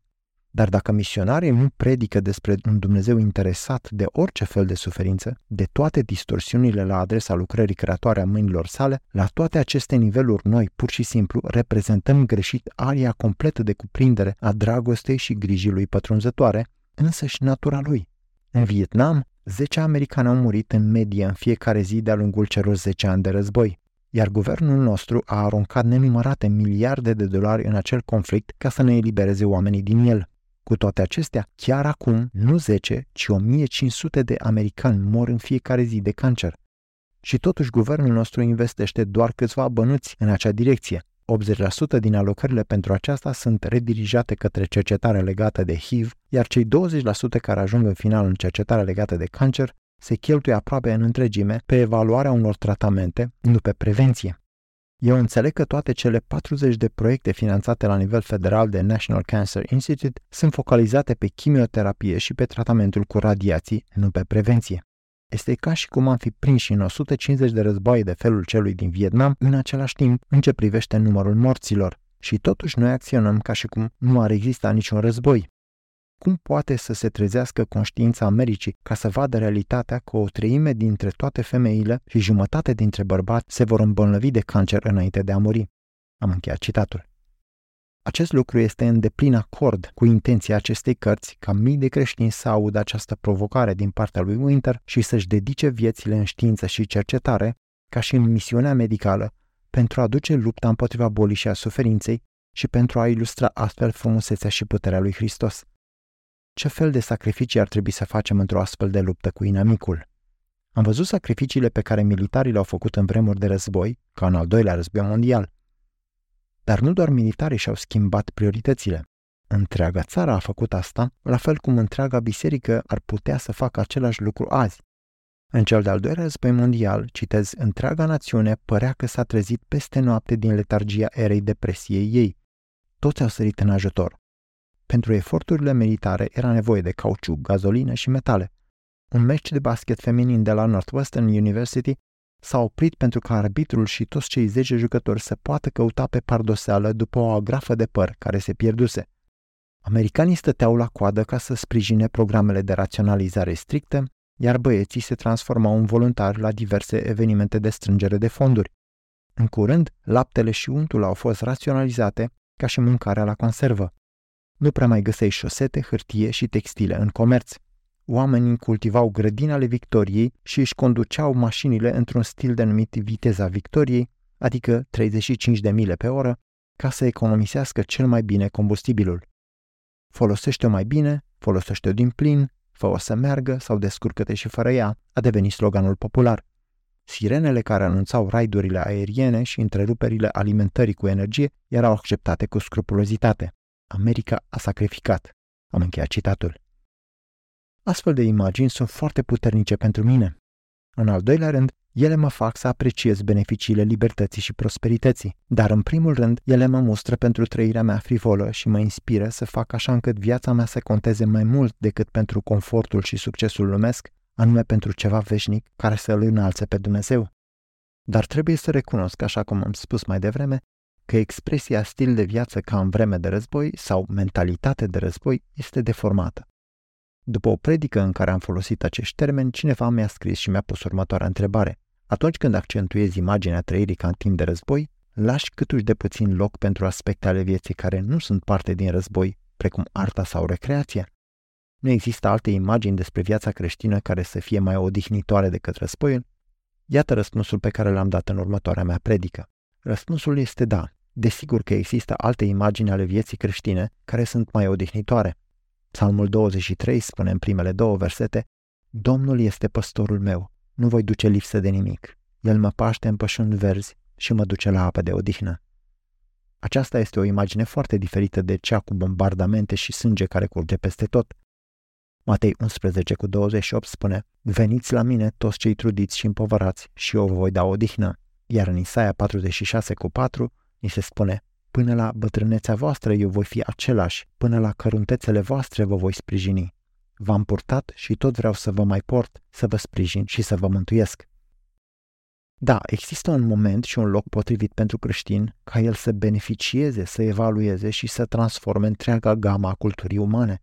Dar dacă misionarii nu predică despre un Dumnezeu interesat de orice fel de suferință, de toate distorsiunile la adresa lucrării creatoare a mâinilor sale, la toate aceste niveluri noi, pur și simplu, reprezentăm greșit aria completă de cuprindere a dragostei și grijii lui pătrunzătoare, însă și natura lui. În Vietnam, 10 americani au murit în medie în fiecare zi de-a lungul celor 10 ani de război, iar guvernul nostru a aruncat nenumărate miliarde de dolari în acel conflict ca să ne elibereze oamenii din el. Cu toate acestea, chiar acum, nu 10, ci 1500 de americani mor în fiecare zi de cancer. Și totuși guvernul nostru investește doar câțiva bănuți în acea direcție. 80% din alocările pentru aceasta sunt redirijate către cercetare legată de HIV, iar cei 20% care ajung în final în cercetare legată de cancer se cheltuie aproape în întregime pe evaluarea unor tratamente, nu pe prevenție. Eu înțeleg că toate cele 40 de proiecte finanțate la nivel federal de National Cancer Institute sunt focalizate pe chimioterapie și pe tratamentul cu radiații, nu pe prevenție. Este ca și cum am fi prinși în 150 de războaie de felul celui din Vietnam în același timp în ce privește numărul morților. Și totuși noi acționăm ca și cum nu ar exista niciun război. Cum poate să se trezească conștiința Americii ca să vadă realitatea că o treime dintre toate femeile și jumătate dintre bărbați se vor îmbolnăvi de cancer înainte de a muri? Am încheiat citatul. Acest lucru este în deplin acord cu intenția acestei cărți ca mii de creștini să audă această provocare din partea lui Winter și să-și dedice viețile în știință și cercetare, ca și în misiunea medicală, pentru a duce lupta împotriva bolii și a suferinței și pentru a ilustra astfel frumusețea și puterea lui Hristos. Ce fel de sacrificii ar trebui să facem într-o astfel de luptă cu inamicul? Am văzut sacrificiile pe care militarii le-au făcut în vremuri de război, ca în al doilea război mondial. Dar nu doar militarii și-au schimbat prioritățile. Întreaga țară a făcut asta, la fel cum întreaga biserică ar putea să facă același lucru azi. În cel de-al doilea război mondial, citez, întreaga națiune părea că s-a trezit peste noapte din letargia erei depresiei ei. Toți au sărit în ajutor. Pentru eforturile militare era nevoie de cauciuc, gazolină și metale. Un meci de basket feminin de la Northwestern University s-a oprit pentru ca arbitrul și toți cei 10 jucători să poată căuta pe pardoseală după o agrafă de păr care se pierduse. Americanii stăteau la coadă ca să sprijine programele de raționalizare stricte, iar băieții se transformau în voluntari la diverse evenimente de strângere de fonduri. În curând, laptele și untul au fost raționalizate ca și mâncarea la conservă. Nu prea mai găseai șosete, hârtie și textile în comerț. Oamenii cultivau grădini ale Victoriei și își conduceau mașinile într-un stil denumit viteza Victoriei, adică 35 de mile pe oră, ca să economisească cel mai bine combustibilul. Folosește-o mai bine, folosește-o din plin, fă-o să meargă sau descurcă-te și fără ea, a devenit sloganul popular. Sirenele care anunțau raidurile aeriene și întreruperile alimentării cu energie erau acceptate cu scrupulozitate. America a sacrificat. Am încheiat citatul. Astfel de imagini sunt foarte puternice pentru mine. În al doilea rând, ele mă fac să apreciez beneficiile libertății și prosperității, dar în primul rând, ele mă mustră pentru trăirea mea frivolă și mă inspiră să fac așa încât viața mea să conteze mai mult decât pentru confortul și succesul lumesc, anume pentru ceva veșnic care să îl înalțe pe Dumnezeu. Dar trebuie să recunosc, așa cum am spus mai devreme, că expresia stil de viață ca în vreme de război sau mentalitate de război este deformată. După o predică în care am folosit acești termeni, cineva mi-a scris și mi-a pus următoarea întrebare. Atunci când accentuezi imaginea trăirii ca în timp de război, lași câtuși de puțin loc pentru aspecte ale vieții care nu sunt parte din război, precum arta sau recreația? Nu există alte imagini despre viața creștină care să fie mai odihnitoare decât războiul? Iată răspunsul pe care l-am dat în următoarea mea predică. Răspunsul este da. Desigur că există alte imagini ale vieții creștine care sunt mai odihnitoare. Psalmul 23 spune în primele două versete, Domnul este păstorul meu, nu voi duce lipsă de nimic. El mă paște în pășuni verzi și mă duce la apă de odihnă. Aceasta este o imagine foarte diferită de cea cu bombardamente și sânge care curge peste tot. Matei 11 cu 28 spune, Veniți la mine toți cei trudiți și împovărați și eu vă voi da odihnă. Iar în Isaia 46 cu 4 ni se spune, Până la bătrânețea voastră eu voi fi același, până la căruntețele voastre vă voi sprijini. V-am purtat și tot vreau să vă mai port, să vă sprijin și să vă mântuiesc. Da, există un moment și un loc potrivit pentru creștin ca el să beneficieze, să evalueze și să transforme întreaga gama a culturii umane.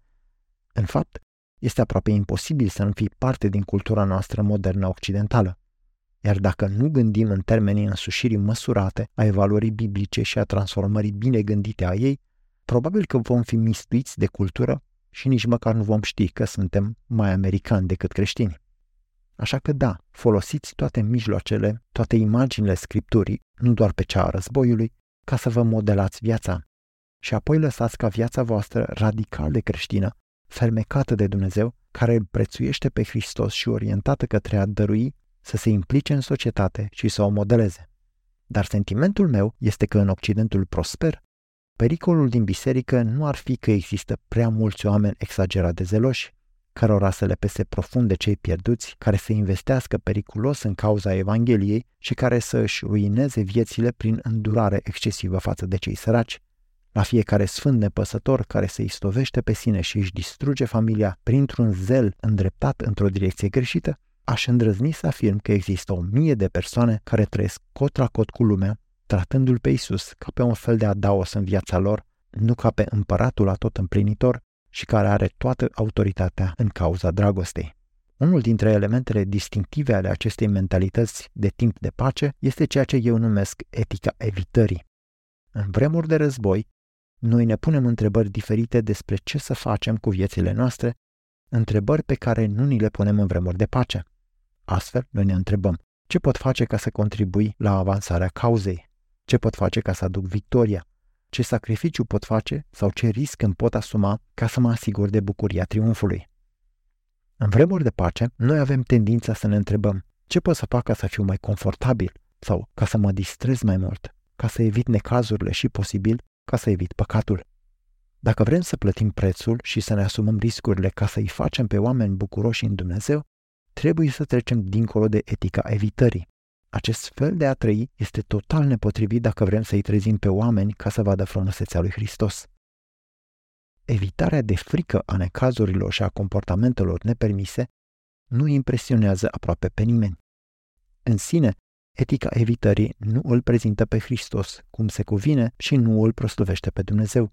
În fapt, este aproape imposibil să nu fii parte din cultura noastră modernă occidentală. Iar dacă nu gândim în termenii însușirii măsurate a evaluării biblice și a transformării bine gândite a ei, probabil că vom fi mistuiți de cultură și nici măcar nu vom ști că suntem mai americani decât creștini. Așa că da, folosiți toate mijloacele, toate imaginile scripturii, nu doar pe cea a războiului, ca să vă modelați viața. Și apoi lăsați ca viața voastră radical de creștină, fermecată de Dumnezeu, care îl prețuiește pe Hristos și orientată către a dărui, să se implice în societate și să o modeleze. Dar sentimentul meu este că în Occidentul prosper, pericolul din biserică nu ar fi că există prea mulți oameni exagerat de zeloși, cărora să le pese profund de cei pierduți, care să investească periculos în cauza Evangheliei și care să își ruineze viețile prin îndurare excesivă față de cei săraci. La fiecare sfânt nepăsător care se istovește pe sine și își distruge familia printr-un zel îndreptat într-o direcție greșită, aș îndrăzni să afirm că există o mie de persoane care trăiesc cot la cot cu lumea, tratându-l pe Isus ca pe un fel de adaos în viața lor, nu ca pe împăratul atot împlinitor, și care are toată autoritatea în cauza dragostei. Unul dintre elementele distinctive ale acestei mentalități de timp de pace este ceea ce eu numesc etica evitării. În vremuri de război, noi ne punem întrebări diferite despre ce să facem cu viețile noastre, întrebări pe care nu ni le punem în vremuri de pace. Astfel, noi ne întrebăm, ce pot face ca să contribui la avansarea cauzei? Ce pot face ca să aduc victoria? ce sacrificiu pot face sau ce risc îmi pot asuma ca să mă asigur de bucuria triumfului. În vremuri de pace, noi avem tendința să ne întrebăm ce pot să fac ca să fiu mai confortabil sau ca să mă distrez mai mult, ca să evit necazurile și posibil ca să evit păcatul. Dacă vrem să plătim prețul și să ne asumăm riscurile ca să-i facem pe oameni bucuroși în Dumnezeu, trebuie să trecem dincolo de etica evitării. Acest fel de a trăi este total nepotrivit dacă vrem să-i trezim pe oameni ca să vadă frumusețea lui Hristos. Evitarea de frică a necazurilor și a comportamentelor nepermise nu impresionează aproape pe nimeni. În sine, etica evitării nu îl prezintă pe Hristos cum se cuvine și nu îl prostuvește pe Dumnezeu.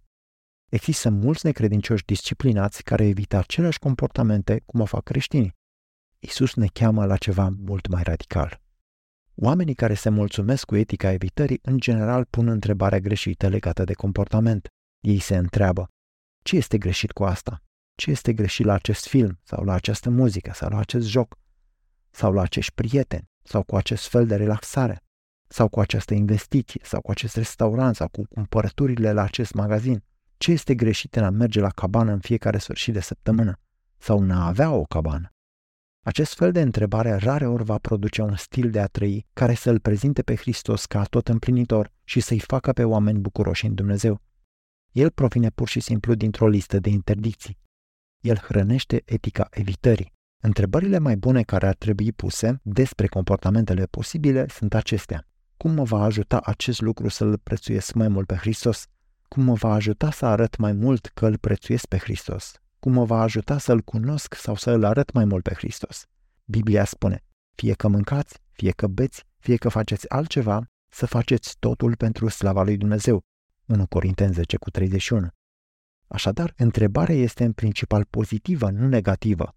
Există mulți necredincioși disciplinați care evită aceleași comportamente cum o fac creștinii. Isus ne cheamă la ceva mult mai radical. Oamenii care se mulțumesc cu etica evitării în general pun întrebarea greșită legată de comportament. Ei se întreabă, ce este greșit cu asta? Ce este greșit la acest film sau la această muzică sau la acest joc? Sau la acești prieteni? Sau cu acest fel de relaxare? Sau cu această investiție? Sau cu acest restaurant? Sau cu cumpărăturile la acest magazin? Ce este greșit în a merge la cabană în fiecare sfârșit de săptămână? Sau în a avea o cabană? Acest fel de întrebare rare ori va produce un stil de a trăi care să-L prezinte pe Hristos ca tot împlinitor și să-i facă pe oameni bucuroși în Dumnezeu. El provine pur și simplu dintr-o listă de interdicții. El hrănește etica evitării. Întrebările mai bune care ar trebui puse despre comportamentele posibile sunt acestea. Cum mă va ajuta acest lucru să-L prețuiesc mai mult pe Hristos? Cum mă va ajuta să arăt mai mult că îl prețuiesc pe Hristos? Cum mă va ajuta să-L cunosc sau să îl arăt mai mult pe Hristos. Biblia spune, fie că mâncați, fie că beți, fie că faceți altceva, să faceți totul pentru slava lui Dumnezeu. 1 Corinteni 10 cu 31. Așadar, întrebarea este în principal pozitivă, nu negativă.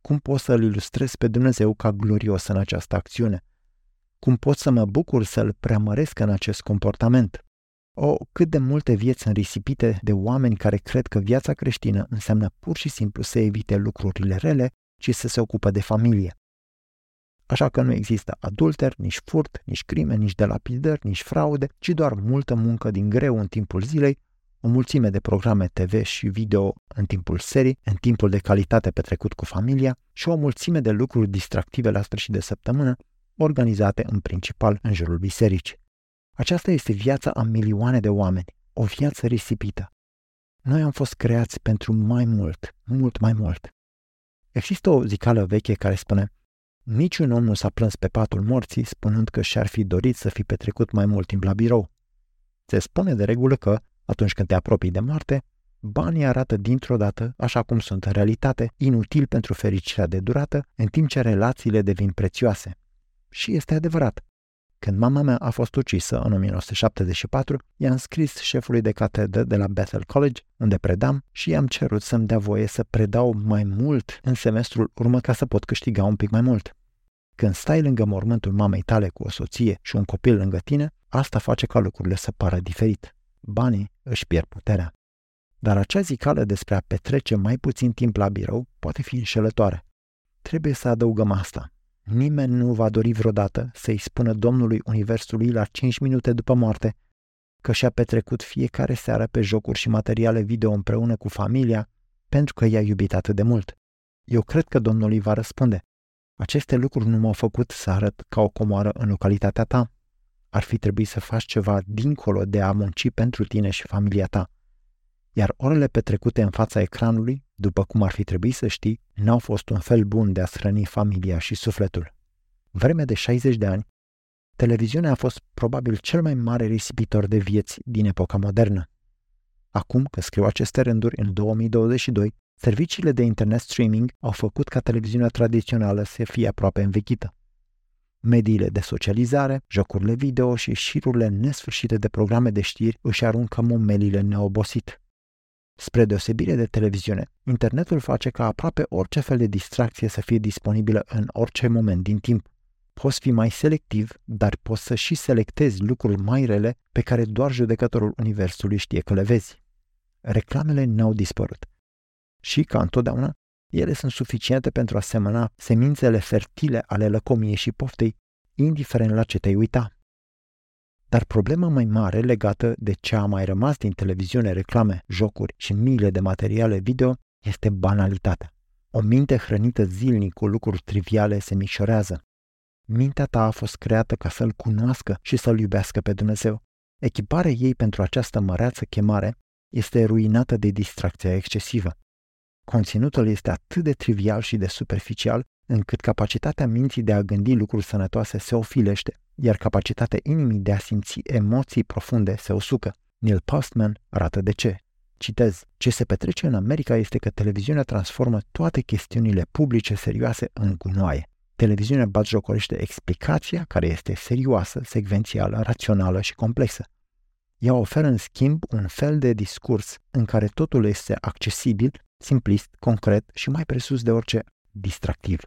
Cum pot să-L ilustrez pe Dumnezeu ca glorios în această acțiune? Cum pot să mă bucur să-L preamăresc în acest comportament? O, cât de multe vieți sunt risipite de oameni care cred că viața creștină înseamnă pur și simplu să evite lucrurile rele, ci să se ocupă de familie. Așa că nu există adulter, nici furt, nici crime, nici delapidări, nici fraude, ci doar multă muncă din greu în timpul zilei, o mulțime de programe TV și video în timpul serii, în timpul de calitate petrecut cu familia și o mulțime de lucruri distractive la sfârșit de săptămână, organizate în principal în jurul bisericii. Aceasta este viața a milioane de oameni, o viață risipită. Noi am fost creați pentru mai mult, mult mai mult. Există o zicală veche care spune Niciun om nu s-a plâns pe patul morții spunând că și-ar fi dorit să fi petrecut mai mult timp la birou. Se spune de regulă că, atunci când te apropii de moarte, banii arată dintr-o dată, așa cum sunt în realitate, inutil pentru fericirea de durată, în timp ce relațiile devin prețioase. Și este adevărat. Când mama mea a fost ucisă în 1974, i-am scris șefului de catedră de la Bethel College, unde predam, și i-am cerut să-mi dea voie să predau mai mult în semestrul urmă ca să pot câștiga un pic mai mult. Când stai lângă mormântul mamei tale cu o soție și un copil lângă tine, asta face ca lucrurile să pară diferit. Banii își pierd puterea. Dar acea zicală despre a petrece mai puțin timp la birou poate fi înșelătoare. Trebuie să adăugăm asta. Nimeni nu va dori vreodată să-i spună Domnului Universului la 5 minute după moarte că și-a petrecut fiecare seară pe jocuri și materiale video împreună cu familia pentru că i-a iubit atât de mult. Eu cred că Domnul îi va răspunde. Aceste lucruri nu m-au făcut să arăt ca o comoară în localitatea ta. Ar fi trebuit să faci ceva dincolo de a munci pentru tine și familia ta. Iar orele petrecute în fața ecranului, după cum ar fi trebuit să știi, n-au fost un fel bun de a hrăni familia și sufletul. Vreme de 60 de ani, televiziunea a fost probabil cel mai mare risipitor de vieți din epoca modernă. Acum că scriu aceste rânduri în 2022, serviciile de internet streaming au făcut ca televiziunea tradițională să fie aproape învechită. Mediile de socializare, jocurile video și șirurile nesfârșite de programe de știri își aruncă momelile neobosit. Spre deosebire de televiziune, internetul face ca aproape orice fel de distracție să fie disponibilă în orice moment din timp. Poți fi mai selectiv, dar poți să și selectezi lucruri mai rele pe care doar judecătorul Universului știe că le vezi. Reclamele n-au dispărut. Și, ca întotdeauna, ele sunt suficiente pentru a semăna semințele fertile ale lăcomiei și poftei, indiferent la ce te-ai uita. Dar problema mai mare legată de ce a mai rămas din televiziune, reclame, jocuri și miile de materiale video este banalitatea. O minte hrănită zilnic cu lucruri triviale se micșorează. Mintea ta a fost creată ca să-L cunoască și să-L iubească pe Dumnezeu. Echiparea ei pentru această măreață chemare este ruinată de distracția excesivă. Conținutul este atât de trivial și de superficial încât capacitatea minții de a gândi lucruri sănătoase se ofilește iar capacitatea inimii de a simți emoții profunde se usucă. Neil Postman arată de ce. Citez, ce se petrece în America este că televiziunea transformă toate chestiunile publice serioase în gunoaie. Televiziunea batjocorește explicația care este serioasă, secvențială, rațională și complexă. Ea oferă în schimb un fel de discurs în care totul este accesibil, simplist, concret și mai presus de orice distractiv.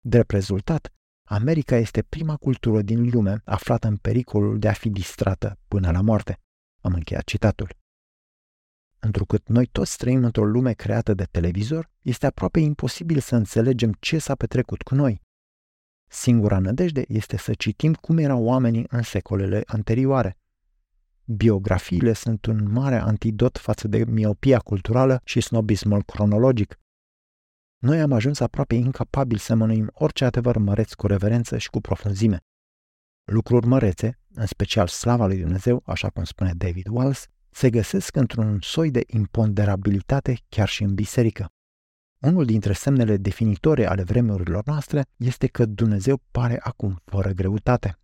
Drept rezultat, America este prima cultură din lume aflată în pericolul de a fi distrată până la moarte. Am încheiat citatul. Întrucât noi toți trăim într-o lume creată de televizor, este aproape imposibil să înțelegem ce s-a petrecut cu noi. Singura nădejde este să citim cum erau oamenii în secolele anterioare. Biografiile sunt un mare antidot față de miopia culturală și snobismul cronologic, noi am ajuns aproape incapabili să mănuim orice adevăr măreț cu reverență și cu profunzime. Lucruri mărețe, în special slava lui Dumnezeu, așa cum spune David Wells, se găsesc într-un soi de imponderabilitate chiar și în biserică. Unul dintre semnele definitorii ale vremurilor noastre este că Dumnezeu pare acum fără greutate.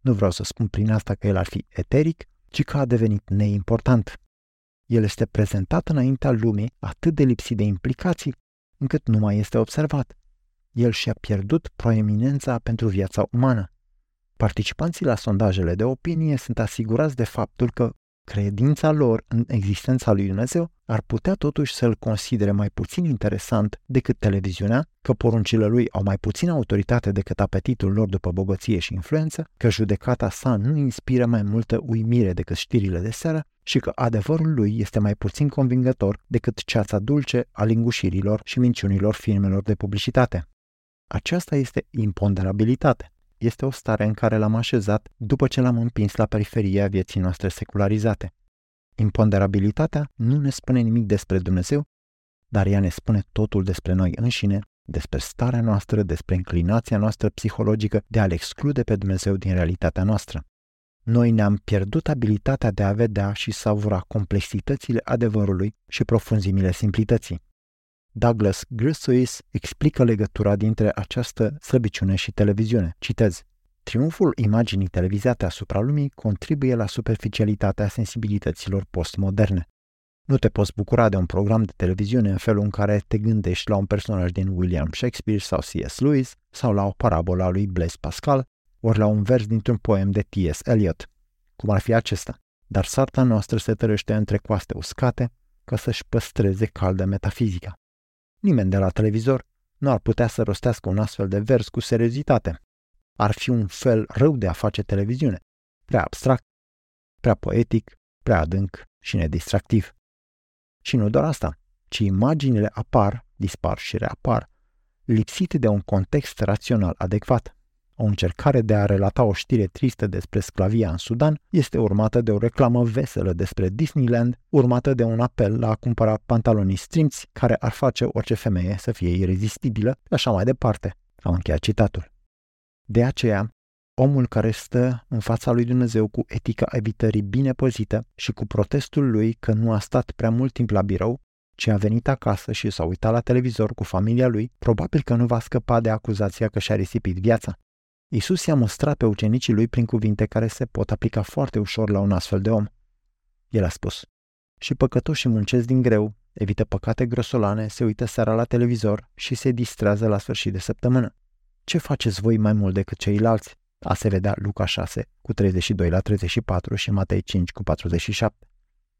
Nu vreau să spun prin asta că el ar fi eteric, ci că a devenit neimportant. El este prezentat înaintea lumii atât de lipsit de implicații, încât nu mai este observat. El și-a pierdut proeminența pentru viața umană. Participanții la sondajele de opinie sunt asigurați de faptul că credința lor în existența lui Dumnezeu ar putea totuși să-l considere mai puțin interesant decât televiziunea, că poruncile lui au mai puțin autoritate decât apetitul lor după bogăție și influență, că judecata sa nu inspiră mai multă uimire decât știrile de seară și că adevărul lui este mai puțin convingător decât ceața dulce a lingușirilor și minciunilor firmelor de publicitate. Aceasta este imponderabilitate. Este o stare în care l-am așezat după ce l-am împins la periferia vieții noastre secularizate. Imponderabilitatea nu ne spune nimic despre Dumnezeu, dar ea ne spune totul despre noi înșine, despre starea noastră, despre inclinația noastră psihologică de a-L exclude pe Dumnezeu din realitatea noastră. Noi ne-am pierdut abilitatea de a vedea și savura complexitățile adevărului și profunzimile simplității. Douglas Grissuis explică legătura dintre această slăbiciune și televiziune. Citez. Triumful imaginii televizate asupra lumii contribuie la superficialitatea sensibilităților postmoderne. Nu te poți bucura de un program de televiziune în felul în care te gândești la un personaj din William Shakespeare sau C.S. Lewis sau la o parabola lui Blaise Pascal ori la un vers dintr-un poem de T.S. Eliot, cum ar fi acesta. Dar sarta noastră se tărăște între coaste uscate ca să-și păstreze caldă metafizica. Nimeni de la televizor nu ar putea să rostească un astfel de vers cu seriozitate. Ar fi un fel rău de a face televiziune, prea abstract, prea poetic, prea adânc și nedistractiv. Și nu doar asta, ci imaginile apar, dispar și reapar, lipsite de un context rațional adecvat. O încercare de a relata o știre tristă despre sclavia în Sudan este urmată de o reclamă veselă despre Disneyland, urmată de un apel la a cumpăra pantaloni strimți care ar face orice femeie să fie irezistibilă, așa mai departe. Am încheiat citatul. De aceea, omul care stă în fața lui Dumnezeu cu etica evitării bine păzită și cu protestul lui că nu a stat prea mult timp la birou, ci a venit acasă și s-a uitat la televizor cu familia lui, probabil că nu va scăpa de acuzația că și-a risipit viața. Isus i-a mostrat pe ucenicii lui prin cuvinte care se pot aplica foarte ușor la un astfel de om. El a spus, și păcătoșii muncesc din greu, evită păcate grosolane, se uită seara la televizor și se distrează la sfârșit de săptămână. Ce faceți voi mai mult decât ceilalți? A se vedea Luca 6 cu 32 la 34 și Matei 5 cu 47.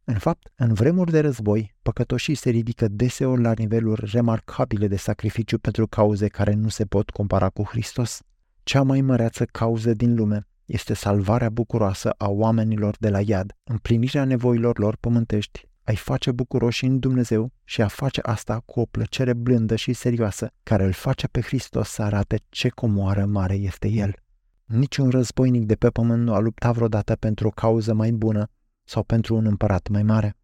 În fapt, în vremuri de război, păcătoșii se ridică deseori la niveluri remarcabile de sacrificiu pentru cauze care nu se pot compara cu Hristos. Cea mai măreață cauză din lume este salvarea bucuroasă a oamenilor de la iad, împlinirea nevoilor lor pământești, ai face bucuroși în Dumnezeu și a face asta cu o plăcere blândă și serioasă, care îl face pe Hristos să arate ce comoară mare este El. Niciun războinic de pe pământ nu a luptat vreodată pentru o cauză mai bună sau pentru un împărat mai mare.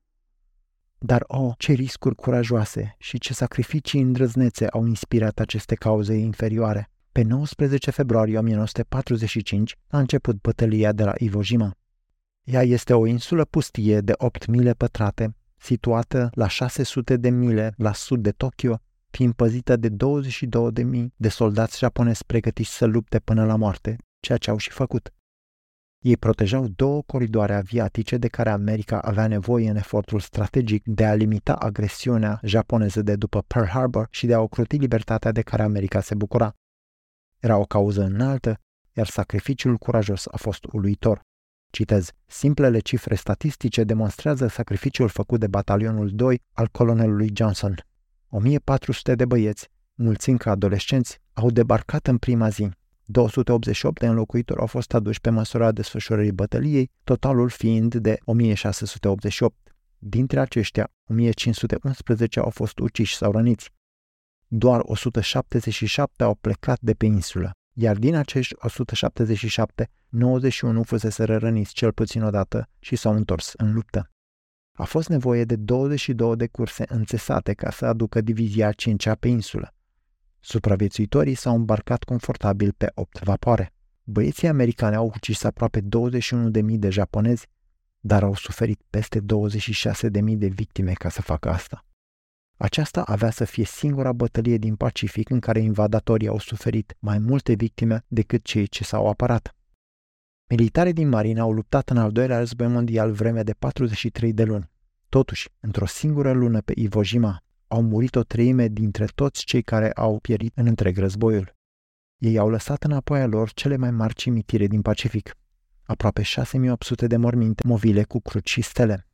Dar, o, oh, ce riscuri curajoase și ce sacrificii îndrăznețe au inspirat aceste cauze inferioare. Pe 19 februarie 1945 a început bătălia de la Iwo Jima. Ea este o insulă pustie de 8 mile pătrate, situată la 600 de mile la sud de Tokyo, fiind păzită de 22.000 de soldați japonezi pregătiți să lupte până la moarte, ceea ce au și făcut. Ei protejau două coridoare aviatice de care America avea nevoie în efortul strategic de a limita agresiunea japoneză de după Pearl Harbor și de a ocruti libertatea de care America se bucura. Era o cauză înaltă, iar sacrificiul curajos a fost uluitor. Citez, simplele cifre statistice demonstrează sacrificiul făcut de batalionul 2 al colonelului Johnson. 1400 de băieți, mulți încă adolescenți, au debarcat în prima zi. 288 de înlocuitori au fost aduși pe măsura desfășurării bătăliei, totalul fiind de 1688. Dintre aceștia, 1511 au fost uciși sau răniți. Doar 177 au plecat de pe insulă, iar din acești 177, 91 fusese răniți cel puțin odată și s-au întors în luptă. A fost nevoie de 22 de curse înțesate ca să aducă divizia 5 pe insulă. Supraviețuitorii s-au îmbarcat confortabil pe 8 vapoare. Băieții americani au ucis aproape 21.000 de japonezi, dar au suferit peste 26.000 de victime ca să facă asta. Aceasta avea să fie singura bătălie din Pacific în care invadatorii au suferit mai multe victime decât cei ce s-au apărat. Militarii din marină au luptat în al doilea război mondial vreme de 43 de luni. Totuși, într-o singură lună pe Iwo Jima, au murit o treime dintre toți cei care au pierit în întreg războiul. Ei au lăsat înapoi a lor cele mai mari cimitire din Pacific, aproape 6800 de morminte movile cu cruci și stele.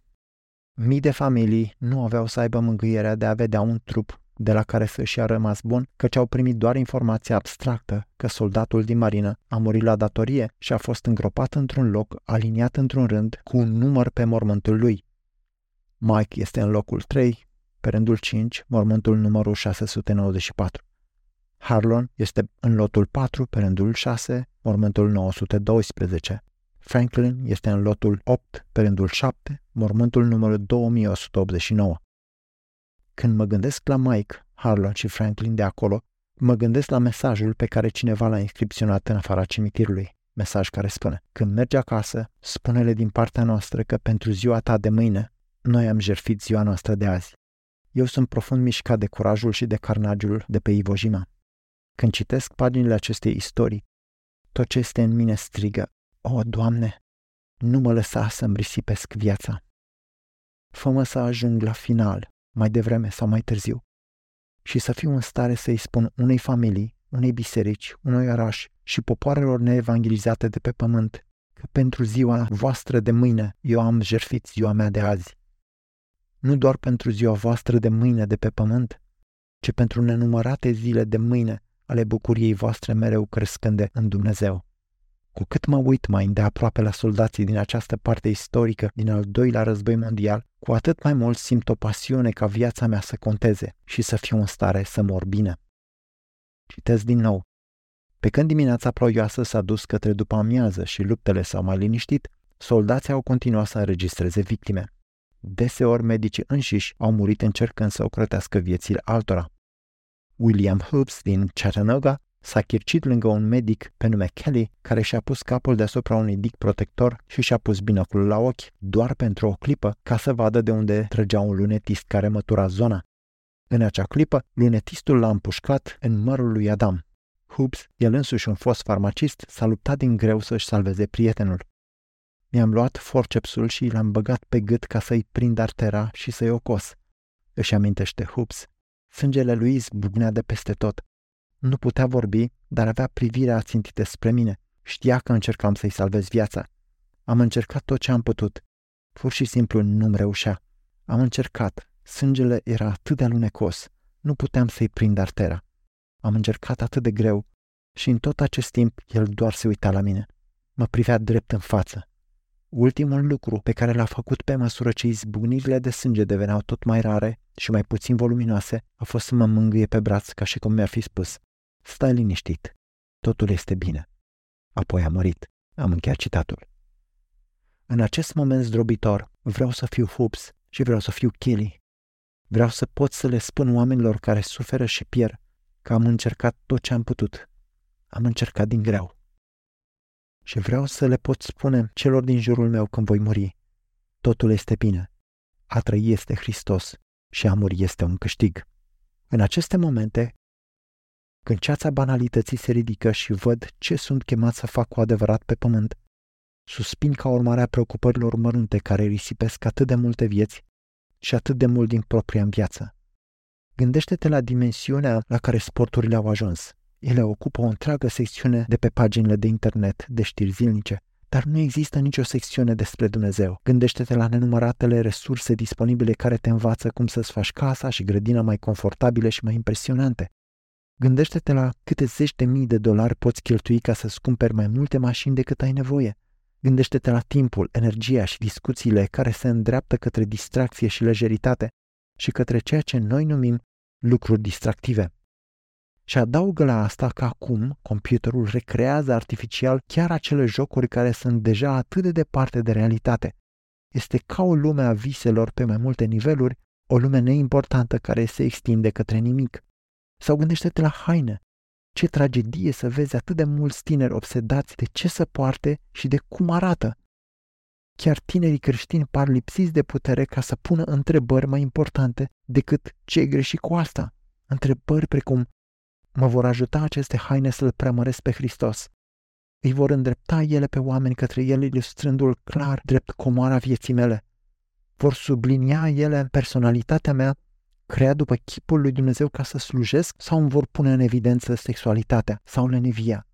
Mii de familii nu aveau să aibă mângâierea de a vedea un trup de la care să și-a rămas bun, căci au primit doar informația abstractă că soldatul din marină a murit la datorie și a fost îngropat într-un loc, aliniat într-un rând, cu un număr pe mormântul lui. Mike este în locul 3, pe rândul 5, mormântul numărul 694. Harlon este în lotul 4, pe rândul 6, mormântul 912. Franklin este în lotul 8, pe rândul 7, mormântul numărul 2189. Când mă gândesc la Mike, Harlan și Franklin de acolo, mă gândesc la mesajul pe care cineva l-a inscripționat în afara cimitirului. Mesaj care spune, când mergi acasă, spune-le din partea noastră că pentru ziua ta de mâine, noi am jertfit ziua noastră de azi. Eu sunt profund mișcat de curajul și de carnagiul de pe Iwo Jima. Când citesc paginile acestei istorii, tot ce este în mine strigă, O, Doamne, nu mă lăsa să-mi risipesc viața. Fă-mă să ajung la final, mai devreme sau mai târziu, și să fiu în stare să-i spun unei familii, unei biserici, unui oraș și popoarelor neevangelizate de pe pământ că pentru ziua voastră de mâine eu am jertfit ziua mea de azi. Nu doar pentru ziua voastră de mâine de pe pământ, ci pentru nenumărate zile de mâine ale bucuriei voastre mereu crescânde în Dumnezeu. Cu cât mă uit mai îndeaproape la soldații din această parte istorică din al doilea război mondial, cu atât mai mult simt o pasiune ca viața mea să conteze și să fiu în stare să mor bine. Citez din nou. Pe când dimineața ploioasă s-a dus către după amiază și luptele s-au mai liniștit, soldații au continuat să înregistreze victime. Deseori medicii înșiși au murit încercând să ocrotească viețile altora. William Hobbs din Chattanooga s-a chircit lângă un medic pe nume Kelly, care și-a pus capul deasupra unui dic protector și și-a pus binocul la ochi, doar pentru o clipă, ca să vadă de unde trăgea un lunetist care mătura zona. În acea clipă, lunetistul l-a împușcat în mărul lui Adam. Hoops, el însuși un fost farmacist, s-a luptat din greu să-și salveze prietenul. Mi-am luat forcepsul și l-am băgat pe gât ca să-i prind artera și să-i ocos. Își amintește Hoops. Sângele lui zbucnea de peste tot. Nu putea vorbi, dar avea privirea țintită spre mine. Știa că încercam să-i salvez viața. Am încercat tot ce am putut. Pur și simplu nu-mi reușea. Am încercat. Sângele era atât de alunecos. Nu puteam să-i prind artera. Am încercat atât de greu și în tot acest timp el doar se uita la mine. Mă privea drept în față. Ultimul lucru pe care l-a făcut pe măsură ce izbucnirile de sânge deveneau tot mai rare și mai puțin voluminoase a fost să mă mângâie pe braț ca și cum mi-ar fi spus Stai liniștit, totul este bine. Apoi a mărit. Am încheiat citatul. În acest moment zdrobitor, vreau să fiu Hoops și vreau să fiu Kelly. Vreau să pot să le spun oamenilor care suferă și pierd că am încercat tot ce am putut. Am încercat din greu. Și vreau să le pot spune celor din jurul meu când voi muri. Totul este bine. A trăi este Hristos și a muri este un câștig. În aceste momente, când ceața banalității se ridică și văd ce sunt chemat să fac cu adevărat pe pământ, suspin ca urmare a preocupărilor mărunte care risipesc atât de multe vieți și atât de mult din propria viață. Gândește-te la dimensiunea la care sporturile au ajuns. Ele ocupă o întreagă secțiune de pe paginile de internet de știri zilnice, dar nu există nicio secțiune despre Dumnezeu. Gândește-te la nenumăratele resurse disponibile care te învață cum să-ți faci casa și grădina mai confortabile și mai impresionante. Gândește-te la câte zeci de mii de dolari poți cheltui ca să-ți cumperi mai multe mașini decât ai nevoie. Gândește-te la timpul, energia și discuțiile care se îndreaptă către distracție și lejeritate și către ceea ce noi numim lucruri distractive. Și adaugă la asta că acum computerul recrează artificial chiar acele jocuri care sunt deja atât de departe de realitate. Este ca o lume a viselor pe mai multe niveluri, o lume neimportantă care se extinde către nimic. Sau gândește-te la haine. Ce tragedie să vezi atât de mulți tineri obsedați de ce să poarte și de cum arată. Chiar tinerii creștini par lipsiți de putere ca să pună întrebări mai importante decât ce e greșit cu asta. Întrebări precum mă vor ajuta aceste haine să-L preamăresc pe Hristos. Îi vor îndrepta ele pe oameni către El ilustrându-L clar drept comoara vieții mele. Vor sublinia ele personalitatea mea crea după chipul lui Dumnezeu ca să slujesc sau îmi vor pune în evidență sexualitatea sau lenevia?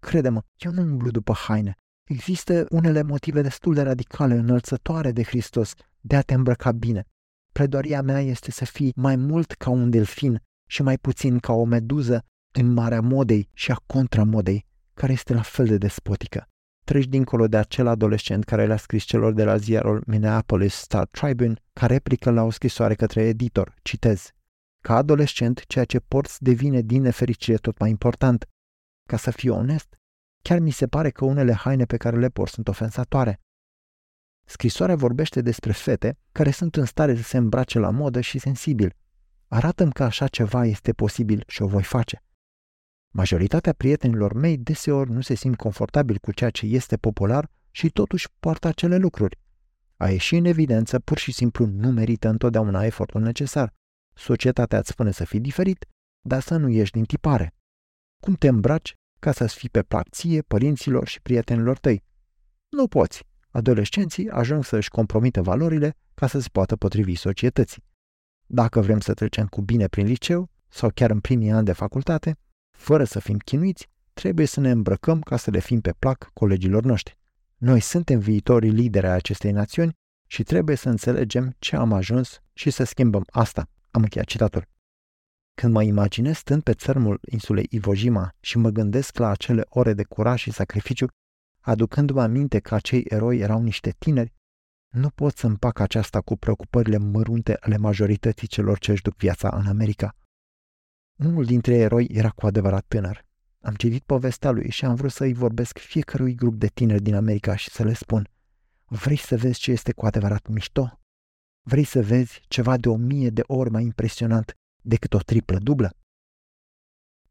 Crede-mă, eu nu umblu după haine. Există unele motive destul de radicale, înălțătoare de Hristos, de a te îmbrăca bine. Predoria mea este să fii mai mult ca un delfin și mai puțin ca o meduză în marea modei și a contramodei, care este la fel de despotică. Treci dincolo de acel adolescent care le-a scris celor de la ziarul Minneapolis Star Tribune ca replică la o scrisoare către editor. Citez. Ca adolescent, ceea ce porți devine din nefericire tot mai important. Ca să fiu onest, Chiar mi se pare că unele haine pe care le por sunt ofensatoare. Scrisoarea vorbește despre fete care sunt în stare să se îmbrace la modă și sensibil. Arată-mi că așa ceva este posibil și o voi face. Majoritatea prietenilor mei deseori nu se simt confortabil cu ceea ce este popular și totuși poartă acele lucruri. A ieși în evidență pur și simplu nu merită întotdeauna efortul necesar. Societatea îți spune să fii diferit, dar să nu ieși din tipare. Cum te îmbraci ca să-ți fii pe plac ție, părinților și prietenilor tăi? Nu poți. Adolescenții ajung să își compromită valorile ca să se poată potrivi societății. Dacă vrem să trecem cu bine prin liceu sau chiar în primii ani de facultate, fără să fim chinuiți, trebuie să ne îmbrăcăm ca să le fim pe plac colegilor noștri. Noi suntem viitorii lideri ai acestei națiuni și trebuie să înțelegem ce am ajuns și să schimbăm asta. Am încheiat citatul. Când mă imaginez stând pe țărmul insulei Iwo și mă gândesc la acele ore de curaj și sacrificiu, aducându-mă aminte că acei eroi erau niște tineri, nu pot să împac aceasta cu preocupările mărunte ale majorității celor ce își duc viața în America. Unul dintre eroi era cu adevărat tânăr. Am citit povestea lui și am vrut să-i vorbesc fiecărui grup de tineri din America și să le spun Vrei să vezi ce este cu adevărat mișto? Vrei să vezi ceva de o mie de ori mai impresionant decât o triplă dublă?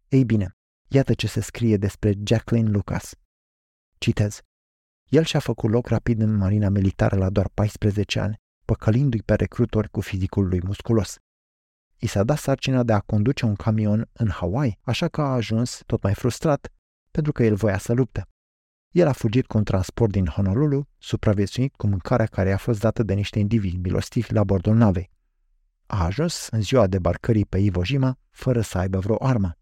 Ei bine, iată ce se scrie despre Jacqueline Lucas. Citez. El și-a făcut loc rapid în marina militară la doar 14 ani, păcălindu-i pe recrutori cu fizicul lui musculos. I s-a dat sarcina de a conduce un camion în Hawaii, așa că a ajuns tot mai frustrat pentru că el voia să lupte. El a fugit cu un transport din Honolulu, supraviețuit cu mâncarea care i-a fost dată de niște indivizi milostivi la bordul navei. A ajuns în ziua debarcării pe Iwo Jima fără să aibă vreo armă.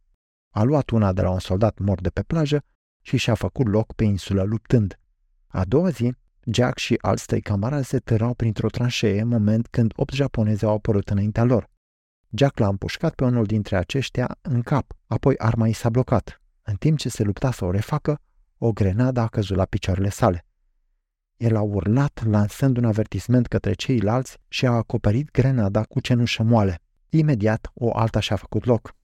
A luat una de la un soldat mort de pe plajă și și-a făcut loc pe insulă luptând. A doua zi, Jack și alți tăi camarazi se târau printr-o tranșee în moment când opt japonezi au apărut înaintea lor. Jack l-a împușcat pe unul dintre aceștia în cap, apoi arma i s-a blocat. În timp ce se lupta să o refacă, o grenadă a căzut la picioarele sale. El a urlat, lansând un avertisment către ceilalți și a acoperit grenada cu cenușă moale. Imediat, o alta și-a făcut loc.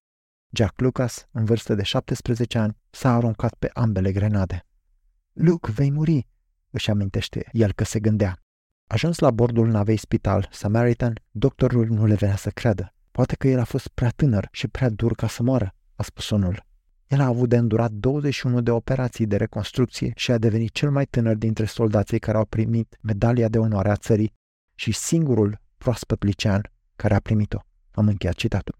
Jack Lucas, în vârstă de 17 ani, s-a aruncat pe ambele grenade. Luke, vei muri, își amintește el că se gândea. Ajuns la bordul navei spital Samaritan, doctorul nu le venea să creadă. Poate că el a fost prea tânăr și prea dur ca să moară, a spus unul. El a avut de îndurat 21 de operații de reconstrucție și a devenit cel mai tânăr dintre soldații care au primit medalia de onoare a țării și singurul proaspăt licean care a primit-o. Am încheiat citatul.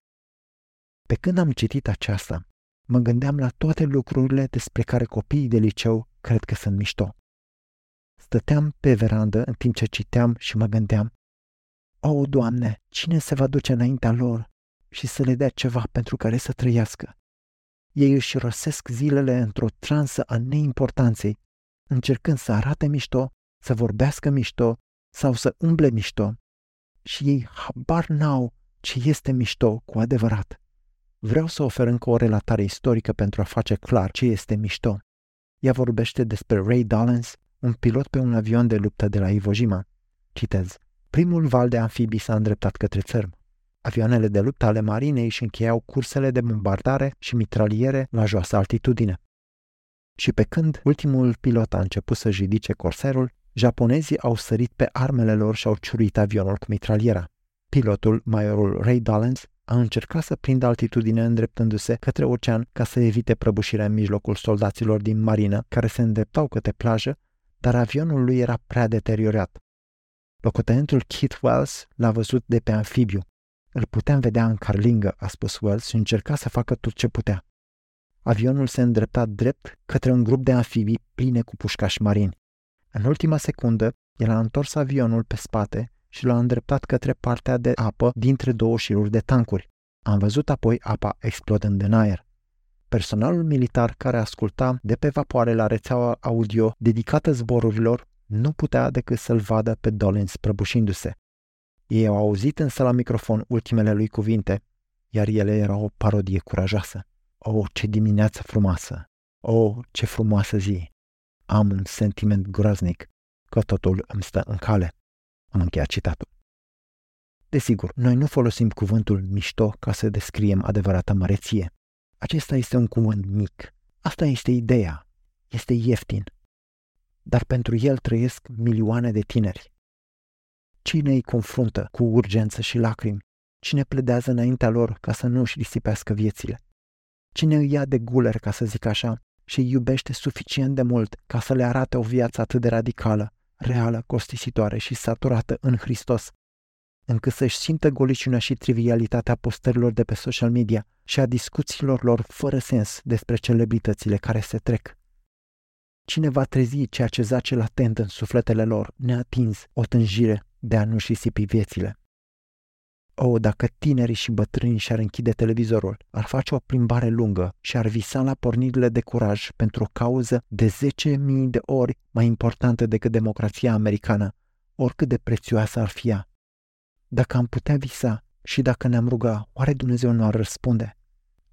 Pe când am citit aceasta, mă gândeam la toate lucrurile despre care copiii de liceu cred că sunt mișto. Stăteam pe verandă în timp ce citeam și mă gândeam, O, Doamne, cine se va duce înaintea lor și să le dea ceva pentru care să trăiască? Ei își rosesc zilele într-o transă a neimportanței, încercând să arate mișto, să vorbească mișto sau să umble mișto. Și ei habar n-au ce este mișto cu adevărat. Vreau să ofer încă o relatare istorică pentru a face clar ce este mișto. Ea vorbește despre Ray Dollens, un pilot pe un avion de luptă de la Iwo Jima. Citez. Primul val de amfibii s-a îndreptat către țărm. Avioanele de luptă ale marinei și încheiau cursele de bombardare și mitraliere la joasă altitudine. Și pe când ultimul pilot a început să jidice corserul, japonezii au sărit pe armele lor și au ciuruit avionul cu mitraliera. Pilotul, majorul Ray Dollens, a încercat să prindă altitudine îndreptându-se către ocean ca să evite prăbușirea în mijlocul soldaților din marină care se îndreptau către plajă, dar avionul lui era prea deteriorat. Locotenentul Keith Wells l-a văzut de pe amfibiu. Îl puteam vedea în carlingă, a spus Wells și încerca să facă tot ce putea. Avionul se îndrepta drept către un grup de amfibii pline cu pușcași marini. În ultima secundă, el a întors avionul pe spate și l-a îndreptat către partea de apă dintre două șiruri de tancuri. Am văzut apoi apa explodând în aer. Personalul militar care asculta de pe vapoare la rețeaua audio dedicată zborurilor nu putea decât să-l vadă pe Dolins prăbușindu-se. Ei au auzit însă la microfon ultimele lui cuvinte, iar ele erau o parodie curajoasă. O, oh, ce dimineață frumoasă! O, oh, ce frumoasă zi! Am un sentiment groaznic că totul îmi stă în cale. Am încheiat citatul. Desigur, noi nu folosim cuvântul mișto ca să descriem adevărata măreție. Acesta este un cuvânt mic. Asta este ideea. este ieftin, dar pentru el trăiesc milioane de tineri. Cine îi confruntă cu urgență și lacrimi? Cine pledează înaintea lor ca să nu își risipească viețile? Cine îi ia de guler, ca să zic așa, și îi iubește suficient de mult ca să le arate o viață atât de radicală, reală, costisitoare și saturată în Hristos, încât să-și simtă goliciunea și trivialitatea postărilor de pe social media și a discuțiilor lor fără sens despre celebritățile care se trec. Cine va trezi ceea ce zace latent în sufletele lor, neatins, o tânjire de a nu-și risipi viețile? O, dacă tinerii și bătrânii și-ar închide televizorul, ar face o plimbare lungă și ar visa la pornirile de curaj pentru o cauză de 10.000 de ori mai importantă decât democrația americană, oricât de prețioasă ar fi ea. Dacă am putea visa și dacă ne-am ruga, oare Dumnezeu nu ar răspunde?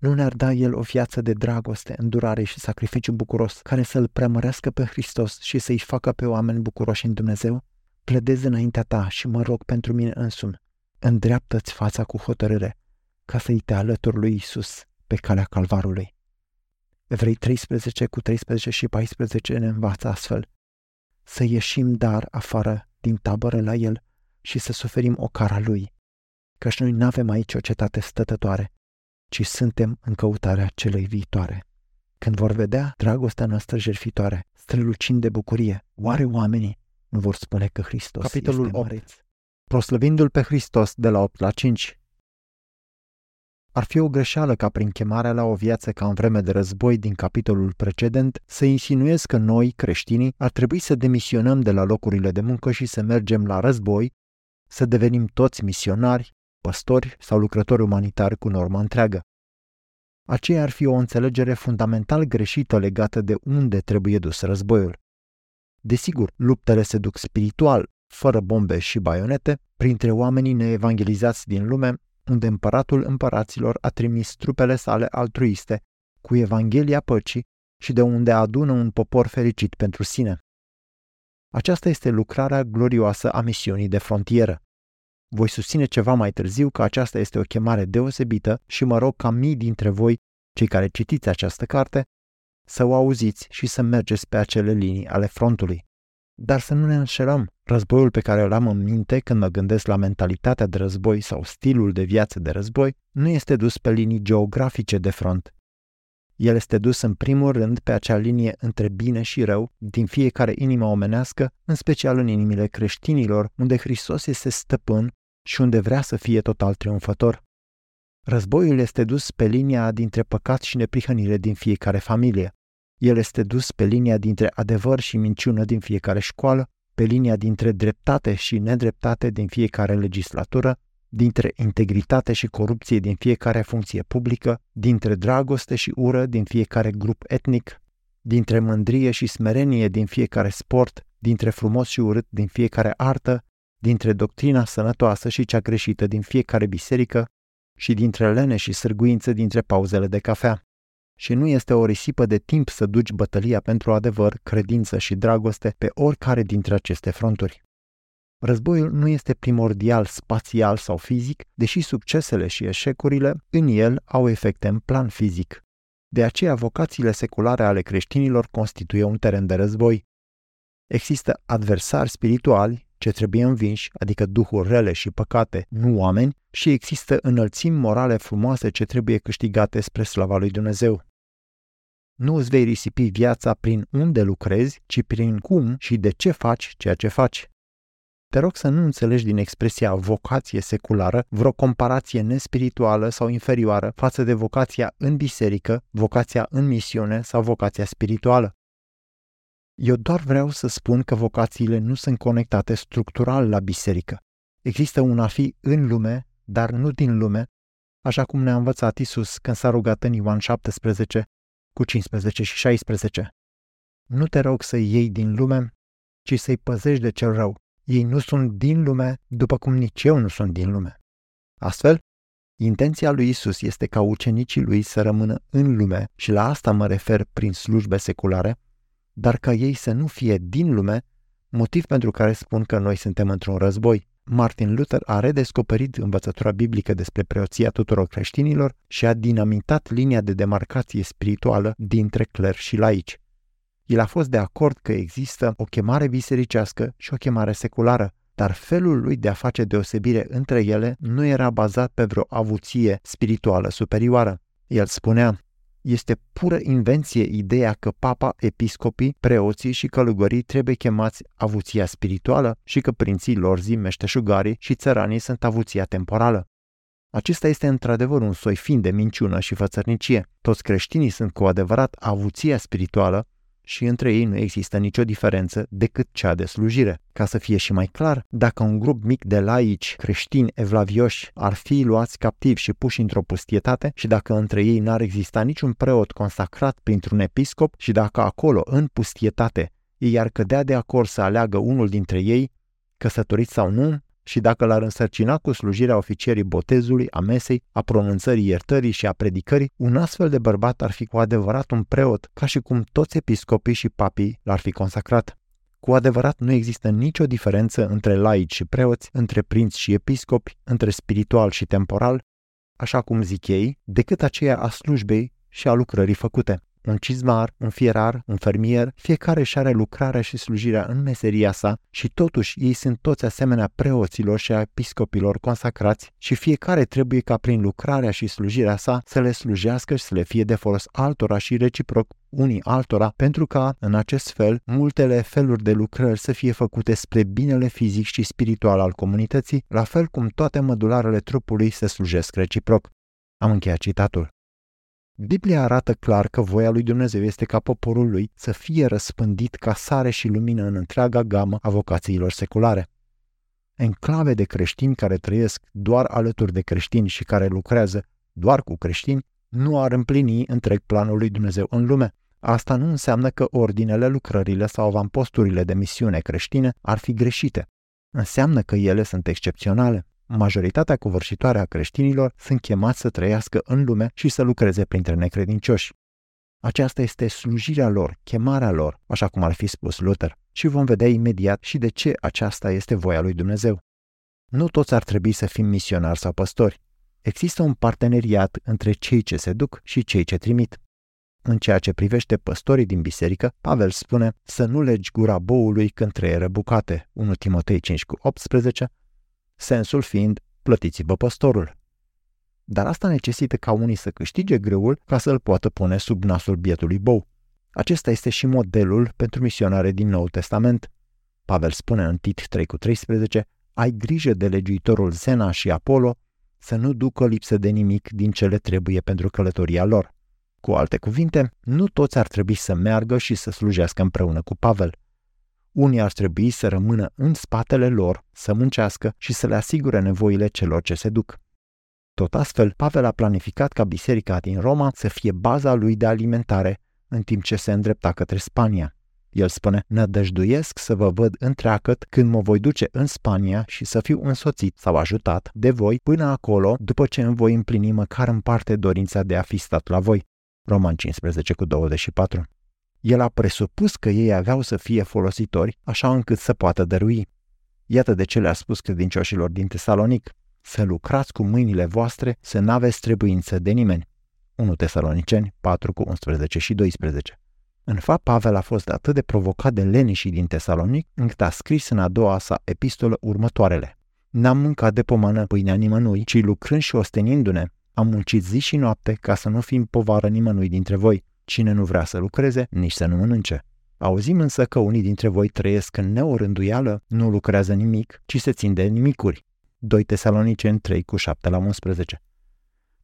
Nu ne-ar da El o viață de dragoste, îndurare și sacrificiu bucuros, care să-L preamărească pe Hristos și să-i facă pe oameni bucuroși în Dumnezeu? Pledez înaintea ta și mă rog pentru mine însumi. Îndreaptă-ți fața cu hotărâre, ca să-i te alături lui Isus pe calea calvarului. Evrei 13 cu 13 și 14 ne învață astfel. Să ieșim dar afară din tabără la El și să suferim o cara Lui, căci noi nu avem aici o cetate stătătoare, ci suntem în căutarea celei viitoare. Când vor vedea dragostea noastră jertfitoare, strălucind de bucurie, oare oamenii nu vor spune că Hristos Capitolul este 8. măreț? Proslăvindu-L pe Hristos de la 8 la 5. Ar fi o greșeală ca prin chemarea la o viață ca în vreme de război din capitolul precedent să insinuez că noi, creștinii, ar trebui să demisionăm de la locurile de muncă și să mergem la război, să devenim toți misionari, păstori sau lucrători umanitari cu norma întreagă. Aceea ar fi o înțelegere fundamental greșită legată de unde trebuie dus războiul. Desigur, luptele se duc spiritual, fără bombe și baionete, printre oamenii neevangelizați din lume, unde împăratul împăraților a trimis trupele sale altruiste cu Evanghelia păcii și de unde adună un popor fericit pentru sine. Aceasta este lucrarea glorioasă a misiunii de frontieră. Voi susține ceva mai târziu că aceasta este o chemare deosebită și mă rog ca mii dintre voi, cei care citiți această carte, să o auziți și să mergeți pe acele linii ale frontului. Dar să nu ne înșelăm, războiul pe care îl am în minte când mă gândesc la mentalitatea de război sau stilul de viață de război nu este dus pe linii geografice de front. El este dus în primul rând pe acea linie între bine și rău din fiecare inimă omenească, în special în inimile creștinilor, unde Hristos este stăpân și unde vrea să fie total triumfător. Războiul este dus pe linia dintre păcat și neprihănire din fiecare familie. El este dus pe linia dintre adevăr și minciună din fiecare școală, pe linia dintre dreptate și nedreptate din fiecare legislatură, dintre integritate și corupție din fiecare funcție publică, dintre dragoste și ură din fiecare grup etnic, dintre mândrie și smerenie din fiecare sport, dintre frumos și urât din fiecare artă, dintre doctrina sănătoasă și cea greșită din fiecare biserică și dintre lene și sârguință dintre pauzele de cafea. Și nu este o risipă de timp să duci bătălia pentru adevăr, credință și dragoste pe oricare dintre aceste fronturi. Războiul nu este primordial spațial sau fizic, deși succesele și eșecurile în el au efecte în plan fizic. De aceea vocațiile seculare ale creștinilor constituie un teren de război. Există adversari spirituali ce trebuie învinși, adică duhuri rele și păcate, nu oameni, și există înălțimi morale frumoase ce trebuie câștigate spre slava lui Dumnezeu. Nu îți vei risipi viața prin unde lucrezi, ci prin cum și de ce faci ceea ce faci. Te rog să nu înțelegi din expresia vocație seculară vreo comparație nespirituală sau inferioară față de vocația în biserică, vocația în misiune sau vocația spirituală. Eu doar vreau să spun că vocațiile nu sunt conectate structural la biserică. Există un a fi în lume, dar nu din lume, așa cum ne-a învățat Isus când s-a rugat în Ioan 17 cu 15 și 16. Nu te rog să iei din lume, ci să-i păzești de cel rău. Ei nu sunt din lume, după cum nici eu nu sunt din lume. Astfel, intenția lui Isus este ca ucenicii lui să rămână în lume și la asta mă refer prin slujbe seculare, dar ca ei să nu fie din lume, motiv pentru care spun că noi suntem într-un război. Martin Luther a redescoperit învățătura biblică despre preoția tuturor creștinilor și a dinamitat linia de demarcație spirituală dintre cler și laici. El a fost de acord că există o chemare bisericească și o chemare seculară, dar felul lui de a face deosebire între ele nu era bazat pe vreo avuție spirituală superioară. El spunea, este pură invenție ideea că papa, episcopii, preoții și călugării trebuie chemați avuția spirituală și că prinții lor zi, meșteșugarii și țăranii sunt avuția temporală. Acesta este într-adevăr un soi fin de minciună și fățărnicie. Toți creștinii sunt cu adevărat avuția spirituală și între ei nu există nicio diferență decât cea de slujire. Ca să fie și mai clar, dacă un grup mic de laici creștini evlavioși ar fi luați captivi și puși într-o pustietate și dacă între ei n-ar exista niciun preot consacrat printr-un episcop și dacă acolo, în pustietate, ei ar cădea de acord să aleagă unul dintre ei, căsătorit sau nu, și dacă l-ar însărcina cu slujirea oficierii botezului, a mesei, a pronunțării iertării și a predicării, un astfel de bărbat ar fi cu adevărat un preot, ca și cum toți episcopii și papii l-ar fi consacrat. Cu adevărat nu există nicio diferență între laici și preoți, între prinți și episcopi, între spiritual și temporal, așa cum zic ei, decât aceea a slujbei și a lucrării făcute un cizmar, un fierar, un fermier, fiecare își are lucrarea și slujirea în meseria sa și totuși ei sunt toți asemenea preoților și a episcopilor consacrați și fiecare trebuie ca prin lucrarea și slujirea sa să le slujească și să le fie de folos altora și reciproc unii altora, pentru ca, în acest fel, multele feluri de lucrări să fie făcute spre binele fizic și spiritual al comunității, la fel cum toate mădularele trupului se slujesc reciproc. Am încheiat citatul. Biblia arată clar că voia lui Dumnezeu este ca poporul lui să fie răspândit ca sare și lumină în întreaga gamă a vocațiilor seculare. Enclave de creștini care trăiesc doar alături de creștini și care lucrează doar cu creștini nu ar împlini întreg planul lui Dumnezeu în lume. Asta nu înseamnă că ordinele, lucrările sau avamposturile de misiune creștine ar fi greșite. Înseamnă că ele sunt excepționale. Majoritatea covârșitoare a creștinilor sunt chemați să trăiască în lume și să lucreze printre necredincioși. Aceasta este slujirea lor, chemarea lor, așa cum ar fi spus Luther, și vom vedea imediat și de ce aceasta este voia lui Dumnezeu. Nu toți ar trebui să fim misionari sau păstori. Există un parteneriat între cei ce se duc și cei ce trimit. În ceea ce privește păstorii din biserică, Pavel spune să nu legi gura boului când trăieră bucate, 1 Timotei 5 cu 18, sensul fiind plătiți-vă păstorul. Dar asta necesită ca unii să câștige greul ca să-l poată pune sub nasul bietului bou. Acesta este și modelul pentru misionare din Noul Testament. Pavel spune în Tit 3 cu 13, ai grijă de legiuitorul Zena și Apollo să nu ducă lipsă de nimic din cele trebuie pentru călătoria lor. Cu alte cuvinte, nu toți ar trebui să meargă și să slujească împreună cu Pavel. Unii ar trebui să rămână în spatele lor, să muncească și să le asigure nevoile celor ce se duc. Tot astfel, Pavel a planificat ca biserica din Roma să fie baza lui de alimentare, în timp ce se îndrepta către Spania. El spune, nădăjduiesc să vă văd întreagăt când mă voi duce în Spania și să fiu însoțit sau ajutat de voi până acolo, după ce îmi voi împlini măcar în parte dorința de a fi stat la voi. Roman 15 cu 24. El a presupus că ei aveau să fie folositori, așa încât să poată dărui. Iată de ce le-a spus credincioșilor din Tesalonic, să lucrați cu mâinile voastre, să n-aveți trebuință de nimeni. 1 Tesaloniceni 4 cu 11 și 12. În fapt, Pavel a fost atât de provocat de lenișii din Tesalonic, încât a scris în a doua sa epistolă următoarele. N-am mâncat de pomană pâinea nimănui, ci lucrând și ostenindu-ne, am muncit zi și noapte ca să nu fim povară nimănui dintre voi. Cine nu vrea să lucreze, nici să nu mănânce. Auzim însă că unii dintre voi trăiesc în neorânduială, nu lucrează nimic, ci se țin de nimicuri. 2 Tesaloniceni 3 cu 7 la 11.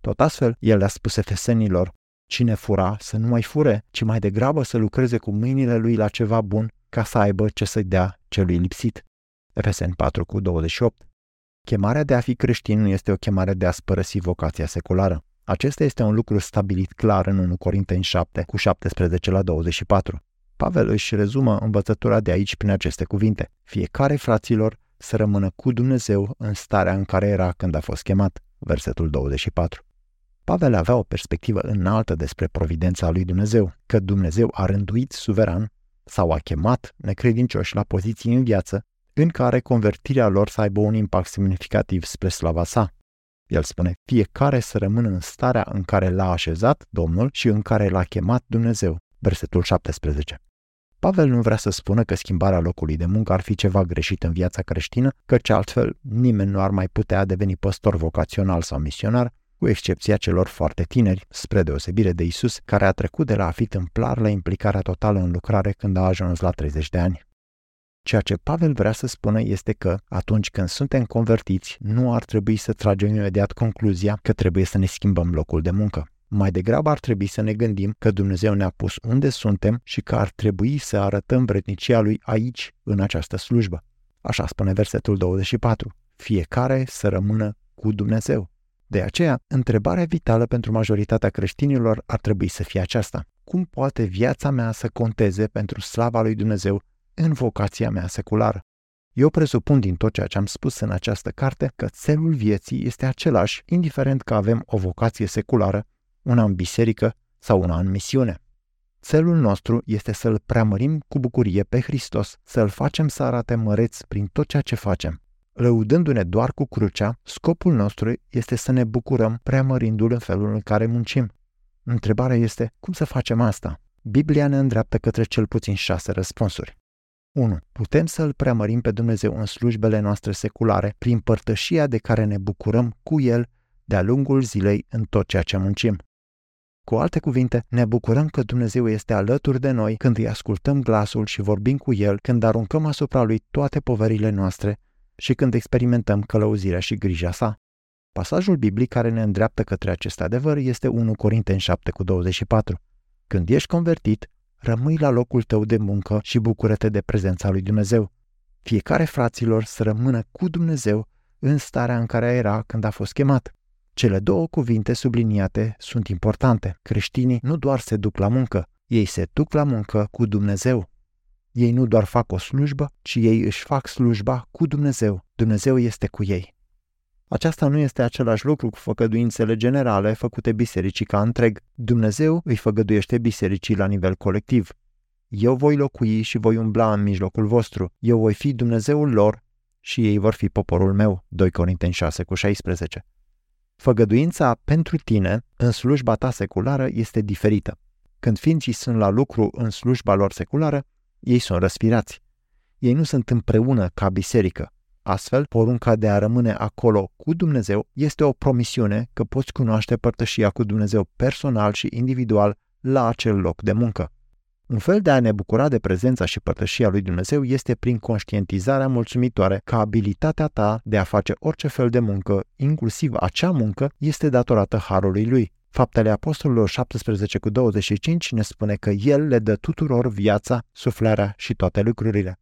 Tot astfel, el le-a spus efesenilor, cine fura să nu mai fure, ci mai degrabă să lucreze cu mâinile lui la ceva bun, ca să aibă ce să-i dea celui lipsit. Efeseni 4 cu 28. Chemarea de a fi creștin nu este o chemare de a spărăsi vocația seculară. Acesta este un lucru stabilit clar în 1 Corinteni 7 cu 17 la 24. Pavel își rezumă învățătura de aici prin aceste cuvinte. Fiecare fraților să rămână cu Dumnezeu în starea în care era când a fost chemat. Versetul 24. Pavel avea o perspectivă înaltă despre providența lui Dumnezeu, că Dumnezeu a rânduit suveran sau a chemat necredincioși la poziții în viață în care convertirea lor să aibă un impact semnificativ spre slava sa. El spune, fiecare să rămână în starea în care l-a așezat Domnul și în care l-a chemat Dumnezeu. Versetul 17. Pavel nu vrea să spună că schimbarea locului de muncă ar fi ceva greșit în viața creștină, căci altfel nimeni nu ar mai putea deveni păstor vocațional sau misionar, cu excepția celor foarte tineri, spre deosebire de Isus, care a trecut de la a fi tâmplar la implicarea totală în lucrare când a ajuns la 30 de ani. Ceea ce Pavel vrea să spună este că, atunci când suntem convertiți, nu ar trebui să tragem imediat concluzia că trebuie să ne schimbăm locul de muncă. Mai degrabă ar trebui să ne gândim că Dumnezeu ne-a pus unde suntem și că ar trebui să arătăm vrednicia Lui aici, în această slujbă. Așa spune versetul 24. Fiecare să rămână cu Dumnezeu. De aceea, întrebarea vitală pentru majoritatea creștinilor ar trebui să fie aceasta. Cum poate viața mea să conteze pentru slava lui Dumnezeu în vocația mea seculară? Eu presupun din tot ceea ce am spus în această carte că țelul vieții este același, indiferent că avem o vocație seculară, una în biserică sau una în misiune. Țelul nostru este să-L preamărim cu bucurie pe Hristos, să-L facem să arate măreț prin tot ceea ce facem. Lăudându-ne doar cu crucea, scopul nostru este să ne bucurăm preamărindu-L în felul în care muncim. Întrebarea este, cum să facem asta? Biblia ne îndreaptă către cel puțin șase răspunsuri. 1. Putem să îl preamărim pe Dumnezeu în slujbele noastre seculare prin părtășia de care ne bucurăm cu El de-a lungul zilei în tot ceea ce muncim. Cu alte cuvinte, ne bucurăm că Dumnezeu este alături de noi când îi ascultăm glasul și vorbim cu El, când aruncăm asupra Lui toate poverile noastre și când experimentăm călăuzirea și grija sa. Pasajul biblic care ne îndreaptă către acest adevăr este 1 Corinteni 7 cu 24. Când ești convertit, rămâi la locul tău de muncă și bucură-te de prezența lui Dumnezeu. Fiecare fraților să rămână cu Dumnezeu în starea în care era când a fost chemat. Cele două cuvinte subliniate sunt importante. Creștinii nu doar se duc la muncă, ei se duc la muncă cu Dumnezeu. Ei nu doar fac o slujbă, ci ei își fac slujba cu Dumnezeu. Dumnezeu este cu ei. Aceasta nu este același lucru cu făgăduințele generale făcute bisericii ca întreg. Dumnezeu îi făgăduiește bisericii la nivel colectiv. Eu voi locui și voi umbla în mijlocul vostru. Eu voi fi Dumnezeul lor și ei vor fi poporul meu. 2 Corinteni 6 cu 16. Făgăduința pentru tine în slujba ta seculară este diferită. Când ființii sunt la lucru în slujba lor seculară, ei sunt răspirați. Ei nu sunt împreună ca biserică. Astfel, porunca de a rămâne acolo cu Dumnezeu este o promisiune că poți cunoaște părtășia cu Dumnezeu personal și individual la acel loc de muncă. Un fel de a ne bucura de prezența și părtășia lui Dumnezeu este prin conștientizarea mulțumitoare că abilitatea ta de a face orice fel de muncă, inclusiv acea muncă, este datorată harului lui. Faptele Apostolilor 17 cu 25 ne spune că El le dă tuturor viața, suflarea și toate lucrurile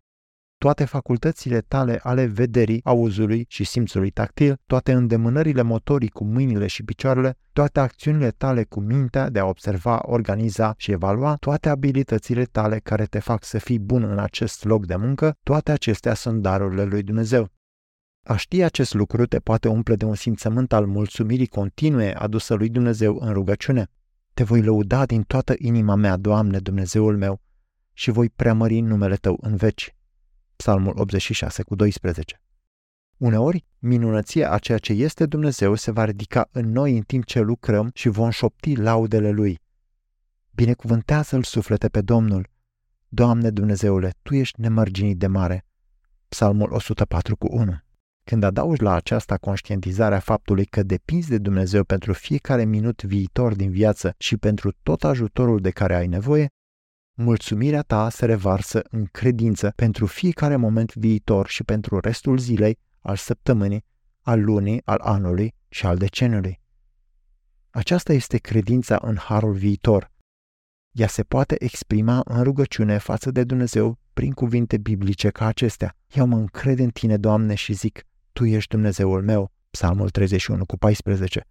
toate facultățile tale ale vederii, auzului și simțului tactil, toate îndemânările motorii cu mâinile și picioarele, toate acțiunile tale cu mintea de a observa, organiza și evalua, toate abilitățile tale care te fac să fii bun în acest loc de muncă, toate acestea sunt darurile lui Dumnezeu. A ști acest lucru te poate umple de un simțământ al mulțumirii continue adusă lui Dumnezeu în rugăciune. Te voi lăuda din toată inima mea, Doamne, Dumnezeul meu, și voi preamări numele Tău în veci. Psalmul 86 cu 12. Uneori, minunăția a ceea ce este Dumnezeu se va ridica în noi în timp ce lucrăm și vom șopti laudele Lui. Binecuvântează-L suflete pe Domnul. Doamne Dumnezeule, Tu ești nemărginit de mare. Psalmul 104 cu 1. Când adaugi la aceasta conștientizarea faptului că depinzi de Dumnezeu pentru fiecare minut viitor din viață și pentru tot ajutorul de care ai nevoie, mulțumirea ta se revarsă în credință pentru fiecare moment viitor și pentru restul zilei, al săptămânii, al lunii, al anului și al deceniului. Aceasta este credința în harul viitor. Ea se poate exprima în rugăciune față de Dumnezeu prin cuvinte biblice ca acestea. Eu mă încred în tine, Doamne, și zic, Tu ești Dumnezeul meu. Psalmul 31 cu 14.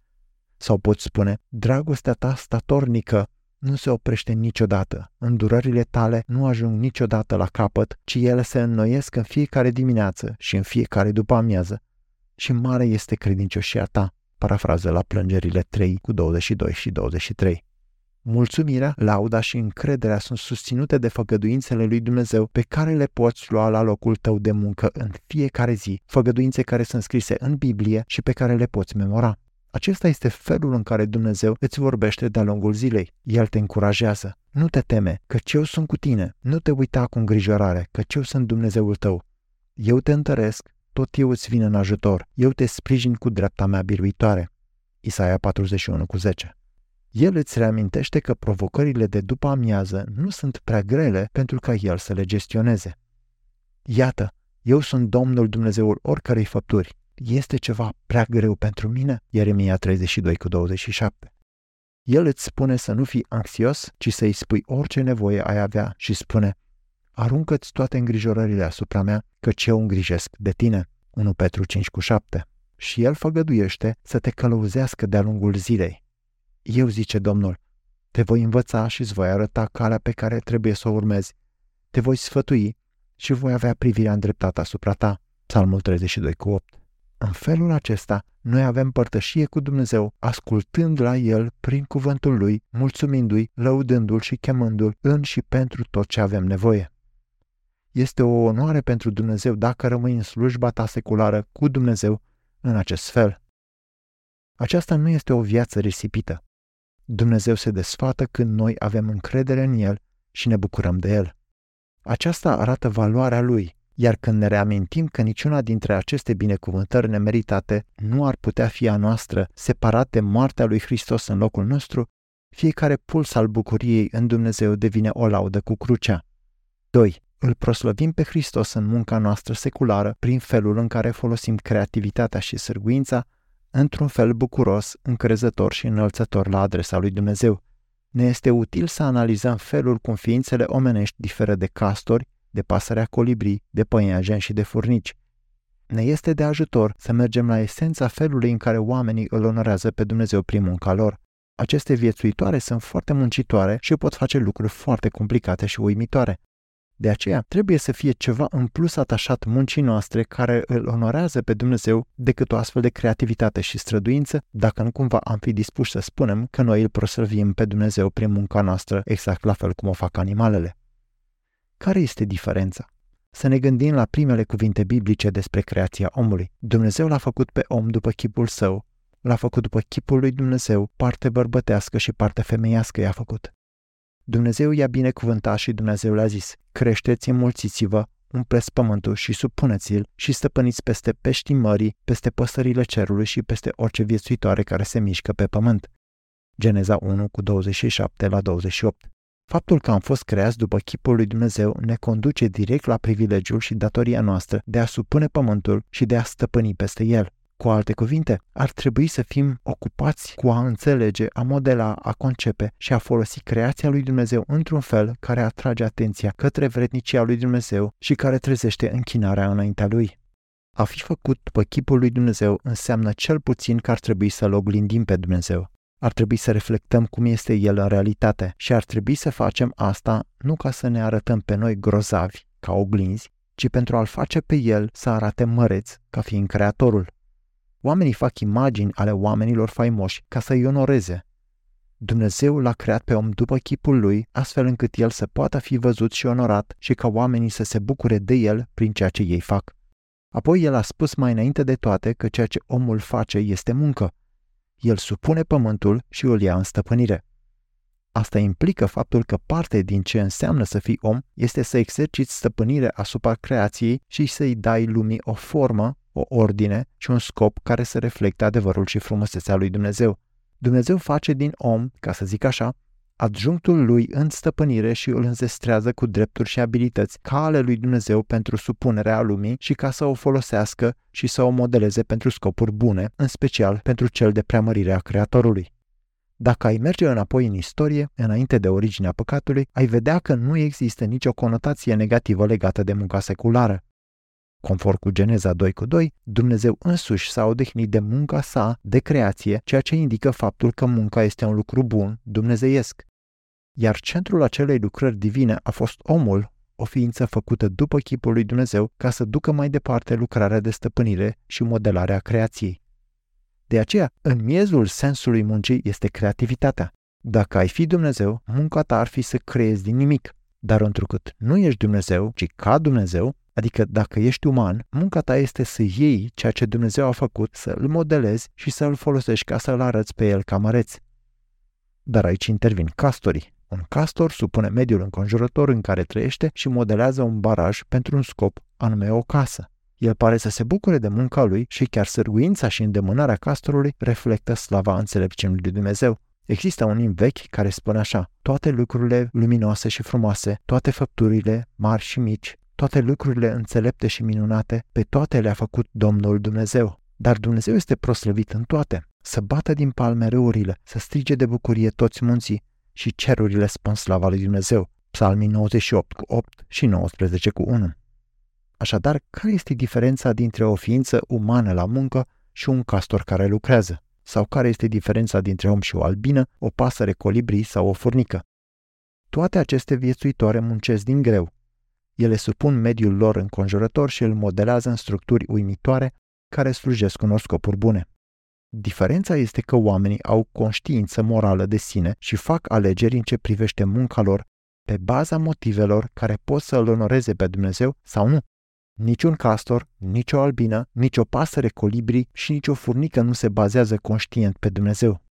Sau poți spune, dragostea ta statornică nu se oprește niciodată. Îndurările tale nu ajung niciodată la capăt, ci ele se înnoiesc în fiecare dimineață și în fiecare după amiază. Și mare este credincioșia ta, parafrază la plângerile 3 cu 22 și 23. Mulțumirea, lauda și încrederea sunt susținute de făgăduințele lui Dumnezeu pe care le poți lua la locul tău de muncă în fiecare zi, făgăduințe care sunt scrise în Biblie și pe care le poți memora. Acesta este felul în care Dumnezeu îți vorbește de-a lungul zilei. El te încurajează. nu te teme, căci eu sunt cu tine, nu te uita cu îngrijorare, căci eu sunt Dumnezeul tău. Eu te întăresc, tot eu îți vin în ajutor, eu te sprijin cu dreapta mea biruitoare. Isaia 41 cu 10 el îți reamintește că provocările de după amiază nu sunt prea grele pentru ca el să le gestioneze. Iată, eu sunt Domnul Dumnezeul oricărei făpturi. Este ceva prea greu pentru mine? Ieremia 32 cu 27. El îți spune să nu fii anxios, ci să-i spui orice nevoie ai avea și spune Aruncă-ți toate îngrijorările asupra mea, căci eu îngrijesc de tine. 1 Petru 5 cu 7. Și el făgăduiește să te călăuzească de-a lungul zilei. Eu, zice Domnul, te voi învăța și îți voi arăta calea pe care trebuie să o urmezi. Te voi sfătui și voi avea privirea îndreptată asupra ta. Psalmul 32 cu 8. În felul acesta, noi avem părtășie cu Dumnezeu, ascultând la El prin cuvântul Lui, mulțumindu-i, lăudându-L și chemându-L în și pentru tot ce avem nevoie. Este o onoare pentru Dumnezeu dacă rămâi în slujba ta seculară cu Dumnezeu în acest fel. Aceasta nu este o viață risipită. Dumnezeu se desfată când noi avem încredere în El și ne bucurăm de El. Aceasta arată valoarea Lui, iar când ne reamintim că niciuna dintre aceste binecuvântări nemeritate nu ar putea fi a noastră, separat de moartea lui Hristos în locul nostru, fiecare puls al bucuriei în Dumnezeu devine o laudă cu crucea. 2. Îl proslăvim pe Hristos în munca noastră seculară prin felul în care folosim creativitatea și sârguința într-un fel bucuros, încrezător și înălțător la adresa lui Dumnezeu. Ne este util să analizăm felul cum ființele omenești diferă de castori, de pasărea colibri, de păianjen și de furnici. Ne este de ajutor să mergem la esența felului în care oamenii îl onorează pe Dumnezeu prin munca lor. Aceste viețuitoare sunt foarte muncitoare și pot face lucruri foarte complicate și uimitoare. De aceea, trebuie să fie ceva în plus atașat muncii noastre care îl onorează pe Dumnezeu decât o astfel de creativitate și străduință, dacă nu cumva am fi dispuși să spunem că noi îl prosăvim pe Dumnezeu prin munca noastră exact la fel cum o fac animalele. Care este diferența? Să ne gândim la primele cuvinte biblice despre creația omului. Dumnezeu l-a făcut pe om după chipul său, l-a făcut după chipul lui Dumnezeu, parte bărbătească și parte femeiască i-a făcut. Dumnezeu i-a binecuvântat și Dumnezeu le-a zis, creșteți, înmulțiți-vă, umpleți pământul și supuneți-l și stăpâniți peste peștii mării, peste păsările cerului și peste orice viețuitoare care se mișcă pe pământ. Geneza 1 cu 27 la 28 Faptul că am fost creați după chipul lui Dumnezeu ne conduce direct la privilegiul și datoria noastră de a supune pământul și de a stăpâni peste el. Cu alte cuvinte, ar trebui să fim ocupați cu a înțelege, a modela, a concepe și a folosi creația lui Dumnezeu într-un fel care atrage atenția către vrednicia lui Dumnezeu și care trezește închinarea înaintea lui. A fi făcut după chipul lui Dumnezeu înseamnă cel puțin că ar trebui să-L oglindim pe Dumnezeu. Ar trebui să reflectăm cum este El în realitate și ar trebui să facem asta nu ca să ne arătăm pe noi grozavi, ca oglinzi, ci pentru a-L face pe El să arate măreț, ca fiind Creatorul. Oamenii fac imagini ale oamenilor faimoși ca să-i onoreze. Dumnezeu l-a creat pe om după chipul lui, astfel încât el să poată fi văzut și onorat și ca oamenii să se bucure de el prin ceea ce ei fac. Apoi el a spus mai înainte de toate că ceea ce omul face este muncă. El supune pământul și îl ia în stăpânire. Asta implică faptul că parte din ce înseamnă să fii om este să exerciți stăpânire asupra creației și să-i dai lumii o formă, o ordine și un scop care să reflecte adevărul și frumusețea lui Dumnezeu. Dumnezeu face din om, ca să zic așa, adjunctul lui în stăpânire și îl înzestrează cu drepturi și abilități ca ale lui Dumnezeu pentru supunerea lumii și ca să o folosească și să o modeleze pentru scopuri bune, în special pentru cel de preamărire a Creatorului. Dacă ai merge înapoi în istorie, înainte de originea păcatului, ai vedea că nu există nicio conotație negativă legată de munca seculară. Conform cu Geneza 2 cu 2, Dumnezeu însuși s-a odihnit de munca sa de creație, ceea ce indică faptul că munca este un lucru bun, dumnezeiesc. Iar centrul acelei lucrări divine a fost omul, o ființă făcută după chipul lui Dumnezeu ca să ducă mai departe lucrarea de stăpânire și modelarea creației. De aceea, în miezul sensului muncii este creativitatea. Dacă ai fi Dumnezeu, munca ta ar fi să creezi din nimic. Dar întrucât nu ești Dumnezeu, ci ca Dumnezeu, adică dacă ești uman, munca ta este să iei ceea ce Dumnezeu a făcut, să îl modelezi și să îl folosești ca să îl arăți pe el ca măreț. Dar aici intervin castorii. Un castor supune mediul înconjurător în care trăiește și modelează un baraj pentru un scop, anume o casă. El pare să se bucure de munca lui și chiar sârguința și îndemânarea castorului reflectă slava înțelepciunii lui Dumnezeu. Există un imn vechi care spune așa, toate lucrurile luminoase și frumoase, toate făpturile mari și mici, toate lucrurile înțelepte și minunate, pe toate le-a făcut Domnul Dumnezeu. Dar Dumnezeu este proslăvit în toate. Să bată din palme râurile, să strige de bucurie toți munții și cerurile spun slava lui Dumnezeu. Psalmii 98 cu 8 și 19 cu 1. Așadar, care este diferența dintre o ființă umană la muncă și un castor care lucrează? Sau care este diferența dintre om și o albină, o pasăre colibri sau o furnică? Toate aceste viețuitoare muncesc din greu. Ele supun mediul lor înconjurător și îl modelează în structuri uimitoare care slujesc unor scopuri bune. Diferența este că oamenii au conștiință morală de sine și fac alegeri în ce privește munca lor pe baza motivelor care pot să îl onoreze pe Dumnezeu sau nu. Niciun castor, nicio albină, nicio pasăre colibri și nicio furnică nu se bazează conștient pe Dumnezeu.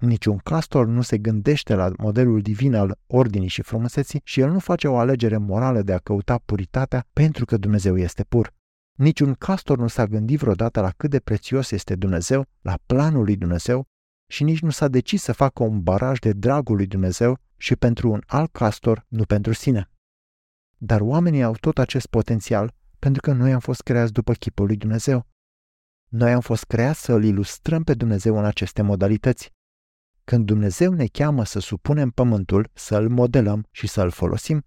Niciun castor nu se gândește la modelul divin al ordinii și frumuseții și el nu face o alegere morală de a căuta puritatea pentru că Dumnezeu este pur. Niciun castor nu s-a gândit vreodată la cât de prețios este Dumnezeu, la planul lui Dumnezeu și nici nu s-a decis să facă un baraj de dragul lui Dumnezeu și pentru un alt castor, nu pentru sine. Dar oamenii au tot acest potențial pentru că noi am fost creați după chipul lui Dumnezeu. Noi am fost creați să îl ilustrăm pe Dumnezeu în aceste modalități. Când Dumnezeu ne cheamă să supunem pământul, să îl modelăm și să îl folosim,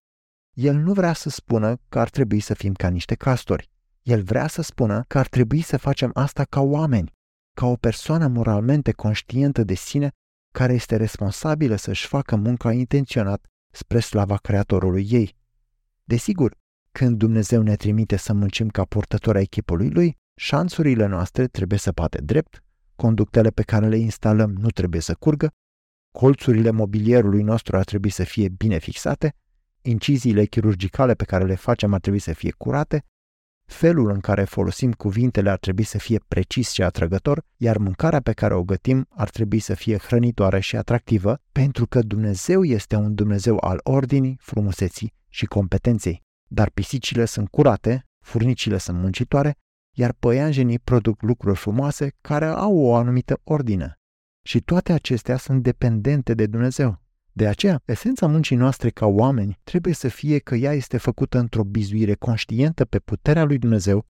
El nu vrea să spună că ar trebui să fim ca niște castori. El vrea să spună că ar trebui să facem asta ca oameni, ca o persoană moralmente conștientă de sine care este responsabilă să-și facă munca intenționat spre slava Creatorului ei. Desigur, când Dumnezeu ne trimite să muncim ca purtători ai echipului Lui, șanțurile noastre trebuie să bate drept, conductele pe care le instalăm nu trebuie să curgă, colțurile mobilierului nostru ar trebui să fie bine fixate, inciziile chirurgicale pe care le facem ar trebui să fie curate, felul în care folosim cuvintele ar trebui să fie precis și atrăgător, iar mâncarea pe care o gătim ar trebui să fie hrănitoare și atractivă, pentru că Dumnezeu este un Dumnezeu al ordinii, frumuseții și competenței. Dar pisicile sunt curate, furnicile sunt muncitoare, iar păianjenii produc lucruri frumoase care au o anumită ordine. Și toate acestea sunt dependente de Dumnezeu. De aceea, esența muncii noastre ca oameni trebuie să fie că ea este făcută într-o bizuire conștientă pe puterea lui Dumnezeu,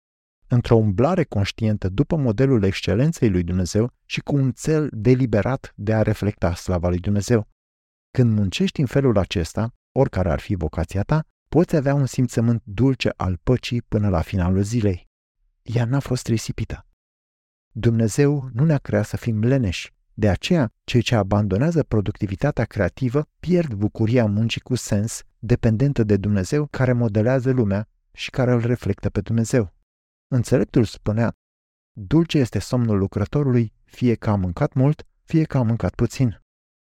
într-o umblare conștientă după modelul excelenței lui Dumnezeu și cu un cel deliberat de a reflecta slava lui Dumnezeu. Când muncești în felul acesta, oricare ar fi vocația ta, poți avea un simțământ dulce al păcii până la finalul zilei. Ea n-a fost risipită. Dumnezeu nu ne-a creat să fim leneși. De aceea, cei ce abandonează productivitatea creativă pierd bucuria muncii cu sens, dependentă de Dumnezeu care modelează lumea și care îl reflectă pe Dumnezeu. Înțeleptul spunea, dulce este somnul lucrătorului, fie că a mâncat mult, fie că a mâncat puțin.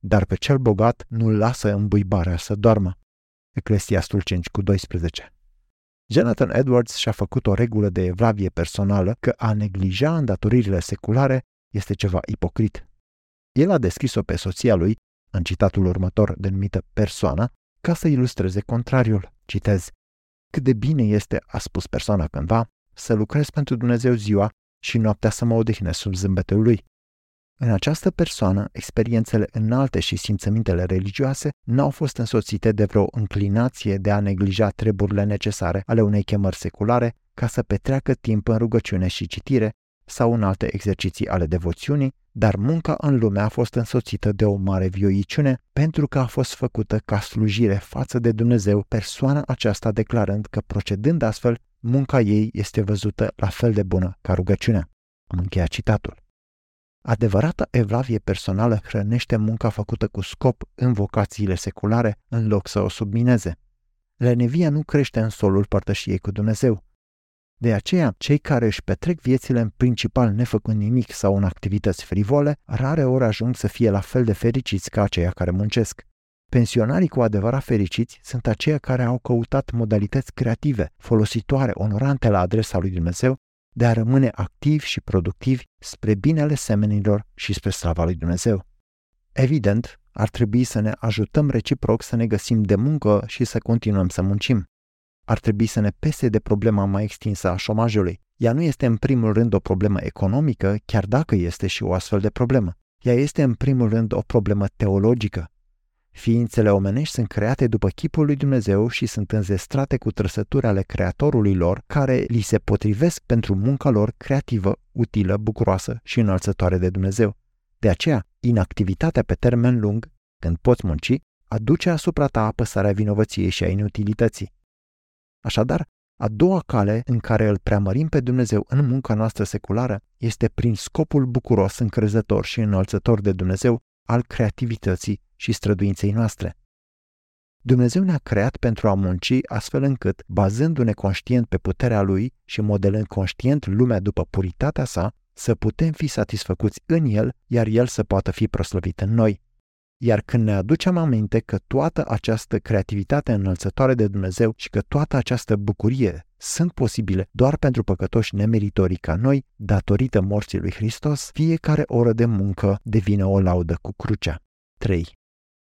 Dar pe cel bogat nu-l lasă în buibarea să doarmă. Eclesiastul 5 cu 12. Jonathan Edwards și-a făcut o regulă de evlavie personală că a neglija îndatoririle seculare este ceva ipocrit. El a descris-o pe soția lui, în citatul următor denumită persoana, ca să ilustreze contrariul. Citez. Cât de bine este, a spus persoana cândva, să lucrez pentru Dumnezeu ziua și noaptea să mă odihnesc sub zâmbetul lui. În această persoană, experiențele înalte și simțămintele religioase n-au fost însoțite de vreo înclinație de a neglija treburile necesare ale unei chemări seculare ca să petreacă timp în rugăciune și citire sau în alte exerciții ale devoțiunii, dar munca în lume a fost însoțită de o mare vioiciune pentru că a fost făcută ca slujire față de Dumnezeu, persoana aceasta declarând că procedând astfel, munca ei este văzută la fel de bună ca rugăciunea. Am încheiat citatul. Adevărata evlavie personală hrănește munca făcută cu scop în vocațiile seculare în loc să o submineze. Lenevia nu crește în solul părtășiei cu Dumnezeu. De aceea, cei care își petrec viețile în principal nefăcând nimic sau în activități frivole, rare ori ajung să fie la fel de fericiți ca aceia care muncesc. Pensionarii cu adevărat fericiți sunt aceia care au căutat modalități creative, folositoare, onorante la adresa lui Dumnezeu de a rămâne activi și productivi spre binele semenilor și spre slava lui Dumnezeu. Evident, ar trebui să ne ajutăm reciproc să ne găsim de muncă și să continuăm să muncim. Ar trebui să ne pese de problema mai extinsă a șomajului. Ea nu este în primul rând o problemă economică, chiar dacă este și o astfel de problemă. Ea este în primul rând o problemă teologică. Ființele omenești sunt create după chipul lui Dumnezeu și sunt înzestrate cu trăsături ale creatorului lor care li se potrivesc pentru munca lor creativă, utilă, bucuroasă și înălțătoare de Dumnezeu. De aceea, inactivitatea pe termen lung, când poți munci, aduce asupra ta apăsarea vinovăției și a inutilității. Așadar, a doua cale în care îl preamărim pe Dumnezeu în munca noastră seculară este prin scopul bucuros, încrezător și înălțător de Dumnezeu al creativității și străduinței noastre. Dumnezeu ne-a creat pentru a munci astfel încât, bazându-ne conștient pe puterea Lui și modelând conștient lumea după puritatea sa, să putem fi satisfăcuți în El, iar El să poată fi proslăvit în noi. Iar când ne aducem aminte că toată această creativitate înălțătoare de Dumnezeu și că toată această bucurie sunt posibile doar pentru păcătoși nemeritorii ca noi, datorită morții lui Hristos, fiecare oră de muncă devine o laudă cu crucea. 3.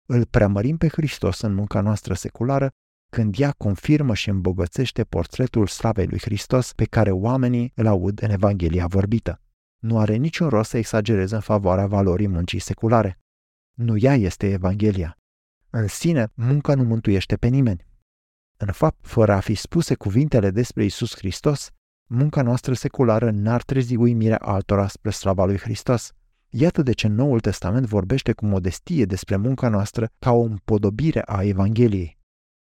Îl preamărim pe Hristos în munca noastră seculară când ea confirmă și îmbogățește portretul slavei lui Hristos pe care oamenii îl aud în Evanghelia vorbită. Nu are niciun rost să exagereze în favoarea valorii muncii seculare. Nu ea este Evanghelia. În sine, munca nu mântuiește pe nimeni. În fapt, fără a fi spuse cuvintele despre Isus Hristos, munca noastră seculară n-ar trezi uimirea altora spre slava lui Hristos. Iată de ce Noul Testament vorbește cu modestie despre munca noastră ca o împodobire a Evangheliei.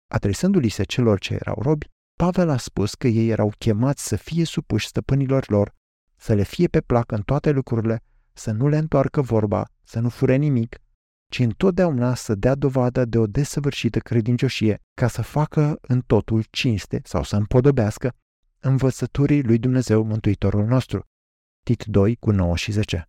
Adresându-li se celor ce erau robi, Pavel a spus că ei erau chemați să fie supuși stăpânilor lor, să le fie pe plac în toate lucrurile, să nu le întoarcă vorba, să nu fure nimic, ci întotdeauna să dea dovadă de o desăvârșită credincioșie, ca să facă în totul cinste sau să împodobească învățăturii lui Dumnezeu Mântuitorul nostru. Tit 2 cu 9 și 10.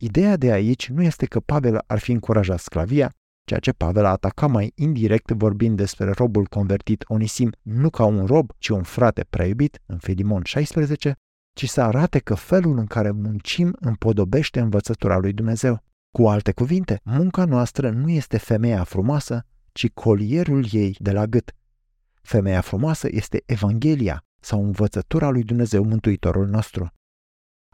Ideea de aici nu este că Pavel ar fi încurajat sclavia, ceea ce Pavel a atacat mai indirect vorbind despre robul convertit Onisim nu ca un rob, ci un frate prea iubit, în Fedimon 16, ci să arate că felul în care muncim împodobește învățătura lui Dumnezeu. Cu alte cuvinte, munca noastră nu este femeia frumoasă, ci colierul ei de la gât. Femeia frumoasă este Evanghelia sau învățătura lui Dumnezeu Mântuitorul nostru.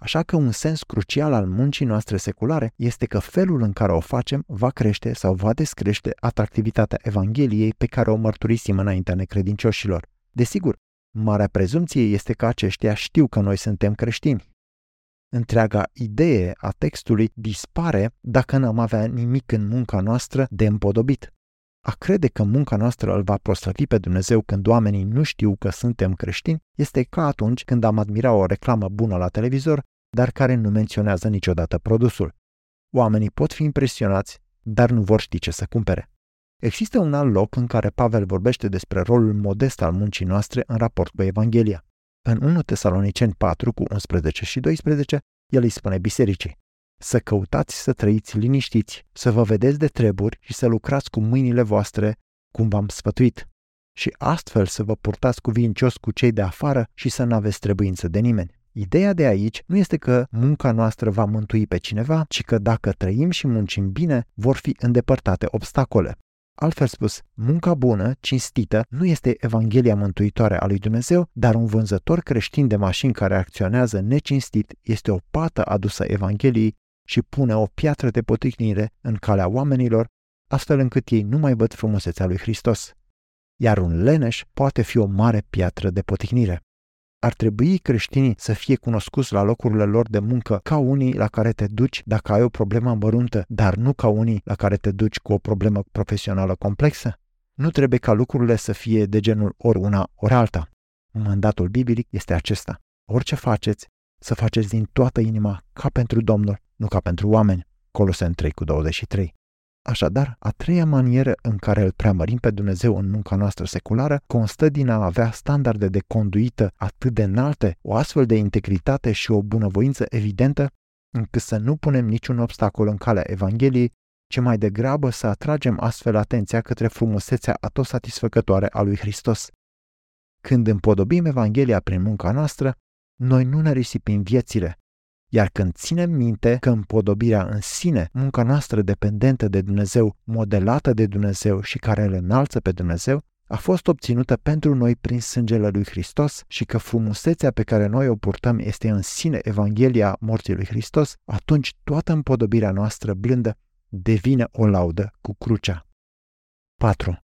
Așa că un sens crucial al muncii noastre seculare este că felul în care o facem va crește sau va descrește atractivitatea Evangheliei pe care o mărturisim înaintea necredincioșilor. Desigur, marea prezumție este că aceștia știu că noi suntem creștini. Întreaga idee a textului dispare dacă n-am avea nimic în munca noastră de împodobit. A crede că munca noastră îl va proslăvi pe Dumnezeu când oamenii nu știu că suntem creștini este ca atunci când am admira o reclamă bună la televizor dar care nu menționează niciodată produsul. Oamenii pot fi impresionați, dar nu vor ști ce să cumpere. Există un alt loc în care Pavel vorbește despre rolul modest al muncii noastre în raport cu Evanghelia. În 1 Tesaloniceni 4 cu 11 și 12, el îi spune bisericii să căutați să trăiți liniștiți, să vă vedeți de treburi și să lucrați cu mâinile voastre, cum v-am sfătuit, și astfel să vă purtați cuvincios cu cei de afară și să nu aveți trebuință de nimeni. Ideea de aici nu este că munca noastră va mântui pe cineva, ci că dacă trăim și muncim bine, vor fi îndepărtate obstacole. Altfel spus, munca bună, cinstită, nu este Evanghelia mântuitoare a lui Dumnezeu, dar un vânzător creștin de mașini care acționează necinstit este o pată adusă Evangheliei și pune o piatră de poticnire în calea oamenilor, astfel încât ei nu mai văd frumusețea lui Hristos. Iar un leneș poate fi o mare piatră de poticnire. Ar trebui creștinii să fie cunoscuți la locurile lor de muncă ca unii la care te duci dacă ai o problemă măruntă, dar nu ca unii la care te duci cu o problemă profesională complexă? Nu trebuie ca lucrurile să fie de genul ori una, ori alta. Mandatul biblic este acesta. Orice faceți, să faceți din toată inima, ca pentru Domnul, nu ca pentru oameni. Colosen 3 cu 23. Așadar, a treia manieră în care îl preamărim pe Dumnezeu în munca noastră seculară constă din a avea standarde de conduită atât de înalte, o astfel de integritate și o bunăvoință evidentă, încât să nu punem niciun obstacol în calea Evangheliei, ci mai degrabă să atragem astfel atenția către frumusețea atosatisfăcătoare a lui Hristos. Când împodobim Evanghelia prin munca noastră, noi nu ne risipim viețile, Iar când ținem minte că împodobirea în sine, munca noastră dependentă de Dumnezeu, modelată de Dumnezeu și care îl înalță pe Dumnezeu, a fost obținută pentru noi prin sângele lui Hristos și că frumusețea pe care noi o purtăm este în sine Evanghelia morții lui Hristos, atunci toată împodobirea noastră blândă devine o laudă cu crucea. 4.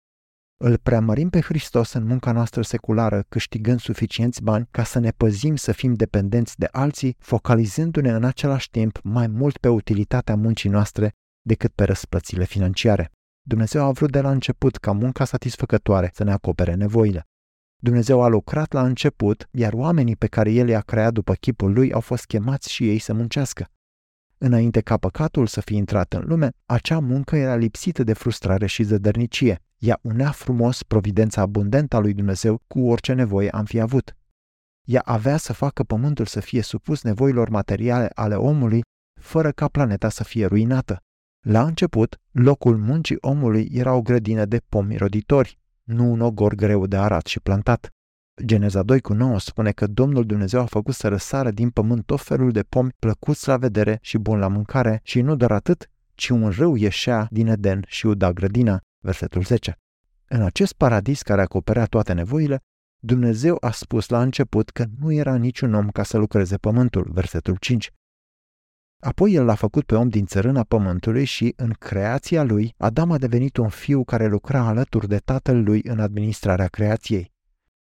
Îl preamărim pe Hristos în munca noastră seculară, câștigând suficienți bani ca să ne păzim să fim dependenți de alții, focalizându-ne în același timp mai mult pe utilitatea muncii noastre decât pe răsplățile financiare. Dumnezeu a vrut de la început ca munca satisfăcătoare să ne acopere nevoile. Dumnezeu a lucrat la început, iar oamenii pe care El i-a creat după chipul Lui au fost chemați și ei să muncească. Înainte ca păcatul să fie intrat în lume, acea muncă era lipsită de frustrare și zădărnicie. Ea unea frumos providența abundentă a lui Dumnezeu cu orice nevoie am fi avut. Ea avea să facă pământul să fie supus nevoilor materiale ale omului, fără ca planeta să fie ruinată. La început, locul muncii omului era o grădină de pomi roditori, nu un ogor greu de arat și plantat. Geneza 2 cu 9 spune că Domnul Dumnezeu a făcut să răsară din pământ tot felul de pomi plăcuți la vedere și bun la mâncare și nu doar atât, ci un râu ieșea din Eden și uda grădina, versetul 10. În acest paradis care acoperea toate nevoile, Dumnezeu a spus la început că nu era niciun om ca să lucreze pământul, versetul 5. Apoi el l-a făcut pe om din țărâna pământului și, în creația lui, Adam a devenit un fiu care lucra alături de tatăl lui în administrarea creației.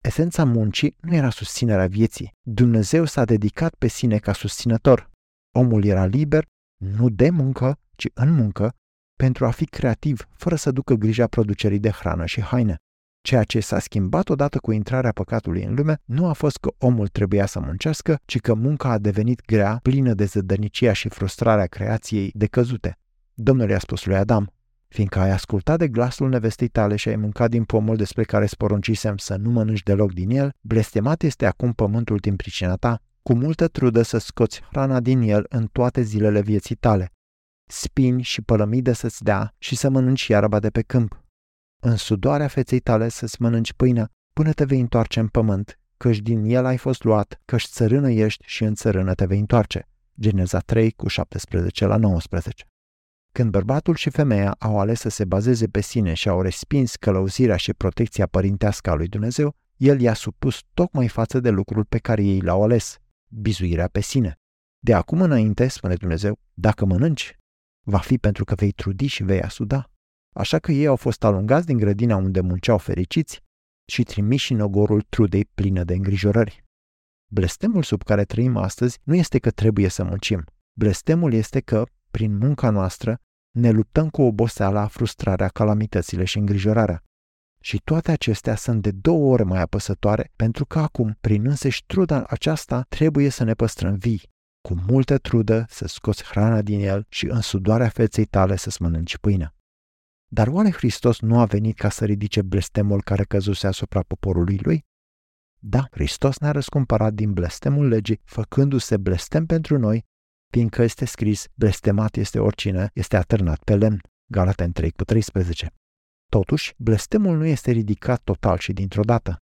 Esența muncii nu era susținerea vieții. Dumnezeu s-a dedicat pe sine ca susținător. Omul era liber, nu de muncă, ci în muncă, pentru a fi creativ, fără să ducă grija producerii de hrană și haine. Ceea ce s-a schimbat odată cu intrarea păcatului în lume nu a fost că omul trebuia să muncească, ci că munca a devenit grea, plină de zădărnicia și frustrarea creației decăzute. Domnul i-a spus lui Adam, fiindcă ai ascultat de glasul nevestei tale și ai mâncat din pomul despre care sporuncisem să nu mănânci deloc din el, blestemat este acum pământul din pricina ta, cu multă trudă să scoți hrana din el în toate zilele vieții tale. Spini și pălămide să-ți dea și să mănânci iarba de pe câmp. În sudoarea feței tale să-ți mănânci pâinea până te vei întoarce în pământ, căci din el ai fost luat, căci țărână ești și în țărână te vei întoarce. Geneza 3 cu 17 la 19 când bărbatul și femeia au ales să se bazeze pe sine și au respins călăuzirea și protecția părintească a lui Dumnezeu, el i-a supus tocmai față de lucrul pe care ei l-au ales, bizuirea pe sine. De acum înainte, spune Dumnezeu, dacă mănânci, va fi pentru că vei trudi și vei asuda. Așa că ei au fost alungați din grădina unde munceau fericiți și trimiși în ogorul trudei plină de îngrijorări. Blestemul sub care trăim astăzi nu este că trebuie să muncim. Blestemul este că, prin munca noastră, ne luptăm cu oboseala, frustrarea, calamitățile și îngrijorarea. Și toate acestea sunt de două ori mai apăsătoare, pentru că acum, prin însăși truda aceasta, trebuie să ne păstrăm vii, cu multă trudă să scoți hrana din el și în sudoarea feței tale să-ți mănânci pâinea. Dar oare Hristos nu a venit ca să ridice blestemul care căzuse asupra poporului lui? Da, Hristos ne-a răscumpărat din blestemul legii, făcându-se blestem pentru noi fiindcă este scris, blestemat este oricine este atârnat pe lemn. Galaten 3 cu 13. Totuși, blestemul nu este ridicat total și dintr-o dată.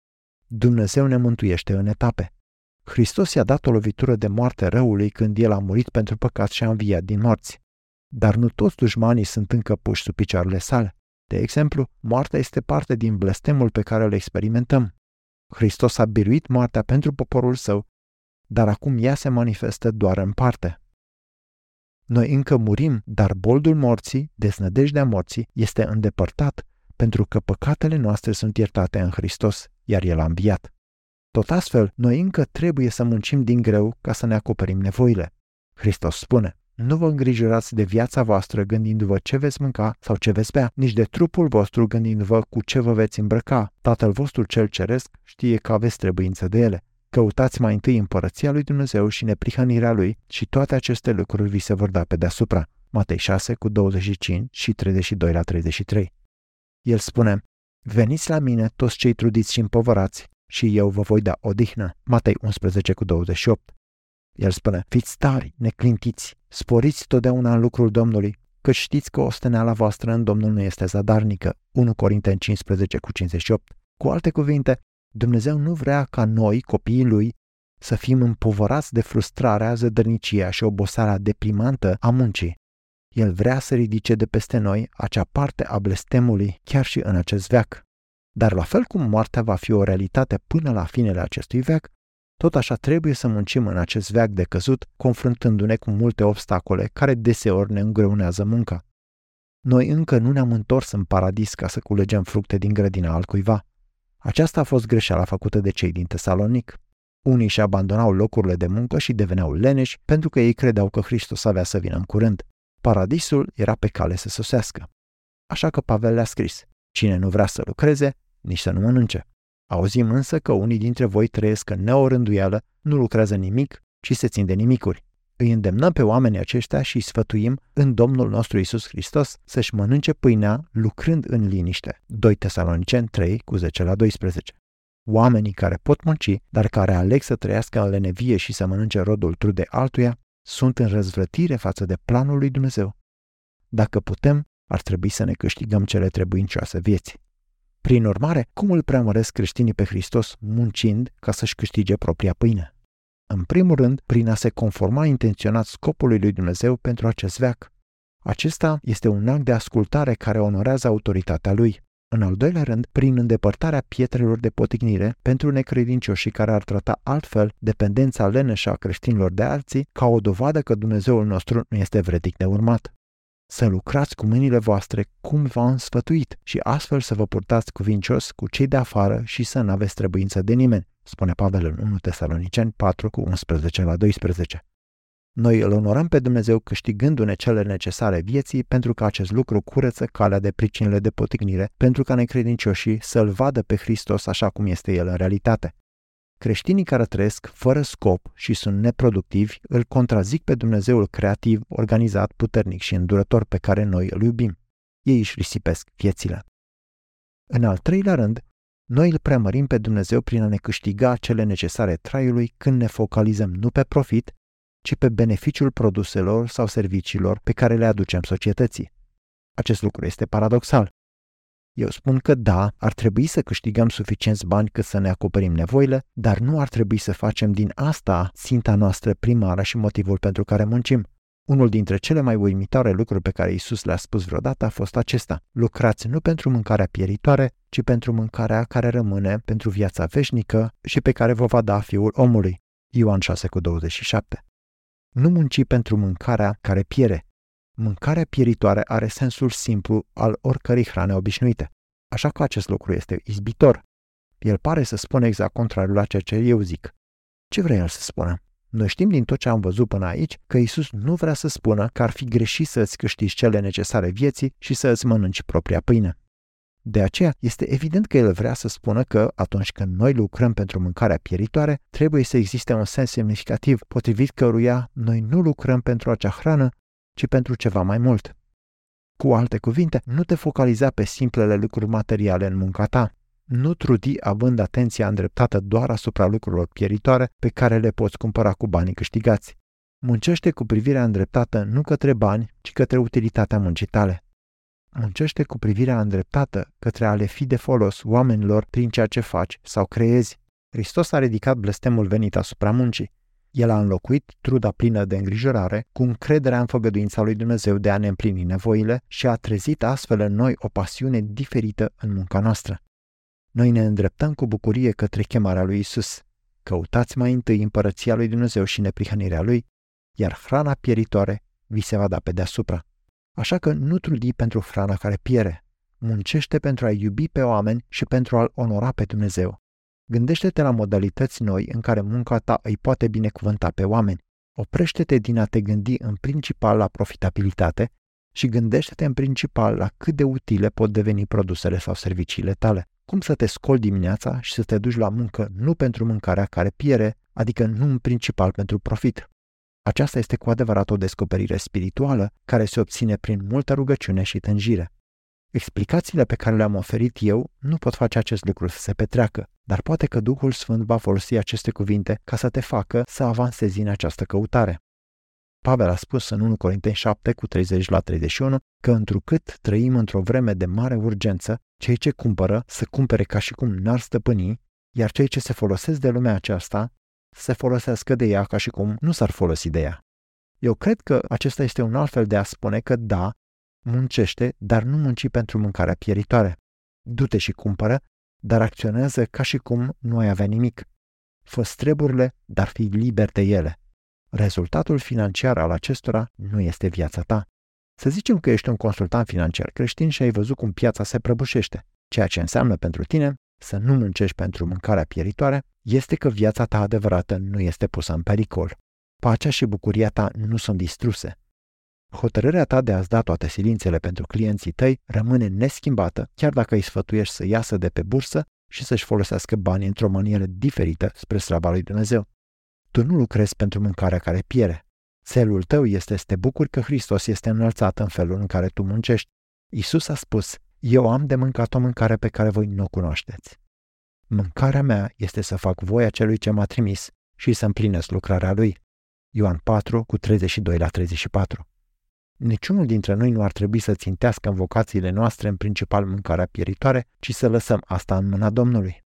Dumnezeu ne mântuiește în etape. Hristos i-a dat o lovitură de moarte răului când El a murit pentru păcat și a înviat din morți. Dar nu toți dușmanii sunt încă puși sub picioarele sale. De exemplu, moartea este parte din blestemul pe care îl experimentăm. Hristos a biruit moartea pentru poporul său, dar acum ea se manifestă doar în parte. Noi încă murim, dar boldul morții, desnădejdea morții, este îndepărtat pentru că păcatele noastre sunt iertate în Hristos, iar El a înviat. Tot astfel, noi încă trebuie să muncim din greu ca să ne acoperim nevoile. Hristos spune, nu vă îngrijorați de viața voastră gândindu-vă ce veți mânca sau ce veți bea, nici de trupul vostru gândindu-vă cu ce vă veți îmbrăca. Tatăl vostru cel ceresc știe că aveți trebuință de ele. Căutați mai întâi împărăția lui Dumnezeu și neprihănirea lui și toate aceste lucruri vi se vor da pe deasupra. Matei 6 cu 25 și 32 la 33. El spune, Veniți la mine toți cei trudiți și împovărați și eu vă voi da odihnă. Matei 11 cu 28. El spune, fiți tari, neclintiți, sporiți totdeauna în lucrul Domnului, că știți că osteneala voastră în Domnul nu este zadarnică. 1 Corinteni 15 cu 58. Cu alte cuvinte, Dumnezeu nu vrea ca noi, copiii lui, să fim împovărați de frustrarea, zădărnicia și oboseala deprimantă a muncii. El vrea să ridice de peste noi acea parte a blestemului chiar și în acest veac. Dar la fel cum moartea va fi o realitate până la finele acestui veac, tot așa trebuie să muncim în acest veac de căzut, confruntându-ne cu multe obstacole care deseori ne îngreunează munca. Noi încă nu ne-am întors în paradis ca să culegem fructe din grădina altcuiva. Aceasta a fost greșeala făcută de cei din Tesalonic. Unii și abandonau locurile de muncă și deveneau leneși pentru că ei credeau că Hristos avea să vină în curând. Paradisul era pe cale să sosească. Așa că Pavel le-a scris, cine nu vrea să lucreze, nici să nu mănânce. Auzim însă că unii dintre voi trăiesc în neorânduială, nu lucrează nimic, ci se țin de nimicuri. Îi îndemnăm pe oamenii aceștia și îi sfătuim în Domnul nostru Isus Hristos să-și mănânce pâinea lucrând în liniște. 2 Tesaloniceni 3 cu 10 la 12. Oamenii care pot munci, dar care aleg să trăiască în lenevie și să mănânce rodul trude altuia, sunt în răzvrătire față de planul lui Dumnezeu. Dacă putem, ar trebui să ne câștigăm cele trebuincioase vieții. Prin urmare, cum îl preamăresc creștinii pe Hristos muncind ca să-și câștige propria pâine? În primul rând, prin a se conforma intenționat scopului lui Dumnezeu pentru acest veac. Acesta este un act de ascultare care onorează autoritatea lui. În al doilea rând, prin îndepărtarea pietrelor de poticnire pentru necredincioșii care ar trata altfel dependența leneșă a creștinilor de alții ca o dovadă că Dumnezeul nostru nu este vredic de urmat. Să lucrați cu mâinile voastre cum v-am sfătuit și astfel să vă purtați cuvincios cu cei de afară și să nu aveți trebuință de nimeni, spune Pavel în 1 Tesaloniceni 4 cu 11 la 12. Noi îl onorăm pe Dumnezeu câștigându-ne cele necesare vieții pentru că acest lucru curăță calea de pricinile de potignire, pentru ca necredincioșii să-L vadă pe Hristos așa cum este El în realitate. Creștinii care trăiesc fără scop și sunt neproductivi îl contrazic pe Dumnezeul creativ, organizat, puternic și îndurător pe care noi îl iubim. Ei își risipesc viețile. În al treilea rând, noi îl preamărim pe Dumnezeu prin a ne câștiga cele necesare traiului când ne focalizăm nu pe profit, ci pe beneficiul produselor sau serviciilor pe care le aducem societății. Acest lucru este paradoxal. Eu spun că da, ar trebui să câștigăm suficienți bani cât să ne acoperim nevoile, dar nu ar trebui să facem din asta ținta noastră primară și motivul pentru care muncim. Unul dintre cele mai uimitoare lucruri pe care Isus le-a spus vreodată a fost acesta. Lucrați nu pentru mâncarea pieritoare, ci pentru mâncarea care rămâne pentru viața veșnică și pe care vă va da Fiul omului. Ioan 6 cu 27. Nu munci pentru mâncarea care piere. Mâncarea pieritoare are sensul simplu al oricărei hrane obișnuite. Așa că acest lucru este izbitor. El pare să spună exact contrariul la ceea ce eu zic. Ce vrea el să spună? Noi știm din tot ce am văzut până aici că Isus nu vrea să spună că ar fi greșit să îți câștigi cele necesare vieții și să îți mănânci propria pâine. De aceea, este evident că el vrea să spună că, atunci când noi lucrăm pentru mâncarea pieritoare, trebuie să existe un sens semnificativ, potrivit căruia noi nu lucrăm pentru acea hrană, ci pentru ceva mai mult. Cu alte cuvinte, nu te focaliza pe simplele lucruri materiale în munca ta. Nu trudi având atenția îndreptată doar asupra lucrurilor pieritoare pe care le poți cumpăra cu banii câștigați. Muncește cu privirea îndreptată nu către bani, ci către utilitatea muncii tale. Muncește cu privirea îndreptată către a le fi de folos oamenilor prin ceea ce faci sau creezi. Hristos a ridicat blestemul venit asupra muncii. El a înlocuit truda plină de îngrijorare cu încrederea în făgăduința lui Dumnezeu de a ne împlini nevoile și a trezit astfel în noi o pasiune diferită în munca noastră. Noi ne îndreptăm cu bucurie către chemarea lui Isus. Căutați mai întâi împărăția lui Dumnezeu și neprihănirea lui, iar hrana pieritoare vi se va da pe deasupra. Așa că nu trudi pentru hrana care piere. Muncește pentru a iubi pe oameni și pentru a-L onora pe Dumnezeu. Gândește-te la modalități noi în care munca ta îi poate binecuvânta pe oameni. Oprește-te din a te gândi în principal la profitabilitate și gândește-te în principal la cât de utile pot deveni produsele sau serviciile tale. Cum să te scoli dimineața și să te duci la muncă nu pentru mâncarea care piere, adică nu în principal pentru profit. Aceasta este cu adevărat o descoperire spirituală care se obține prin multă rugăciune și tânjire. Explicațiile pe care le-am oferit eu nu pot face acest lucru să se petreacă, dar poate că Duhul Sfânt va folosi aceste cuvinte ca să te facă să avansezi în această căutare. Pavel a spus în 1 Corinteni 7 cu 30 la 31 că întrucât trăim într-o vreme de mare urgență, cei ce cumpără să cumpere ca și cum n-ar stăpâni, iar cei ce se folosesc de lumea aceasta se folosească de ea ca și cum nu s-ar folosi de ea. Eu cred că acesta este un alt fel de a spune că da, muncește, dar nu munci pentru mâncarea pieritoare. Du-te și cumpără, dar acționează ca și cum nu ai avea nimic. Fă treburile, dar fii liber de ele. Rezultatul financiar al acestora nu este viața ta. Să zicem că ești un consultant financiar creștin și ai văzut cum piața se prăbușește. Ceea ce înseamnă pentru tine să nu muncești pentru mâncarea pieritoare este că viața ta adevărată nu este pusă în pericol. Pacea și bucuria ta nu sunt distruse. Hotărârea ta de a-ți da toate silințele pentru clienții tăi rămâne neschimbată, chiar dacă îi sfătuiești să iasă de pe bursă și să-și folosească banii într-o manieră diferită spre slava lui Dumnezeu. Tu nu lucrezi pentru mâncarea care piere. Țelul tău este să te bucuri că Hristos este înălțat în felul în care tu muncești. Isus a spus, eu am de mâncat o mâncare pe care voi nu o cunoașteți. Mâncarea mea este să fac voia celui ce m-a trimis și să împlinesc lucrarea lui. Ioan 4 cu 32 la 34. Niciunul dintre noi nu ar trebui să țintească în vocațiile noastre în principal mâncarea pieritoare, ci să lăsăm asta în mâna Domnului.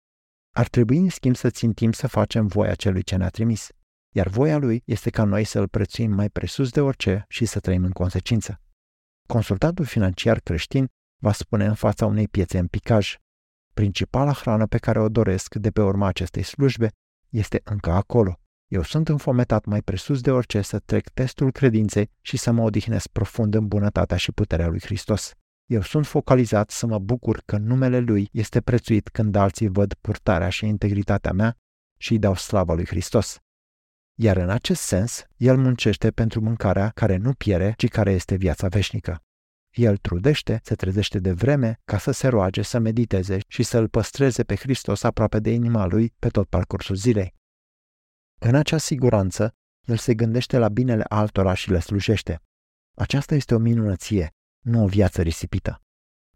Ar trebui, în schimb, să țintim să facem voia celui ce ne-a trimis, iar voia lui este ca noi să îl prețuim mai presus de orice și să trăim în consecință. Consultatul financiar creștin va spune în fața unei piețe în picaj. Principala hrană pe care o doresc de pe urma acestei slujbe este încă acolo. Eu sunt înfometat mai presus de orice să trec testul credinței și să mă odihnesc profund în bunătatea și puterea lui Hristos. Eu sunt focalizat să mă bucur că numele Lui este prețuit când alții văd purtarea și integritatea mea și îi dau slava lui Hristos. Iar în acest sens, El muncește pentru mâncarea care nu piere, ci care este viața veșnică. El trudește, se trezește de vreme ca să se roage, să mediteze și să îl păstreze pe Hristos aproape de inima lui pe tot parcursul zilei. În acea siguranță, el se gândește la binele altora și le slujește. Aceasta este o minunăție, nu o viață risipită.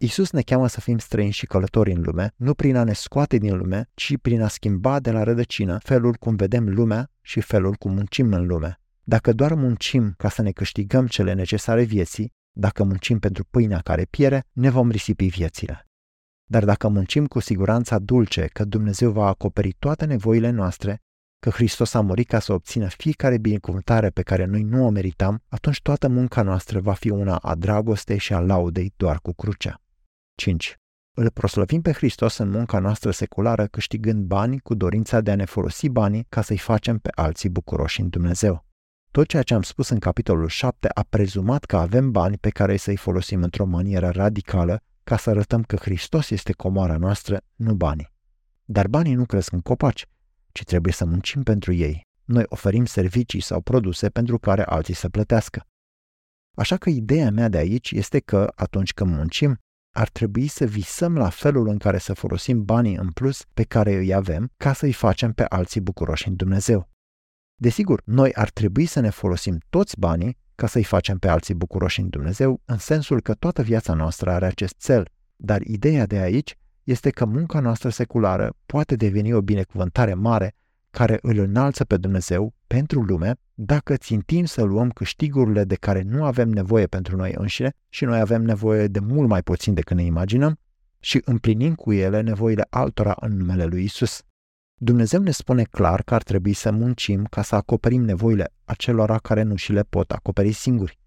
Isus ne cheamă să fim străini și călători în lume, nu prin a ne scoate din lume, ci prin a schimba de la rădăcină felul cum vedem lumea și felul cum muncim în lume. Dacă doar muncim ca să ne câștigăm cele necesare vieții, dacă muncim pentru pâinea care piere, ne vom risipi viețile. Dar dacă muncim cu siguranța dulce că Dumnezeu va acoperi toate nevoile noastre, că Hristos a murit ca să obțină fiecare binecuvântare pe care noi nu o meritam, atunci toată munca noastră va fi una a dragostei și a laudei doar cu crucea. 5. Îl proslăvim pe Hristos în munca noastră seculară, câștigând bani cu dorința de a ne folosi banii ca să-i facem pe alții bucuroși în Dumnezeu. Tot ceea ce am spus în capitolul 7 a prezumat că avem bani pe care să-i folosim într-o manieră radicală ca să arătăm că Hristos este comoara noastră, nu banii. Dar banii nu cresc în copaci, ci trebuie să muncim pentru ei. Noi oferim servicii sau produse pentru care alții să plătească. Așa că ideea mea de aici este că, atunci când muncim, ar trebui să visăm la felul în care să folosim banii în plus pe care îi avem ca să-i facem pe alții bucuroși în Dumnezeu. Desigur, noi ar trebui să ne folosim toți banii ca să-i facem pe alții bucuroși în Dumnezeu, în sensul că toată viața noastră are acest cel, dar ideea de aici este că munca noastră seculară poate deveni o binecuvântare mare care îl înalță pe Dumnezeu pentru lume dacă țintim să luăm câștigurile de care nu avem nevoie pentru noi înșine și noi avem nevoie de mult mai puțin decât ne imaginăm și împlinim cu ele nevoile altora în numele lui Isus. Dumnezeu ne spune clar că ar trebui să muncim ca să acoperim nevoile acelora care nu și le pot acoperi singuri.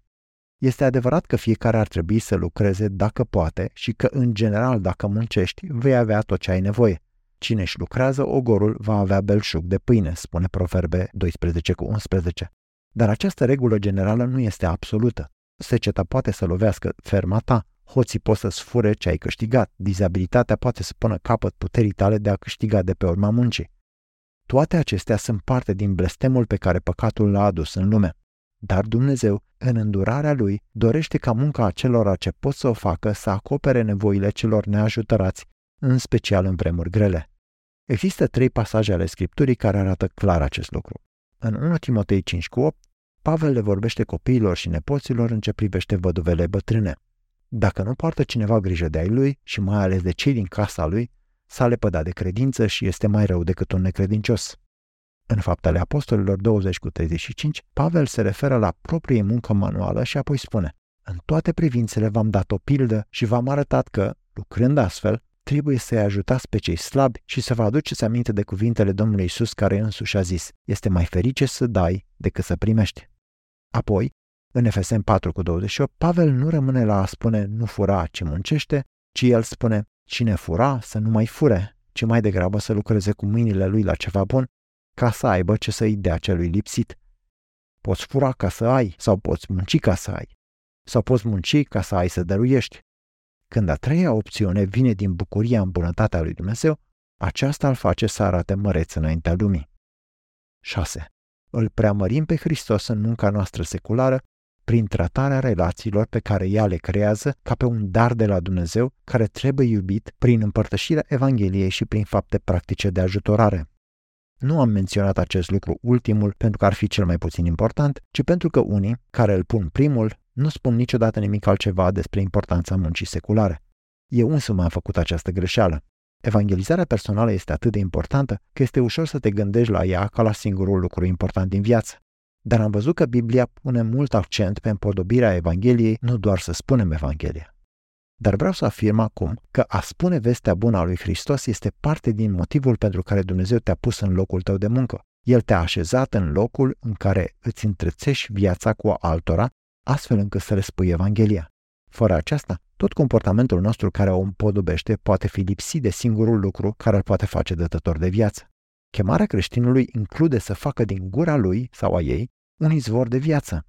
Este adevărat că fiecare ar trebui să lucreze dacă poate și că, în general, dacă muncești, vei avea tot ce ai nevoie. Cine își lucrează ogorul va avea belșug de pâine, spune Proverbe 12 cu 11. Dar această regulă generală nu este absolută. Seceta poate să lovească ferma ta, hoții pot să-ți fure ce ai câștigat, dizabilitatea poate să pună capăt puterii tale de a câștiga de pe urma muncii. Toate acestea sunt parte din blestemul pe care păcatul l-a adus în lume. Dar Dumnezeu, în îndurarea Lui, dorește ca munca acelora ce pot să o facă să acopere nevoile celor neajutărați, în special în vremuri grele. Există trei pasaje ale Scripturii care arată clar acest lucru. În 1 Timotei 5 cu 8, Pavel le vorbește copiilor și nepoților în ce privește văduvele bătrâne. Dacă nu poartă cineva grijă de ai lui și mai ales de cei din casa lui, s-a lepădat de credință și este mai rău decât un necredincios. În faptele apostolilor 20 cu 35, Pavel se referă la proprie muncă manuală și apoi spune În toate privințele v-am dat o pildă și v-am arătat că, lucrând astfel, trebuie să-i ajutați pe cei slabi și să vă aduceți aminte de cuvintele Domnului Isus care însuși a zis, este mai ferice să dai decât să primești. Apoi, în Efesem 4 cu 28, Pavel nu rămâne la a spune nu fura, ci muncește, ci el spune cine fura să nu mai fure, ci mai degrabă să lucreze cu mâinile lui la ceva bun, ca să aibă ce să-i dea celui lipsit. Poți fura ca să ai, sau poți munci ca să ai, sau poți munci ca să ai să dăruiești. Când a treia opțiune vine din bucuria în bunătatea lui Dumnezeu, aceasta îl face să arate măreț înaintea lumii. 6. Îl preamărim pe Hristos în munca noastră seculară prin tratarea relațiilor pe care ea le creează ca pe un dar de la Dumnezeu care trebuie iubit prin împărtășirea Evangheliei și prin fapte practice de ajutorare. Nu am menționat acest lucru ultimul pentru că ar fi cel mai puțin important, ci pentru că unii, care îl pun primul, nu spun niciodată nimic altceva despre importanța muncii seculare. Eu însumi am făcut această greșeală. Evangelizarea personală este atât de importantă că este ușor să te gândești la ea ca la singurul lucru important din viață. Dar am văzut că Biblia pune mult accent pe împodobirea Evangheliei, nu doar să spunem Evanghelia. Dar vreau să afirm acum că a spune vestea bună a lui Hristos este parte din motivul pentru care Dumnezeu te-a pus în locul tău de muncă. El te-a așezat în locul în care îți întrețești viața cu altora, astfel încât să le spui Evanghelia. Fără aceasta, tot comportamentul nostru care o împodobește poate fi lipsit de singurul lucru care îl poate face dătător de viață. Chemarea creștinului include să facă din gura lui sau a ei un izvor de viață.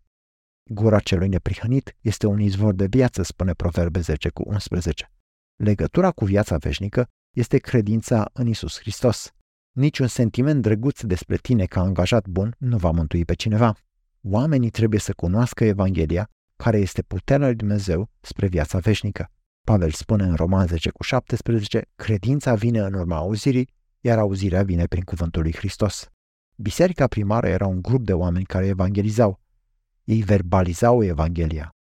Gura celui neprihănit este un izvor de viață, spune Proverbe 10 cu 11. Legătura cu viața veșnică este credința în Isus Hristos. Niciun sentiment drăguț despre tine ca angajat bun nu va mântui pe cineva. Oamenii trebuie să cunoască Evanghelia, care este puterea lui Dumnezeu spre viața veșnică. Pavel spune în Roman 10 cu 17, credința vine în urma auzirii iar auzirea vine prin cuvântul lui Hristos. Biserica primară era un grup de oameni care evangelizau. Ei verbalizau Evanghelia.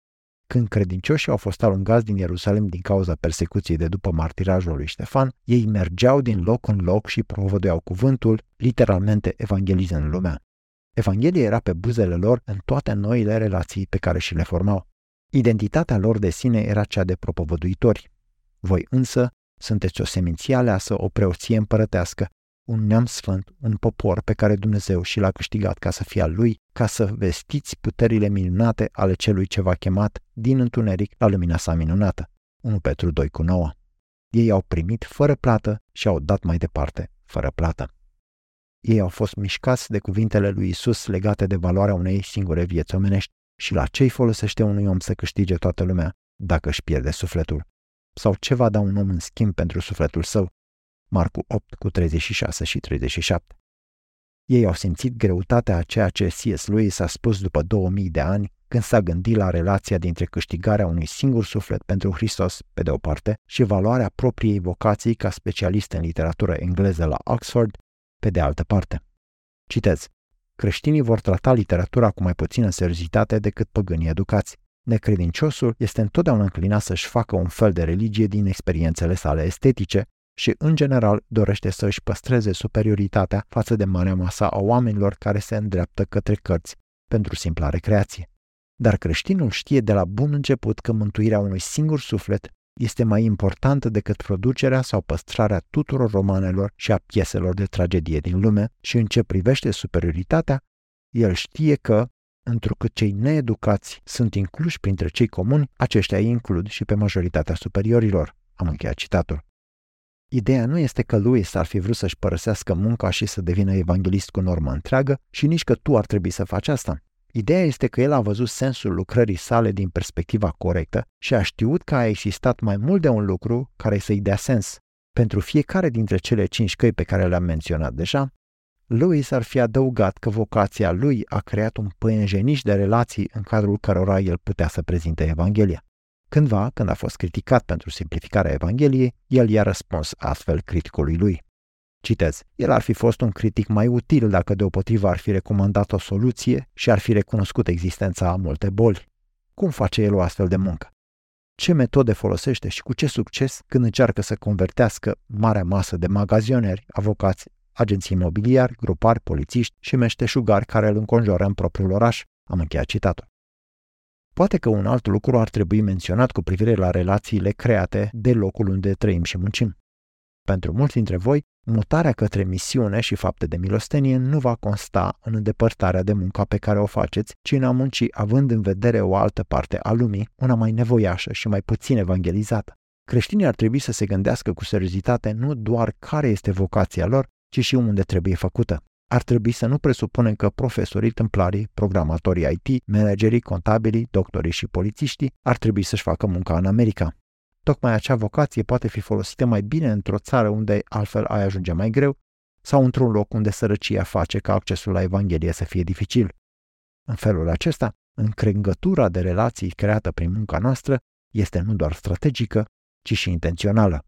Când credincioșii au fost alungați din Ierusalim din cauza persecuției de după martirajul lui Ștefan, ei mergeau din loc în loc și provodeau cuvântul, literalmente evangelizând lumea. Evanghelia era pe buzele lor în toate noile relații pe care și le formau. Identitatea lor de sine era cea de propovăduitori. Voi însă sunteți o seminție aleasă, o preoție împărătească, un neam sfânt, un popor pe care Dumnezeu și l-a câștigat ca să fie al lui, ca să vestiți puterile minunate ale celui ce v-a chemat din întuneric la lumina sa minunată. 1 Petru 2 cu 9. Ei au primit fără plată și au dat mai departe fără plată. Ei au fost mișcați de cuvintele lui Isus legate de valoarea unei singure vieți omenești și la ce folosește unui om să câștige toată lumea dacă își pierde sufletul sau ce va da un om în schimb pentru sufletul său. Marcu 8 cu 36 și 37. Ei au simțit greutatea a ceea ce C.S. Lewis a spus după 2000 de ani când s-a gândit la relația dintre câștigarea unui singur suflet pentru Hristos, pe de o parte, și valoarea propriei vocații ca specialist în literatură engleză la Oxford, pe de altă parte. Citez. Creștinii vor trata literatura cu mai puțină seriozitate decât păgânii educați. Necredinciosul este întotdeauna înclinat să-și facă un fel de religie din experiențele sale estetice și, în general, dorește să își păstreze superioritatea față de marea masă a oamenilor care se îndreaptă către cărți pentru simpla recreație. Dar creștinul știe de la bun început că mântuirea unui singur suflet este mai importantă decât producerea sau păstrarea tuturor romanelor și a pieselor de tragedie din lume și în ce privește superioritatea, el știe că, Întrucât cei needucați sunt incluși printre cei comuni, aceștia îi includ și pe majoritatea superiorilor. Am încheiat citatul. Ideea nu este că lui ar fi vrut să-și părăsească munca și să devină evanghelist cu normă întreagă și nici că tu ar trebui să faci asta. Ideea este că el a văzut sensul lucrării sale din perspectiva corectă și a știut că a existat mai mult de un lucru care să-i dea sens. Pentru fiecare dintre cele cinci căi pe care le-am menționat deja, Louis ar fi adăugat că vocația lui a creat un păienjeniș de relații în cadrul cărora el putea să prezinte Evanghelia. Cândva, când a fost criticat pentru simplificarea Evangheliei, el i-a răspuns astfel criticului lui. Citez, el ar fi fost un critic mai util dacă deopotrivă ar fi recomandat o soluție și ar fi recunoscut existența a multe boli. Cum face el o astfel de muncă? Ce metode folosește și cu ce succes când încearcă să convertească marea masă de magazioneri, avocați, agenții imobiliari, grupari, polițiști și meșteșugari care îl înconjoară în propriul oraș. Am încheiat citatul. Poate că un alt lucru ar trebui menționat cu privire la relațiile create de locul unde trăim și muncim. pentru mulți dintre voi, mutarea către misiune și fapte de milostenie nu va consta în îndepărtarea de munca pe care o faceți, ci în a munci având în vedere o altă parte a lumii, una mai nevoiașă și mai puțin evangelizată. Creștinii ar trebui să se gândească cu seriozitate nu doar care este vocația lor, ci și unde trebuie făcută. Ar trebui să nu presupunem că profesorii, templarii, programatorii IT, managerii, contabili, doctorii și polițiștii ar trebui să-și facă munca în America. Tocmai acea vocație poate fi folosită mai bine într-o țară unde altfel ai ajunge mai greu sau într-un loc unde sărăcia face ca accesul la Evanghelie să fie dificil. În felul acesta, încrengătura de relații creată prin munca noastră este nu doar strategică, ci și intențională.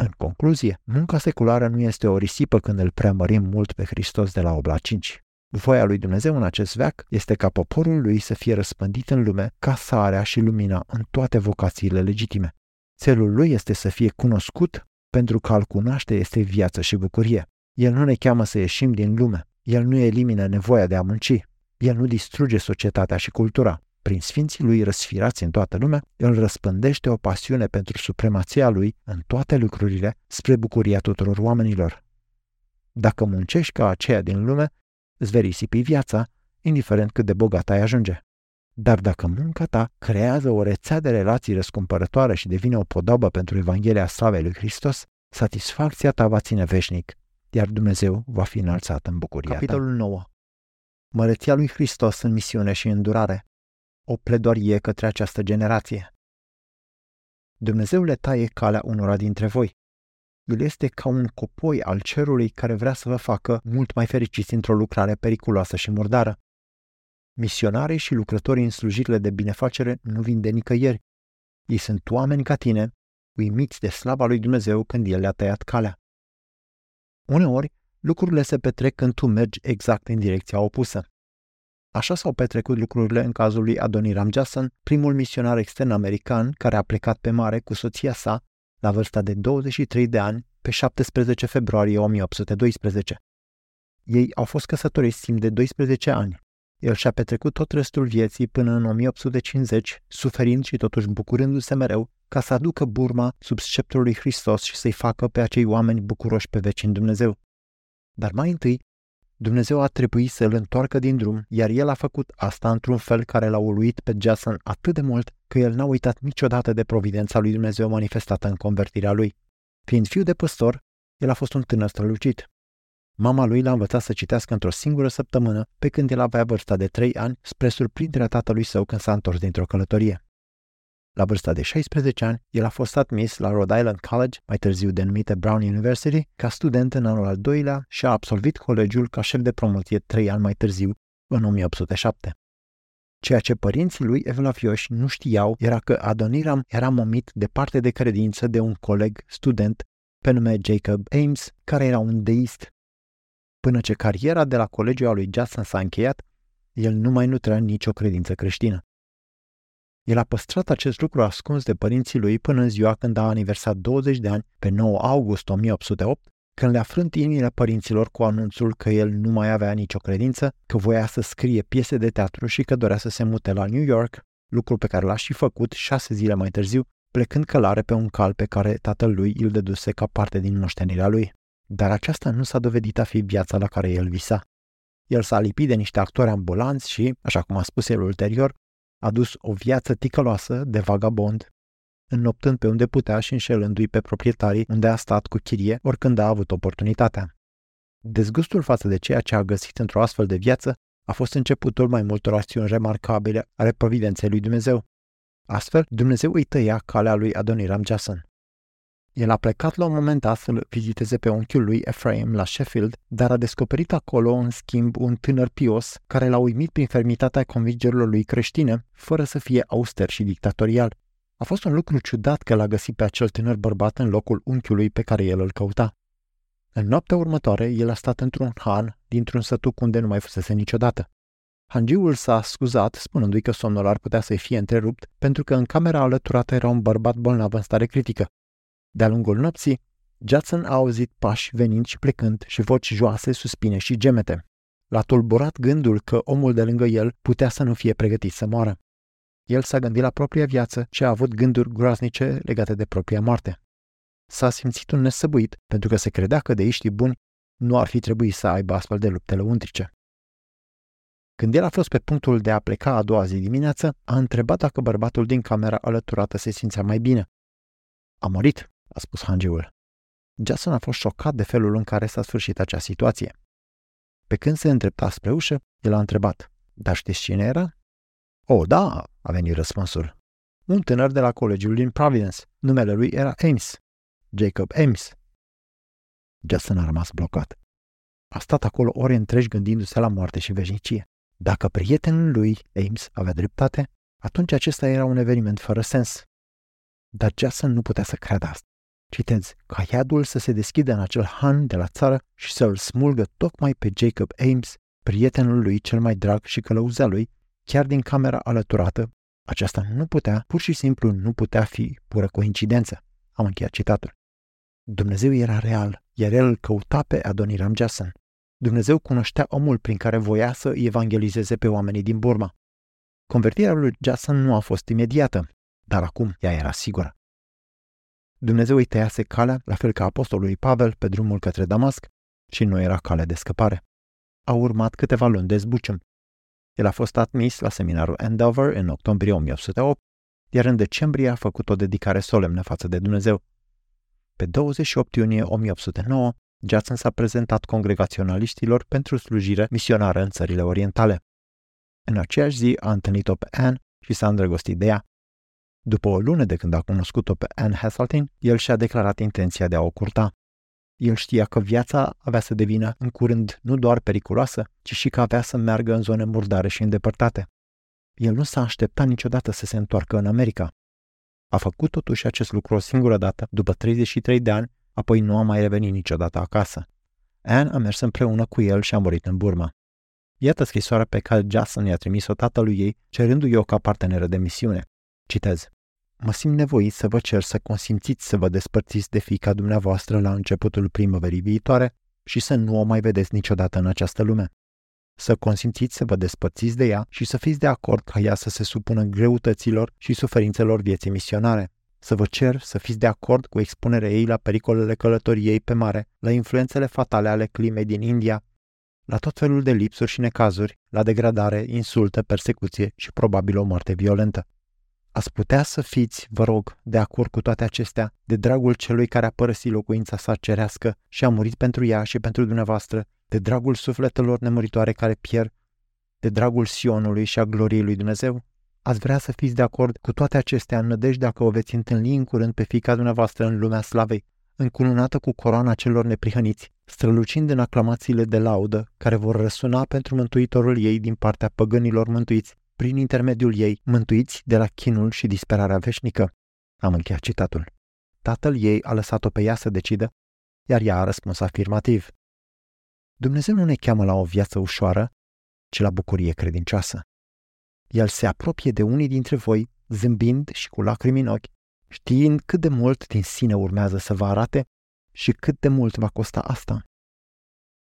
În concluzie, munca seculară nu este o risipă când îl preamărim mult pe Hristos de la 8 la 5. Voia lui Dumnezeu în acest veac este ca poporul lui să fie răspândit în lume ca sarea și lumina în toate vocațiile legitime. Țelul lui este să fie cunoscut pentru că al cunoaște este viață și bucurie. El nu ne cheamă să ieșim din lume. El nu elimină nevoia de a munci. El nu distruge societatea și cultura. Prin sfinții lui răsfirați în toată lumea, el răspândește o pasiune pentru supremația lui în toate lucrurile spre bucuria tuturor oamenilor. Dacă muncești ca aceea din lume, îți vei risipi viața, indiferent cât de bogat ai ajunge. Dar dacă munca ta creează o rețea de relații răscumpărătoare și devine o podobă pentru Evanghelia Slavei lui Hristos, satisfacția ta va ține veșnic, iar Dumnezeu va fi înălțat în bucuria Capitolul ta. 9 Măreția lui Hristos în misiune și îndurare. O pledoarie către această generație. Dumnezeu le taie calea unora dintre voi. El este ca un copoi al cerului care vrea să vă facă mult mai fericiți într-o lucrare periculoasă și murdară. Misionarii și lucrătorii în slujirile de binefacere nu vin de nicăieri. Ei sunt oameni ca tine, uimiți de slava lui Dumnezeu când El le-a tăiat calea. Uneori, lucrurile se petrec când tu mergi exact în direcția opusă. Așa s-au petrecut lucrurile în cazul lui Adoniram Jason, primul misionar extern american care a plecat pe mare cu soția sa la vârsta de 23 de ani pe 17 februarie 1812. Ei au fost căsătoriți timp de 12 ani. El și-a petrecut tot restul vieții până în 1850, suferind și totuși bucurându-se mereu ca să aducă Burma sub sceptrul lui Hristos și să-i facă pe acei oameni bucuroși pe veci în Dumnezeu. Dar mai întâi, Dumnezeu a trebuit să îl întoarcă din drum, iar el a făcut asta într-un fel care l-a uluit pe Jason atât de mult că el n-a uitat niciodată de providența lui Dumnezeu manifestată în convertirea lui. Fiind fiu de păstor, el a fost un tânăr strălucit. Mama lui l-a învățat să citească într-o singură săptămână, pe când el avea vârsta de 3 ani, spre surprinderea tatălui său când s-a întors dintr-o călătorie. La vârsta de 16 ani, el a fost admis la Rhode Island College, mai târziu denumită Brown University, ca student în anul al doilea și a absolvit colegiul ca șef de promoție trei ani mai târziu, în 1807. Ceea ce părinții lui evlavioși nu știau era că Adoniram era momit de parte de credință de un coleg student pe nume Jacob Ames, care era un deist. Până ce cariera de la colegiul lui Jackson s-a încheiat, el nu mai nutrea nicio credință creștină. El a păstrat acest lucru ascuns de părinții lui până în ziua când a aniversat 20 de ani, pe 9 august 1808, când le-a frânt inimile părinților cu anunțul că el nu mai avea nicio credință, că voia să scrie piese de teatru și că dorea să se mute la New York, lucru pe care l-a și făcut șase zile mai târziu, plecând călare pe un cal pe care tatăl lui îl deduse ca parte din moștenirea lui. Dar aceasta nu s-a dovedit a fi viața la care el visa. El s-a lipit de niște actori ambulanți și, așa cum a spus el ulterior, a dus o viață ticăloasă de vagabond, înnoptând pe unde putea și înșelându-i pe proprietarii unde a stat cu chirie oricând a avut oportunitatea. Dezgustul față de ceea ce a găsit într-o astfel de viață a fost începutul mai multor acțiuni remarcabile ale providenței lui Dumnezeu. Astfel, Dumnezeu îi tăia calea lui Adoniram Jason. El a plecat la un moment dat să-l viziteze pe unchiul lui Ephraim la Sheffield, dar a descoperit acolo, în schimb, un tânăr pios care l-a uimit prin fermitatea convingerilor lui creștine, fără să fie auster și dictatorial. A fost un lucru ciudat că l-a găsit pe acel tânăr bărbat în locul unchiului pe care el îl căuta. În noaptea următoare, el a stat într-un han dintr-un sătuc unde nu mai fusese niciodată. Hangiul s-a scuzat, spunându-i că somnul ar putea să-i fie întrerupt, pentru că în camera alăturată era un bărbat bolnav în stare critică. De-a lungul nopții, Judson a auzit pași venind și plecând și voci joase, suspine și gemete. L-a tulburat gândul că omul de lângă el putea să nu fie pregătit să moară. El s-a gândit la propria viață și a avut gânduri groaznice legate de propria moarte. s-a simțit un nesăbuit pentru că se credea că deiștii buni nu ar fi trebuit să aibă astfel de lupte lăuntrice. Când el a fost pe punctul de a pleca a doua zi dimineață, a întrebat dacă bărbatul din camera alăturată se simțea mai bine. A murit, a spus hangeul. Jason a fost șocat de felul în care s-a sfârșit acea situație. Pe când se îndrepta spre ușă, el a întrebat, dar știți cine era? O, da, a venit răspunsul. Un tânăr de la colegiul din Providence. Numele lui era Ames. Jacob Ames. Jason a rămas blocat. A stat acolo ore întregi gândindu-se la moarte și veșnicie. Dacă prietenul lui, Ames, avea dreptate, atunci acesta era un eveniment fără sens. Dar Jason nu putea să creadă asta. Citez, ca iadul să se deschidă în acel han de la țară și să îl smulgă tocmai pe Jacob Ames, prietenul lui cel mai drag și călăuzea lui, chiar din camera alăturată, aceasta nu putea, pur și simplu nu putea fi pură coincidență. Am încheiat citatul. Dumnezeu era real, iar el îl căuta pe Adoniram Jason. Dumnezeu cunoștea omul prin care voia să evangelizeze pe oamenii din Burma. Convertirea lui Jason nu a fost imediată, dar acum ea era sigură. Dumnezeu îi tăiase calea, la fel ca apostolului Pavel pe drumul către Damasc, și nu era cale de scăpare. Au urmat câteva luni de zbucium. El a fost admis la seminarul Endeavour în octombrie 1808, iar în decembrie a făcut o dedicare solemnă față de Dumnezeu. Pe 28 iunie 1809, Jackson s-a prezentat congregaționaliștilor pentru slujire misionară în țările orientale. În aceeași zi a întâlnit-o pe Anne și s-a îndrăgostit de ea. După o lună de când a cunoscut-o pe Anne Hasseltine, el și-a declarat intenția de a o curta. El știa că viața avea să devină în curând nu doar periculoasă, ci și că avea să meargă în zone murdare și îndepărtate. El nu s-a așteptat niciodată să se întoarcă în America. A făcut totuși acest lucru o singură dată, după 33 de ani, apoi nu a mai revenit niciodată acasă. Anne a mers împreună cu el și a murit în Burma. Iată scrisoarea pe care Jason i-a trimis-o tatălui ei, cerându-i o ca parteneră de misiune. Citez. Mă simt nevoit să vă cer să consimțiți să vă despărțiți de fica dumneavoastră la începutul primăverii viitoare și să nu o mai vedeți niciodată în această lume. Să consimțiți să vă despărțiți de ea și să fiți de acord ca ea să se supună greutăților și suferințelor vieții misionare. Să vă cer să fiți de acord cu expunerea ei la pericolele călătoriei pe mare, la influențele fatale ale climei din India, la tot felul de lipsuri și necazuri, la degradare, insultă, persecuție și probabil o moarte violentă. Ați putea să fiți, vă rog, de acord cu toate acestea, de dragul celui care a părăsit locuința sa cerească și a murit pentru ea și pentru dumneavoastră, de dragul sufletelor nemuritoare care pierd, de dragul Sionului și a gloriei lui Dumnezeu? Ați vrea să fiți de acord cu toate acestea în nădejde că o veți întâlni în curând pe fica dumneavoastră în lumea slavei, încununată cu coroana celor neprihăniți, strălucind în aclamațiile de laudă care vor răsuna pentru mântuitorul ei din partea păgânilor mântuiți, prin intermediul ei, mântuiți de la chinul și disperarea veșnică. Am încheiat citatul. Tatăl ei a lăsat-o pe ea să decidă, iar ea a răspuns afirmativ. Dumnezeu nu ne cheamă la o viață ușoară, ci la bucurie credincioasă. El se apropie de unii dintre voi, zâmbind și cu lacrimi în ochi, știind cât de mult din sine urmează să vă arate și cât de mult va costa asta.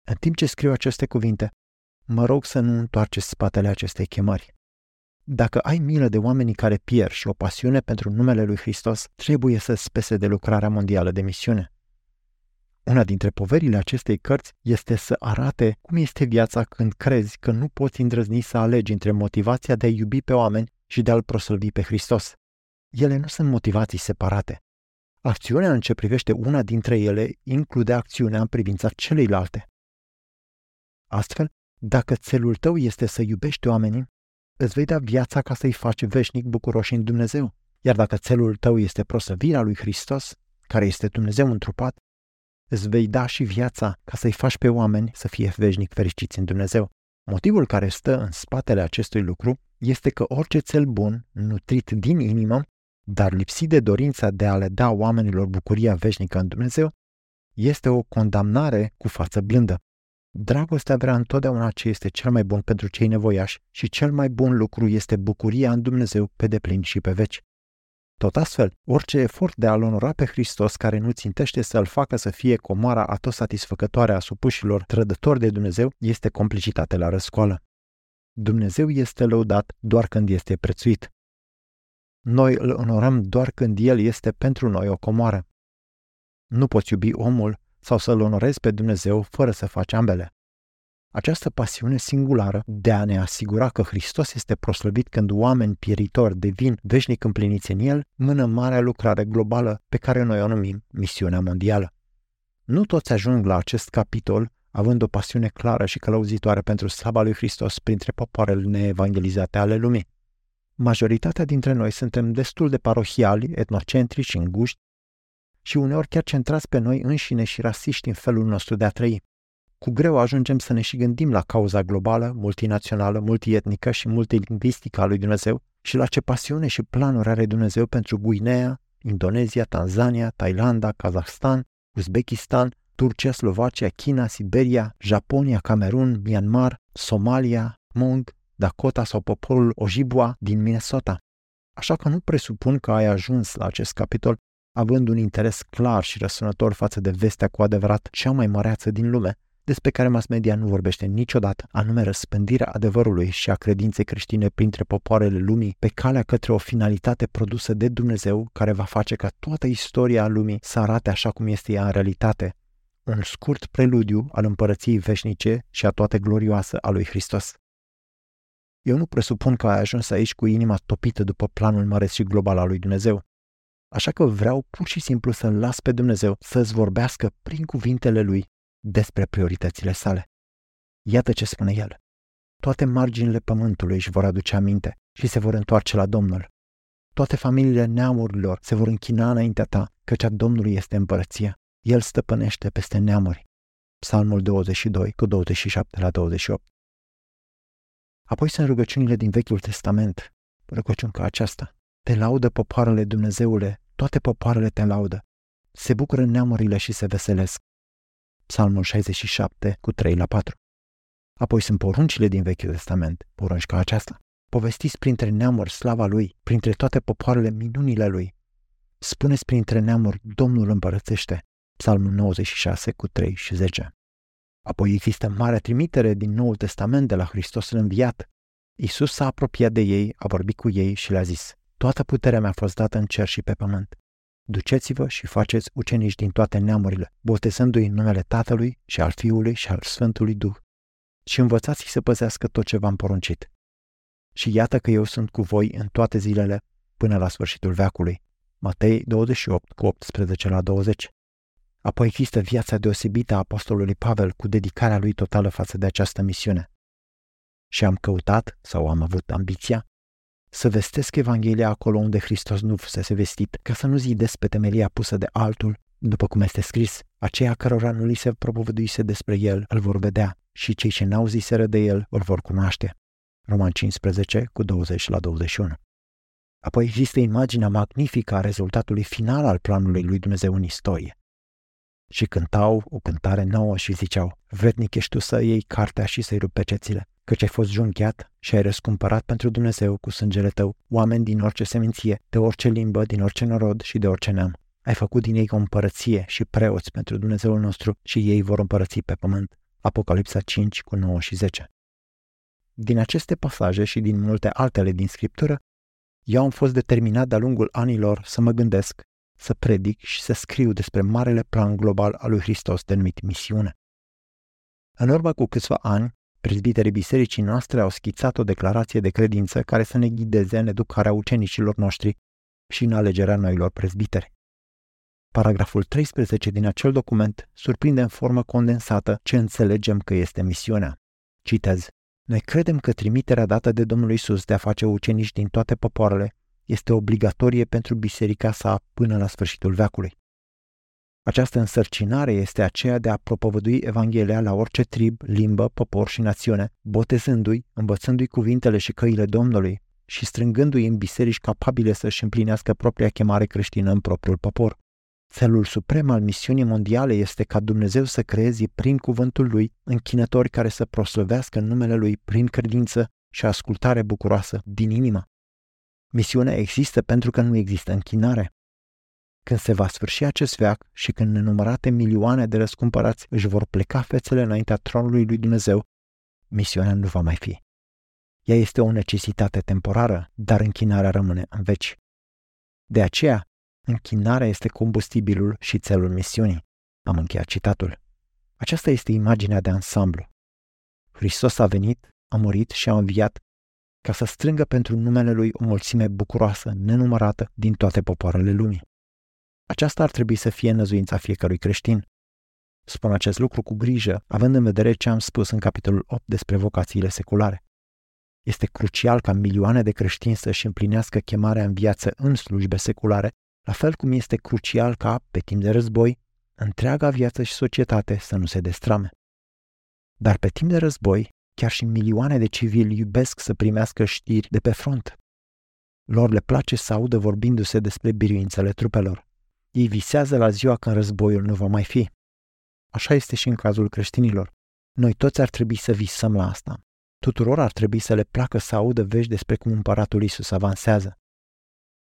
În timp ce scriu aceste cuvinte, mă rog să nu întoarceți spatele acestei chemări. Dacă ai milă de oamenii care pierd și o pasiune pentru numele lui Hristos, trebuie să spese de lucrarea mondială de misiune. Una dintre poverile acestei cărți este să arate cum este viața când crezi că nu poți îndrăzni să alegi între motivația de a iubi pe oameni și de a-L proslăvi pe Hristos. Ele nu sunt motivații separate. Acțiunea în ce privește una dintre ele include acțiunea în privința celeilalte. Astfel, dacă țelul tău este să iubești oamenii, îți vei da viața ca să-i faci veșnic bucuroși în Dumnezeu. Iar dacă țelul tău este prosăvirea lui Hristos, care este Dumnezeu întrupat, îți vei da și viața ca să-i faci pe oameni să fie veșnic fericiți în Dumnezeu. Motivul care stă în spatele acestui lucru este că orice cel bun, nutrit din inimă, dar lipsit de dorința de a le da oamenilor bucuria veșnică în Dumnezeu, este o condamnare cu față blândă. Dragostea vrea întotdeauna ce este cel mai bun pentru cei nevoiași și cel mai bun lucru este bucuria în Dumnezeu pe deplin și pe veci. Tot astfel, orice efort de a-L onora pe Hristos care nu țintește să-L facă să fie comoara atosatisfăcătoare a supușilor trădători de Dumnezeu este complicitate la răscoală. Dumnezeu este lăudat doar când este prețuit. Noi îl onorăm doar când El este pentru noi o comoară. Nu poți iubi omul sau să-L onorezi pe Dumnezeu fără să faci ambele. Această pasiune singulară de a ne asigura că Hristos este proslăvit când oameni pieritori devin veșnic împliniți în El, mână marea lucrare globală pe care noi o numim misiunea mondială. Nu toți ajung la acest capitol având o pasiune clară și călăuzitoare pentru slava lui Hristos printre popoarele neevangelizate ale lumii. Majoritatea dintre noi suntem destul de parohiali, etnocentrici și înguști și uneori chiar centrați pe noi înșine și rasiști în felul nostru de a trăi. Cu greu ajungem să ne și gândim la cauza globală, multinațională, multietnică și multilingvistică a lui Dumnezeu și la ce pasiune și planuri are Dumnezeu pentru Guinea, Indonezia, Tanzania, Thailanda, Kazahstan, Uzbekistan, Turcia, Slovacia, China, Siberia, Japonia, Camerun, Myanmar, Somalia, Hmong, Dakota sau poporul Ojibwa din Minnesota. Așa că nu presupun că ai ajuns la acest capitol având un interes clar și răsunător față de vestea cu adevărat cea mai măreață din lume, despre care mass media nu vorbește niciodată, anume răspândirea adevărului și a credinței creștine printre popoarele lumii pe calea către o finalitate produsă de Dumnezeu care va face ca toată istoria lumii să arate așa cum este ea în realitate, un scurt preludiu al împărăției veșnice și a toate glorioasă a lui Hristos. Eu nu presupun că ai ajuns aici cu inima topită după planul măreț și global al lui Dumnezeu. Așa că vreau pur și simplu să-L las pe Dumnezeu să-ți vorbească prin cuvintele Lui despre prioritățile sale. Iată ce spune El. Toate marginile pământului își vor aduce aminte și se vor întoarce la Domnul. Toate familiile neamurilor se vor închina înaintea ta, căci a Domnului este împărăția. El stăpânește peste neamuri. Psalmul 22 cu 27 la 28. Apoi sunt rugăciunile din Vechiul Testament, rugăciuni ca aceasta. Te laudă popoarele Dumnezeule, toate popoarele te laudă. Se bucură neamurile și se veselesc. Psalmul 67 cu 3 la 4. Apoi sunt poruncile din Vechiul Testament, porunci ca aceasta. Povestiți printre neamuri slava lui, printre toate popoarele minunile lui. Spuneți printre neamuri, Domnul împărățește. Psalmul 96 cu 3 și 10. Apoi există marea trimitere din Noul Testament de la Hristos înviat. Isus s-a apropiat de ei, a vorbit cu ei și le-a zis, Toată puterea mi-a fost dată în cer și pe pământ. Duceți-vă și faceți ucenici din toate neamurile, botezându-i în numele Tatălui și al Fiului și al Sfântului Duh. Și învățați-i să păzească tot ce v-am poruncit. Și iată că eu sunt cu voi în toate zilele până la sfârșitul veacului. Matei 28 cu 18 la 20. Apoi există viața deosebită a apostolului Pavel cu dedicarea lui totală față de această misiune. Și am căutat, sau am avut ambiția, să vestesc Evanghelia acolo unde Hristos nu fusese vestit, ca să nu zidesc pe temelia pusă de altul, după cum este scris, aceia cărora nu li se propovăduise despre el îl vor vedea și cei ce n-au ziseră de el îl vor cunoaște. Roman 15 cu 20 la 21. Apoi există imaginea magnifică a rezultatului final al planului lui Dumnezeu în istorie și cântau o cântare nouă și ziceau, vrednic ești tu să iei cartea și să-i rupi pecețile, căci ai fost junchiat și ai răscumpărat pentru Dumnezeu cu sângele tău oameni din orice seminție, de orice limbă, din orice norod și de orice neam. Ai făcut din ei o împărăție și preoți pentru Dumnezeul nostru și ei vor împărăți pe pământ. Apocalipsa 5 cu 9 și 10. Din aceste pasaje și din multe altele din Scriptură, eu am fost determinat de-a lungul anilor să mă gândesc să predic și să scriu despre marele plan global al lui Hristos denumit misiune. În urmă cu câțiva ani, prezbiterii bisericii noastre au schițat o declarație de credință care să ne ghideze în educarea ucenicilor noștri și în alegerea noilor prezbiteri. Paragraful 13 din acel document surprinde în formă condensată ce înțelegem că este misiunea. Citez. Noi credem că trimiterea dată de Domnul Isus de a face ucenici din toate popoarele este obligatorie pentru biserica sa până la sfârșitul veacului. Această însărcinare este aceea de a propovădui Evanghelia la orice trib, limbă, popor și națiune, botezându-i, învățându-i cuvintele și căile Domnului și strângându-i în biserici capabile să-și împlinească propria chemare creștină în propriul popor. Felul suprem al misiunii mondiale este ca Dumnezeu să creeze prin cuvântul Lui închinători care să proslăvească numele Lui prin credință și ascultare bucuroasă din inimă. Misiunea există pentru că nu există închinare. Când se va sfârși acest veac și când nenumărate milioane de răscumpărați își vor pleca fețele înaintea tronului lui Dumnezeu, misiunea nu va mai fi. Ea este o necesitate temporară, dar închinarea rămâne în veci. De aceea, Închinarea este combustibilul și țelul misiunii. Am încheiat citatul. Aceasta este imaginea de ansamblu. Hristos a venit, a murit și a înviat ca să strângă pentru numele Lui o mulțime bucuroasă, nenumărată din toate popoarele lumii. Aceasta ar trebui să fie năzuința fiecărui creștin. Spun acest lucru cu grijă, având în vedere ce am spus în capitolul 8 despre vocațiile seculare. Este crucial ca milioane de creștini să-și împlinească chemarea în viață în slujbe seculare, la fel cum este crucial ca, pe timp de război, întreaga viață și societate să nu se destrame. Dar pe timp de război, chiar și milioane de civili iubesc să primească știri de pe front. Lor le place să audă vorbindu-se despre biruințele trupelor. Ei visează la ziua când războiul nu va mai fi. Așa este și în cazul creștinilor. Noi toți ar trebui să visăm la asta. Tuturor ar trebui să le placă să audă vești despre cum împăratul Isus avansează.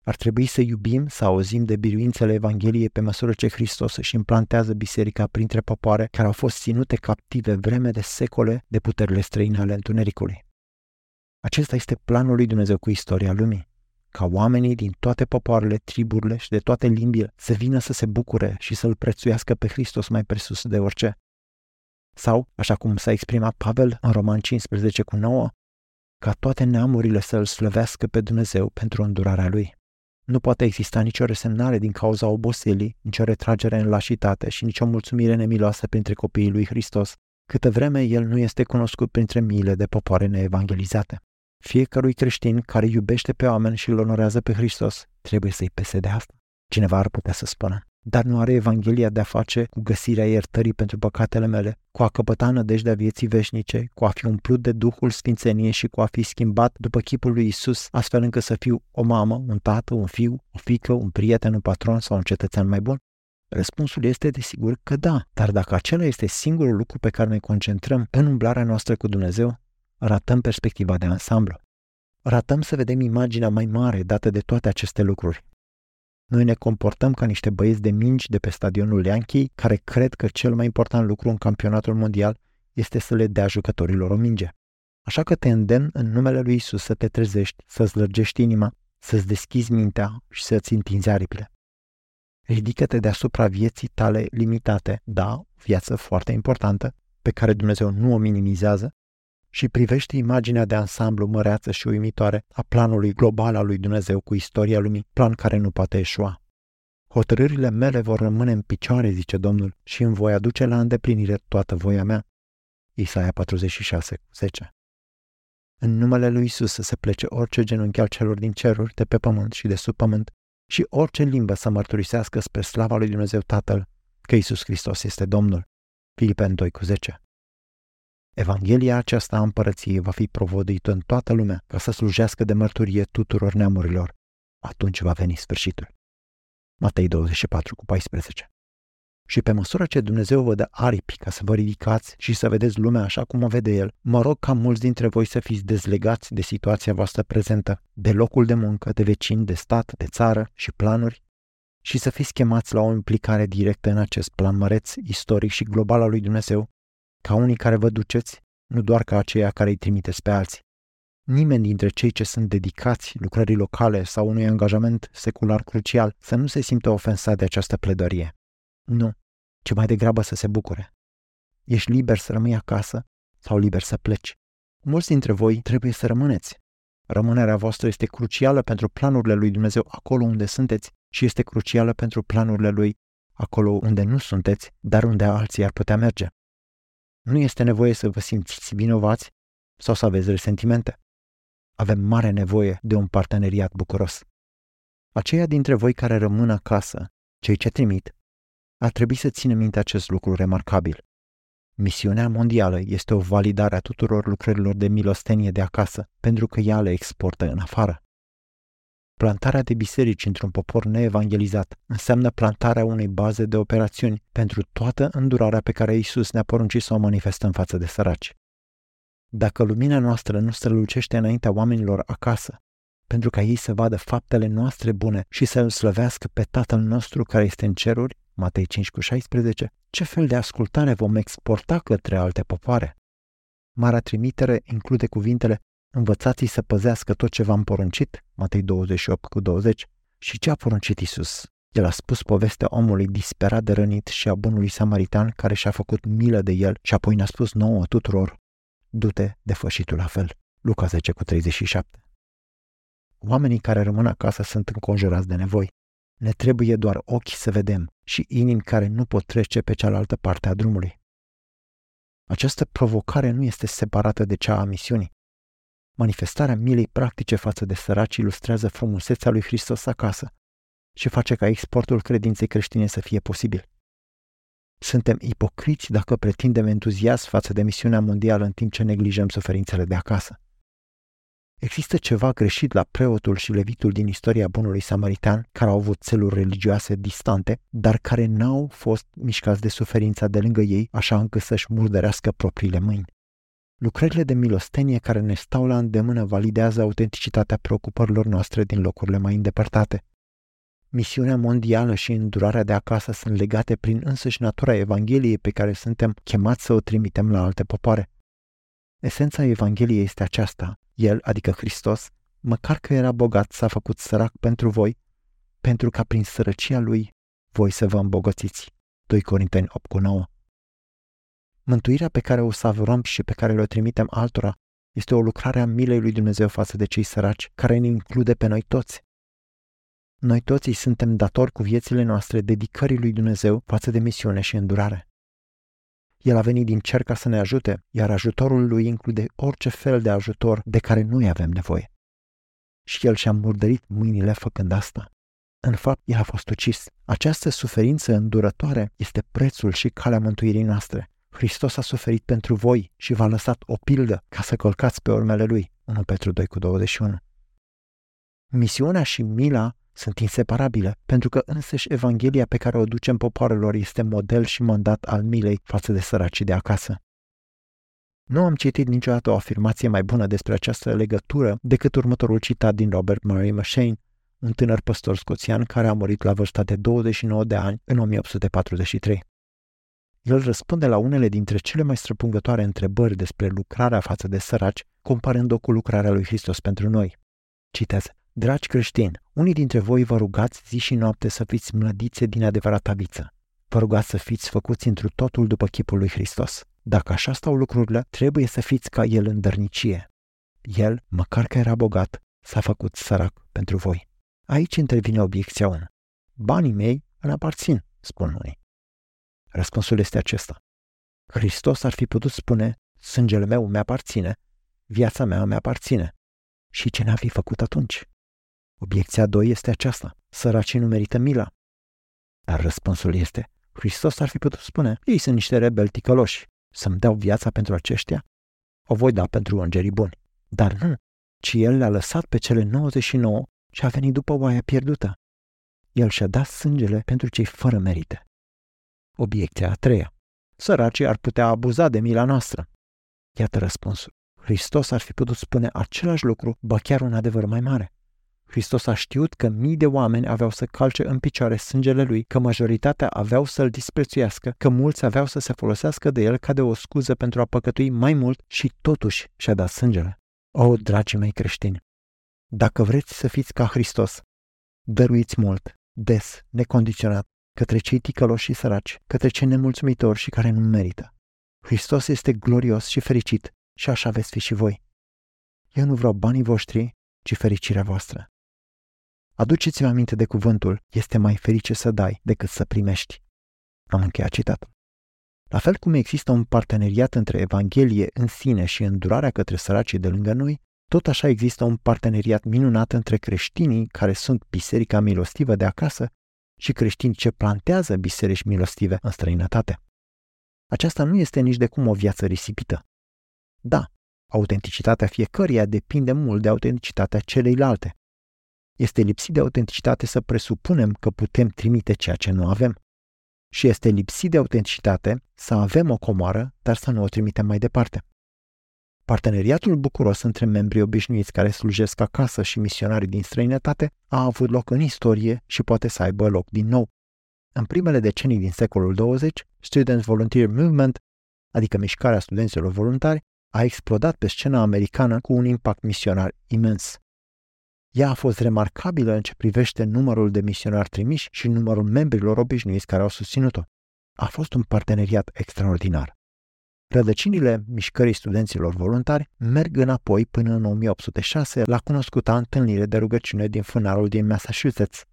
Ar trebui să iubim, să auzim de biruințele Evangheliei pe măsură ce Hristos își implantează biserica printre popoare care au fost ținute captive vreme de secole de puterile străine ale întunericului. Acesta este planul lui Dumnezeu cu istoria lumii ca oamenii din toate popoarele, triburile și de toate limbile să vină să se bucure și să-L prețuiască pe Hristos mai presus de orice. Sau, așa cum s-a exprimat Pavel în Roman 15 cu 9, ca toate neamurile să-L slăvească pe Dumnezeu pentru îndurarea Lui. Nu poate exista nicio resemnare din cauza oboselii, nicio retragere în lașitate și nicio mulțumire nemiloasă printre copiii lui Hristos, câtă vreme El nu este cunoscut printre miile de popoare neevangelizate. Fiecărui creștin care iubește pe oameni și îl onorează pe Hristos, trebuie să-i pese de asta. Cineva ar putea să spună, dar nu are Evanghelia de a face cu găsirea iertării pentru păcatele mele, cu a căpăta nădejdea vieții veșnice, cu a fi umplut de Duhul Sfințeniei și cu a fi schimbat după chipul lui Isus, astfel încât să fiu o mamă, un tată, un fiu, o fică, un prieten, un patron sau un cetățean mai bun? Răspunsul este desigur că da, dar dacă acela este singurul lucru pe care ne concentrăm în umblarea noastră cu Dumnezeu, ratăm perspectiva de ansamblu. Ratăm să vedem imaginea mai mare dată de toate aceste lucruri. Noi ne comportăm ca niște băieți de mingi de pe stadionul Yankee care cred că cel mai important lucru în campionatul mondial este să le dea jucătorilor o minge. Așa că te îndemn în numele lui Isus să te trezești, să-ți lărgești inima, să-ți deschizi mintea și să-ți întinzi aripile. Ridică-te deasupra vieții tale limitate, da, viață foarte importantă, pe care Dumnezeu nu o minimizează, și privește imaginea de ansamblu măreață și uimitoare a planului global al lui Dumnezeu cu istoria lumii, plan care nu poate eșua. Hotărârile mele vor rămâne în picioare, zice Domnul, și îmi voi aduce la îndeplinire toată voia mea. Isaia 46, 10 În numele lui Isus să se plece orice genunchi al celor din ceruri, de pe pământ și de sub pământ, și orice limbă să mărturisească spre slava lui Dumnezeu Tatăl că Isus Hristos este Domnul. Filipen 2 cu 10 Evanghelia aceasta a împărăției va fi provodită în toată lumea ca să slujească de mărturie tuturor neamurilor. Atunci va veni sfârșitul. Matei 24 cu 14 Și pe măsură ce Dumnezeu vă dă aripi ca să vă ridicați și să vedeți lumea așa cum o vede El, mă rog ca mulți dintre voi să fiți dezlegați de situația voastră prezentă, de locul de muncă, de vecini, de stat, de țară și planuri, și să fiți chemați la o implicare directă în acest plan măreț, istoric și global al lui Dumnezeu, ca unii care vă duceți, nu doar ca aceia care îi trimiteți pe alții. Nimeni dintre cei ce sunt dedicați lucrării locale sau unui angajament secular crucial să nu se simtă ofensat de această plădărie. Nu, ci mai degrabă să se bucure. Ești liber să rămâi acasă sau liber să pleci. Mulți dintre voi trebuie să rămâneți. Rămânerea voastră este crucială pentru planurile lui Dumnezeu acolo unde sunteți și este crucială pentru planurile lui acolo unde nu sunteți, dar unde alții ar putea merge. Nu este nevoie să vă simțiți vinovați sau să aveți resentimente. Avem mare nevoie de un parteneriat bucuros. Aceia dintre voi care rămân acasă, cei ce trimit, ar trebui să țină minte acest lucru remarcabil. Misiunea mondială este o validare a tuturor lucrărilor de milostenie de acasă, pentru că ea le exportă în afară. Plantarea de biserici într-un popor neevangelizat înseamnă plantarea unei baze de operațiuni pentru toată îndurarea pe care Isus ne-a poruncit să o manifestăm față de săraci. Dacă lumina noastră nu strălucește înaintea oamenilor acasă, pentru ca ei să vadă faptele noastre bune și să îl slăvească pe Tatăl nostru care este în ceruri, Matei 5 cu 16, ce fel de ascultare vom exporta către alte popoare? Marea trimitere include cuvintele Învățați să păzească tot ce v-am poruncit, Matei 28 cu 20, și ce a poruncit Isus? El a spus povestea omului disperat de rănit și a bunului samaritan care și-a făcut milă de el și apoi ne-a spus nouă tuturor, du-te de fășitul la fel. Luca 10 cu 37 Oamenii care rămân acasă sunt înconjurați de nevoi. Ne trebuie doar ochi să vedem și inimi care nu pot trece pe cealaltă parte a drumului. Această provocare nu este separată de cea a misiunii. Manifestarea milei practice față de săraci ilustrează frumusețea lui Hristos acasă și face ca exportul credinței creștine să fie posibil. Suntem ipocriți dacă pretindem entuziasm față de misiunea mondială în timp ce neglijăm suferințele de acasă. Există ceva greșit la preotul și levitul din istoria bunului samaritan care au avut țeluri religioase distante, dar care n-au fost mișcați de suferința de lângă ei, așa încât să-și murdărească propriile mâini. Lucrările de milostenie care ne stau la îndemână validează autenticitatea preocupărilor noastre din locurile mai îndepărtate. Misiunea mondială și îndurarea de acasă sunt legate prin însăși natura Evangheliei pe care suntem chemați să o trimitem la alte popoare. Esența Evangheliei este aceasta. El, adică Hristos, măcar că era bogat, s-a făcut sărac pentru voi, pentru ca prin sărăcia lui voi să vă îmbogățiți. 2 Corinteni 8 cu 9 Mântuirea pe care o savurăm și pe care le-o trimitem altora este o lucrare a milei lui Dumnezeu față de cei săraci, care ne include pe noi toți. Noi toți suntem datori cu viețile noastre dedicării lui Dumnezeu față de misiune și îndurare. El a venit din cer ca să ne ajute, iar ajutorul lui include orice fel de ajutor de care noi avem nevoie. Și el și-a murdărit mâinile făcând asta. În fapt, el a fost ucis. Această suferință îndurătoare este prețul și calea mântuirii noastre. Hristos a suferit pentru voi și v-a lăsat o pildă ca să călcați pe urmele lui. 1 Petru 2 cu 21. Misiunea și mila sunt inseparabile, pentru că însăși Evanghelia pe care o ducem popoarelor este model și mandat al milei față de săracii de acasă. Nu am citit niciodată o afirmație mai bună despre această legătură decât următorul citat din Robert Murray M'Cheyne, un tânăr păstor scoțian care a murit la vârsta de 29 de ani în 1843. El răspunde la unele dintre cele mai străpungătoare întrebări despre lucrarea față de săraci, comparând-o cu lucrarea lui Hristos pentru noi. Citez. Dragi creștini, unii dintre voi vă rugați zi și noapte să fiți mlădițe din adevărata viță. Vă rugați să fiți făcuți întru totul după chipul lui Hristos. Dacă așa stau lucrurile, trebuie să fiți ca El în dărnicie. El, măcar că era bogat, s-a făcut sărac pentru voi. Aici intervine obiecția 1. Banii mei îmi aparțin, spun unii. Răspunsul este acesta. Hristos ar fi putut spune, sângele meu mi-aparține, viața mea mi-aparține. Și ce ne-a fi făcut atunci? Obiecția 2 este aceasta. Săracii nu merită mila. Dar răspunsul este, Hristos ar fi putut spune, ei sunt niște rebeli ticăloși. Să-mi dau viața pentru aceștia? O voi da pentru îngerii buni. Dar nu, ci El le-a lăsat pe cele 99 și a venit după oaia pierdută. El și-a dat sângele pentru cei fără merite. Obiecția a treia. Săracii ar putea abuza de mila noastră. Iată răspunsul. Hristos ar fi putut spune același lucru, ba chiar un adevăr mai mare. Hristos a știut că mii de oameni aveau să calce în picioare sângele lui, că majoritatea aveau să-l disprețuiască, că mulți aveau să se folosească de el ca de o scuză pentru a păcătui mai mult și totuși și-a dat sângele. O, dragii mei creștini, dacă vreți să fiți ca Hristos, dăruiți mult, des, necondiționat, către cei ticăloși și săraci, către cei nemulțumitori și care nu merită. Hristos este glorios și fericit și așa veți fi și voi. Eu nu vreau banii voștri, ci fericirea voastră. Aduceți-vă aminte de cuvântul, este mai ferice să dai decât să primești. Am încheiat citatul. La fel cum există un parteneriat între Evanghelie în sine și îndurarea către săracii de lângă noi, tot așa există un parteneriat minunat între creștinii care sunt biserica milostivă de acasă și creștini ce plantează biserici milostive în străinătate. Aceasta nu este nici de cum o viață risipită. Da, autenticitatea fiecăruia depinde mult de autenticitatea celeilalte. Este lipsit de autenticitate să presupunem că putem trimite ceea ce nu avem. Și este lipsit de autenticitate să avem o comoară, dar să nu o trimitem mai departe. Parteneriatul bucuros între membrii obișnuiți care slujesc acasă și misionarii din străinătate a avut loc în istorie și poate să aibă loc din nou. În primele decenii din secolul 20, Student Volunteer Movement, adică mișcarea studenților voluntari, a explodat pe scena americană cu un impact misionar imens. Ea a fost remarcabilă în ce privește numărul de misionari trimiși și numărul membrilor obișnuiți care au susținut-o. A fost un parteneriat extraordinar. Rădăcinile mișcării studenților voluntari merg înapoi până în 1806 la cunoscuta întâlnire de rugăciune din fânarul din Massachusetts.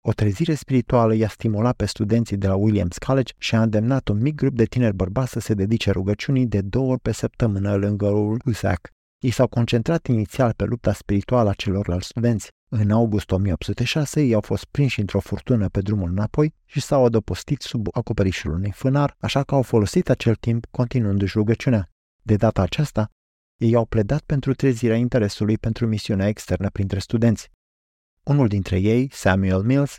O trezire spirituală i-a stimulat pe studenții de la Williams College și a îndemnat un mic grup de tineri bărbați să se dedice rugăciunii de două ori pe săptămână lângă râul Usac. Ei s-au concentrat inițial pe lupta spirituală a celorlalți studenți. În august 1806 ei au fost prinși într-o furtună pe drumul înapoi și s-au adăpostit sub acoperișul unui fânar, așa că au folosit acel timp continuându-și rugăciunea. De data aceasta, ei au pledat pentru trezirea interesului pentru misiunea externă printre studenți. Unul dintre ei, Samuel Mills,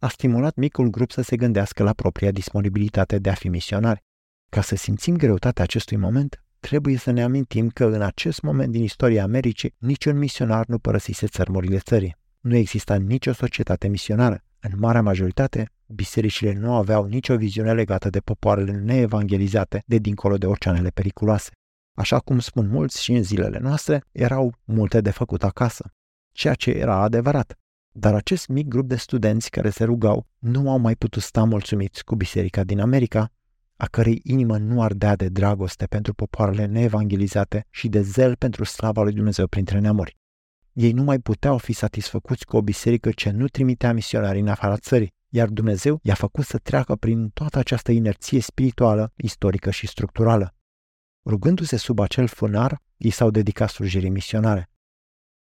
a stimulat micul grup să se gândească la propria disponibilitate de a fi misionari. Ca să simțim greutatea acestui moment, trebuie să ne amintim că în acest moment din istoria Americii niciun misionar nu părăsise țărmurile țării. Nu exista nicio societate misionară. În marea majoritate, bisericile nu aveau nicio viziune legată de popoarele neevangelizate de dincolo de oceanele periculoase. Așa cum spun mulți și în zilele noastre, erau multe de făcut acasă, ceea ce era adevărat. Dar acest mic grup de studenți care se rugau nu au mai putut sta mulțumiți cu biserica din America a cărei inimă nu ardea de dragoste pentru popoarele neevangelizate și de zel pentru slava lui Dumnezeu printre neamuri. Ei nu mai puteau fi satisfăcuți cu o biserică ce nu trimitea misionari în afara țării, iar Dumnezeu i-a făcut să treacă prin toată această inerție spirituală, istorică și structurală. Rugându-se sub acel fânar, ei s-au dedicat slujirii misionare.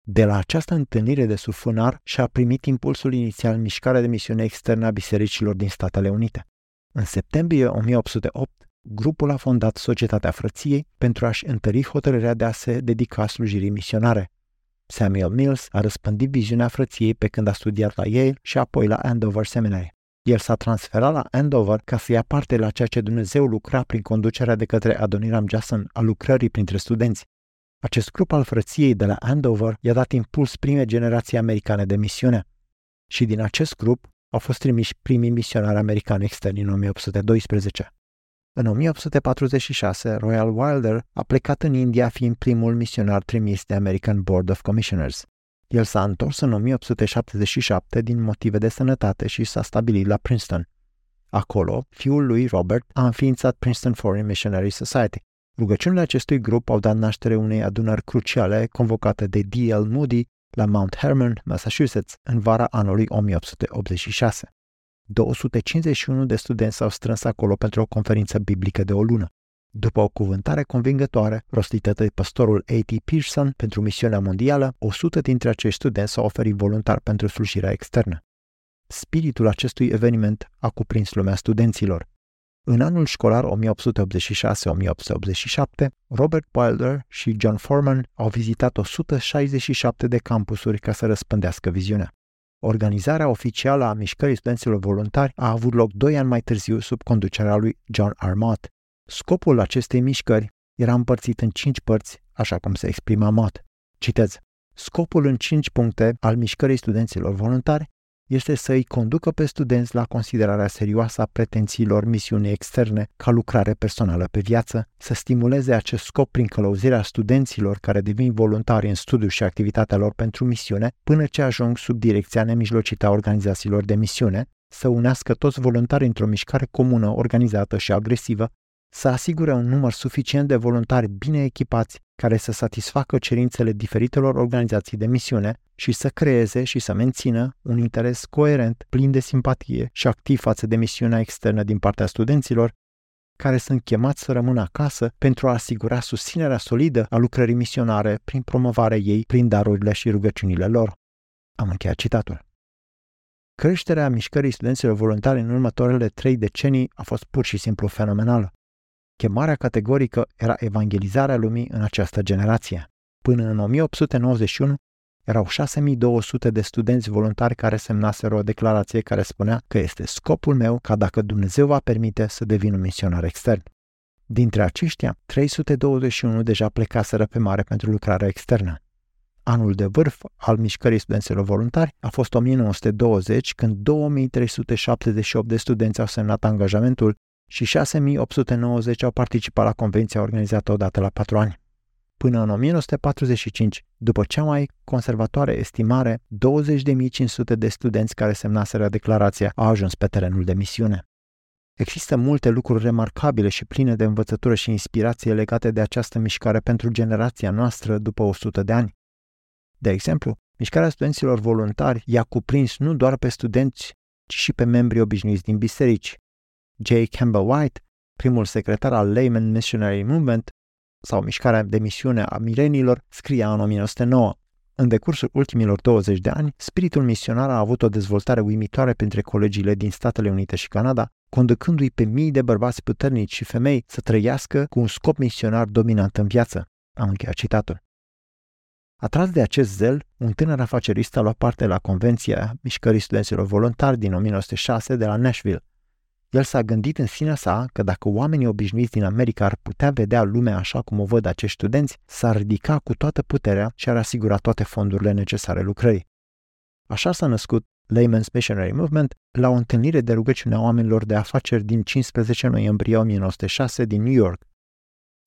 De la această întâlnire de sub fânar și-a primit impulsul inițial mișcarea de misiune externă a bisericilor din Statele Unite. În septembrie 1808, grupul a fondat Societatea Frăției pentru a-și întări hotărârea de a se dedica slujirii misionare. Samuel Mills a răspândit viziunea frăției pe când a studiat la Yale și apoi la Andover Seminary. El s-a transferat la Andover ca să ia parte la ceea ce Dumnezeu lucra prin conducerea de către Adoniram Jason a lucrării printre studenți. Acest grup al frăției de la Andover i-a dat impuls prime generații americane de misiune. Și din acest grup au fost trimiși primii misionari americani externi în 1812. În 1846, Royal Wilder a plecat în India fiind primul misionar trimis de American Board of Commissioners. El s-a întors în 1877 din motive de sănătate și s-a stabilit la Princeton. Acolo, fiul lui Robert a înființat Princeton Foreign Missionary Society. Rugăciunile acestui grup au dat naștere unei adunări cruciale convocate de D.L. Moody la Mount Hermon, Massachusetts, în vara anului 1886. 251 de studenți s-au strâns acolo pentru o conferință biblică de o lună. După o cuvântare convingătoare rostită de pastorul A.T. Pearson pentru misiunea mondială, 100 dintre acești studenți s-au oferit voluntar pentru slujirea externă. Spiritul acestui eveniment a cuprins lumea studenților. În anul școlar 1886-1887, Robert Wilder și John Foreman au vizitat 167 de campusuri ca să răspândească viziunea. Organizarea oficială a mișcării studenților voluntari a avut loc doi ani mai târziu sub conducerea lui John R. Mott. Scopul acestei mișcări era împărțit în cinci părți, așa cum se exprima Mott. Citez. Scopul în cinci puncte al mișcării studenților voluntari este să îi conducă pe studenți la considerarea serioasă a pretențiilor misiunii externe ca lucrare personală pe viață, să stimuleze acest scop prin călăuzirea studenților care devin voluntari în studiu și activitatea lor pentru misiune, până ce ajung sub direcția nemijlocită a organizațiilor de misiune, să unească toți voluntarii într-o mișcare comună, organizată și agresivă, să asigure un număr suficient de voluntari bine echipați care să satisfacă cerințele diferitelor organizații de misiune și să creeze și să mențină un interes coerent, plin de simpatie și activ față de misiunea externă din partea studenților, care sunt chemați să rămână acasă pentru a asigura susținerea solidă a lucrării misionare prin promovarea ei prin darurile și rugăciunile lor. Am încheiat citatul. Creșterea mișcării studenților voluntari în următoarele trei decenii a fost pur și simplu fenomenală. Chemarea categorică era evangelizarea lumii în această generație. Până în 1891, erau 6200 de studenți voluntari care semnaseră o declarație care spunea că este scopul meu ca dacă Dumnezeu va permite să devin un misionar extern. Dintre aceștia, 321 deja plecaseră pe mare pentru lucrarea externă. Anul de vârf al mișcării studenților voluntari a fost 1920, când 2378 de studenți au semnat angajamentul și 6890 au participat la convenția organizată odată la patru ani. până în 1945, după cea mai conservatoare estimare, 20.500 de studenți care semnaseră declarația au ajuns pe terenul de misiune. Există multe lucruri remarcabile și pline de învățătură și inspirație legate de această mișcare pentru generația noastră după 100 de ani. De exemplu, mișcarea studenților voluntari i-a cuprins nu doar pe studenți, ci și pe membrii obișnuiți din biserici. J. Campbell White, primul secretar al Layman Missionary Movement, sau mișcarea de misiune a milenilor, scria în 1909. În decursul ultimilor 20 de ani, spiritul misionar a avut o dezvoltare uimitoare printre colegiile din Statele Unite și Canada, conducându-i pe mii de bărbați puternici și femei să trăiască cu un scop misionar dominant în viață. Am încheiat citatul. Atras de acest zel, un tânăr afacerist a luat parte la Convenția Mișcării Studenților Voluntari din 1906 de la Nashville. El s-a gândit în sinea sa că dacă oamenii obișnuiți din America ar putea vedea lumea așa cum o văd acești studenți, s-ar ridica cu toată puterea și ar asigura toate fondurile necesare lucrării. Așa s-a născut Layman's Missionary Movement la o întâlnire de rugăciune a oamenilor de afaceri din 15 noiembrie 1906 din New York.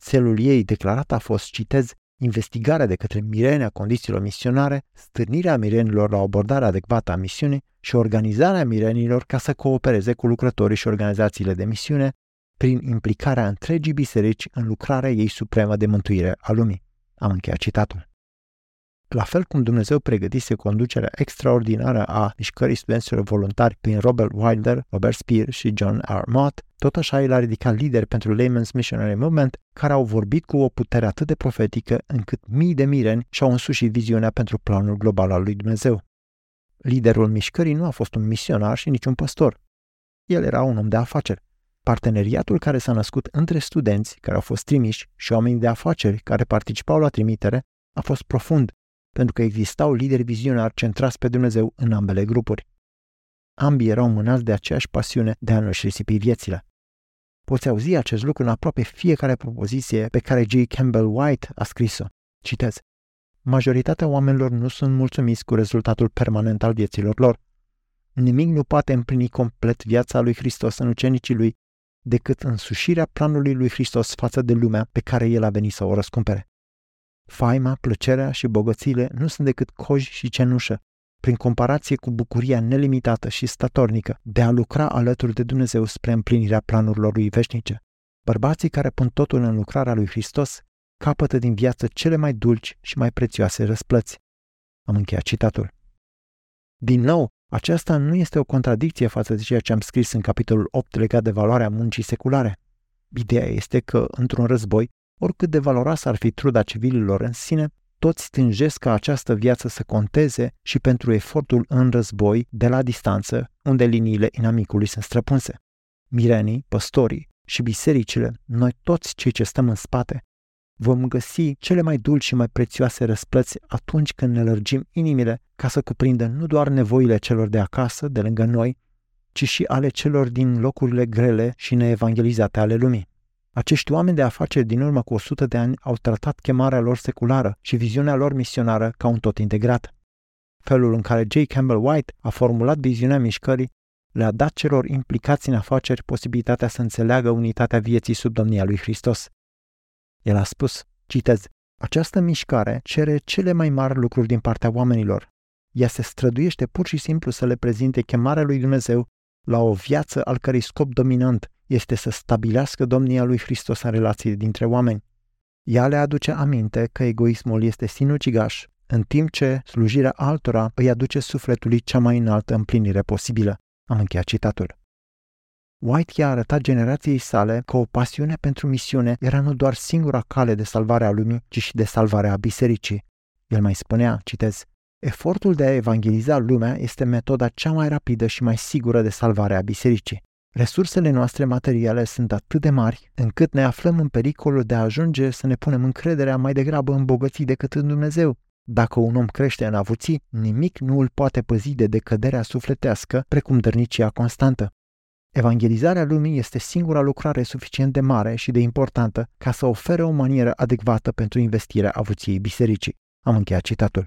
Țelul ei declarat a fost, citez, investigarea de către mirenea condițiilor misionare, stârnirea mirenilor la o abordare adecvată a misiunii și organizarea mirenilor ca să coopereze cu lucrătorii și organizațiile de misiune prin implicarea întregii biserici în lucrarea ei supremă de mântuire a lumii. Am încheiat citatul. La fel cum Dumnezeu pregătise conducerea extraordinară a mișcării studenților voluntari prin Robert Wilder, Robert Spear și John R. Mott, tot așa el a ridicat lideri pentru Layman's Missionary Movement care au vorbit cu o putere atât de profetică încât mii de mireni și-au însușit viziunea pentru planul global al lui Dumnezeu. Liderul mișcării nu a fost un misionar și niciun păstor. El era un om de afaceri. Parteneriatul care s-a născut între studenți care au fost trimiși și oameni de afaceri care participau la trimitere a fost profund pentru că existau lideri vizionari centrați pe Dumnezeu în ambele grupuri. Ambii erau mânați de aceeași pasiune de a nu-și risipi viețile. Poți auzi acest lucru în aproape fiecare propoziție pe care J. Campbell White a scris-o. Citez. Majoritatea oamenilor nu sunt mulțumiți cu rezultatul permanent al vieților lor. Nimic nu poate împlini complet viața lui Hristos în ucenicii lui decât însușirea planului lui Hristos față de lumea pe care el a venit să o răscumpere. Faima, plăcerea și bogățiile nu sunt decât coji și cenușă, prin comparație cu bucuria nelimitată și statornică de a lucra alături de Dumnezeu spre împlinirea planurilor lui veșnice. Bărbații care pun totul în lucrarea lui Hristos capătă din viață cele mai dulci și mai prețioase răsplăți. Am încheiat citatul. Din nou, aceasta nu este o contradicție față de ceea ce am scris în capitolul 8 legat de valoarea muncii seculare. Ideea este că, într-un război, Oricât de valoroasă ar fi truda civililor în sine, toți tânjesc ca această viață să conteze și pentru efortul în război de la distanță, unde liniile inamicului sunt străpunse. Mirenii, păstorii și bisericile, noi toți cei ce stăm în spate, vom găsi cele mai dulci și mai prețioase răsplăți atunci când ne lărgim inimile ca să cuprindă nu doar nevoile celor de acasă, de lângă noi, ci și ale celor din locurile grele și neevangelizate ale lumii. Acești oameni de afaceri din urmă cu 100 de ani au tratat chemarea lor seculară și viziunea lor misionară ca un tot integrat. Felul în care J. Campbell White a formulat viziunea mișcării le-a dat celor implicați în afaceri posibilitatea să înțeleagă unitatea vieții sub domnia lui Hristos. El a spus, citez, această mișcare cere cele mai mari lucruri din partea oamenilor. Ea se străduiește pur și simplu să le prezinte chemarea lui Dumnezeu la o viață al cărei scop dominant este să stabilească domnia lui Hristos în relații dintre oameni. Ea le aduce aminte că egoismul este sinucigaș, în timp ce slujirea altora îi aduce sufletului cea mai înaltă împlinire posibilă. Am încheiat citatul. White i-a arătat generației sale că o pasiune pentru misiune era nu doar singura cale de salvare a lumii, ci și de salvare a bisericii. El mai spunea, citez, Efortul de a evangeliza lumea este metoda cea mai rapidă și mai sigură de salvare a bisericii. Resursele noastre materiale sunt atât de mari încât ne aflăm în pericolul de a ajunge să ne punem încrederea mai degrabă în bogății decât în Dumnezeu. Dacă un om crește în avuții, nimic nu îl poate păzi de decăderea sufletească, precum dărnicia constantă. Evangelizarea lumii este singura lucrare suficient de mare și de importantă ca să ofere o manieră adecvată pentru investirea avuției bisericii. Am încheiat citatul.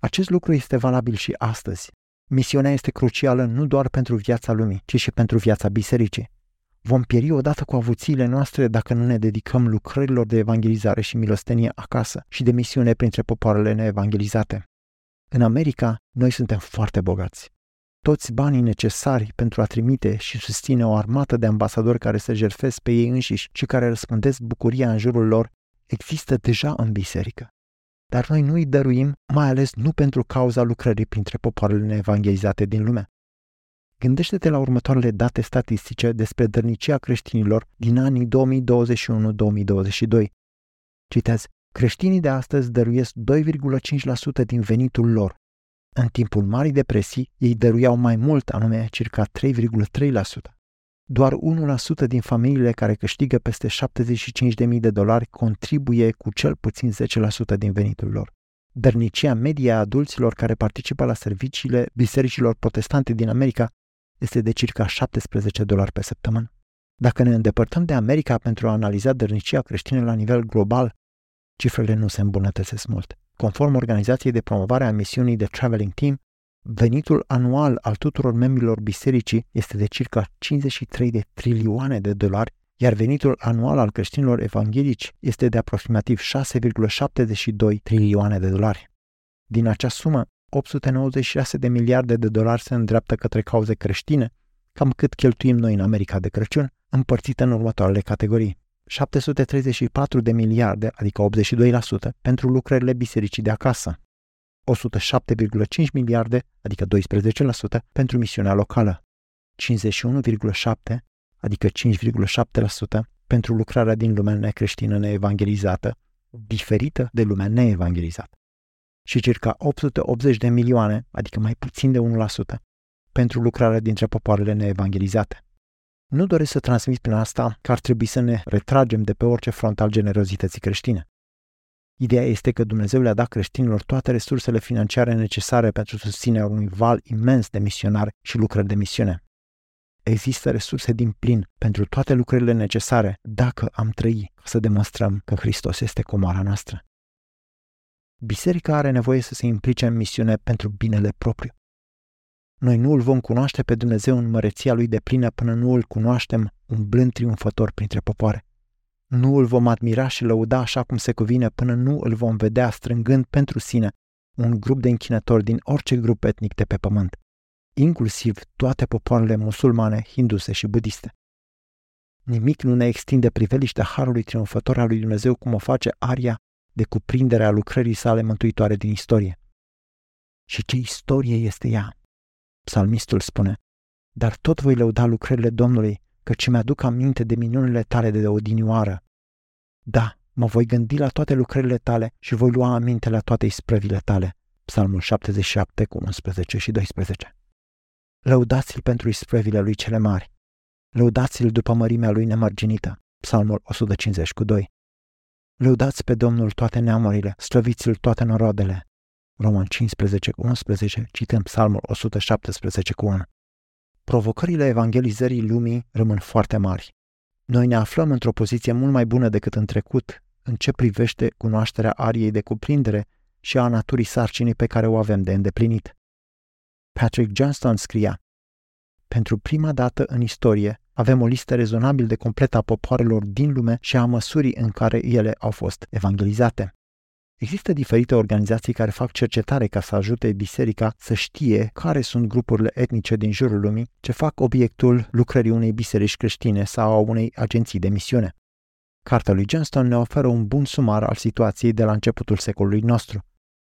Acest lucru este valabil și astăzi. Misiunea este crucială nu doar pentru viața lumii, ci și pentru viața bisericii. Vom pieri odată cu avuțiile noastre dacă nu ne dedicăm lucrărilor de evangelizare și milostenie acasă și de misiune printre popoarele neevangelizate. În America, noi suntem foarte bogați. Toți banii necesari pentru a trimite și susține o armată de ambasadori care se jerfesc pe ei înșiși și care răspândesc bucuria în jurul lor există deja în biserică. Dar noi nu îi dăruim, mai ales nu pentru cauza lucrării printre popoarele neevangelizate din lume. Gândește-te la următoarele date statistice despre dărnicia creștinilor din anii 2021-2022. Citez, creștinii de astăzi dăruiesc 2,5% din venitul lor. În timpul Marii Depresii, ei dăruiau mai mult, anume circa 3,3%. Doar 1% din familiile care câștigă peste 75.000 de dolari contribuie cu cel puțin 10% din venitul lor. Dărnicia medie a adulților care participă la serviciile bisericilor protestante din America este de circa 17 dolari pe săptămână. Dacă ne îndepărtăm de America pentru a analiza dărnicia creștină la nivel global, cifrele nu se îmbunătățesc mult. Conform organizației de promovare a misiunii de Traveling Team, venitul anual al tuturor membrilor bisericii este de circa 53 de trilioane de dolari, iar venitul anual al creștinilor evanghelici este de aproximativ 6,72 trilioane de dolari. Din acea sumă, 896 de miliarde de dolari se îndreaptă către cauze creștine, cam cât cheltuim noi în America de Crăciun, împărțită în următoarele categorii. 734 de miliarde, adică 82%, pentru lucrările bisericii de acasă. 107,5 miliarde, adică 12%, pentru misiunea locală. 51,7, adică 5,7%, pentru lucrarea din lumea necreștină neevangelizată, diferită de lumea neevangelizată și circa 880 de milioane, adică mai puțin de 1%, pentru lucrarea dintre popoarele neevangelizate. Nu doresc să transmit prin asta că ar trebui să ne retragem de pe orice front al generozității creștine. Ideea este că Dumnezeu le-a dat creștinilor toate resursele financiare necesare pentru susținerea unui val imens de misionari și lucrări de misiune. Există resurse din plin pentru toate lucrările necesare dacă am trăi să demonstrăm că Hristos este comoara noastră. Biserica are nevoie să se implice în misiune pentru binele propriu. Noi nu îl vom cunoaște pe Dumnezeu în măreția lui de plină până nu îl cunoaștem umblând triumfător printre popoare. Nu îl vom admira și lăuda așa cum se cuvine până nu îl vom vedea strângând pentru sine un grup de închinători din orice grup etnic de pe pământ, inclusiv toate popoarele musulmane, hinduse și budiste. Nimic nu ne extinde priveliștea harului triumfător al lui Dumnezeu cum o face aria de cuprindere a lucrării sale mântuitoare din istorie. Și ce istorie este ea? Psalmistul spune, dar tot voi lăuda lucrările Domnului, căci mi-aduc aminte de minunile tale de odinioară. Da, mă voi gândi la toate lucrările tale și voi lua aminte la toate isprăvile tale. Psalmul 77 cu 11 și 12. Lăudați-l pentru isprăvile lui cele mari. Lăudați-l după mărimea lui nemărginită. Psalmul 150 cu 2. Lăudați pe Domnul toate neamurile, slăviți-l toate noroadele. Roman 15 cu 11, cităm Psalmul 117 cu 1. Provocările evangelizării lumii rămân foarte mari. Noi ne aflăm într-o poziție mult mai bună decât în trecut în ce privește cunoașterea ariei de cuprindere și a naturii sarcinii pe care o avem de îndeplinit. Patrick Johnston scria, Pentru prima dată în istorie, avem o listă rezonabil de completă a popoarelor din lume și a măsurii în care ele au fost evangelizate. Există diferite organizații care fac cercetare ca să ajute biserica să știe care sunt grupurile etnice din jurul lumii ce fac obiectul lucrării unei biserici creștine sau a unei agenții de misiune. Cartea lui Johnston ne oferă un bun sumar al situației de la începutul secolului nostru.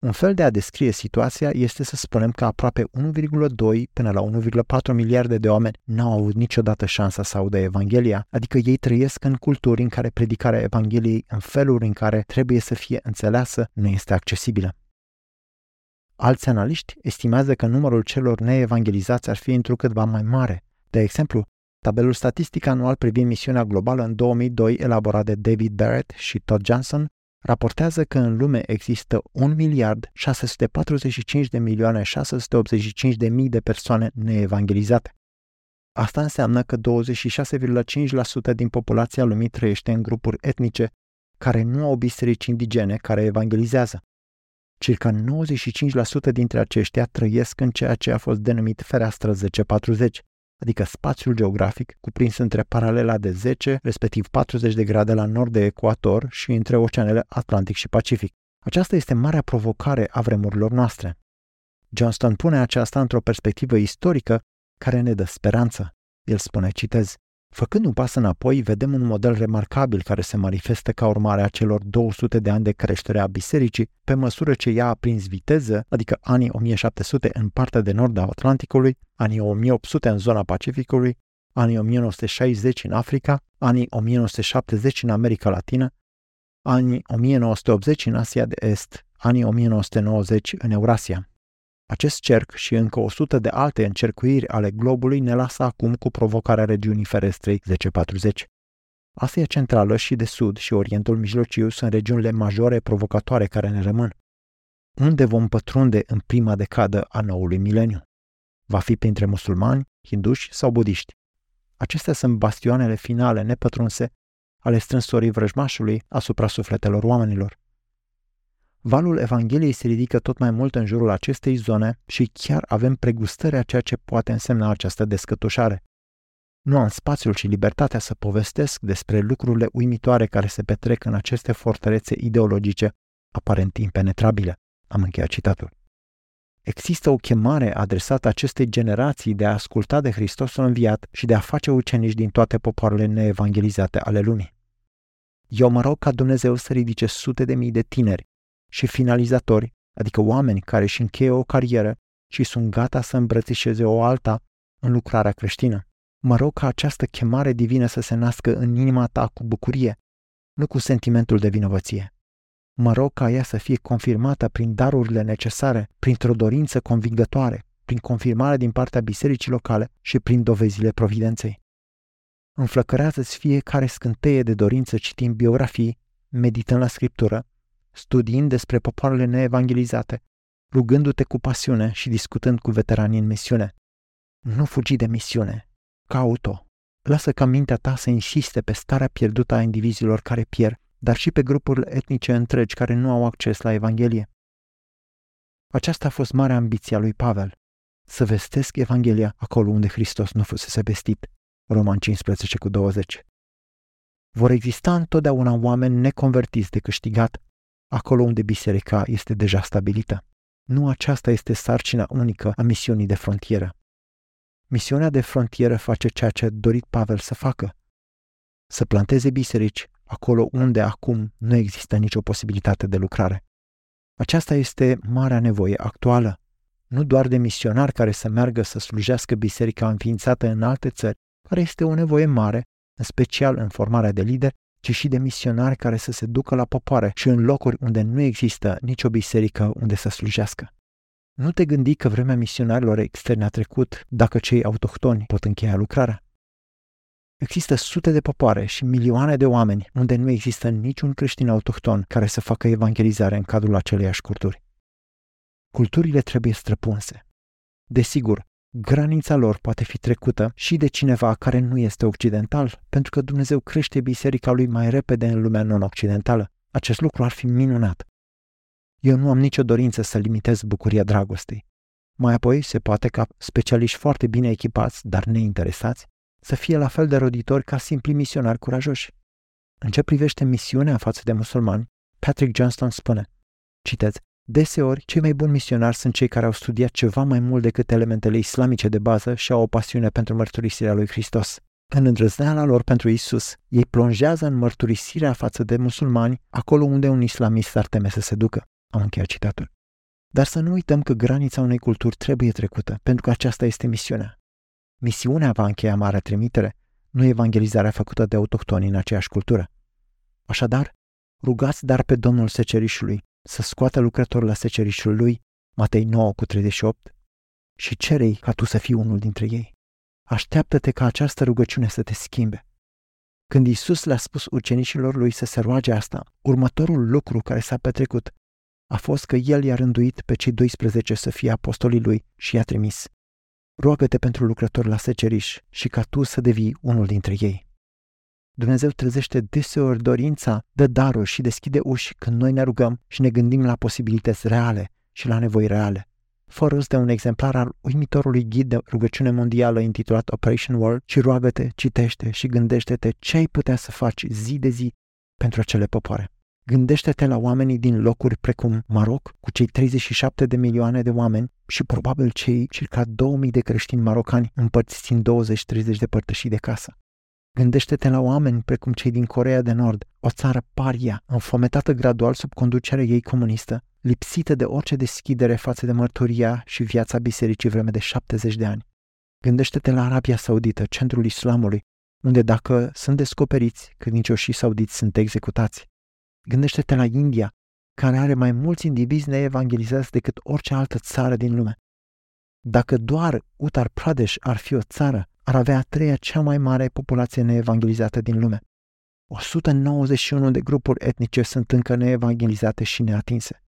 Un fel de a descrie situația este să spunem că aproape 1,2 până la 1,4 miliarde de oameni n-au avut niciodată șansa să audă Evanghelia, adică ei trăiesc în culturi în care predicarea Evangheliei în feluri în care trebuie să fie înțeleasă nu este accesibilă. Alți analiști estimează că numărul celor neevangelizați ar fi întrucâtva mai mare. De exemplu, tabelul statistic anual privind misiunea globală în 2002 elaborat de David Barrett și Todd Johnson raportează că în lume există 1 miliard 645 de milioane 685 de mii de persoane neevangelizate. Asta înseamnă că 26,5% din populația lumii trăiește în grupuri etnice care nu au biserici indigene care evangelizează. Circa 95% dintre aceștia trăiesc în ceea ce a fost denumit fereastră 1040, adică spațiul geografic cuprins între paralela de 10, respectiv 40 de grade la nord de ecuator și între oceanele Atlantic și Pacific. Aceasta este marea provocare a vremurilor noastre. Johnston pune aceasta într-o perspectivă istorică care ne dă speranță. El spune, citez, Făcând un pas înapoi, vedem un model remarcabil care se manifestă ca urmare a celor 200 de ani de creștere a bisericii, pe măsură ce ea a prins viteză, adică anii 1700 în partea de nord a Atlanticului, anii 1800 în zona Pacificului, anii 1960 în Africa, anii 1970 în America Latină, anii 1980 în Asia de Est, anii 1990 în Eurasia. Acest cerc și încă 100 de alte încercuiri ale globului ne lasă acum cu provocarea regiunii ferestrei 1040. Asia Centrală și de Sud și Orientul Mijlociu sunt regiunile majore provocatoare care ne rămân. Unde vom pătrunde în prima decadă a noului mileniu? Va fi printre musulmani, hinduși sau budiști? Acestea sunt bastioanele finale nepătrunse ale strânsorii vrăjmașului asupra sufletelor oamenilor. Valul Evangheliei se ridică tot mai mult în jurul acestei zone și chiar avem pregustărea ceea ce poate însemna această descătușare. Nu am spațiul și libertatea să povestesc despre lucrurile uimitoare care se petrec în aceste fortărețe ideologice aparent impenetrabile. Am încheiat citatul. Există o chemare adresată acestei generații de a asculta de Hristosul înviat și de a face ucenici din toate popoarele neevangelizate ale lumii. Eu mă rog ca Dumnezeu să ridice sute de mii de tineri și finalizatori, adică oameni care își încheie o carieră și sunt gata să îmbrățișeze o alta în lucrarea creștină. Mă rog ca această chemare divină să se nască în inima ta cu bucurie, nu cu sentimentul de vinovăție. Mă rog ca ea să fie confirmată prin darurile necesare, printr-o dorință convingătoare, prin confirmare din partea bisericii locale și prin dovezile providenței. Înflăcărează-ți fiecare scânteie de dorință citind biografii, meditând la scriptură studiind despre popoarele neevangelizate, rugându-te cu pasiune și discutând cu veteranii în misiune. Nu fugi de misiune, caut-o. Lasă ca mintea ta să insiste pe starea pierdută a indivizilor care pierd, dar și pe grupurile etnice întregi care nu au acces la Evanghelie. Aceasta a fost marea ambiție a lui Pavel, să vestesc Evanghelia acolo unde Hristos nu fusese vestit. Roman 15 cu 20. Vor exista întotdeauna oameni neconvertiți de câștigat acolo unde biserica este deja stabilită. Nu aceasta este sarcina unică a misiunii de frontieră. Misiunea de frontieră face ceea ce a dorit Pavel să facă. Să planteze biserici acolo unde acum nu există nicio posibilitate de lucrare. Aceasta este marea nevoie actuală, nu doar de misionari care să meargă să slujească biserica înființată în alte țări, care este o nevoie mare, în special în formarea de lideri, ci și de misionari care să se ducă la popoare și în locuri unde nu există nicio biserică unde să slujească. Nu te gândi că vremea misionarilor externe a trecut dacă cei autohtoni pot încheia lucrarea. Există sute de popoare și milioane de oameni unde nu există niciun creștin autohton care să facă evangelizare în cadrul aceleiași culturi. Culturile trebuie străpunse. Desigur, granița lor poate fi trecută și de cineva care nu este occidental, pentru că Dumnezeu crește biserica lui mai repede în lumea non-occidentală. Acest lucru ar fi minunat. Eu nu am nicio dorință să limitez bucuria dragostei. Mai apoi se poate ca specialiști foarte bine echipați, dar neinteresați, să fie la fel de roditori ca simpli misionari curajoși. În ce privește misiunea față de musulmani, Patrick Johnston spune, citez, Deseori, cei mai buni misionari sunt cei care au studiat ceva mai mult decât elementele islamice de bază și au o pasiune pentru mărturisirea lui Hristos. În îndrăzneala lor pentru Isus, ei plonjează în mărturisirea față de musulmani acolo unde un islamist ar teme să se ducă. Am încheiat citatul. Dar să nu uităm că granița unei culturi trebuie trecută, pentru că aceasta este misiunea. Misiunea va încheia marea trimitere, nu evangelizarea făcută de autohtoni în aceeași cultură. Așadar, rugați dar pe Domnul Secerișului să scoată lucrătorul la secerișul lui, Matei 9 cu 38, și cerei ca tu să fii unul dintre ei. Așteaptă-te ca această rugăciune să te schimbe. Când Isus le-a spus ucenicilor lui să se roage asta, următorul lucru care s-a petrecut a fost că el i-a rânduit pe cei 12 să fie apostolii lui și i-a trimis. Roagă-te pentru lucrători la seceriș și ca tu să devii unul dintre ei. Dumnezeu trezește deseori dorința, dă daruri și deschide uși când noi ne rugăm și ne gândim la posibilități reale și la nevoi reale. fă de un exemplar al uimitorului ghid de rugăciune mondială intitulat Operation World și roagă-te, citește și gândește-te ce ai putea să faci zi de zi pentru acele popoare. Gândește-te la oamenii din locuri precum Maroc, cu cei 37 de milioane de oameni și probabil cei circa 2000 de creștini marocani împărțiți în 20-30 de părtășii de casă. Gândește-te la oameni precum cei din Corea de Nord, o țară paria, înfometată gradual sub conducerea ei comunistă, lipsită de orice deschidere față de mărturia și viața bisericii vreme de 70 de ani. Gândește-te la Arabia Saudită, centrul islamului, unde dacă sunt descoperiți, credincioșii saudiți sunt executați. Gândește-te la India, care are mai mulți indivizi neevangelizați decât orice altă țară din lume. Dacă doar Uttar Pradesh ar fi o țară, ar avea a treia cea mai mare populație neevangelizată din lume. 191 de grupuri etnice sunt încă neevangelizate și neatinse.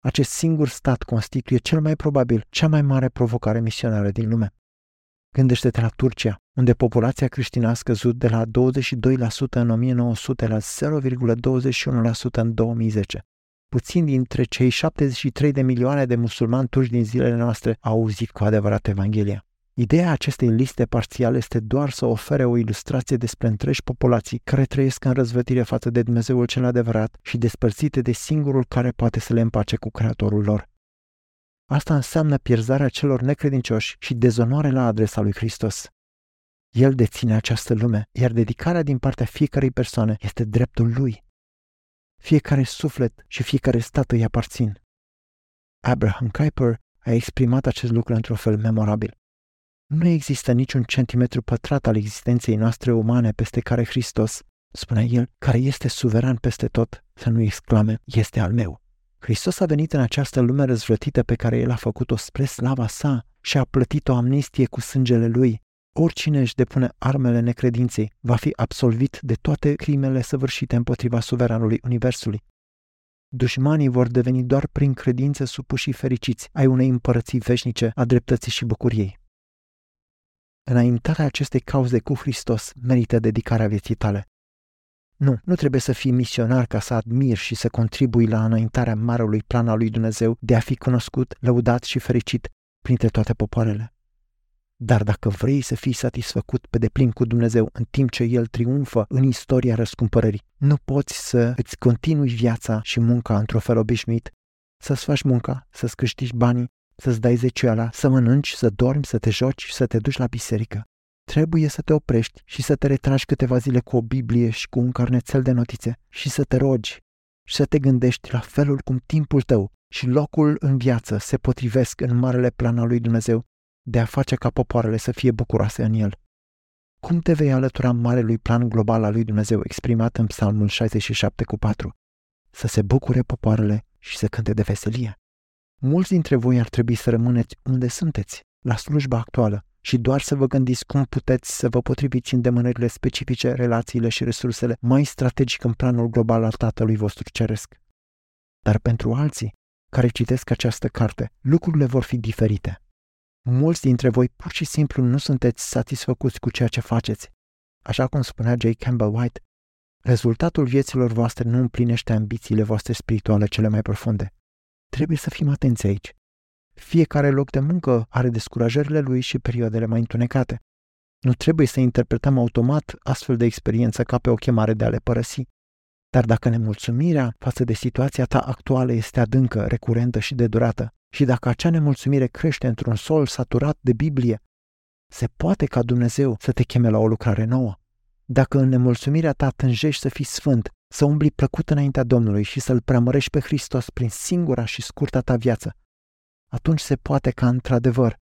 Acest singur stat constituie cel mai probabil cea mai mare provocare misionară din lume. Gândește-te la Turcia, unde populația creștină a scăzut de la 22% în 1900 la 0,21% în 2010. Puțin dintre cei 73 de milioane de musulmani turci din zilele noastre au auzit cu adevărat Evanghelia. Ideea acestei liste parțiale este doar să ofere o ilustrație despre întregi populații care trăiesc în răzvătire față de Dumnezeul cel adevărat și despărțite de singurul care poate să le împace cu Creatorul lor. Asta înseamnă pierzarea celor necredincioși și dezonoare la adresa lui Hristos. El deține această lume, iar dedicarea din partea fiecărei persoane este dreptul lui. Fiecare suflet și fiecare stat îi aparțin. Abraham Kuyper a exprimat acest lucru într-un fel memorabil. Nu există niciun centimetru pătrat al existenței noastre umane peste care Hristos, spunea el, care este suveran peste tot, să nu exclame, este al meu. Hristos a venit în această lume răzvrătită pe care El a făcut-o spre slava sa și a plătit o amnistie cu sângele Lui. Oricine își depune armele necredinței va fi absolvit de toate crimele săvârșite împotriva suveranului Universului. Dușmanii vor deveni doar prin credință supuși și fericiți ai unei împărății veșnice a dreptății și bucuriei. Înaintarea acestei cauze cu Hristos merită dedicarea vieții tale. Nu, nu trebuie să fii misionar ca să admiri și să contribui la înaintarea marelui plan al lui Dumnezeu de a fi cunoscut, lăudat și fericit printre toate popoarele. Dar dacă vrei să fii satisfăcut pe deplin cu Dumnezeu în timp ce El triumfă în istoria răscumpărării, nu poți să îți continui viața și munca într-o fel obișnuit, să-ți faci munca, să-ți câștigi banii, să-ți dai zeciuiala, să mănânci, să dormi, să te joci și să te duci la biserică. Trebuie să te oprești și să te retragi câteva zile cu o Biblie și cu un carnețel de notițe și să te rogi și să te gândești la felul cum timpul tău și locul în viață se potrivesc în marele plan al lui Dumnezeu de a face ca popoarele să fie bucuroase în el. Cum te vei alătura marelui plan global al lui Dumnezeu exprimat în Psalmul 67 cu 4? Să se bucure popoarele și să cânte de veselie. Mulți dintre voi ar trebui să rămâneți unde sunteți, la slujba actuală, și doar să vă gândiți cum puteți să vă potriviți îndemânările specifice, relațiile și resursele mai strategic în planul global al Tatălui vostru Ceresc. Dar pentru alții care citesc această carte, lucrurile vor fi diferite. Mulți dintre voi pur și simplu nu sunteți satisfăcuți cu ceea ce faceți. Așa cum spunea J. Campbell White, rezultatul vieților voastre nu împlinește ambițiile voastre spirituale cele mai profunde. Trebuie să fim atenți aici. Fiecare loc de muncă are descurajările lui și perioadele mai întunecate. Nu trebuie să interpretăm automat astfel de experiență ca pe o chemare de a le părăsi. Dar dacă nemulțumirea față de situația ta actuală este adâncă, recurentă și de durată, și dacă acea nemulțumire crește într-un sol saturat de Biblie, se poate ca Dumnezeu să te cheme la o lucrare nouă. Dacă în nemulțumirea ta tânjești să fii sfânt, să umbli plăcut înaintea Domnului și să-L preamărești pe Hristos prin singura și scurta ta viață, atunci se poate ca, într-adevăr,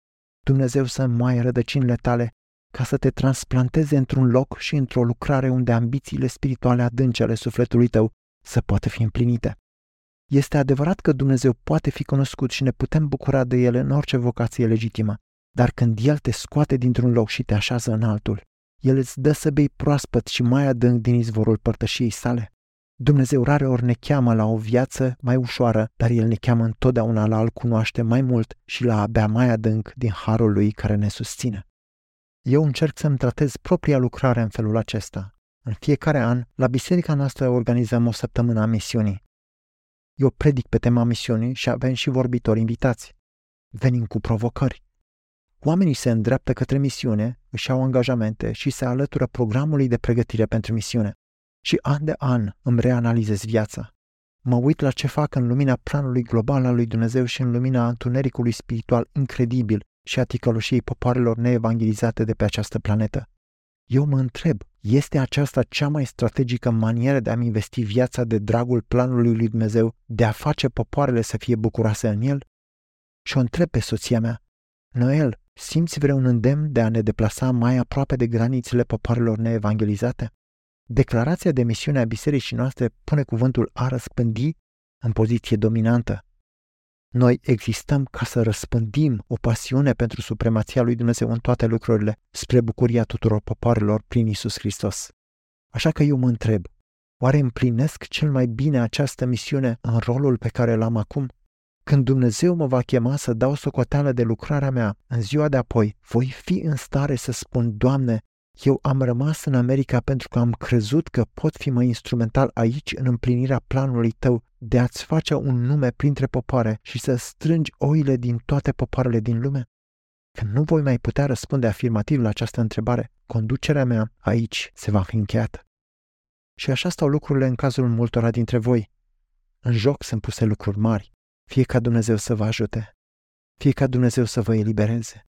Dumnezeu să moaie rădăcinile tale ca să te transplanteze într-un loc și într-o lucrare unde ambițiile spirituale adânci ale sufletului tău să poată fi împlinite. Este adevărat că Dumnezeu poate fi cunoscut și ne putem bucura de El în orice vocație legitimă, dar când El te scoate dintr-un loc și te așează în altul, El îți dă să bei proaspăt și mai adânc din izvorul părtășiei sale. Dumnezeu rare ori ne cheamă la o viață mai ușoară, dar El ne cheamă întotdeauna la a-L cunoaște mai mult și la a bea mai adânc din harul Lui care ne susține. Eu încerc să-mi tratez propria lucrare în felul acesta. În fiecare an, la biserica noastră organizăm o săptămână a misiunii. Eu predic pe tema misiunii și avem și vorbitori invitați. venim cu provocări. Oamenii se îndreaptă către misiune, își au angajamente și se alătură programului de pregătire pentru misiune. Și an de an îmi reanalizez viața. Mă uit la ce fac în lumina planului global al lui Dumnezeu și în lumina întunericului spiritual incredibil și a ticăloșiei popoarelor neevangelizate de pe această planetă. Eu mă întreb, este aceasta cea mai strategică manieră de a-mi investi viața de dragul planului lui Dumnezeu, de a face popoarele să fie bucuroase în el? Și o întreb pe soția mea, Noel, simți vreun îndemn de a ne deplasa mai aproape de granițele popoarelor neevangelizate? Declarația de misiune a bisericii noastre pune cuvântul a răspândi în poziție dominantă. Noi existăm ca să răspândim o pasiune pentru supremația lui Dumnezeu în toate lucrurile, spre bucuria tuturor popoarelor prin Isus Hristos. Așa că eu mă întreb, oare împlinesc cel mai bine această misiune în rolul pe care l-am acum? Când Dumnezeu mă va chema să dau socoteală de lucrarea mea în ziua de apoi, voi fi în stare să spun, Doamne, eu am rămas în America pentru că am crezut că pot fi mai instrumental aici în împlinirea planului tău de a-ți face un nume printre popoare și să strângi oile din toate popoarele din lume? Când nu voi mai putea răspunde afirmativ la această întrebare, conducerea mea aici se va fi încheiată. Și așa stau lucrurile în cazul multora dintre voi. În joc sunt puse lucruri mari. Fie ca Dumnezeu să vă ajute, fie ca Dumnezeu să vă elibereze,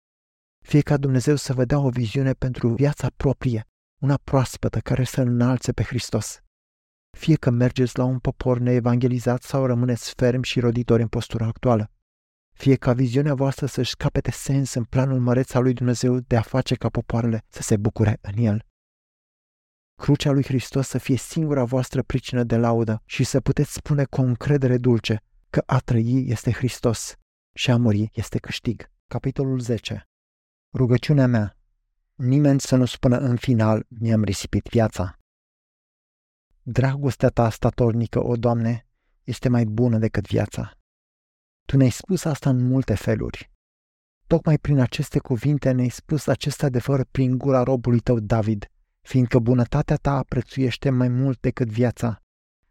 fie ca Dumnezeu să vă dea o viziune pentru viața proprie, una proaspătă care să înalțe pe Hristos. Fie că mergeți la un popor neevangelizat sau rămâneți fermi și roditori în postura actuală. Fie ca viziunea voastră să-și capete sens în planul măreț al lui Dumnezeu de a face ca popoarele să se bucure în el. Crucea lui Hristos să fie singura voastră pricină de laudă și să puteți spune cu o încredere dulce că a trăi este Hristos și a muri este câștig. Capitolul 10 Rugăciunea mea. Nimeni să nu spună în final, mi-am risipit viața. Dragostea ta statornică, o Doamne, este mai bună decât viața. Tu ne-ai spus asta în multe feluri. Tocmai prin aceste cuvinte ne-ai spus acest adevăr prin gura robului tău David, fiindcă bunătatea ta prețuiește mai mult decât viața.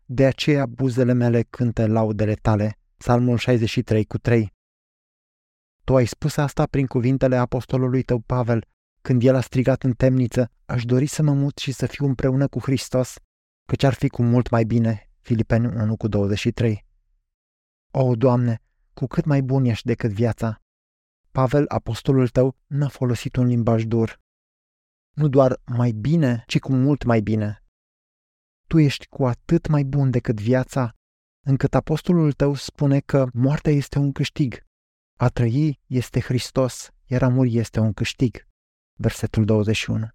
De aceea buzele mele cântă laudele tale. Psalmul 63 cu 3. Tu ai spus asta prin cuvintele apostolului tău Pavel, când el a strigat în temniță, aș dori să mă mut și să fiu împreună cu Hristos, căci ar fi cu mult mai bine. Filipeni 1 cu 23. O, Doamne, cu cât mai bun ești decât viața. Pavel, apostolul tău, n-a folosit un limbaj dur. Nu doar mai bine, ci cu mult mai bine. Tu ești cu atât mai bun decât viața, încât apostolul tău spune că moartea este un câștig. A trăi este Hristos, iar a muri este un câștig. Versetul 21.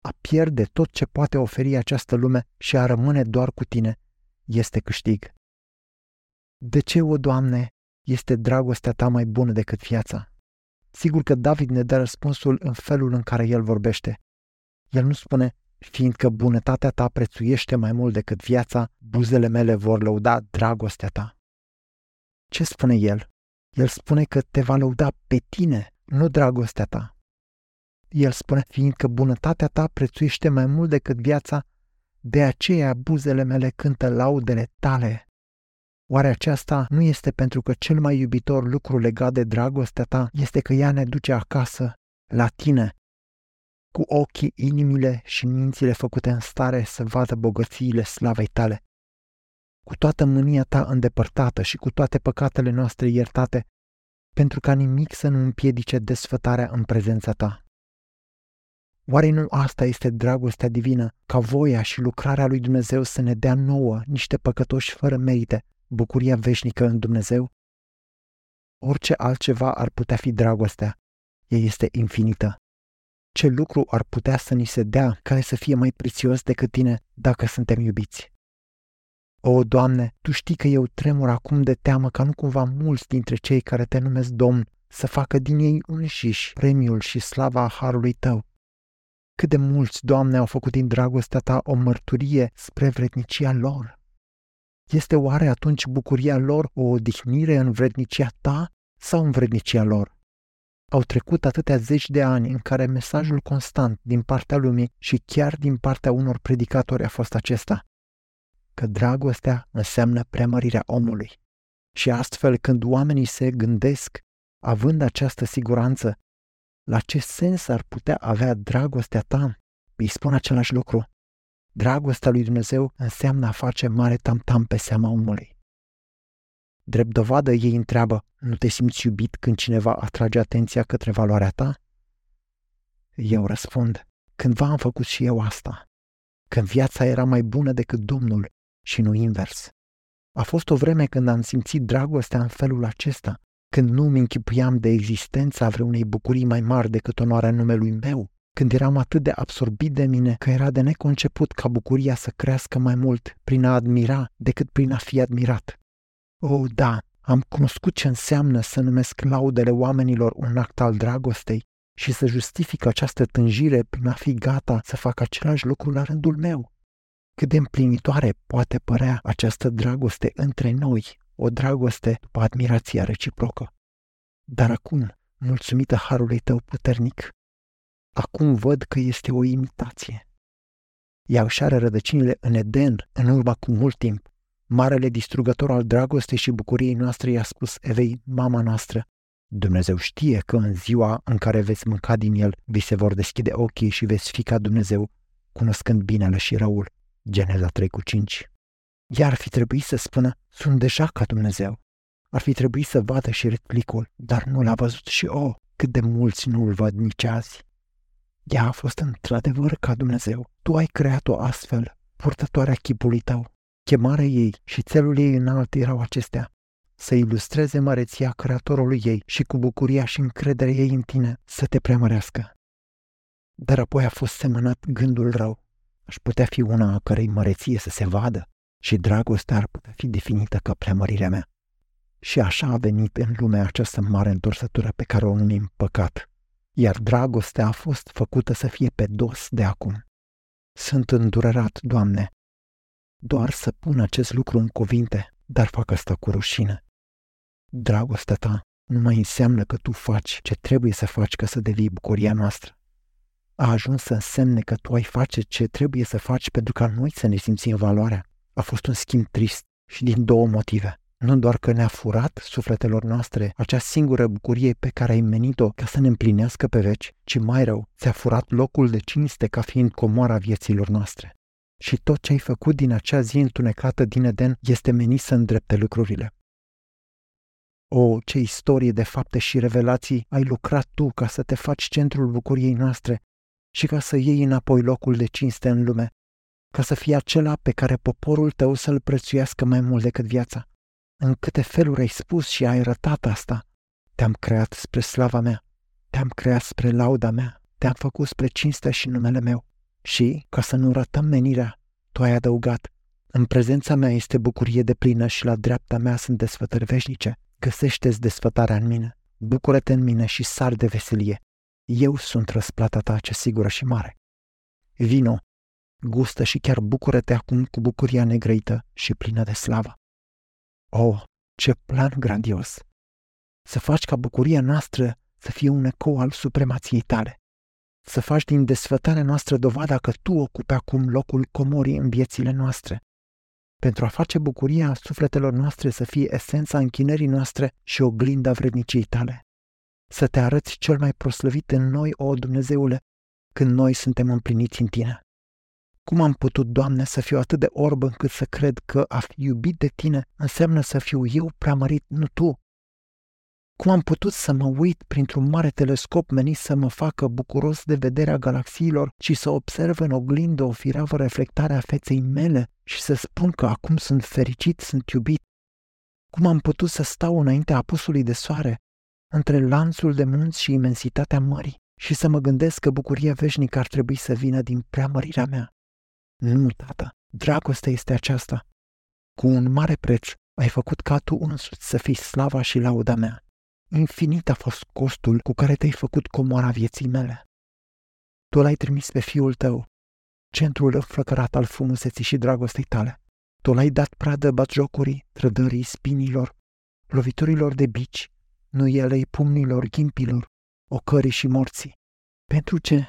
A pierde tot ce poate oferi această lume și a rămâne doar cu tine este câștig. De ce, o Doamne, este dragostea ta mai bună decât viața? Sigur că David ne dă răspunsul în felul în care el vorbește. El nu spune, fiindcă bunătatea ta prețuiește mai mult decât viața, buzele mele vor lăuda dragostea ta. Ce spune el? El spune că te va lăuda pe tine, nu dragostea ta. El spune, fiindcă bunătatea ta prețuiește mai mult decât viața, de aceea buzele mele cântă laudele tale. Oare aceasta nu este pentru că cel mai iubitor lucru legat de dragostea ta este că ea ne duce acasă, la tine, cu ochii, inimile și mințile făcute în stare să vadă bogățiile slavei tale. Cu toată mânia ta îndepărtată și cu toate păcatele noastre iertate, pentru ca nimic să nu împiedice desfătarea în prezența ta. Oare nu asta este dragostea divină, ca voia și lucrarea lui Dumnezeu să ne dea nouă, niște păcătoși fără merite, bucuria veșnică în Dumnezeu? Orice altceva ar putea fi dragostea, ea este infinită. Ce lucru ar putea să ni se dea care să fie mai prețios decât tine dacă suntem iubiți? O, Doamne, Tu știi că eu tremur acum de teamă ca nu cumva mulți dintre cei care Te numesc Domn să facă din ei înșiși premiul și slava Harului Tău. Cât de mulți, Doamne, au făcut din dragostea Ta o mărturie spre vrednicia lor? Este oare atunci bucuria lor o odihnire în vrednicia Ta sau în vrednicia lor? Au trecut atâtea zeci de ani în care mesajul constant din partea lumii și chiar din partea unor predicatori a fost acesta că dragostea înseamnă preamărirea omului. Și astfel, când oamenii se gândesc, având această siguranță, la ce sens ar putea avea dragostea ta? Îi spun același lucru. Dragostea lui Dumnezeu înseamnă a face mare tam-tam pe seama omului. Drept dovadă ei întreabă, nu te simți iubit când cineva atrage atenția către valoarea ta? Eu răspund, cândva am făcut și eu asta, când viața era mai bună decât Domnul și nu invers. A fost o vreme când am simțit dragostea în felul acesta, când nu mi închipuiam de existența vreunei bucurii mai mari decât onoarea numelui meu, când eram atât de absorbit de mine că era de neconceput ca bucuria să crească mai mult prin a admira decât prin a fi admirat. Oh, da, am cunoscut ce înseamnă să numesc laudele oamenilor un act al dragostei și să justific această tânjire prin a fi gata să fac același lucru la rândul meu. Cât de împlinitoare poate părea această dragoste între noi, o dragoste după admirația reciprocă. Dar acum, mulțumită harului tău puternic, acum văd că este o imitație. Ea își are rădăcinile în Eden în urma cu mult timp. Marele distrugător al dragostei și bucuriei noastre i-a spus Evei, mama noastră, Dumnezeu știe că în ziua în care veți mânca din el, vi se vor deschide ochii și veți fi ca Dumnezeu, cunoscând binele și răul. Geneza 3 cu 5. Iar ar fi trebuit să spună, sunt deja ca Dumnezeu. Ar fi trebuit să vadă și replicul, dar nu l-a văzut și o, oh, cât de mulți nu-l văd nici azi. Ea a fost într-adevăr ca Dumnezeu. Tu ai creat-o astfel, purtătoarea chipului tău. Chemarea ei și țelul ei înalt erau acestea, să ilustreze măreția creatorului ei și cu bucuria și încrederea ei în tine să te preamărească. Dar apoi a fost semănat gândul rău. Aș putea fi una a cărei măreție să se vadă și dragostea ar putea fi definită ca preamărirea mea. Și așa a venit în lumea această mare întorsătură pe care o numim păcat. Iar dragostea a fost făcută să fie pe dos de acum. Sunt îndurerat, Doamne, doar să pun acest lucru în cuvinte, dar fac asta cu rușine. Dragostea ta nu mai înseamnă că tu faci ce trebuie să faci ca să devii bucuria noastră. A ajuns să însemne că tu ai face ce trebuie să faci pentru ca noi să ne simțim valoarea. A fost un schimb trist și din două motive. Nu doar că ne-a furat sufletelor noastre acea singură bucurie pe care ai menit-o ca să ne împlinească pe veci, ci mai rău, ți-a furat locul de cinste ca fiind comoara vieților noastre. Și tot ce ai făcut din acea zi întunecată din Eden este menit să îndrepte lucrurile. O, ce istorie de fapte și revelații ai lucrat tu ca să te faci centrul bucuriei noastre și ca să iei înapoi locul de cinste în lume, ca să fii acela pe care poporul tău să-l prețuiască mai mult decât viața. În câte feluri ai spus și ai arătat asta, te-am creat spre slava mea, te-am creat spre lauda mea, te-am făcut spre cinstea și numele meu. Și, ca să nu ratăm menirea, tu ai adăugat, în prezența mea este bucurie de plină și la dreapta mea sunt desfătări veșnice. Găsește-ți desfătarea în mine, bucură-te în mine și sar de veselie. Eu sunt răsplata ta ce sigură și mare. Vino, gustă și chiar bucură-te acum cu bucuria negrăită și plină de slavă. Oh, ce plan grandios! Să faci ca bucuria noastră să fie un ecou al supremației tale. Să faci din desfătarea noastră dovada că tu ocupi acum locul comorii în viețile noastre pentru a face bucuria sufletelor noastre să fie esența închinării noastre și oglinda vredniciei tale. Să te arăți cel mai proslăvit în noi, o Dumnezeule, când noi suntem împliniți în tine. Cum am putut, Doamne, să fiu atât de orb încât să cred că a fi iubit de tine înseamnă să fiu eu preamărit, nu tu, cum am putut să mă uit printr-un mare telescop menit să mă facă bucuros de vederea galaxiilor și să observ în oglindă o firavă reflectare a feței mele și să spun că acum sunt fericit, sunt iubit? Cum am putut să stau înaintea apusului de soare, între lanțul de munți și imensitatea mării, și să mă gândesc că bucuria veșnică ar trebui să vină din preamărirea mea? Nu, tată, dragostea este aceasta. Cu un mare preț ai făcut ca tu însuți să fii slava și lauda mea. Infinit a fost costul cu care te-ai făcut comoara vieții mele. Tu l-ai trimis pe fiul tău, centrul înflăcărat al frumuseții și dragostei tale. Tu l-ai dat pradă batjocurii, trădării, spinilor, loviturilor de bici, nuielei pumnilor, ghimpilor, ocării și morții. Pentru ce?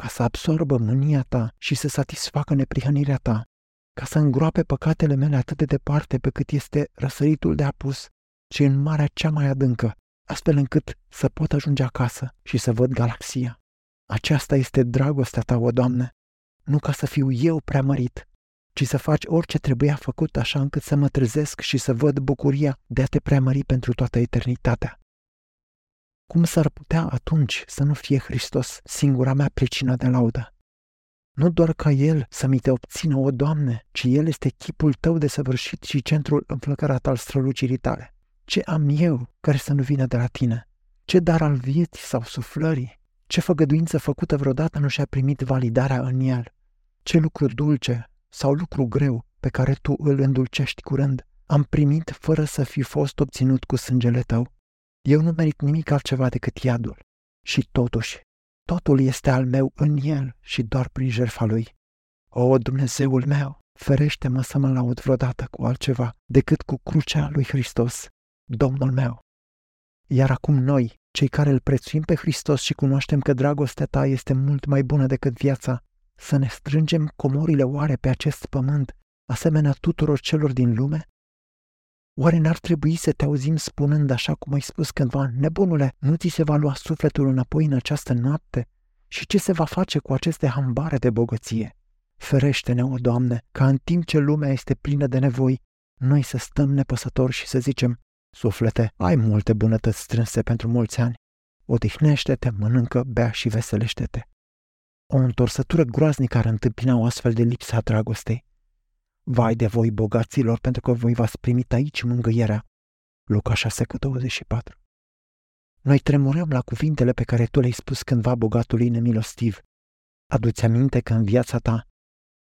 Ca să absorbă mânia ta și să satisfacă neprihănirea ta, ca să îngroape păcatele mele atât de departe pe cât este răsăritul de apus, ci în marea cea mai adâncă, astfel încât să pot ajunge acasă și să văd galaxia. Aceasta este dragostea ta, o Doamne, nu ca să fiu eu preamărit, ci să faci orice trebuia făcut așa încât să mă trezesc și să văd bucuria de a te preamări pentru toată eternitatea. Cum s-ar putea atunci să nu fie Hristos singura mea pricină de laudă? Nu doar ca El să mi te obțină, o Doamne, ci El este chipul tău de săvârșit și centrul înflăcărat al strălucirii tale. Ce am eu care să nu vină de la tine? Ce dar al vieții sau suflării? Ce făgăduință făcută vreodată nu și-a primit validarea în el? Ce lucru dulce sau lucru greu pe care tu îl îndulcești curând am primit fără să fi fost obținut cu sângele tău? Eu nu merit nimic altceva decât iadul. Și totuși, totul este al meu în el și doar prin jertfa lui. O, Dumnezeul meu, ferește-mă să mă laud vreodată cu altceva decât cu crucea lui Hristos, Domnul meu. Iar acum noi, cei care îl prețuim pe Hristos și cunoaștem că dragostea ta este mult mai bună decât viața, să ne strângem comorile oare pe acest pământ, asemenea tuturor celor din lume? Oare n-ar trebui să te auzim spunând așa cum ai spus cândva, nebunule, nu ți se va lua sufletul înapoi în această noapte? Și ce se va face cu aceste hambare de bogăție? Ferește-ne, o Doamne, ca în timp ce lumea este plină de nevoi, noi să stăm nepăsători și să zicem, Suflete, ai multe bunătăți strânse pentru mulți ani. Odihnește-te, mănâncă, bea și veselește-te. O întorsătură groaznică ar întâmpina o astfel de lipsă a dragostei. Vai de voi, bogaților, pentru că voi v-ați primit aici mângâierea. Luca 6 cu 24 Noi tremurăm la cuvintele pe care tu le-ai spus cândva bogatului nemilostiv. Adu-ți aminte că în viața ta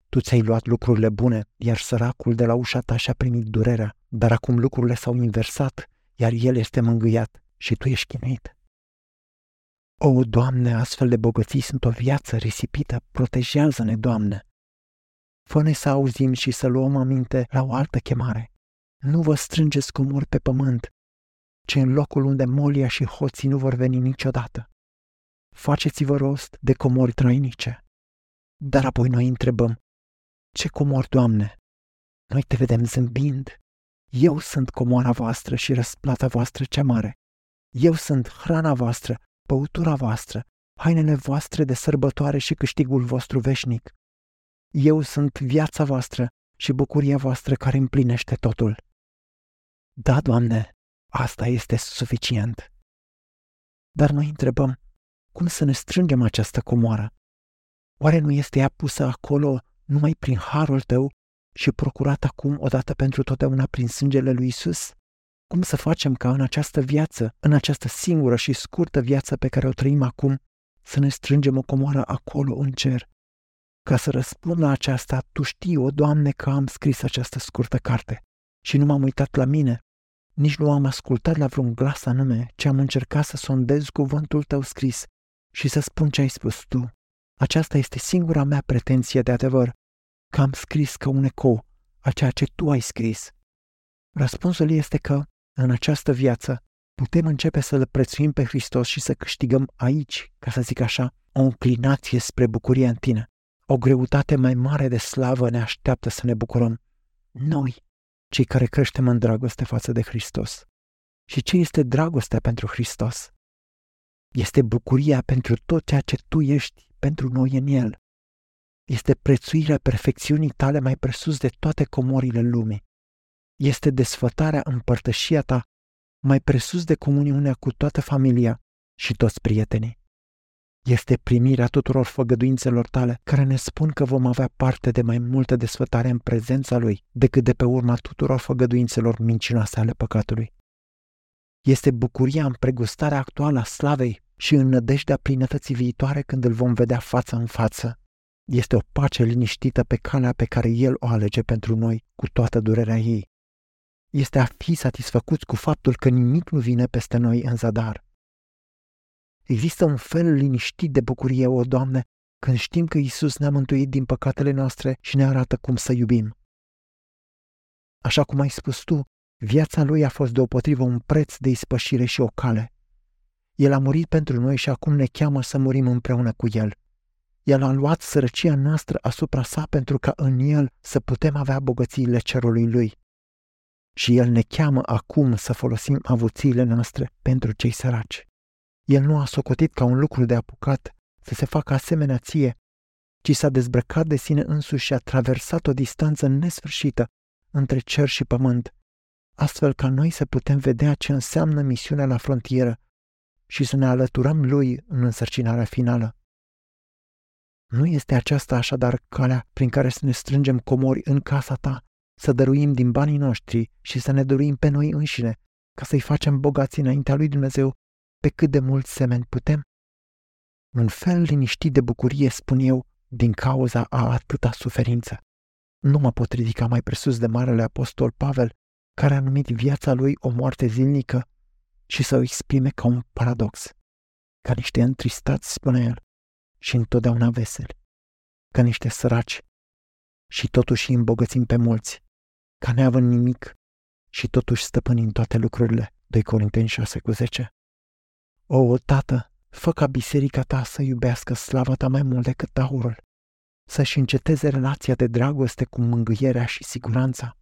tu ți-ai luat lucrurile bune, iar săracul de la ușa ta și-a primit durerea, dar acum lucrurile s-au inversat, iar el este mângâiat și tu ești chinuit. O, Doamne, astfel de bogății sunt o viață risipită, protejează-ne, Doamne! Fă-ne să auzim și să luăm aminte la o altă chemare. Nu vă strângeți comori pe pământ, ci în locul unde molia și hoții nu vor veni niciodată. Faceți-vă rost de comori trăinice. Dar apoi noi întrebăm, ce comor, Doamne! Noi te vedem zâmbind. Eu sunt comoara voastră și răsplata voastră cea mare. Eu sunt hrana voastră, băutura voastră, hainele voastre de sărbătoare și câștigul vostru veșnic. Eu sunt viața voastră și bucuria voastră care împlinește totul. Da, Doamne, asta este suficient. Dar noi întrebăm, cum să ne strângem această comoară? Oare nu este ea pusă acolo numai prin harul tău și procurat acum odată pentru totdeauna prin sângele lui Isus? Cum să facem ca în această viață, în această singură și scurtă viață pe care o trăim acum, să ne strângem o comoară acolo în cer? Ca să răspund la aceasta, tu știi, o Doamne, că am scris această scurtă carte și nu m-am uitat la mine, nici nu am ascultat la vreun glas anume, ci am încercat să sondez cuvântul tău scris și să spun ce ai spus tu. Aceasta este singura mea pretenție de adevăr, că am scris ca un ecou a ceea ce tu ai scris. Răspunsul este că, în această viață, putem începe să-L prețuim pe Hristos și să câștigăm aici, ca să zic așa, o înclinație spre bucurie în tine. O greutate mai mare de slavă ne așteaptă să ne bucurăm. Noi, cei care creștem în dragoste față de Hristos. Și ce este dragostea pentru Hristos? Este bucuria pentru tot ceea ce tu ești pentru noi în El. Este prețuirea perfecțiunii tale mai presus de toate comorile lumii. Este desfătarea împărtășia ta mai presus de comuniunea cu toată familia și toți prietenii. Este primirea tuturor făgăduințelor tale care ne spun că vom avea parte de mai multă desfătare în prezența Lui decât de pe urma tuturor făgăduințelor mincinoase ale păcatului. Este bucuria în pregustarea actuală a slavei și în nădejdea plinătății viitoare când îl vom vedea față în față. Este o pace liniștită pe calea pe care El o alege pentru noi cu toată durerea ei. Este a fi satisfăcuți cu faptul că nimic nu vine peste noi în zadar. Există un fel liniștit de bucurie, o Doamne, când știm că Isus ne-a mântuit din păcatele noastre și ne arată cum să iubim. Așa cum ai spus tu, viața lui a fost deopotrivă un preț de ispășire și o cale. El a murit pentru noi și acum ne cheamă să murim împreună cu El. El a luat sărăcia noastră asupra sa pentru ca în El să putem avea bogățiile cerului Lui. Și El ne cheamă acum să folosim avuțiile noastre pentru cei săraci. El nu a socotit ca un lucru de apucat să se facă asemenea ție, ci s-a dezbrăcat de sine însuși și a traversat o distanță nesfârșită între cer și pământ, astfel ca noi să putem vedea ce înseamnă misiunea la frontieră și să ne alăturăm lui în însărcinarea finală. Nu este aceasta așadar calea prin care să ne strângem comori în casa ta, să dăruim din banii noștri și să ne dăruim pe noi înșine, ca să-i facem bogați înaintea lui Dumnezeu pe cât de mult semeni putem? Un fel liniștit de bucurie, spun eu, din cauza a atâta suferință. Nu mă pot ridica mai presus de Marele Apostol Pavel, care a numit viața lui o moarte zilnică și să o exprime ca un paradox. Ca niște întristați, spune el, și întotdeauna veseli. Ca niște săraci și totuși îi îmbogățim pe mulți. Ca neavând nimic și totuși stăpânim toate lucrurile. 2 Corinteni 6 cu 10 O, Tată, fă ca biserica ta să iubească slava ta mai mult decât aurul, să-și înceteze relația de dragoste cu mângâierea și siguranța.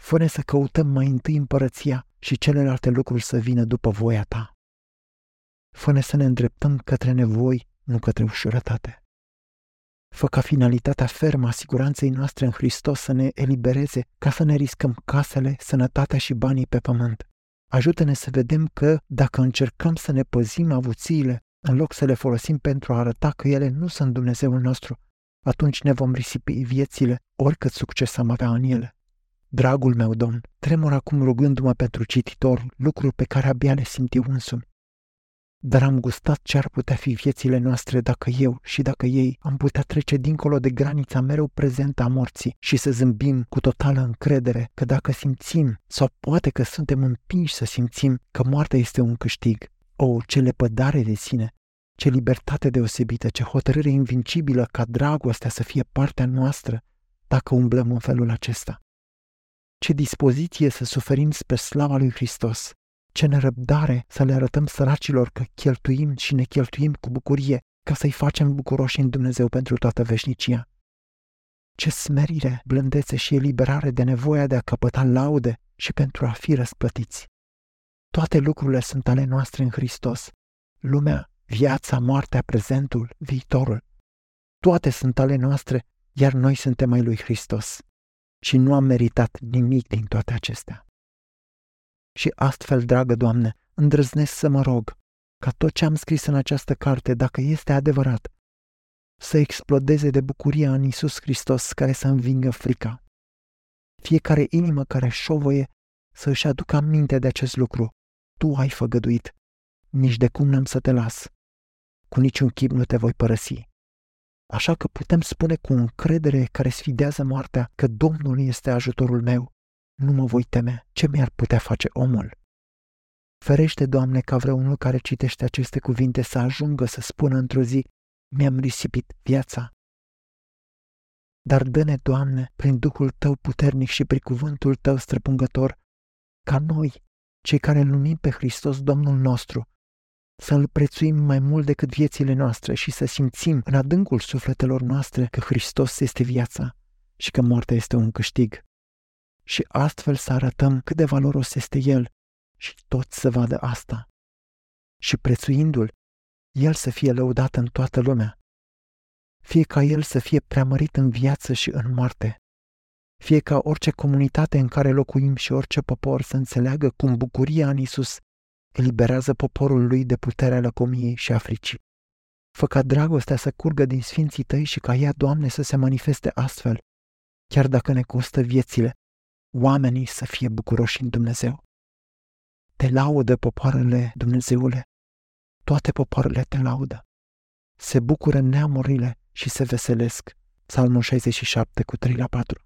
Fă să căutăm mai întâi împărăția și celelalte lucruri să vină după voia ta. fă să ne îndreptăm către nevoi, nu către ușurătate. Fă ca finalitatea fermă a siguranței noastre în Hristos să ne elibereze ca să ne riscăm casele, sănătatea și banii pe pământ. Ajută-ne să vedem că, dacă încercăm să ne păzim avuțiile, în loc să le folosim pentru a arăta că ele nu sunt Dumnezeul nostru, atunci ne vom risipi viețile, oricât succes am avea în ele. Dragul meu, Domn, tremur acum rugându-mă pentru cititor, lucruri pe care abia le simt eu însumi. Dar am gustat ce ar putea fi viețile noastre dacă eu și dacă ei am putea trece dincolo de granița mereu prezentă a morții și să zâmbim cu totală încredere că dacă simțim, sau poate că suntem împinși să simțim că moartea este un câștig, o, ce lepădare de sine, ce libertate deosebită, ce hotărâre invincibilă ca dragostea să fie partea noastră dacă umblăm în felul acesta. Ce dispoziție să suferim spre slava lui Hristos, ce nerăbdare să le arătăm săracilor că cheltuim și ne cheltuim cu bucurie ca să-i facem bucuroși în Dumnezeu pentru toată veșnicia. Ce smerire, blândețe și eliberare de nevoia de a căpăta laude și pentru a fi răsplătiți. Toate lucrurile sunt ale noastre în Hristos. Lumea, viața, moartea, prezentul, viitorul. Toate sunt ale noastre, iar noi suntem ai lui Hristos. Și nu am meritat nimic din toate acestea. Și astfel, dragă Doamne, îndrăznesc să mă rog ca tot ce am scris în această carte, dacă este adevărat, să explodeze de bucurie în Isus Hristos care să învingă frica. Fiecare inimă care șovăie să își aducă aminte de acest lucru. Tu ai făgăduit. Nici de cum n-am să te las. Cu niciun chip nu te voi părăsi. Așa că putem spune cu încredere care sfidează moartea că Domnul este ajutorul meu nu mă voi teme. Ce mi-ar putea face omul? Ferește, Doamne, ca vreunul care citește aceste cuvinte să ajungă să spună într-o zi, mi-am risipit viața. Dar dă-ne, Doamne, prin Duhul Tău puternic și prin cuvântul Tău străpungător, ca noi, cei care îl numim pe Hristos Domnul nostru, să-L prețuim mai mult decât viețile noastre și să simțim în adâncul sufletelor noastre că Hristos este viața și că moartea este un câștig și astfel să arătăm cât de valoros este El și toți să vadă asta. Și prețuindu-L, El să fie lăudat în toată lumea. Fie ca El să fie preamărit în viață și în moarte. Fie ca orice comunitate în care locuim și orice popor să înțeleagă cum bucuria în Isus eliberează poporul lui de puterea lăcomiei și africii. Fă ca dragostea să curgă din sfinții tăi și ca ea, Doamne, să se manifeste astfel, chiar dacă ne costă viețile, oamenii să fie bucuroși în Dumnezeu. Te laudă popoarele, Dumnezeule, toate popoarele te laudă. Se bucură neamurile și se veselesc. Psalmul 67 cu 3 la 4.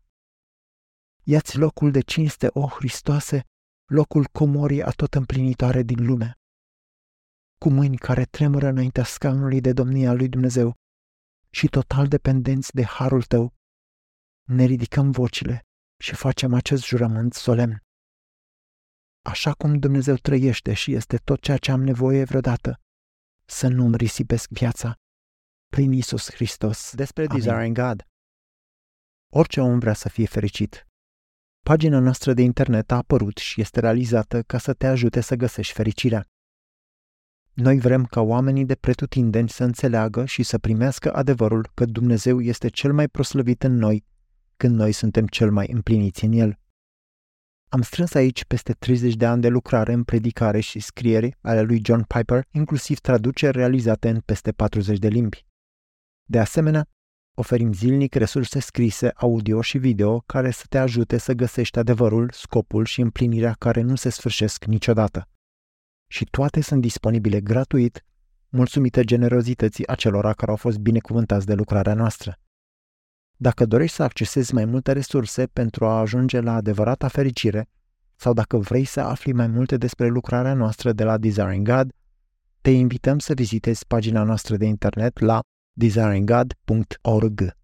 Iați locul de cinste, o Hristoase, locul comorii a tot împlinitoare din lume. Cu mâini care tremură înaintea scaunului de domnia lui Dumnezeu și total dependenți de harul tău, ne ridicăm vocile și facem acest jurământ solemn. Așa cum Dumnezeu trăiește și este tot ceea ce am nevoie vreodată, să nu-mi risipesc viața prin Isus Hristos. Despre Amin. Desiring God. Orice om vrea să fie fericit. Pagina noastră de internet a apărut și este realizată ca să te ajute să găsești fericirea. Noi vrem ca oamenii de pretutindeni să înțeleagă și să primească adevărul că Dumnezeu este cel mai proslăvit în noi când noi suntem cel mai împliniți în El. Am strâns aici peste 30 de ani de lucrare în predicare și scriere ale lui John Piper, inclusiv traduceri realizate în peste 40 de limbi. De asemenea, oferim zilnic resurse scrise, audio și video care să te ajute să găsești adevărul, scopul și împlinirea care nu se sfârșesc niciodată. Și toate sunt disponibile gratuit, mulțumită generozității acelora care au fost binecuvântați de lucrarea noastră. Dacă dorești să accesezi mai multe resurse pentru a ajunge la adevărata fericire, sau dacă vrei să afli mai multe despre lucrarea noastră de la Desiring God, te invităm să vizitezi pagina noastră de internet la desiringgod.org.